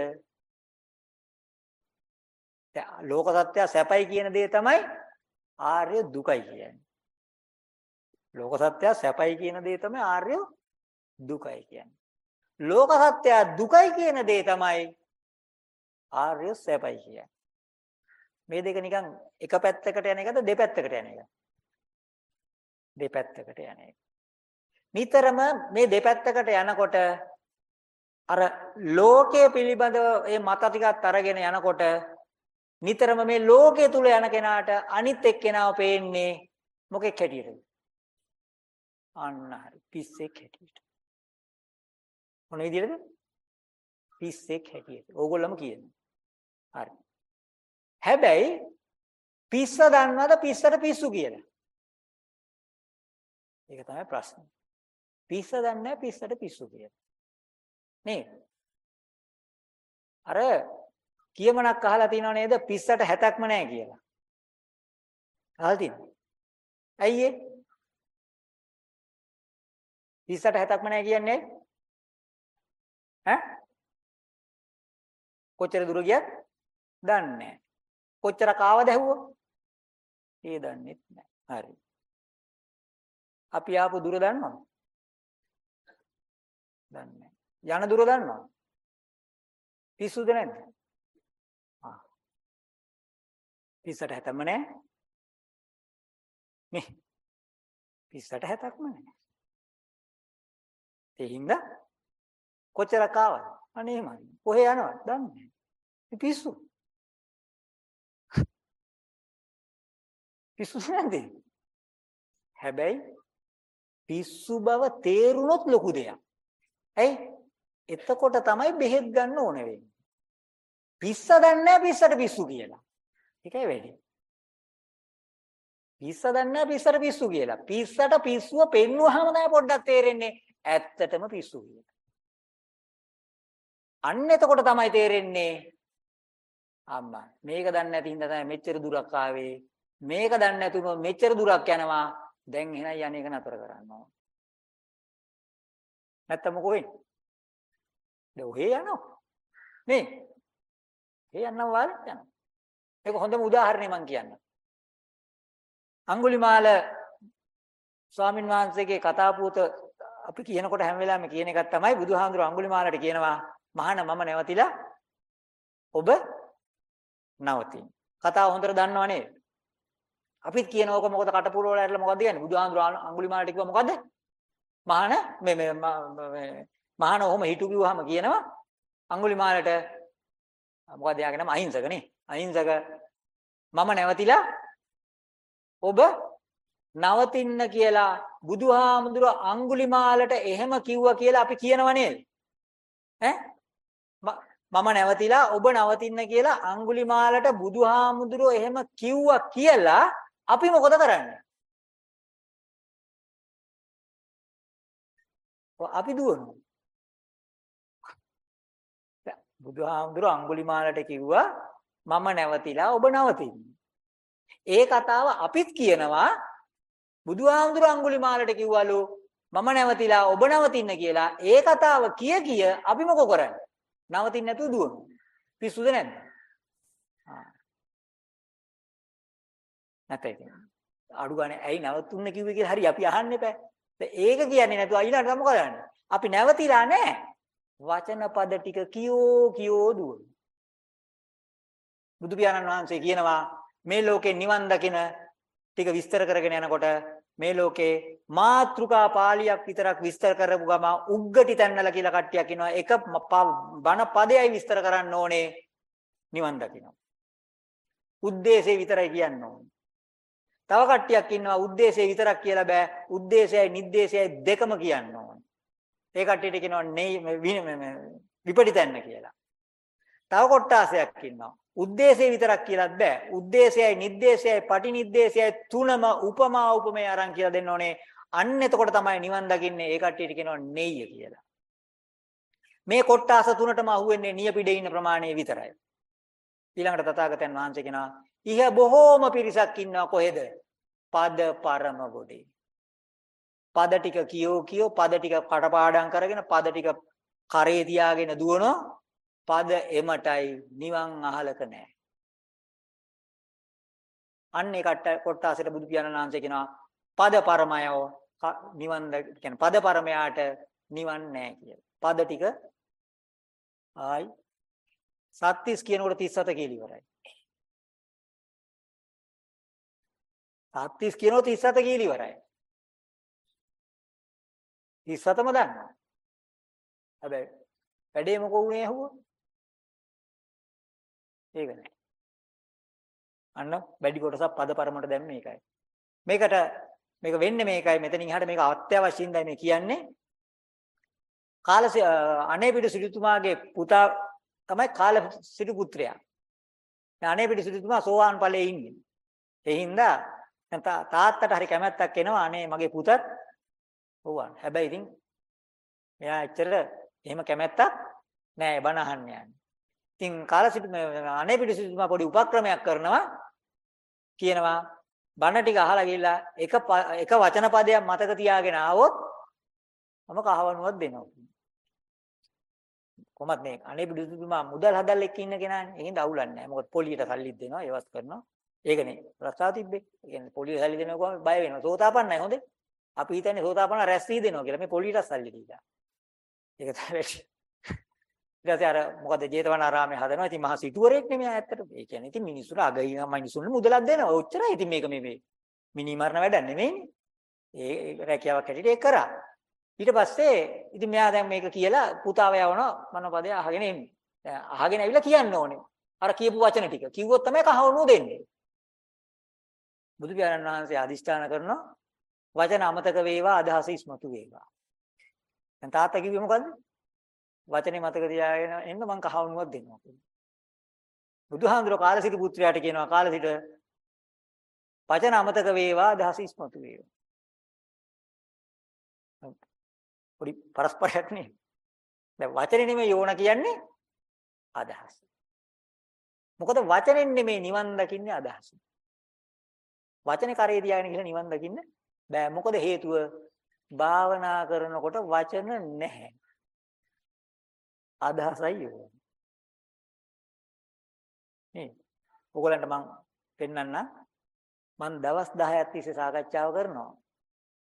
ලෝක සත්‍යය සැපයි කියන දේ තමයි ආර්ය දුකයි කියන්නේ. ලෝක සත්‍යය සැපයි කියන දේ තමයි ආර්ය දුකයි කියන්නේ ලෝක සත්‍යය දුකයි කියන දේ තමයි ආර්ය සැපයි කියන්නේ. මේ දෙක නිකන් එක පැත්තකට යන එකද දෙපැත්තකට යන එකද? දෙපැත්තකට යන එක. නිතරම මේ දෙපැත්තකට යනකොට අර ලෝකයේ පිළිබඳව මේ මත ටිකත් අරගෙන යනකොට නිතරම මේ ලෝකයේ තුල යන කෙනාට අනිත් එක්කෙනාව පේන්නේ මොකෙක් හැටියටද? අන්න හරි පිස්සෙක් හැටියට. මොන විදිහටද? පිස්සෙක් හැටියට. ඕගොල්ලෝම කියන්නේ. හරි. හැබැයි පිස්ස දන්නවද පිස්සට පිස්සු කියලා? ඒක තමයි ප්‍රශ්නේ. පිස්ස දන්නේ පිස්සට පිස්සු කියලා. නේද? අර කියමනක් අහලා තියෙනව නේද පිස්සට හැතක්ම නැහැ කියලා. අහලා තියෙනවද? ඇයි ඒ? පිස්සට හැතක්ම නැහැ කියන්නේ ඈ? කොච්චර දුර ගියත් දන්නේ නැහැ. කොච්චර කාවද ඇහුවා? ඒ දන්නෙත් නැහැ. හරි. අපි ආපු දුර දන්නවද? දන්නේ නැහැ. යන දුර දන්නවද? පිස්සුද නැද්ද? ආ. පිස්සට හැතම නැහැ. මේ පිස්සට හැතක්ම නැහැ. ඒ හින්දා කොච්චර කාවද? අනේ එහෙමයි. කොහේ යනවද? දන්නේ නැහැ. පිස්සු. පිස්සු නැද්ද? හැබැයි පිස්සු බව තේරුනොත් ලොකු දෙයක්. ඇයි? එතකොට තමයි බෙහෙත් ගන්න ඕන වෙන්නේ. පිස්ස දන්නේ නැහැ පිස්සට පිස්සු කියලා. ඒකයි වැඩි. පිස්ස දන්නේ නැහැ පිස්සට පිස්සු කියලා. පිස්සට පිස්සුව පෙන්නුවාම තමයි පොඩ්ඩක් තේරෙන්නේ ඇත්තටම පිස්සු කියලා. අන්න එතකොට තමයි තේරෙන්නේ අම්මා මේක දන්නේ නැති හින්දා තමයි මෙච්චර දුරක් ආවේ. මේක දන්නේ නැතුනොත් මෙච්චර දුරක් යනවා. දැන් එහෙනම් යන්නේක නතර කරන්න ඕන. නැත්තම් මොකෝ වෙන්නේ? දැන් ඔහේ යනවා. නේ? ඒ යන්නම් වාලේ යනවා. මේක හොඳම උදාහරණයක් මම කියන්නම්. අඟුලිමාල ස්වාමින් වහන්සේගේ කතා පුවත අපි කියනකොට හැම වෙලාවෙම කියන එකක් තමයි බුදුහාමුදුර අඟුලිමාලට කියනවා මහාන මම නැවතිලා ඔබ නවතින්. කතාව හොඳට දන්නව නේද? අපිත් කියන ඕක මොකද කටපුර වල ඇරලා මොකද්ද කියන්නේ? බුදුහාමුදුර අඟුලිමාලට කිව්වා මොකද්ද? මහාන මේ මේ මහාන ඔහොම හිටු කිව්වහම කියනවා අඟුලිමාලට මොකද යාගේ නම අහිංසක නේ. අහිංසක මම නැවතිලා ඔබ නවතින්න කියලා බුදුහාමුදුර අඟුලිමාලට එහෙම කිව්වා කියලා අපි කියනව නේද? ඈ මම නැවතිලා ඔබ නවතින්න කියලා අඟුලිමාලට බුදුහාමුදුර එහෙම කිව්වා කියලා අපි මොකද කරන්නේ? අපි දුවනවා. බුදුහාමුදුර අඟුලිමාලට කිව්වා මම නැවතිලා ඔබ නවතින්න. ඒ කතාව අපිත් කියනවා බුදුහාමුදුර අඟුලිමාලට කිව්වලු මම නැවතිලා ඔබ නවතින්න කියලා. ඒ කතාව කිය කිය අපි මොකෝ කරන්නේ? නවතින්න නැතුව දුවනවා. පිස්සුද නැද්ද? නැතේ අඩු ගානේ ඇයි නවතුන්න කිව්වේ කියලා හරි අපි අහන්න එපා. ඒක කියන්නේ නැතුව අයිලාට මොකද කරන්නේ? අපි නැවතිලා නැහැ. වචන පද ටික කියෝ කියෝ දුවන. බුදු පියාණන් වහන්සේ කියනවා මේ ලෝකේ නිවන් දකින ටික විස්තර කරගෙන යනකොට මේ ලෝකේ මාත්‍රිකා පාළියක් විතරක් විස්තර කරපු ගම උග්ගටි තැන්නලා කියලා කට්ටියක් ඉනවා එක බණ පදයයි විස්තර කරන්න ඕනේ නිවන් දකින්න. උද්දේශේ විතරයි කියන්න ඕනේ. තව කට්ටියක් ඉන්නවා උද්දේශේ විතරක් කියලා බෑ උද්දේශයයි නිද්දේශයයි දෙකම කියන්න ඕනේ. ඒ කට්ටියට කියනවා නේ විපරිතන්න කියලා. තව කොට්ටාසයක් ඉන්නවා. උද්දේශය විතරක් කියලාත් බෑ. උද්දේශයයි නිද්දේශයයි පටිනිද්දේශයයි තුනම උපමා උපමේ අරන් කියලා දෙන්න ඕනේ. අන්න එතකොට තමයි නිවන් දකින්නේ. ඒ කට්ටියට කියනවා නෙయ్య කියලා. මේ කොට්ටාස තුනටම අහුවෙන්නේ නියපිඩේ ඉන්න ප්‍රමාණය විතරයි. ඊළඟට තථාගතයන් වහන්සේ කියනවා ඉහ බොහෝම පිරිසක් ඉන්නවා කොහෙද? පද පරම ගොඩේ. පද ටික කියෝ කියෝ පද ටික කටපාඩම් කරගෙන පද ටික කරේ තියාගෙන දුවනවා පද එමටයි නිවන් අහලක නැහැ අන්න ඒ කට කොට්ටාසෙට බුදු පියාණන් වහන්සේ කියනවා පද පරමයෝ නිවන් කියන්නේ පද පරමයාට නිවන් නැහැ කියලා පද ටික ආයි සත්‍තිස් කියනකොට 37 කියලා ඉවරයි සත්‍තිස් කියනකොට 37 කියලා ඉවරයි 37ම දන්නවා. හැබැයි වැඩේ මොකෝ වුනේ ඇහුවොත්? ඒක නෑ. අන්න වැඩි කොටසක් පද පරමට දැම්ම මේකයි. මේකට මේක වෙන්නේ මේකයි මෙතනින් එහාට මේක අත්‍යවශ්‍යින්දයි මේ කියන්නේ. කාලස අනේපිඩු සිටුතුමාගේ පුතා තමයි කාල සිටු පුත්‍රයා. මේ අනේපිඩු සිටුතුමා සෝවාන් ඵලයේ ඉන්නේ. ඒ හින්දා තාත්තට හරි කැමැත්තක් එනවා අනේ මගේ පුතත් ඕවන්. හැබැයි ඉතින් මෙයා එච්චර එහෙම කැමැත්තක් නෑ බණ අහන්න යන්නේ. ඉතින් කාලසිට අනේ පිටිසිතුමා පොඩි උපක්‍රමයක් කරනවා කියනවා බණ ටික අහලා ගිහිල්ලා එක එක වචන පදයක් මතක තියාගෙන ආවොත් මම කහවණුවක් දෙනවා. කොහොමත් මේ අනේ බුදුතුමා මුදල් හදල් එක්ක ඉන්න කෙනානේ. එහෙනම් අවුලන්නේ නැහැ. මොකද පොලියට සල්ලිත් දෙනවා, ඒවත් කරනවා. ඒකනේ රස්සා තිබ්බේ. ඒ කියන්නේ පොලිය සල්ලි දෙනවා බය වෙනවා. සෝතාපන්නයි හොඳේ. අපි හිතන්නේ සෝතාපන්න රැස් වී දෙනවා කියලා. මේ පොලියට සල්ලි දීලා. ඒක තමයි. ඊට පස්සේ අර මොකද ජේතවනාරාමේ හදනවා. ඉතින් මහා සිටුවරයෙක් නෙමෙයි ඇත්තට. ඒ කියන්නේ ඉතින් මිනිස්සුන්ට අගින මිනිස්සුන්ට මුදලක් දෙනවා. ඔච්චරයි. ඉතින් මේක මේ මේ මිනි මරණ වැඩක් නෙමෙයිනේ. ඒ රැකියාවක් හැටියට ඒක කරා. ඊට පස්සේ ඉතින් මෙයා දැන් මේක කියලා පුතාව යවනවා මනෝපදේ අහගෙන එන්නේ. දැන් අහගෙන ඇවිල්ලා කියන්න ඕනේ. අර කියපු වචන ටික. කිව්වොත් තමයි කහවණුව දෙන්නේ. බුදු පියාණන් වහන්සේ අදිෂ්ඨාන කරනවා වචන අමතක වේවා අදහස ඉස්මතු වේවා. දැන් තාත්තා කිව්වේ මොකද්ද? වචනේ මතක තියාගෙන එන්න මං කහවණුවක් දෙනවා කියලා. බුදුහාඳුර කාලසිට පුත්‍රයාට කියනවා කාලසිට වචන අමතක වේවා අදහස ඉස්මතු වේවා. පොඩි පරස්පරයක් නේ. දැන් වචනේ නෙමෙයි යෝන කියන්නේ අදහස. මොකද වචනෙන් නෙමෙයි නිවන් දකින්නේ අදහස. වචනේ කරේ තියාගෙන ගිහලා නිවන් දකින්න බෑ. මොකද හේතුව භාවනා කරනකොට වචන නැහැ. අදහසයි ඕන. නේ. ඔයගලන්ට මම පෙන්වන්න මම දවස් 10ක් තිස්සේ සාකච්ඡාව කරනවා.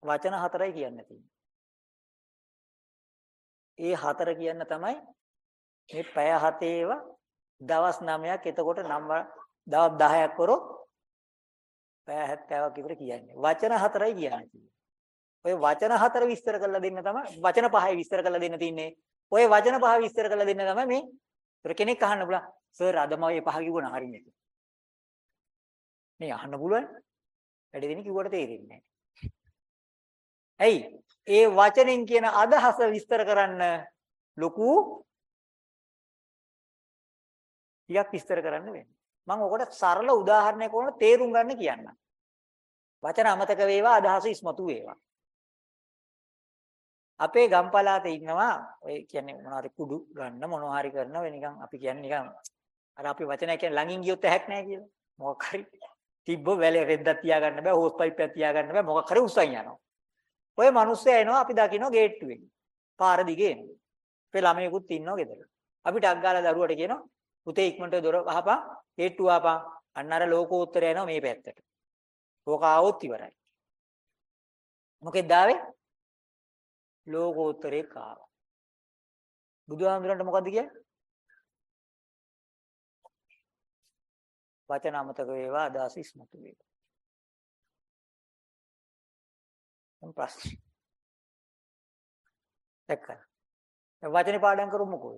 වචන හතරයි කියන්න තියෙන්නේ. ඒ හතර කියන්න තමයි මේ පැය හතේව දවස් 9ක් එතකොට නම් දවස් 10ක් කරොත් පැය 70ක් විතර කියන්නේ. වචන හතරයි කියන්නේ. ඔය වචන හතර විස්තර කරලා දෙන්න තමයි වචන පහයි විස්තර කරලා දෙන්න තින්නේ. ඔය වචන පහ විස්තර කරලා දෙන්න තමයි මේ ඒතර කෙනෙක් අහන්න පුළුවන්. සර් අද මම මේ පහ කිව්වනම් හරිනේ. නේ අහන්න පුළුවන්. වැඩි දෙනෙක් කිව්වට තේරෙන්නේ නැහැ. ඇයි? ඒ වචනෙන් කියන අදහස විස්තර කරන්න ලොකු ටිකක් විස්තර කරන්න වෙනවා. මම ඔකට සරල උදාහරණයක් වුණා තේරුම් ගන්න කියන්නම්. වචන අමතක වේවා අදහස ඉස්මතු වේවා. අපේ ගම් පළාතේ ඉන්නවා ඔය කියන්නේ මොනවාරි කුඩු ගන්න මොනවා හරි කරන වෙ නිකන් අපි කියන්නේ නිකන් අර අපි වචනයක් කියන්නේ ළඟින් ගියොත් ඇහැක් නැහැ කියලා. මොකක් හරි තිබ්බ වැලේ රෙද්දක් තියාගන්න බෑ හෝස් පයිප්පයක් තියාගන්න බෑ මොකක් හරි උස්සන් යනවා. ඔය මිනිස්සයා එනවා අපි දකින්න ගේට්ටුවෙන්. පාර දිගේ එනවා. අපේ ළමයෙකුත් ඉන්නවා ගෙදර. අපි ටක් ගාලා දරුවට කියනවා පුතේ ඉක්මනට දොර වහපන් ගේට්ටුව වහපන්. අන්න අර ලෝකෝත්තරය එනවා මේ පැත්තට. ඕක ආවොත් ඉවරයි. මොකෙද ආවේ? ලෝකෝත්තරේ කාවා. බුදුහාමුදුරන්ට මොකද්ද කියන්නේ? වචන අමතක වේවා අදහස් ඉස්මතු වේවා. ප්‍රශ්න. දැක්කද? වචනේ පාඩම් කරමුකෝ.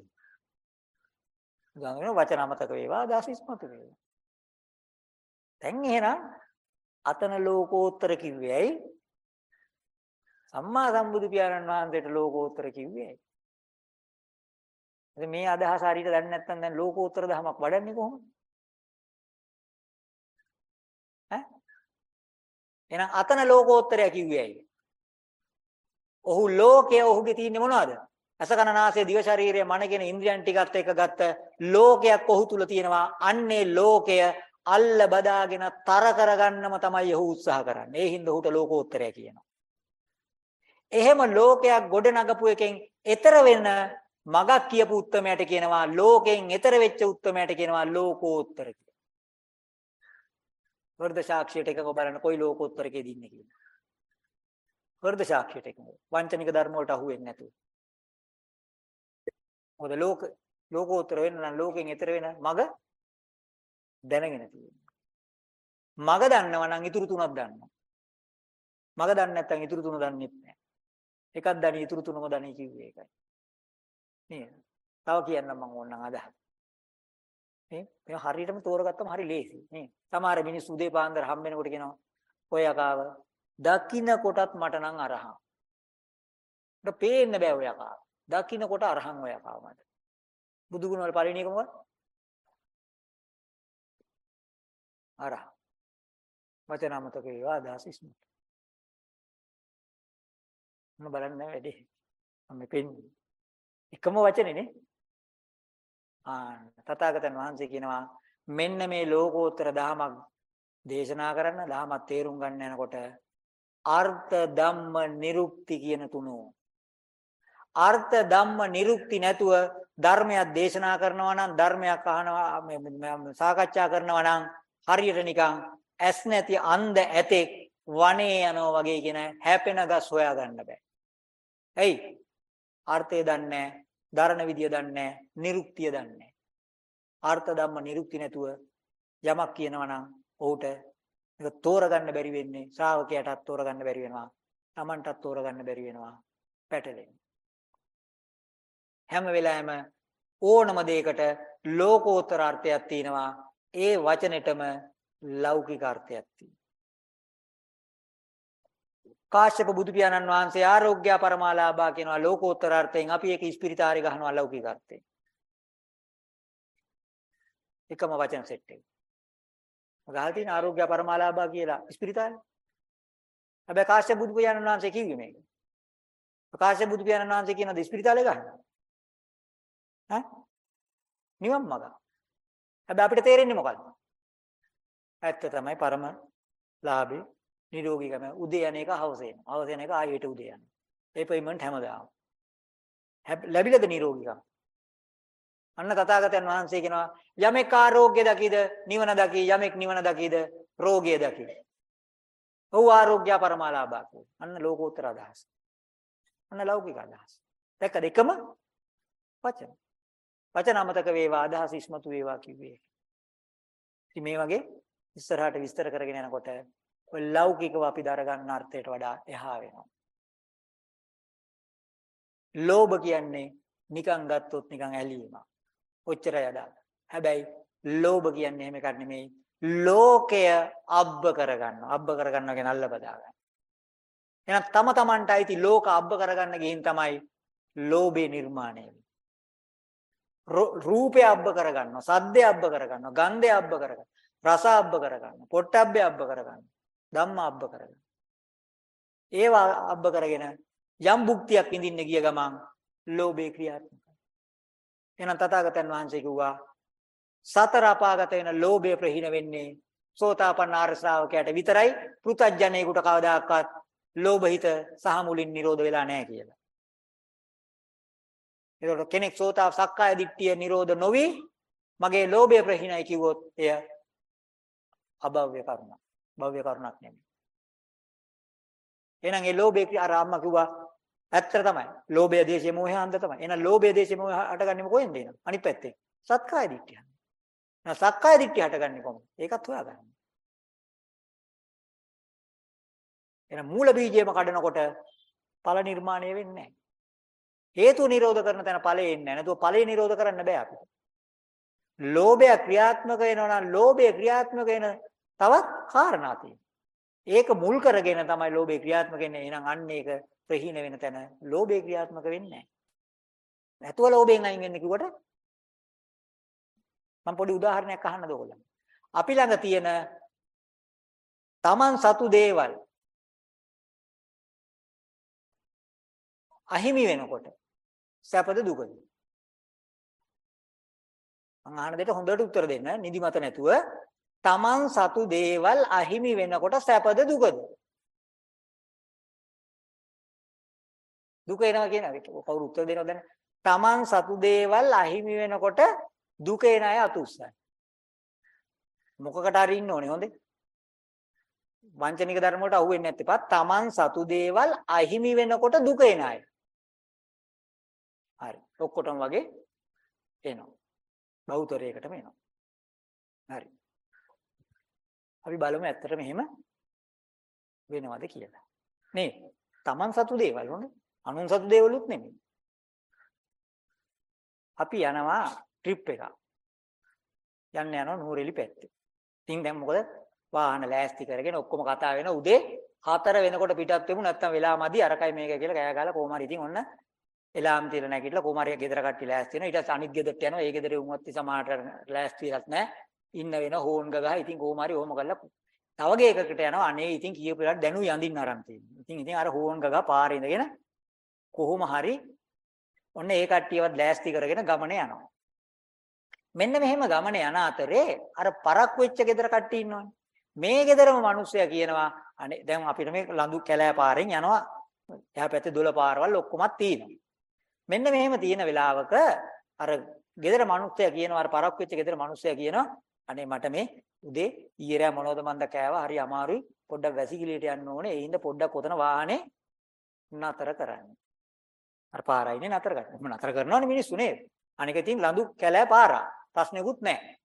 ගාමින වචන අමතක වේවා අදහස් ඉස්මතු වේවා. දැන් එහෙනම් අතන ලෝකෝත්තර කිව්වේ ඇයි? සම්මා සම්බුදු පියාණන් වහන්සේට ලෝකෝත්තර කිව්වේ ඇයි? ඉතින් මේ අදහස හරියට දන්නේ නැත්නම් දැන් ලෝකෝත්තර ධමයක් වඩන්නේ කොහොමද? ඈ? එහෙනම් අතන ලෝකෝත්තරය කිව්වේ ඇයි? ඔහු ලෝකය ඔහුගේ තියෙන්නේ මොනවද? අස කන නාසය දිව ශරීරය මන කියන ඉන්ද්‍රියන් ටිකත් එක්ක ගත්ත ලෝකයක් ඔහු තුල තියෙනවා. අන්නේ ලෝකය අල්ල බදාගෙන තර කරගන්නම තමයි ඔහු උත්සාහ කරන්නේ. ඒ හින්දා ඔහුට ලෝකෝත්තරය කියනවා. එහෙම ලෝකයක් ගොඩ නගපු එකෙන් ඈතර වෙන මගක් කියපු උත්තරමයට කියනවා ලෝකෙන් ඈතර වෙච්ච උත්තරමයට කියනවා ලෝකෝත්තර කියලා. වර්ධ සාක්ෂියට එකක බලන්න කොයි ලෝකෝත්තරකේ දින්නේ කියලා. හෘද සාක්ෂියට එකඟ. වංචනික ධර්ම වලට අහු වෙන්නේ නැතුව. මොකද ලෝක ලෝකෝත්තර වෙන්න නම් ලෝකෙන් එතර වෙන මග දැනගෙන තියෙනවා. මග දන්නවා නම් ඉතුරු තුනක් දන්නවා. මග දන්නේ නැත්නම් ඉතුරු තුන දන්නේ නැහැ. එකක් දණි ඉතුරු තුනම දණි කිව්වේ ඒකයි. නේද? තව කියන්නම් මම ඕනනම් අදහස්. මේ මේ හරියටම තෝරගත්තම හරි ලේසි. නේ. සමහර මිනිස්සු උදේ පාන්දර හම්බ වෙනකොට කියනවා ඔය අකාව දකින්න කොටත් මට නම් අරහං. මට පේන්න බෑ ඔය යකා. දකින්න කොට අරහං ඔය යකා මට. බුදු ගුණ වල පළවෙනි එක මොකක්ද? අරහං. වචනමතක වේවා අදහස් ඉස්මතු. මම බලන්නේ වැඩි. මම පෙන්නේ. එකම වචනේනේ. ආ තථාගතයන් වහන්සේ කියනවා මෙන්න මේ ලෝකෝත්තර ධමයක් දේශනා කරන්න ධමයක් තේරුම් ගන්න යනකොට අර්ථ ධම්ම නිරුක්ති කියන තුනෝ අර්ථ ධම්ම නිරුක්ති නැතුව ධර්මයක් දේශනා කරනවා නම් ධර්මයක් අහනවා සාකච්ඡා කරනවා නම් හරියට නිකන් ඇස් නැති අන්ධ ඇතෙක් වනේ යනවා වගේ කියන හැපෙන ගස් හොයා ගන්න බෑ. ඇයි? අර්ථය දන්නේ දරණ විදිය දන්නේ නිරුක්තිය දන්නේ අර්ථ ධම්ම නිරුක්ති නැතුව යමක් කියනවා නම් ඔහුට ඒක තෝරගන්න බැරි වෙන්නේ ශ්‍රාවකයාටත් තෝරගන්න බැරි වෙනවා. Tamanටත් තෝරගන්න බැරි වෙනවා. පැටලෙන්නේ. හැම වෙලාවෙම ඕනම දෙයකට ලෝකෝත්තර අර්ථයක් තියෙනවා. ඒ වචනෙටම ලෞකික අර්ථයක් තියෙනවා. කාශ්‍යප බුදු පියාණන් වහන්සේ ආරෝග්‍ය පරමාලාභා කියනවා ලෝකෝත්තර අර්ථයෙන් අපි ඒක ස්පිරිතාරේ ගහනවා ලෞකික අර්ථයෙන්. එකම වචන සෙට් එක. ගහලා තියෙන ආරෝග්‍ය පරමාලාභා කියලා ස්පිරිතාලේ. හැබැයි කාශ්‍යප බුදු පියාණන් වහන්සේ කිව්වේ මේක. කාශ්‍යප බුදු පියාණන් වහන්සේ කියන ස්පිරිතාලේ ගන්න. ඈ? නිවන් මඟ. හැබැයි අපිට තේරෙන්නේ මොකද්ද? ඇත්ත තමයි පරම ලාභේ නිරෝගීකම උදේ යන එක හවස එනවා. හවස යන එක ආයෙට උදේ යනවා. ඒ පේමන්ට් හැමදාම. ලැබිලද නිරෝගීකම? අන්න තථාගතයන් වහන්සේ කියනවා යමෙක් ආරෝග්‍ය දකීද නිවන දකී යමෙක් නිවන දකීද රෝගය දකී. ඔව් ආරෝග්‍ය පරමාලාභා කියලා. අන්න ලෝකෝත්තර අදහස. අන්න ලෞකික අදහස. දැක්ක දෙකම වචන. වචන අමතක වේවා අදහස ඉස්මතු වේවා කිව්වේ. ඉතින් මේ වගේ ඉස්සරහට විස්තර කරගෙන යනකොට ඔය ලෞකිකව අපි දර ගන්න අර්ථයට වඩා එහා වෙනවා. ලෝභ කියන්නේ නිකන් ගත්තොත් නිකන් ඇලීමක්. ඔච්චරයි අදාළ. හැබැයි ලෝභ කියන්නේ එහෙම එකක් නෙමෙයි. ලෝකය අබ්බ කරගන්න. අබ්බ කරගන්නවා කියන්නේ අල්ල බදා ගන්න. එහෙනම් තම තමන්ට අයිති ලෝක අබ්බ කරගන්න ගිහින් තමයි ලෝභේ නිර්මාණය වෙන්නේ. රූපය අබ්බ කරගන්නවා, සද්දය අබ්බ කරගන්නවා, ගන්ධය අබ්බ කරගන්නවා, රස අබ්බ කරගන්නවා, පොට්ටබ්බය අබ්බ කරගන්නවා. ධම්ම අබ්බ කරගන්න. ඒවා අබ්බ කරගෙන යම් භුක්තියක් විඳින්න ගිය ගමන් ලෝභේ ක්‍රියාත්මකයි. එහෙනම් තථාගතයන් වහන්සේ කිව්වා සතර අපාගත වෙන ලෝභය ප්‍රහීන වෙන්නේ සෝතාපන්න ආර්ය ශ්‍රාවකයාට විතරයි පෘථජ්ජනේකට කවදාකවත් ලෝභ හිත සහ මුලින් නිරෝධ වෙලා නැහැ කියලා. ඒකට කෙනෙක් සෝතා සක්කාය දිට්ඨිය නිරෝධ නොවි මගේ ලෝභය ප්‍රහීනයි කිව්වොත් එය අභව්‍ය කරුණක්. භව්‍ය කරුණක් නෙමෙයි. එහෙනම් ඒ ලෝභය අර අම්මා කිව්වා ඇත්ත තමයි. ලෝභය, දේශය, මෝහය අන්ද තමයි. එහෙනම් ලෝභය, දේශය, මෝහය හටගන්නේ කොහෙන්ද එන? අනිත් පැත්තේ. සක්කාය දිට්ඨිය. එහෙනම් සක්කාය දිට්ඨිය හටගන්නේ කොහොමද? ඒකත් හොයාගන්න. එහෙනම් මූල බීජයම කඩනකොට ඵල නිර්මාණය වෙන්නේ නැහැ. හේතු නිරෝධ කරන තැන ඵලෙ එන්නේ නැහැ. නැතුව ඵලෙ නිරෝධ කරන්න බෑ අපිට. ලෝභය ක්‍රියාත්මක වෙනවා නම් ලෝභය ක්‍රියාත්මක වෙන තවත් කාරණා තියෙනවා. ඒක මුල් කරගෙන තමයි ලෝභය ක්‍රියාත්මක වෙන්නේ. එහෙනම් අන්න ඒක ප්‍රහීන වෙන තැන ලෝභය ක්‍රියාත්මක වෙන්නේ නැහැ. නැතුව ලෝභයෙන් අයින් වෙන්න කිව්වට මම පොඩි උදාහරණයක් අහන්නද ඔයගොල්ලන්. අපි ළඟ තියෙන Taman සතු දේවල් අහිමි වෙනකොට සැපද දුකද? මම අහන දෙයට හොඳට උත්තර දෙන්න නිදිමත නැතුව තමන් සතු දේවල් අහිමි වෙනකොට සැපද දුකද? දුක එනවා කියන එක කවුරු උත්තර දෙනවද දැන්? තමන් සතු දේවල් අහිමි වෙනකොට දුක එන අය අතුස්සයි. මොකකට හරි ඉන්න ඕනේ හොඳේ. වංචනික ධර්ම වලට අහු වෙන්නේ නැත්නම් තමන් සතු දේවල් අහිමි වෙනකොට දුක එන අය. හරි. ඔක්කොටම වගේ එනවා. බෞතරයකටම එනවා. හරි. අපි බලමු ඇත්තටම එහෙම වෙනවද කියලා. නේ Taman සතු දේවල් හොඳ අනුන් සතු දේවලුත් නෙමෙයි. අපි යනවා ට්‍රිප් එකක්. යන්න යනවා නූරෙලි පැත්තේ. ඉතින් දැන් මොකද වාහන ලෑස්ති කරගෙන ඔක්කොම කතා වෙන උදේ 4 වෙනකොට පිටත් වෙමු නැත්තම් වෙලා මදි අරකයි මේක කියලා කෑ ගහලා කොහොම හරි ඉතින් ඔන්න එලාම් තියලා නැගිටලා කොහොම හරි ගෙදර කට්ටිය ලෑස්ති වෙනවා ඊට පස්සේ අනිත් ගෙදරට යනවා ඒ ගෙදරේ උන්වත් සමාහට ලෑස්ති වෙලත් නැහැ ඉන්න වෙන හෝන් ගගහ ඉතින් කොහොම හරි ඔහොම කරලා තව ගේකකට යනවා අනේ ඉතින් කියපු වෙලාවට දැනු යඳින්න අරන් තියෙනවා. ඉතින් ඉතින් අර හෝන් ගගහ පාරේ ඉඳගෙන කොහොම හරි ඔන්න ඒ කට්ටියවත් ලෑස්ති කරගෙන ගමන යනවා. මෙන්න මෙහෙම ගමන යන අතරේ අර පරක් වෙච්ච ගෙදර කට්ටිය ඉන්නවනේ. මේ ගෙදරම මිනිස්සයා කියනවා අනේ දැන් අපිට මේ ලඳු කැලෑ පාරෙන් යනවා. එහා පැත්තේ දොළ පාරවල් ඔක්කොමත් තියෙනවා. මෙන්න මෙහෙම තියෙන වෙලාවක අර ගෙදර මිනිස්සයා කියනවා අර පරක්කු වෙච්ච ගෙදර මිනිස්සයා කියනවා අනේ මට මේ උදේ ඊයේ රෑ මොනවද මන්ද කෑවා හරි අමාරුයි පොඩ්ඩක් වැසිකිළියට යන්න ඕනේ ඒ හින්දා පොඩ්ඩක් ඔතන වාහනේ නතර කරන්න. අර පාරයිනේ නතර කරන්න. මම නතර කරනවනේ මිනිස්සු නේද? අනික ඉතින් ලඳු කැලෑ පාරා. ප්‍රශ්නෙකුත් නැහැ.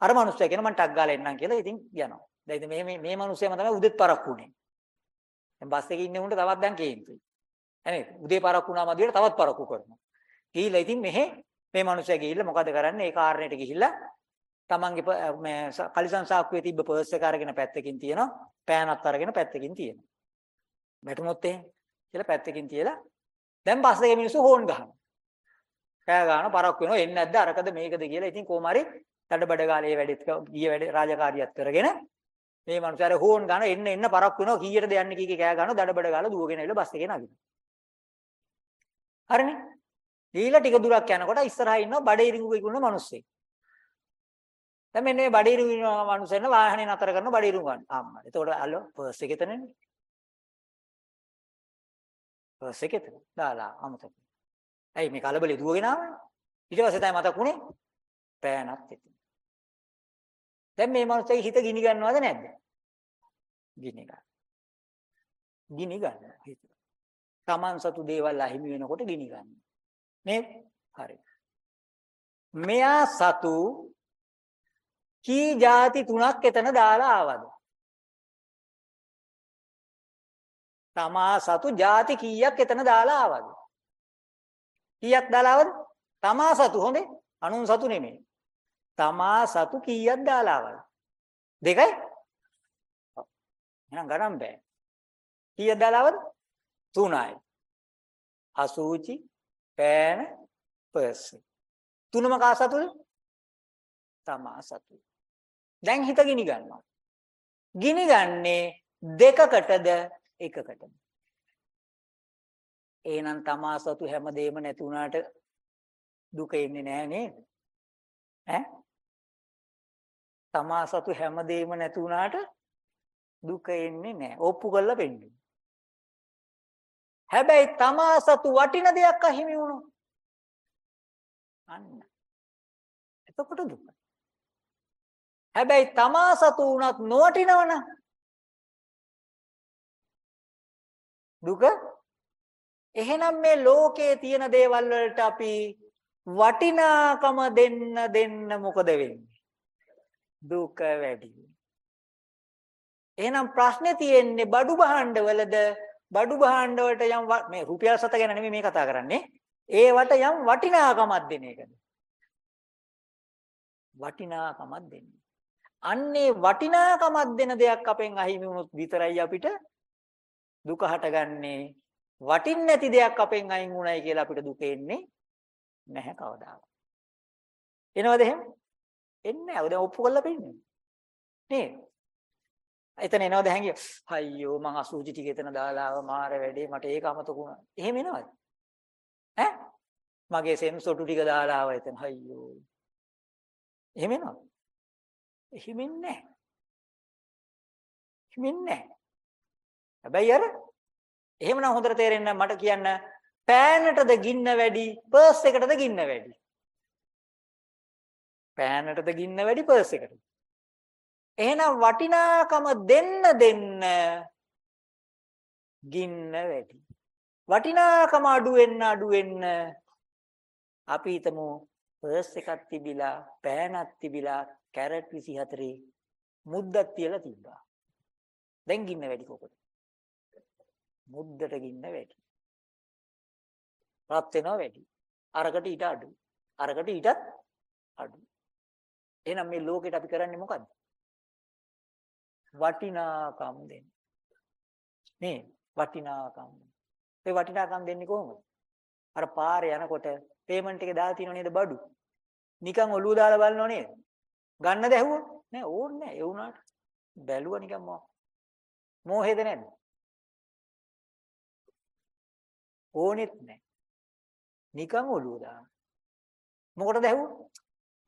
අර මිනිස්සයා කියන මං ටක් ගාලා එන්නම් කියලා ඉතින් යනවා. දැන් ඉතින් මේ මේ මේ මිනිස්සයාම තමයි උදෙත් පරක්කු උනේ. දැන් බස් එකේ ඉන්න උන්ට තවත් දැන් කේන්තුයි. නේද? උදේ පරක්කු වුණාම අදියට තවත් පරක්කු කරනවා. ගිහිල්ලා ඉතින් මෙහෙ මේ මිනිස්සයා ගිහිල්ලා මොකද කරන්නේ? ඒ කාරණේට ගිහිල්ලා තමන්ගේ මේ කලිසම් සාක්කුවේ තිබ්බ පර්ස් එක අරගෙන පැත්තකින් තියනවා. පෑනත් අරගෙන පැත්තකින් තියනවා. වැටුනොත් එහෙම කියලා පැත්තකින් තියලා දැන් බස් එකේ මිනිස්සු හෝන් ගහනවා. කෑ ගන්න පරක් වෙනවා එන්නේ නැද්ද අරකද මේකද කියලා ඉතින් කොහොම හරි දඩබඩ ගාලේ වැඩිත් ගිය වැඩ රාජකාරියත් කරගෙන මේ මනුස්සයාර හෝන් ගන්න එන්න එන්න පරක් වෙනවා කීයටද යන්නේ කීකේ කෑ ගන්න දඩබඩ ගාලා දුවගෙන එළ බස් එකේ නගිනවා. හරිනේ. ඊළ ටික දුරක් යනකොට ඉස්සරහා ඉන්නවා බඩේ ඉරිඟුක ඉක්ුණ මිනිස්සෙක්. දැන් මෙන්න මේ බඩේ ඉරිඟු ඉන්න මිනිස්සෙන් වාහනේ නතර කරන බඩේ ඉරිඟු ගන්න. අම්මා. එතකොට අල්ලෝ පර්ස් එකේ තනනේ. පර්ස් එකේ තන. දාලා අමතක. ඇයි මේ කලබලේ දුවගෙන ආවනේ. ඊට පස්සේ තමයි මතක් වුණේ පෑනත් එතන. දැන් මේ මිනිස්සගේ හිත ගිනි ගන්නවද නැද්ද? ගිනි ගන්න. ගිනි ගන්න හිත. Taman සතු දේවල් අහිමි වෙනකොට ගිනි ගන්න. නේද? හරි. මෙයා සතු කී ಜಾති තුනක් එතන දාලා ආවද? තමා සතු ಜಾති කීයක් එතන දාලා ආවද? කීයක් දාලා ආවද? තමා සතු හොඳේ. අනුන් සතු නෙමෙයි. තමා සතු කීයක් දාලා ආවද? දෙකයි? එහෙනම් ගණන් බෑ. කීයක් දාලා ආවද? තුනයි. අසූචි, පෑන, පර්ස්. තුනම කා සතුද? තමා සතු. දැන් හිත ගිනි ගන්නවා. ගිනි ගන්නේ දෙකකටද එකකටද? එහෙනම් තමා සතු හැමදේම නැති වුණාට දුක එන්නේ නැහැ නේද? ඈ? තමා සතු හැමදේම නැති වුණාට දුක එන්නේ නැහැ. ඔප්පු කරලා පෙන්නන්න. හැබැයි තමා සතු වටින දෙයක් අහිමි වුණොත් අන්න. එතකොට දුක. හැබැයි තමා සතු වුණත් නොවටිනවනම් දුක? එහෙනම් මේ ලෝකයේ තියෙන දේවල් වලට අපි වටිනාකම දෙන්න දෙන්න මොකද වෙන්නේ? දුක වැඩි. එහෙනම් ප්‍රශ්නේ තියෙන්නේ බඩු භාණ්ඩ වලද? බඩු භාණ්ඩ වලට යම් මේ රුපියල් සත ගැන නෙමෙයි මේ කතා කරන්නේ. ඒවට යම් වටිනාකමක් දෙන එකද? වටිනාකමක් දෙන්නේ. අන්නේ වටිනාකමක් දෙන දෙයක් අපෙන් අහිමි වුණොත් විතරයි අපිට දුක හටගන්නේ වටින් නැති දෙයක් අපෙන් අයින් වුණයි කියලා අපිට දුක එන්නේ නැහැ කවදාවත්. එනවද එහෙම? එන්නේ නැහැ. දැන් ඔප්පු කරලා පෙන්නන්නේ. නේද? එතන එනවද හැංගිය? අයියෝ මං අසූචි ටික එතන දාලා ආව මාර වැඩේ මට ඒක අමතක වුණා. එහෙම එනවද? ඈ? මගේ සෙන්සොටු ටික දාලා ආව එතන. අයියෝ. එහෙම එනවද? එහෙම ඉන්නේ නැහැ. එහෙම ඉන්නේ නැහැ. හැබැයි අර එහෙමනම් හොඳට තේරෙන්න මට කියන්න පෑනටද ගින්න වැඩි පර්ස් එකටද ගින්න වැඩි පෑනටද ගින්න වැඩි පර්ස් එකට එහෙනම් වටිනාකම දෙන්න දෙන්න ගින්න වැඩි වටිනාකම අඩු වෙන්න අඩු වෙන්න අපි හිතමු පර්ස් එකක් තිබිලා පෑනක් තිබිලා කැරට් 24 මුද්දක් තියලා තිබ්බා දැන් ගින්න වැඩි කොකද මුද්දට ගින්න වැඩි. රත් වෙනවා වැඩි. අරකට ඊට අඩු. අරකට ඊටත් අඩු. එහෙනම් මේ ලෝකෙට අපි කරන්නේ මොකද්ද? වටිනාකම් දෙන්න. නේ වටිනාකම්. ඒ වටිනාකම් දෙන්නේ කොහොමද? අර පාරේ යනකොට පේමන්ට් එක දාලා තියෙනව නේද බඩු? නිකන් ඔළුව දාලා බලනව නේද? ගන්නද ඇහුවා? නෑ ඕනේ නෑ ඒ වුණාට. බැලුවා නිකන් මොකක්. මෝහේද නැද්ද? ඕනෙත් නැහැ. නිකන් ඔළුව දාන. මොකටද ඇහුවා?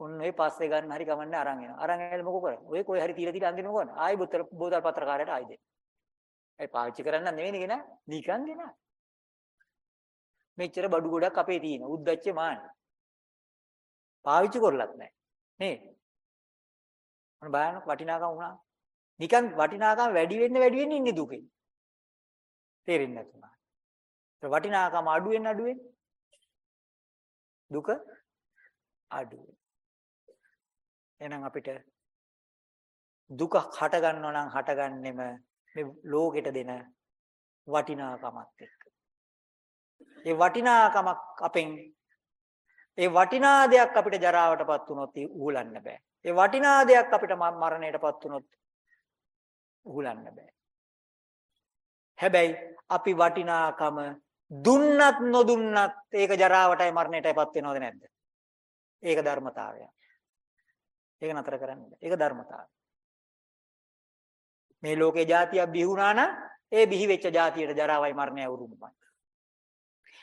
ඔන්න ඔය පස්සේ ගන්න හරි කමන්නේ අරන් එනවා. අරන් ඇවිල්ලා මොකෝ කරන්නේ? ඔය කොයි හරි තියලා තියලා අන්දින මොකද? ආයි බෝතල් බෝතල් පත්‍රකාරයට ආයි දෙන්න. ඒ පාවිච්චි කරන්න නෙවෙයි නේ නිකන් ගෙන. මෙච්චර බඩු ගොඩක් අපේ තියෙන උද්දච්ච මාන. පාවිච්චි කරලත් නැහැ. නේද? මොන බලන්න වටිනාකම වුණා. නිකන් වටිනාකම වැඩි වෙන්න වැඩි වෙන්න ඉන්නේ දුකේ. තේරෙන්නේ නැතුණා. ඒ වටිනාකම අඩු වෙන්න අඩු වෙන්න දුක අඩු එහෙනම් අපිට දුක හට ගන්නවා නම් හටගන්නෙම මේ ලෝකෙට දෙන වටිනාකමත් එක්ක. ඒ වටිනාකමක් අපෙන් ඒ වටිනා දෙයක් අපිට ජරාවටපත් වුණොත් උහුලන්න බෑ. ඒ වටිනා දෙයක් අපිට මරණයටපත් වුණොත් උහුලන්න බෑ. හැබැයි අපි වටිනාකම දුන්නත් නොදුන්නත් ඒක ජරාවටයි මරණයටයිපත් වෙනවද නැද්ද? ඒක ධර්මතාවය. ඒක නතර කරන්න බෑ. ඒක ධර්මතාවය. මේ ලෝකේ જાතියක් බිහි වුණා නම් ඒ බිහි වෙච්ච જાතියට ජරාවයි මරණයයි උරුමයි.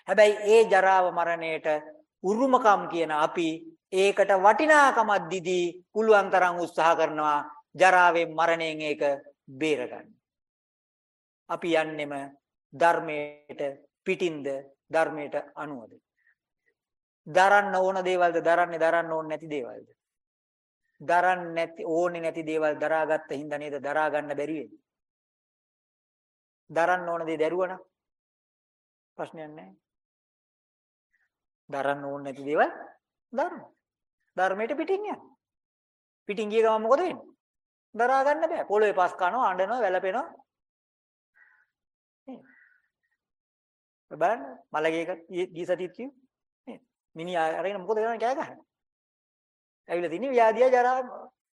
හැබැයි ඒ ජරාව මරණයට උරුමකම් කියන අපි ඒකට වටිනාකමක් දීදී පුළුවන් තරම් උත්සාහ කරනවා ජරාවෙන් මරණයෙන් ඒක බේරගන්න. අපි යන්නෙම ධර්මයට පිටින්ද ධර්මයට අනුවද දරන්න ඕන දේවල්ද දරන්නේ දරන්න ඕන නැති දේවල්ද දරන්න නැති ඕනේ නැති දේවල් දරාගත්ත හින්දා නේද දරා ගන්න බැරි වෙන්නේ. දරන්න ඕන දේ දැරුවනම් ප්‍රශ්නයක් නැහැ. දරන්න ඕන නැති දේවල් දරන. ධර්මයට පිටින් යන. පිටින් ගිය ගමන් මොකද වෙන්නේ? දරා ගන්න බෑ. පොළොවේ පස් කනවා, අඬනවා, වැළපෙනවා. බලන්න මලගේ එක ගිය සතියත් කිව්වේ. මිනිහා අරගෙන මොකද කරන්නේ කෑ ගහන්නේ. ඇවිල්ලා තින්නේ ව්‍යාධිය ජරා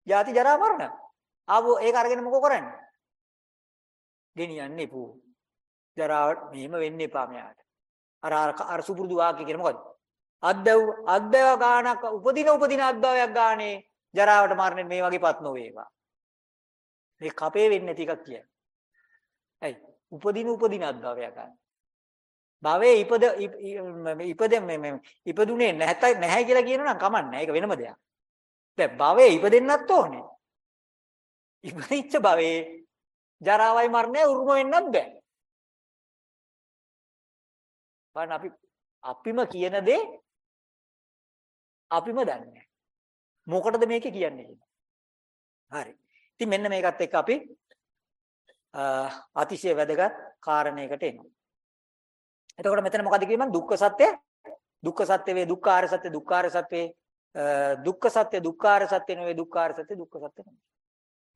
ජාති ජරා මරණ. ආවෝ ඒක අරගෙන මොකෝ කරන්නේ? ගෙනියන්නේ පූ. ජරාවට මෙහෙම වෙන්න එපා මෙයාට. අර අර සුපුරුදු වාක්‍ය කියන මොකද්ද? අද්දව අද්දව ගානක් උපදින උපදින අද්දවයක් ගානේ ජරාවට මරන්නේ මේ වගේපත් නොවේවා. මේ කපේ වෙන්නේ නැති එකක් කියන්නේ. ඇයි? උපදින උපදින අද්දවයක් ගන්න. භවයේ ඉපද ඉපද මේ ඉපදුනේ නැහැයි නැහැ කියලා කියනනම් කමන්නේ. ඒක වෙනම දෙයක්. දැන් භවයේ ඉපදෙන්නත් ඕනේ. ඉපදිච්ච භවයේ ජරාවයි මරණය උරුම වෙන්නත් බෑ. බලන්න අපි අපිම කියන දේ අපිම දන්නේ මොකටද මේක කියන්නේ හරි. ඉතින් මෙන්න මේකත් එක්ක අපි අතිශය වැදගත් කාරණයකට එනවා. එතකොට මෙතන මොකද කියන්නේ දුක්ඛ සත්‍ය දුක්ඛ සත්‍ය වේ දුක්ඛාර සත්‍ය දුක්ඛාර සත්‍යේ දුක්ඛ සත්‍ය දුක්ඛාර සත්‍ය නෙවෙයි දුක්ඛාර සත්‍ය දුක්ඛ සත්‍ය නෙවෙයි.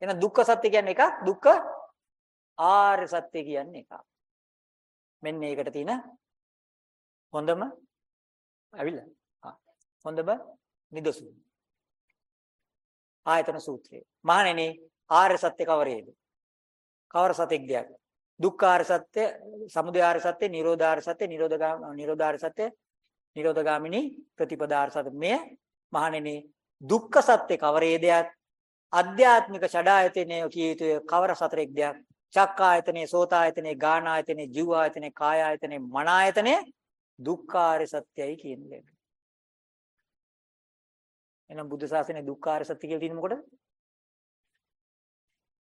එහෙනම් දුක්ඛ සත්‍ය කියන්නේ එකක් දුක්ඛ ආර්ය සත්‍ය කියන්නේ එකක්. මෙන්න ඒකට තියෙන හොඳම ඇවිල්ලා. ආ හොඳම නිදසුන. ආයතන සූත්‍රය. මහණෙනි ආර්ය සත්‍ය කවරේද? කවර සත්‍යෙක්ද? දුක්ඛාර සත්‍ය, සමුදයාර සත්‍ය, නිරෝධාර සත්‍ය, නිරෝධගා නිරෝධාර සත්‍ය, නිරෝධගාමිනී ප්‍රතිපදාර සත්‍ය. මේ මහණෙනි දුක්ඛ සත්‍ය කවරේදයක් අධ්‍යාත්මික ෂඩායතනය කිය යුතුය කවර සතරෙක් දෙයක් චක්කායතනේ සෝතායතනේ ගානායතනේ ජීවායතනේ කායායතනේ මනායතනේ දුක්ඛාර සත්‍යයි කියන්නේ. එහෙනම් බුද්ධ ශාසනයේ දුක්ඛාර සත්‍ය කියලා තියෙන්නේ මොකටද?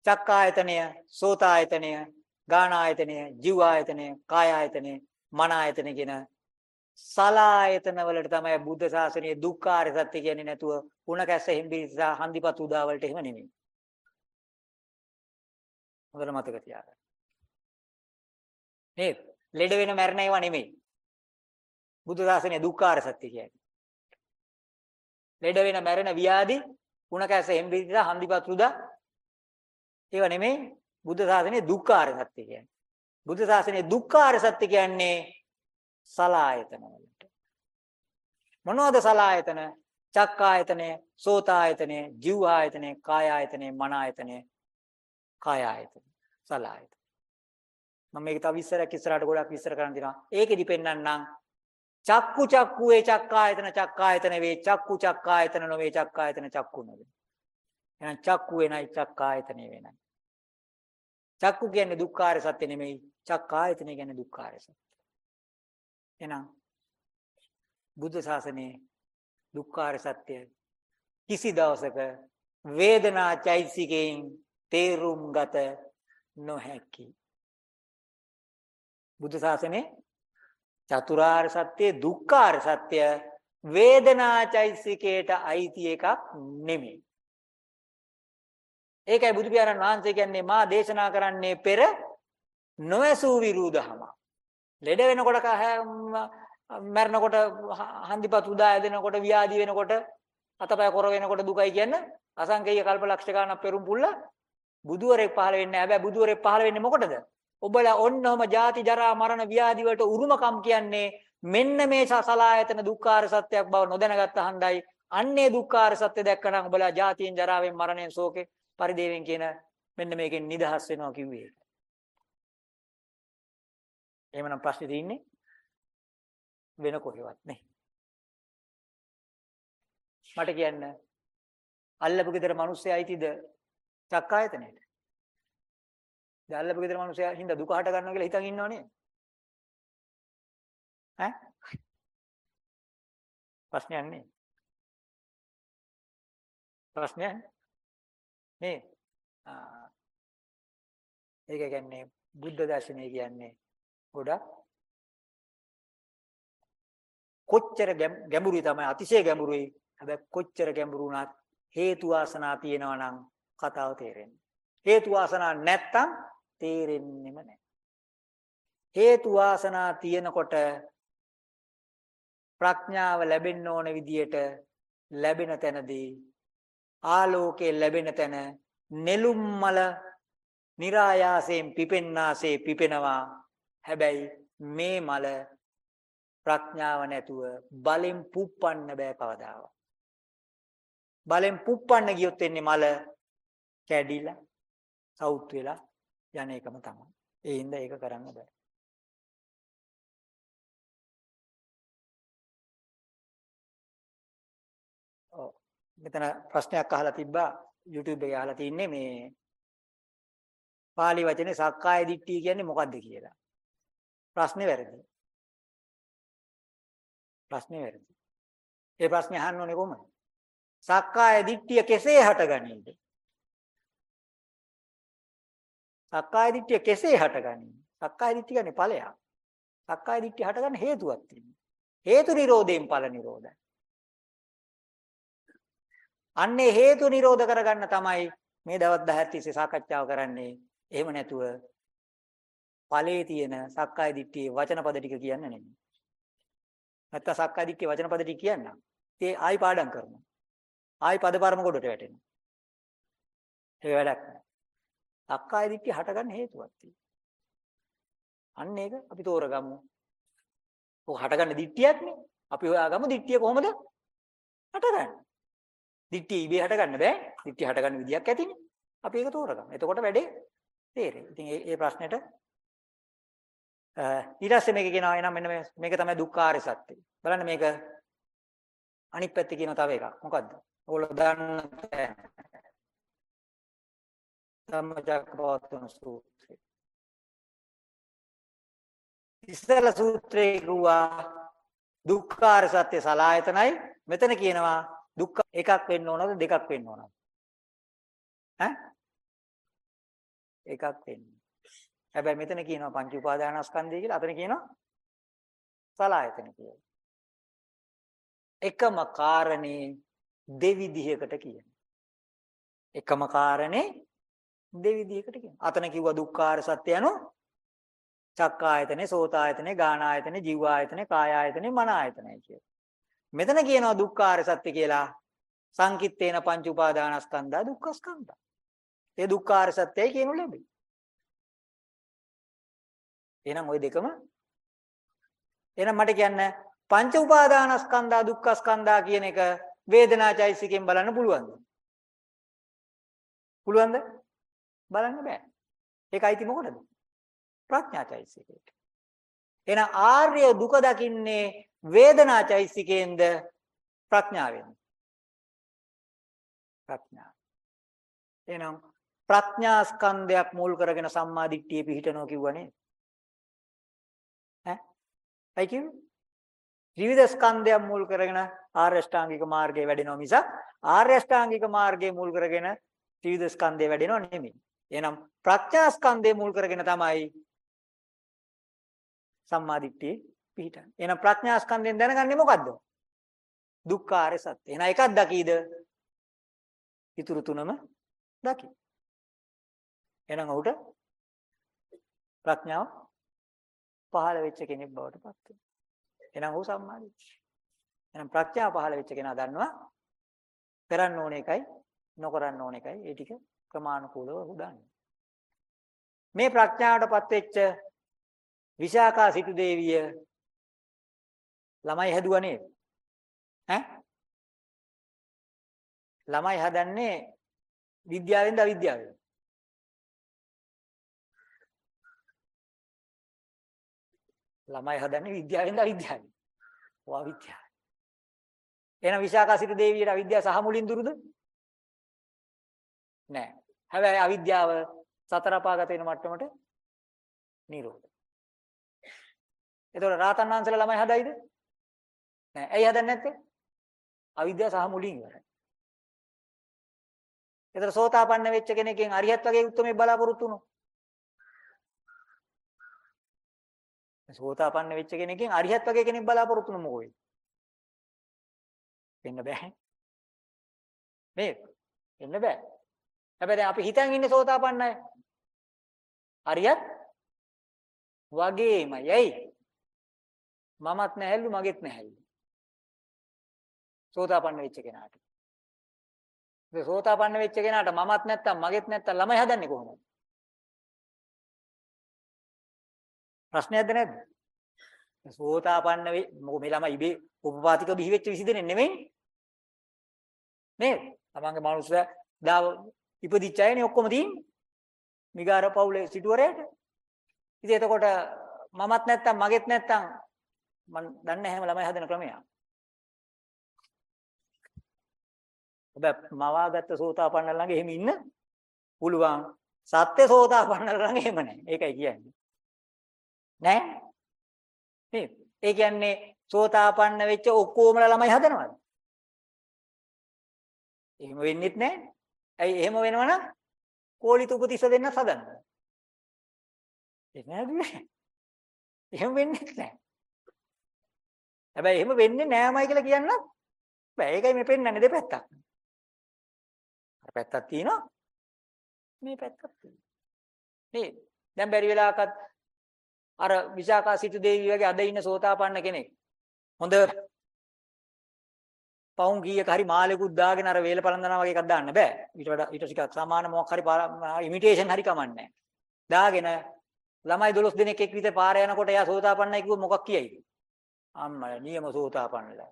චක්කායතනය, සෝතායතනය, ගානායතනය, ජීවායතනය, කායායතනය, මනායතනය කියන සලායතන වලට තමයි බුද්ධ ශාසනයේ දුක්ඛාර සත්‍ය කියන්නේ නැතුව උණ කැස්ස හිම්බිරිසා හන්දිපත් උදා වලට එහෙම නෙමෙයි. හොඳට මතක තියාගන්න. නේද? ලෙඩ වෙන මරණ ඒවා නෙමෙයි. බුද්ධ ශාසනයේ දුක්ඛාර සත්‍ය කියන්නේ. ලෙඩ වෙන මරණ ව්‍යාධි උණ කැස්ස හිම්බිරිසා හන්දිපත් උදා ඒවා නෙමෙයි බුද්ධ ශාසනයේ දුක්ඛාර සත්‍ය කියන්නේ. බුද්ධ ශාසනයේ දුක්ඛාර සත්‍ය කියන්නේ සලායතන වලට. මොනවද සලායතන? චක්කායතනය, සෝතායතනය, ජීවායතනය, කායායතනය, මනායතනය, කායායතනය, සලායතන. මම මේක තව විස්තරයක් ඉස්සරහට ගොඩක් විස්තර කරන්න දෙනවා. ඒකෙදි පෙන්වන්නම් චක්කු චක්කු වේ චක්කායතන චක්කායතන වේ චක්කු චක්කායතන නොවේ චක්කායතන චක්කු නොවේ. එහෙනම් චක්කු වෙනයි චක්කායතනෙ වෙනයි. චක්කු කියන්නේ දුක්ඛාර සත්‍ය නෙමෙයි. චක්කායතන කියන්නේ දුක්ඛාර සත්‍ය. එහෙනම් බුද්ධ ශාසනයේ දුක්ඛාර සත්‍ය කිසි දවසක වේදනා චෛතසිකයෙන් තේරුම් ගත නොහැකි. බුද්ධ ශාසනයේ චතුරාර්ය සත්‍ය දුක්ඛාර සත්‍ය වේදනාචෛසිකයට අයිති එකක් නෙමෙයි. ඒකයි බුදු පියාණන් වහන්සේ කියන්නේ මා දේශනා කරන්නේ පෙර නොඇසූ විරුදහම. ලෙඩ වෙනකොට මැරෙනකොට හන්දිපත් උදා ඇදෙනකොට ව්‍යාධි වෙනකොට අතපය කොර වෙනකොට දුකයි කියන්නේ අසංකේය කල්පලක්ෂ ගානක් පෙරුම් පුල්ල බුදුවරෙක් පහළ වෙන්නේ නැහැ. හැබැයි බුදුවරෙක් පහළ වෙන්නේ මොකටද? ඔබලා ඔන්නම ජාති ජරා මරණ ව්‍යාධි වලට උරුමකම් කියන්නේ මෙන්න මේ සසලායතන දුක්ඛාර සත්‍යයක් බව නොදැනගත්ත හන්දයි අන්නේ දුක්ඛාර සත්‍ය දැක්කනම් ඔබලා ජාතියෙන් ජරාවෙන් මරණයෙන් ශෝකේ පරිදේවෙන් කියන මෙන්න මේකෙන් නිදහස් වෙනවා කිව්වේ. එහෙමනම් ප්‍රශ්නේ තියෙන්නේ වෙන කොහෙවත් නේ. මට කියන්න අල්ලපු ගෙදර මිනිස්සයා අයිතිද චක්කායතනෙට? දැන් අල්ලපු ගෙදර මිනිස්සයා හින්දා දුක හට ගන්නවා කියලා හිතන් ඉන්නව නේද? ඈ? ප්‍රශ්නයක් නේ. ප්‍රශ්නයක් නේ. ආ. ඒක කියන්නේ බුද්ධ දර්ශනය කියන්නේ ගොඩක් කොච්චර ගැඹුරුයි තමයි අතිශය ගැඹුරුයි. හැබැයි කොච්චර ගැඹුරු වුණත් හේතු වාසනා තියෙනවා නම් කතාව තේරෙන්නේ. හේතු වාසනා නැත්තම් තේරෙන්නෙම නැහැ. හේතු වාසනා තියෙනකොට ප්‍රඥාව ලැබෙන්න ඕන විදියට ලැබෙන තැනදී ආලෝකය ලැබෙන තැන නෙළුම් මල નિરાයාසයෙන් පිපෙන්නාසේ පිපෙනවා හැබැයි මේ මල ප්‍රඥාව නැතුව බලෙන් පුප්පන්න බෑ කවදාවත් බලෙන් පුප්පන්න ගියොත් එන්නේ මල කැඩිලා සවුත් වෙලා යන එකම තමයි ඒ හින්දා ඒක කරන්න බෑ මෙතන ප්‍රශ්නයක් අහලා තිබ්බා YouTube එකේ අහලා තින්නේ මේ පාලි වචනේ සක්කාය දිට්ඨිය කියන්නේ මොකක්ද කියලා. ප්‍රශ්නේ වැරදි. ප්‍රශ්නේ වැරදි. ඒ ප්‍රශ්නේ අහන්න ඕනේ කොහොමද? සක්කාය දිට්ඨිය කෙසේ හටගනීද? සක්කාය දිට්ඨිය කෙසේ හටගනීද? සක්කාය දිට්ඨිය කියන්නේ ඵලයක්. සක්කාය දිට්ඨිය හටගන්න හේතුවක් තියෙනවා. හේතු නිරෝධයෙන් ඵල නිරෝධයි. අන්නේ හේතු නිරෝධ කරගන්න තමයි මේ දවස් 10 තිස්සේ සාකච්ඡාව කරන්නේ. එහෙම නැතුව ඵලයේ තියෙන සක්කාය දිට්ඨියේ වචන පද ටික කියන්න නෙමෙයි. නැත්තම් සක්කාය දිට්ඨියේ වචන පද ටික කියන්න. ඒ ආයි පාඩම් කරනවා. ආයි පදපරම කොටට වැටෙනවා. ඒක වැඩක් නෑ. සක්කාය දිට්ඨිය හටගන්න හේතුවක් තියෙනවා. අන්න ඒක අපි තෝරගමු. ඔක හටගන්න දිට්ඨියක්නේ. අපි හොයාගමු දිට්ඨිය කොහොමද හටගන්නේ? දිට්ඨිය ඉබේ හට ගන්න බෑ. දිට්ඨිය හට ගන්න විදියක් ඇතිනේ. අපි ඒක තෝරගමු. එතකොට වැඩේ තේරෙයි. ඉතින් මේ මේ ප්‍රශ්නෙට ඊට පස්සේ මේක කියනවා එනම් මෙන්න මේක තමයි දුක්ඛාරය සත්‍ය. බලන්න මේක අනිත් පැත්තේ කියන තව එකක්. මොකද්ද? ඕගොල්ලෝ දන්න ධම්මචක්කපවත්තන සූත්‍රය. ඉස්සල සූත්‍රේ කිව්වා දුක්ඛාර සත්‍ය සලායතනයි මෙතන කියනවා දුක්ඛ එකක් වෙන්න ඕනද දෙකක් වෙන්න ඕනද? ඈ? එකක් වෙන්න. හැබැයි මෙතන කියනවා පංච උපාදානස්කන්ධය කියලා. අතන කියනවා සලායතන කියලා. එකම කාරණේ දෙවිධයකට කියනවා. එකම කාරණේ දෙවිධයකට කියනවා. අතන කිව්වා දුක්ඛාර සත්‍ය යනු චක්කායතනේ, සෝතායතනේ, ගානායතනේ, ජීවායතනේ, කායායතනේ, මනායතනේ කියලා. මෙතන කියනවා දුක්ඛාර සත්‍ය කියලා. සංකිට්ඨේන පංච උපාදානස්කන්ධා දුක්ඛස්කන්ධා. ඒ දුක්ඛාර සත්‍යයි කියනු ලැබෙයි. එහෙනම් ওই දෙකම එහෙනම් මට කියන්න පංච උපාදානස්කන්ධා දුක්ඛස්කන්ධා කියන එක වේදනාචෛසිකෙන් බලන්න පුළුවන්ද? පුළුවන්ද? බලන්න බෑ. ඒක අයිති මොකටද? ප්‍රඥාචෛසිකයට. එහෙනම් ආර්ය දුක දකින්නේ වේදනාචෛසිකයෙන්ද ප්‍රඥාවෙන්ද? ප්‍රඥාව. එහෙනම් ප්‍රඥා ස්කන්ධයක් මුල් කරගෙන සම්මා දිට්ඨිය පිහිටනවා කිව්වනේ. ඈ? අයි කිව්වේ? ත්‍රිවිධ ස්කන්ධයක් මුල් කරගෙන ආර්ය ශ්‍රාංගික මාර්ගයේ වැඩෙනවා මිසක් ආර්ය ශ්‍රාංගික මාර්ගයේ මුල් කරගෙන ත්‍රිවිධ ස්කන්ධය වැඩෙනව නෙමෙයි. එහෙනම් ප්‍රඥා ස්කන්ධය මුල් කරගෙන තමයි සම්මා දිට්ඨිය පිහිටන්නේ. එහෙනම් ප්‍රඥා ස්කන්ධයෙන් දැනගන්නේ මොකද්ද? දුක්ඛාරය සත්‍ය. එහෙනම් එකක් දකීද? ඊතුරු තුනම දකි. එහෙනම් ඔහුට ප්‍රඥාව පහළ වෙච්ච කෙනෙක් බවට පත් වෙනවා. එහෙනම් ඔහු සම්මාදිට්ඨිය. එහෙනම් ප්‍රඥාව පහළ වෙච්ච කෙනා දන්නවා කරන්න ඕන එකයි නොකරන්න ඕන එකයි ඒ ටික ක්‍රමානුකූලව ඔහු දන්නවා. මේ ප්‍රඥාවටපත් වෙච්ච විශාකා සිටු දේවිය ළමයි හැදුවා නේද? ඈ? ළමයි හදන්නේ විද්‍යාවෙන්ද අවිද්‍යාවෙන්ද? ළමයි හදන්නේ විද්‍යාවෙන්ද අවිද්‍යාවෙන්ද? ඔය අවිද්‍යාව. එහෙනම් විශාකා සිටු දේවියට අවිද්‍යාව සහ මුලින් දුරුද? නෑ. හැබැයි අවිද්‍යාව සතර අපාගත වෙන මට්ටමට නිරෝධ. එතකොට රාතන් වහන්සේලා ළමයි හදයිද? නෑ. ඇයි හදන්නේ නැත්තේ? අවිද්‍යාව සහ මුලින් ඉවරයි. එතකොට සෝතාපන්න වෙච්ච කෙනෙක්ගෙන් අරියත් වගේ උත්තරමේ බලාපොරොත්තු වුණොත්. සෝතාපන්න වෙච්ච කෙනෙක්ගෙන් අරියත් වගේ කෙනෙක් බලාපොරොත්තු වුණොත් මොකෝ වෙන්නේ? වෙන්න බෑ. නේද? වෙන්න බෑ. හැබැයි දැන් අපි හිතන් ඉන්නේ සෝතාපන්නයි. හරියත් වගේමයි. ඇයි? මමත් නැහැලු මගෙත් නැහැලු. සෝතාපන්න වෙච්ච කෙනාට. ඒ සෝතාපන්න වෙච්ච කෙනාට මමත් නැත්තම් මගෙත් නැත්තම් ළමයි හදන්නේ කොහොමද? ප්‍රශ්නයක්ද නැද්ද? සෝතාපන්න වෙයි මොකද මේ ළමයි ඉබේ උපපාතික බිහි වෙච්ච විසිදෙන්නේ නෙමෙයි. නේද? තමන්ගේ මනුස්සය දා ඉපදිච්ච අයනේ ඔක්කොම තියෙන්නේ. මිගාර පවුලේ සිටුවරයට. ඉතින් එතකොට මමත් නැත්තම් මගෙත් නැත්තම් මම දන්නේ හැම ළමයි හදන ක්‍රමයක්. හැබැයි මවාගත්ත සෝතාපන්න ළඟ එහෙම ඉන්න පුළුවන්. සත්‍ය සෝතාපන්න ළඟ එහෙම නැහැ. ඒකයි කියන්නේ. නෑ? නේද? ඒ කියන්නේ සෝතාපන්න වෙච්ච ඔක්කොම ළමයි හදනවද? එහෙම වෙන්නෙත් නෑ. ඇයි එහෙම වෙනවනම් කෝලිත උපතිස්ස දෙන්න හදන්න. ඒක නෑ. එහෙම වෙන්නෙත් නෑ. හැබැයි එහෙම වෙන්නේ නෑමයි කියලා කියන්න බෑ. ඒකයි මේ පෙන්වන්නේ දෙපැත්තක්. අර පැත්තක් තියෙනවා. මේ පැත්තක් තියෙනවා. නේද? දැන් බැරි වෙලාවකත් අර විශාකා සිටු දේවි වගේ අද ඉන්න සෝතාපන්න කෙනෙක්. හොඳ පවුන් කීයක හරි මාලෙකුත් දාගෙන අර වේල පළඳනවා වගේ එකක් දාන්න බෑ. ඊට වඩා ඊට ටිකක් සමාන මොකක් හරි ඉමිටේෂන් හරි කමන්නේ දාගෙන ළමයි 12 දෙනෙක් එක් විතර පාර යනකොට එයා සෝතාපන්නයි කිව්ව මොකක් කියයිද? අම්මලා නියම සෝතාපන්නලා.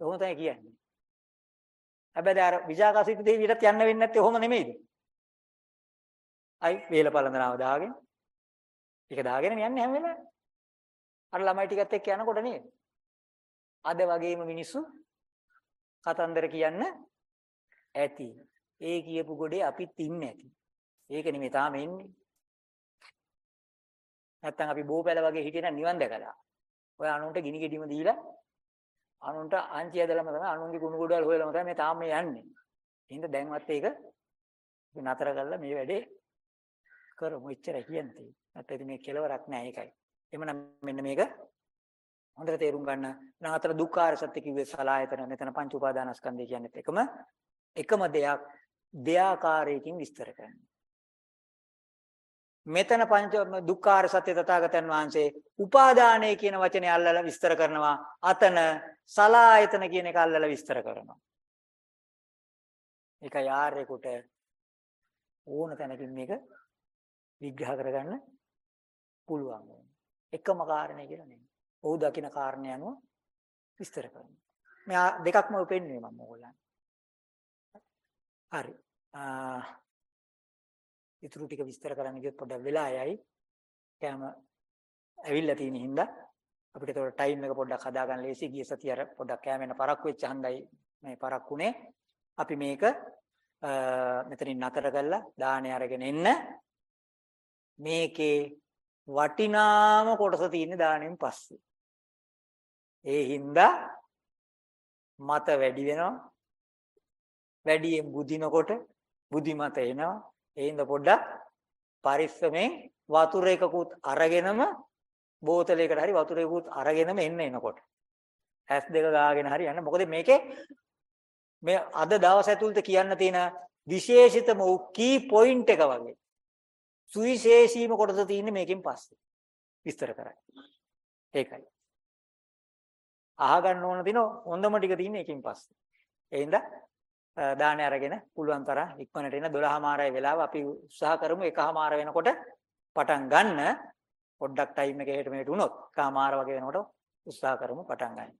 කොහොම තමයි කියන්නේ. හැබැයි අර විජාකාසිත දෙවියටත් යන්න වෙන්නේ නැත්තේ කොහොම නෙමෙයිද? අයි වේල පළඳනාව දාගෙන ඒක දාගෙන යන්නේ හැම වෙලාවෙම. අර ළමයි ටිකත් එක්ක යනකොට නේද? අද වගේම මිනිස්සු කතන්දර කියන්න ඇති. ඒ කියපු ගොඩේ අපිත් ඉන්නේ ඇති. ඒක නෙමෙයි තාම එන්නේ. නැත්තම් අපි බෝපැල වගේ හිටියනම් නිවන් දැකලා. ඔය අනුන්ට ගිනි ගෙඩිම දීලා අනුන්ට ආංචි ඇදලම තමයි අනුන්ගේ කුණු ගොඩවල් හොයලම තමයි මේ තාම මේ යන්නේ. එහෙනම් දැන්වත් ඒක නතර කරලා මේ වැඩේ කරමු. එච්චරයි කියන්නේ. නැත්නම් මේ කෙලවරක් නෑ ඒකයි. එමනම් මෙන්න මේක හොඳට තේරුම් ගන්න. නම් අතර දුක්ඛාර සත්‍ය කිව්වේ සලායතන. මෙතන පංච උපාදානස්කන්ධය කියන්නේ එකම එකම දෙයක් දෙයාකාරයකින් විස්තර කරනවා. මෙතන පංච දුක්ඛාර සත්‍ය තථාගතයන් වහන්සේ උපාදානය කියන වචනේ අල්ලලා විස්තර කරනවා. අතන සලායතන කියන එක අල්ලලා විස්තර කරනවා. ඒක යාරේකට ඕන තැනකින් මේක විග්‍රහ කරගන්න පුළුවන්. එකම කාරණේ කියලා නෙමෙයි. ඔහු දකින කාරණේ අනුව විස්තර කරනවා. මෙයා දෙකක්ම උපෙන්නේ මම ඕගොල්ලන්. හරි. ආ ඊටු ටික විස්තර කරන්න ගියොත් පොඩ්ඩක් වෙලා යයි. කෑම ඇවිල්ලා තියෙන හින්දා අපිට ඒතකොට ටයිම් එක පොඩ්ඩක් හදාගන්න ලේසි ගිය සතිය අර පොඩ්ඩක් කෑමෙන් පරක්කු වෙච්ච හන්දයි මේ පරක්කුනේ. අපි මේක මෙතනින් නතර කරලා දාහනේ අරගෙන එන්න මේකේ වටිනාම කොටස තියෙන්නේ දාණයෙන් පස්සේ. ඒ හින්දා මත වැඩි වෙනවා. වැඩියෙන් බුදිනකොට බුදි මත එනවා. ඒ හින්දා පොඩ්ඩක් පරිස්සමෙන් වතුර එකකුත් අරගෙනම බෝතලයකට හරි වතුර එකකුත් අරගෙනම එන්න එනකොට. ඇස් දෙක ගාගෙන හරි යන්න. මොකද මේකේ මේ අද දවස් ඇතුළත කියන්න තියෙන විශේෂිතම වූ කී පොයින්ට් එක වගේ. සුවිශේෂීම කොටස තියෙන්නේ මේකෙන් පස්සේ. විස්තර කරයි. ඒකයි. අහගන්න ඕන දින හොඳම ටික තියෙන්නේ ඒකෙන් පස්සේ. ඒ හින්දා දාහනේ අරගෙන පුළුවන් තරම් ඉක්මනට එන 12මාරයි වෙලාව අපි උත්සාහ කරමු එකමාර වෙනකොට පටන් ගන්න. පොඩ්ඩක් ටයිම් එක එහෙට මෙහෙට වුණොත් එකමාර වගේ වෙනකොට උත්සාහ කරමු පටන් ගන්න.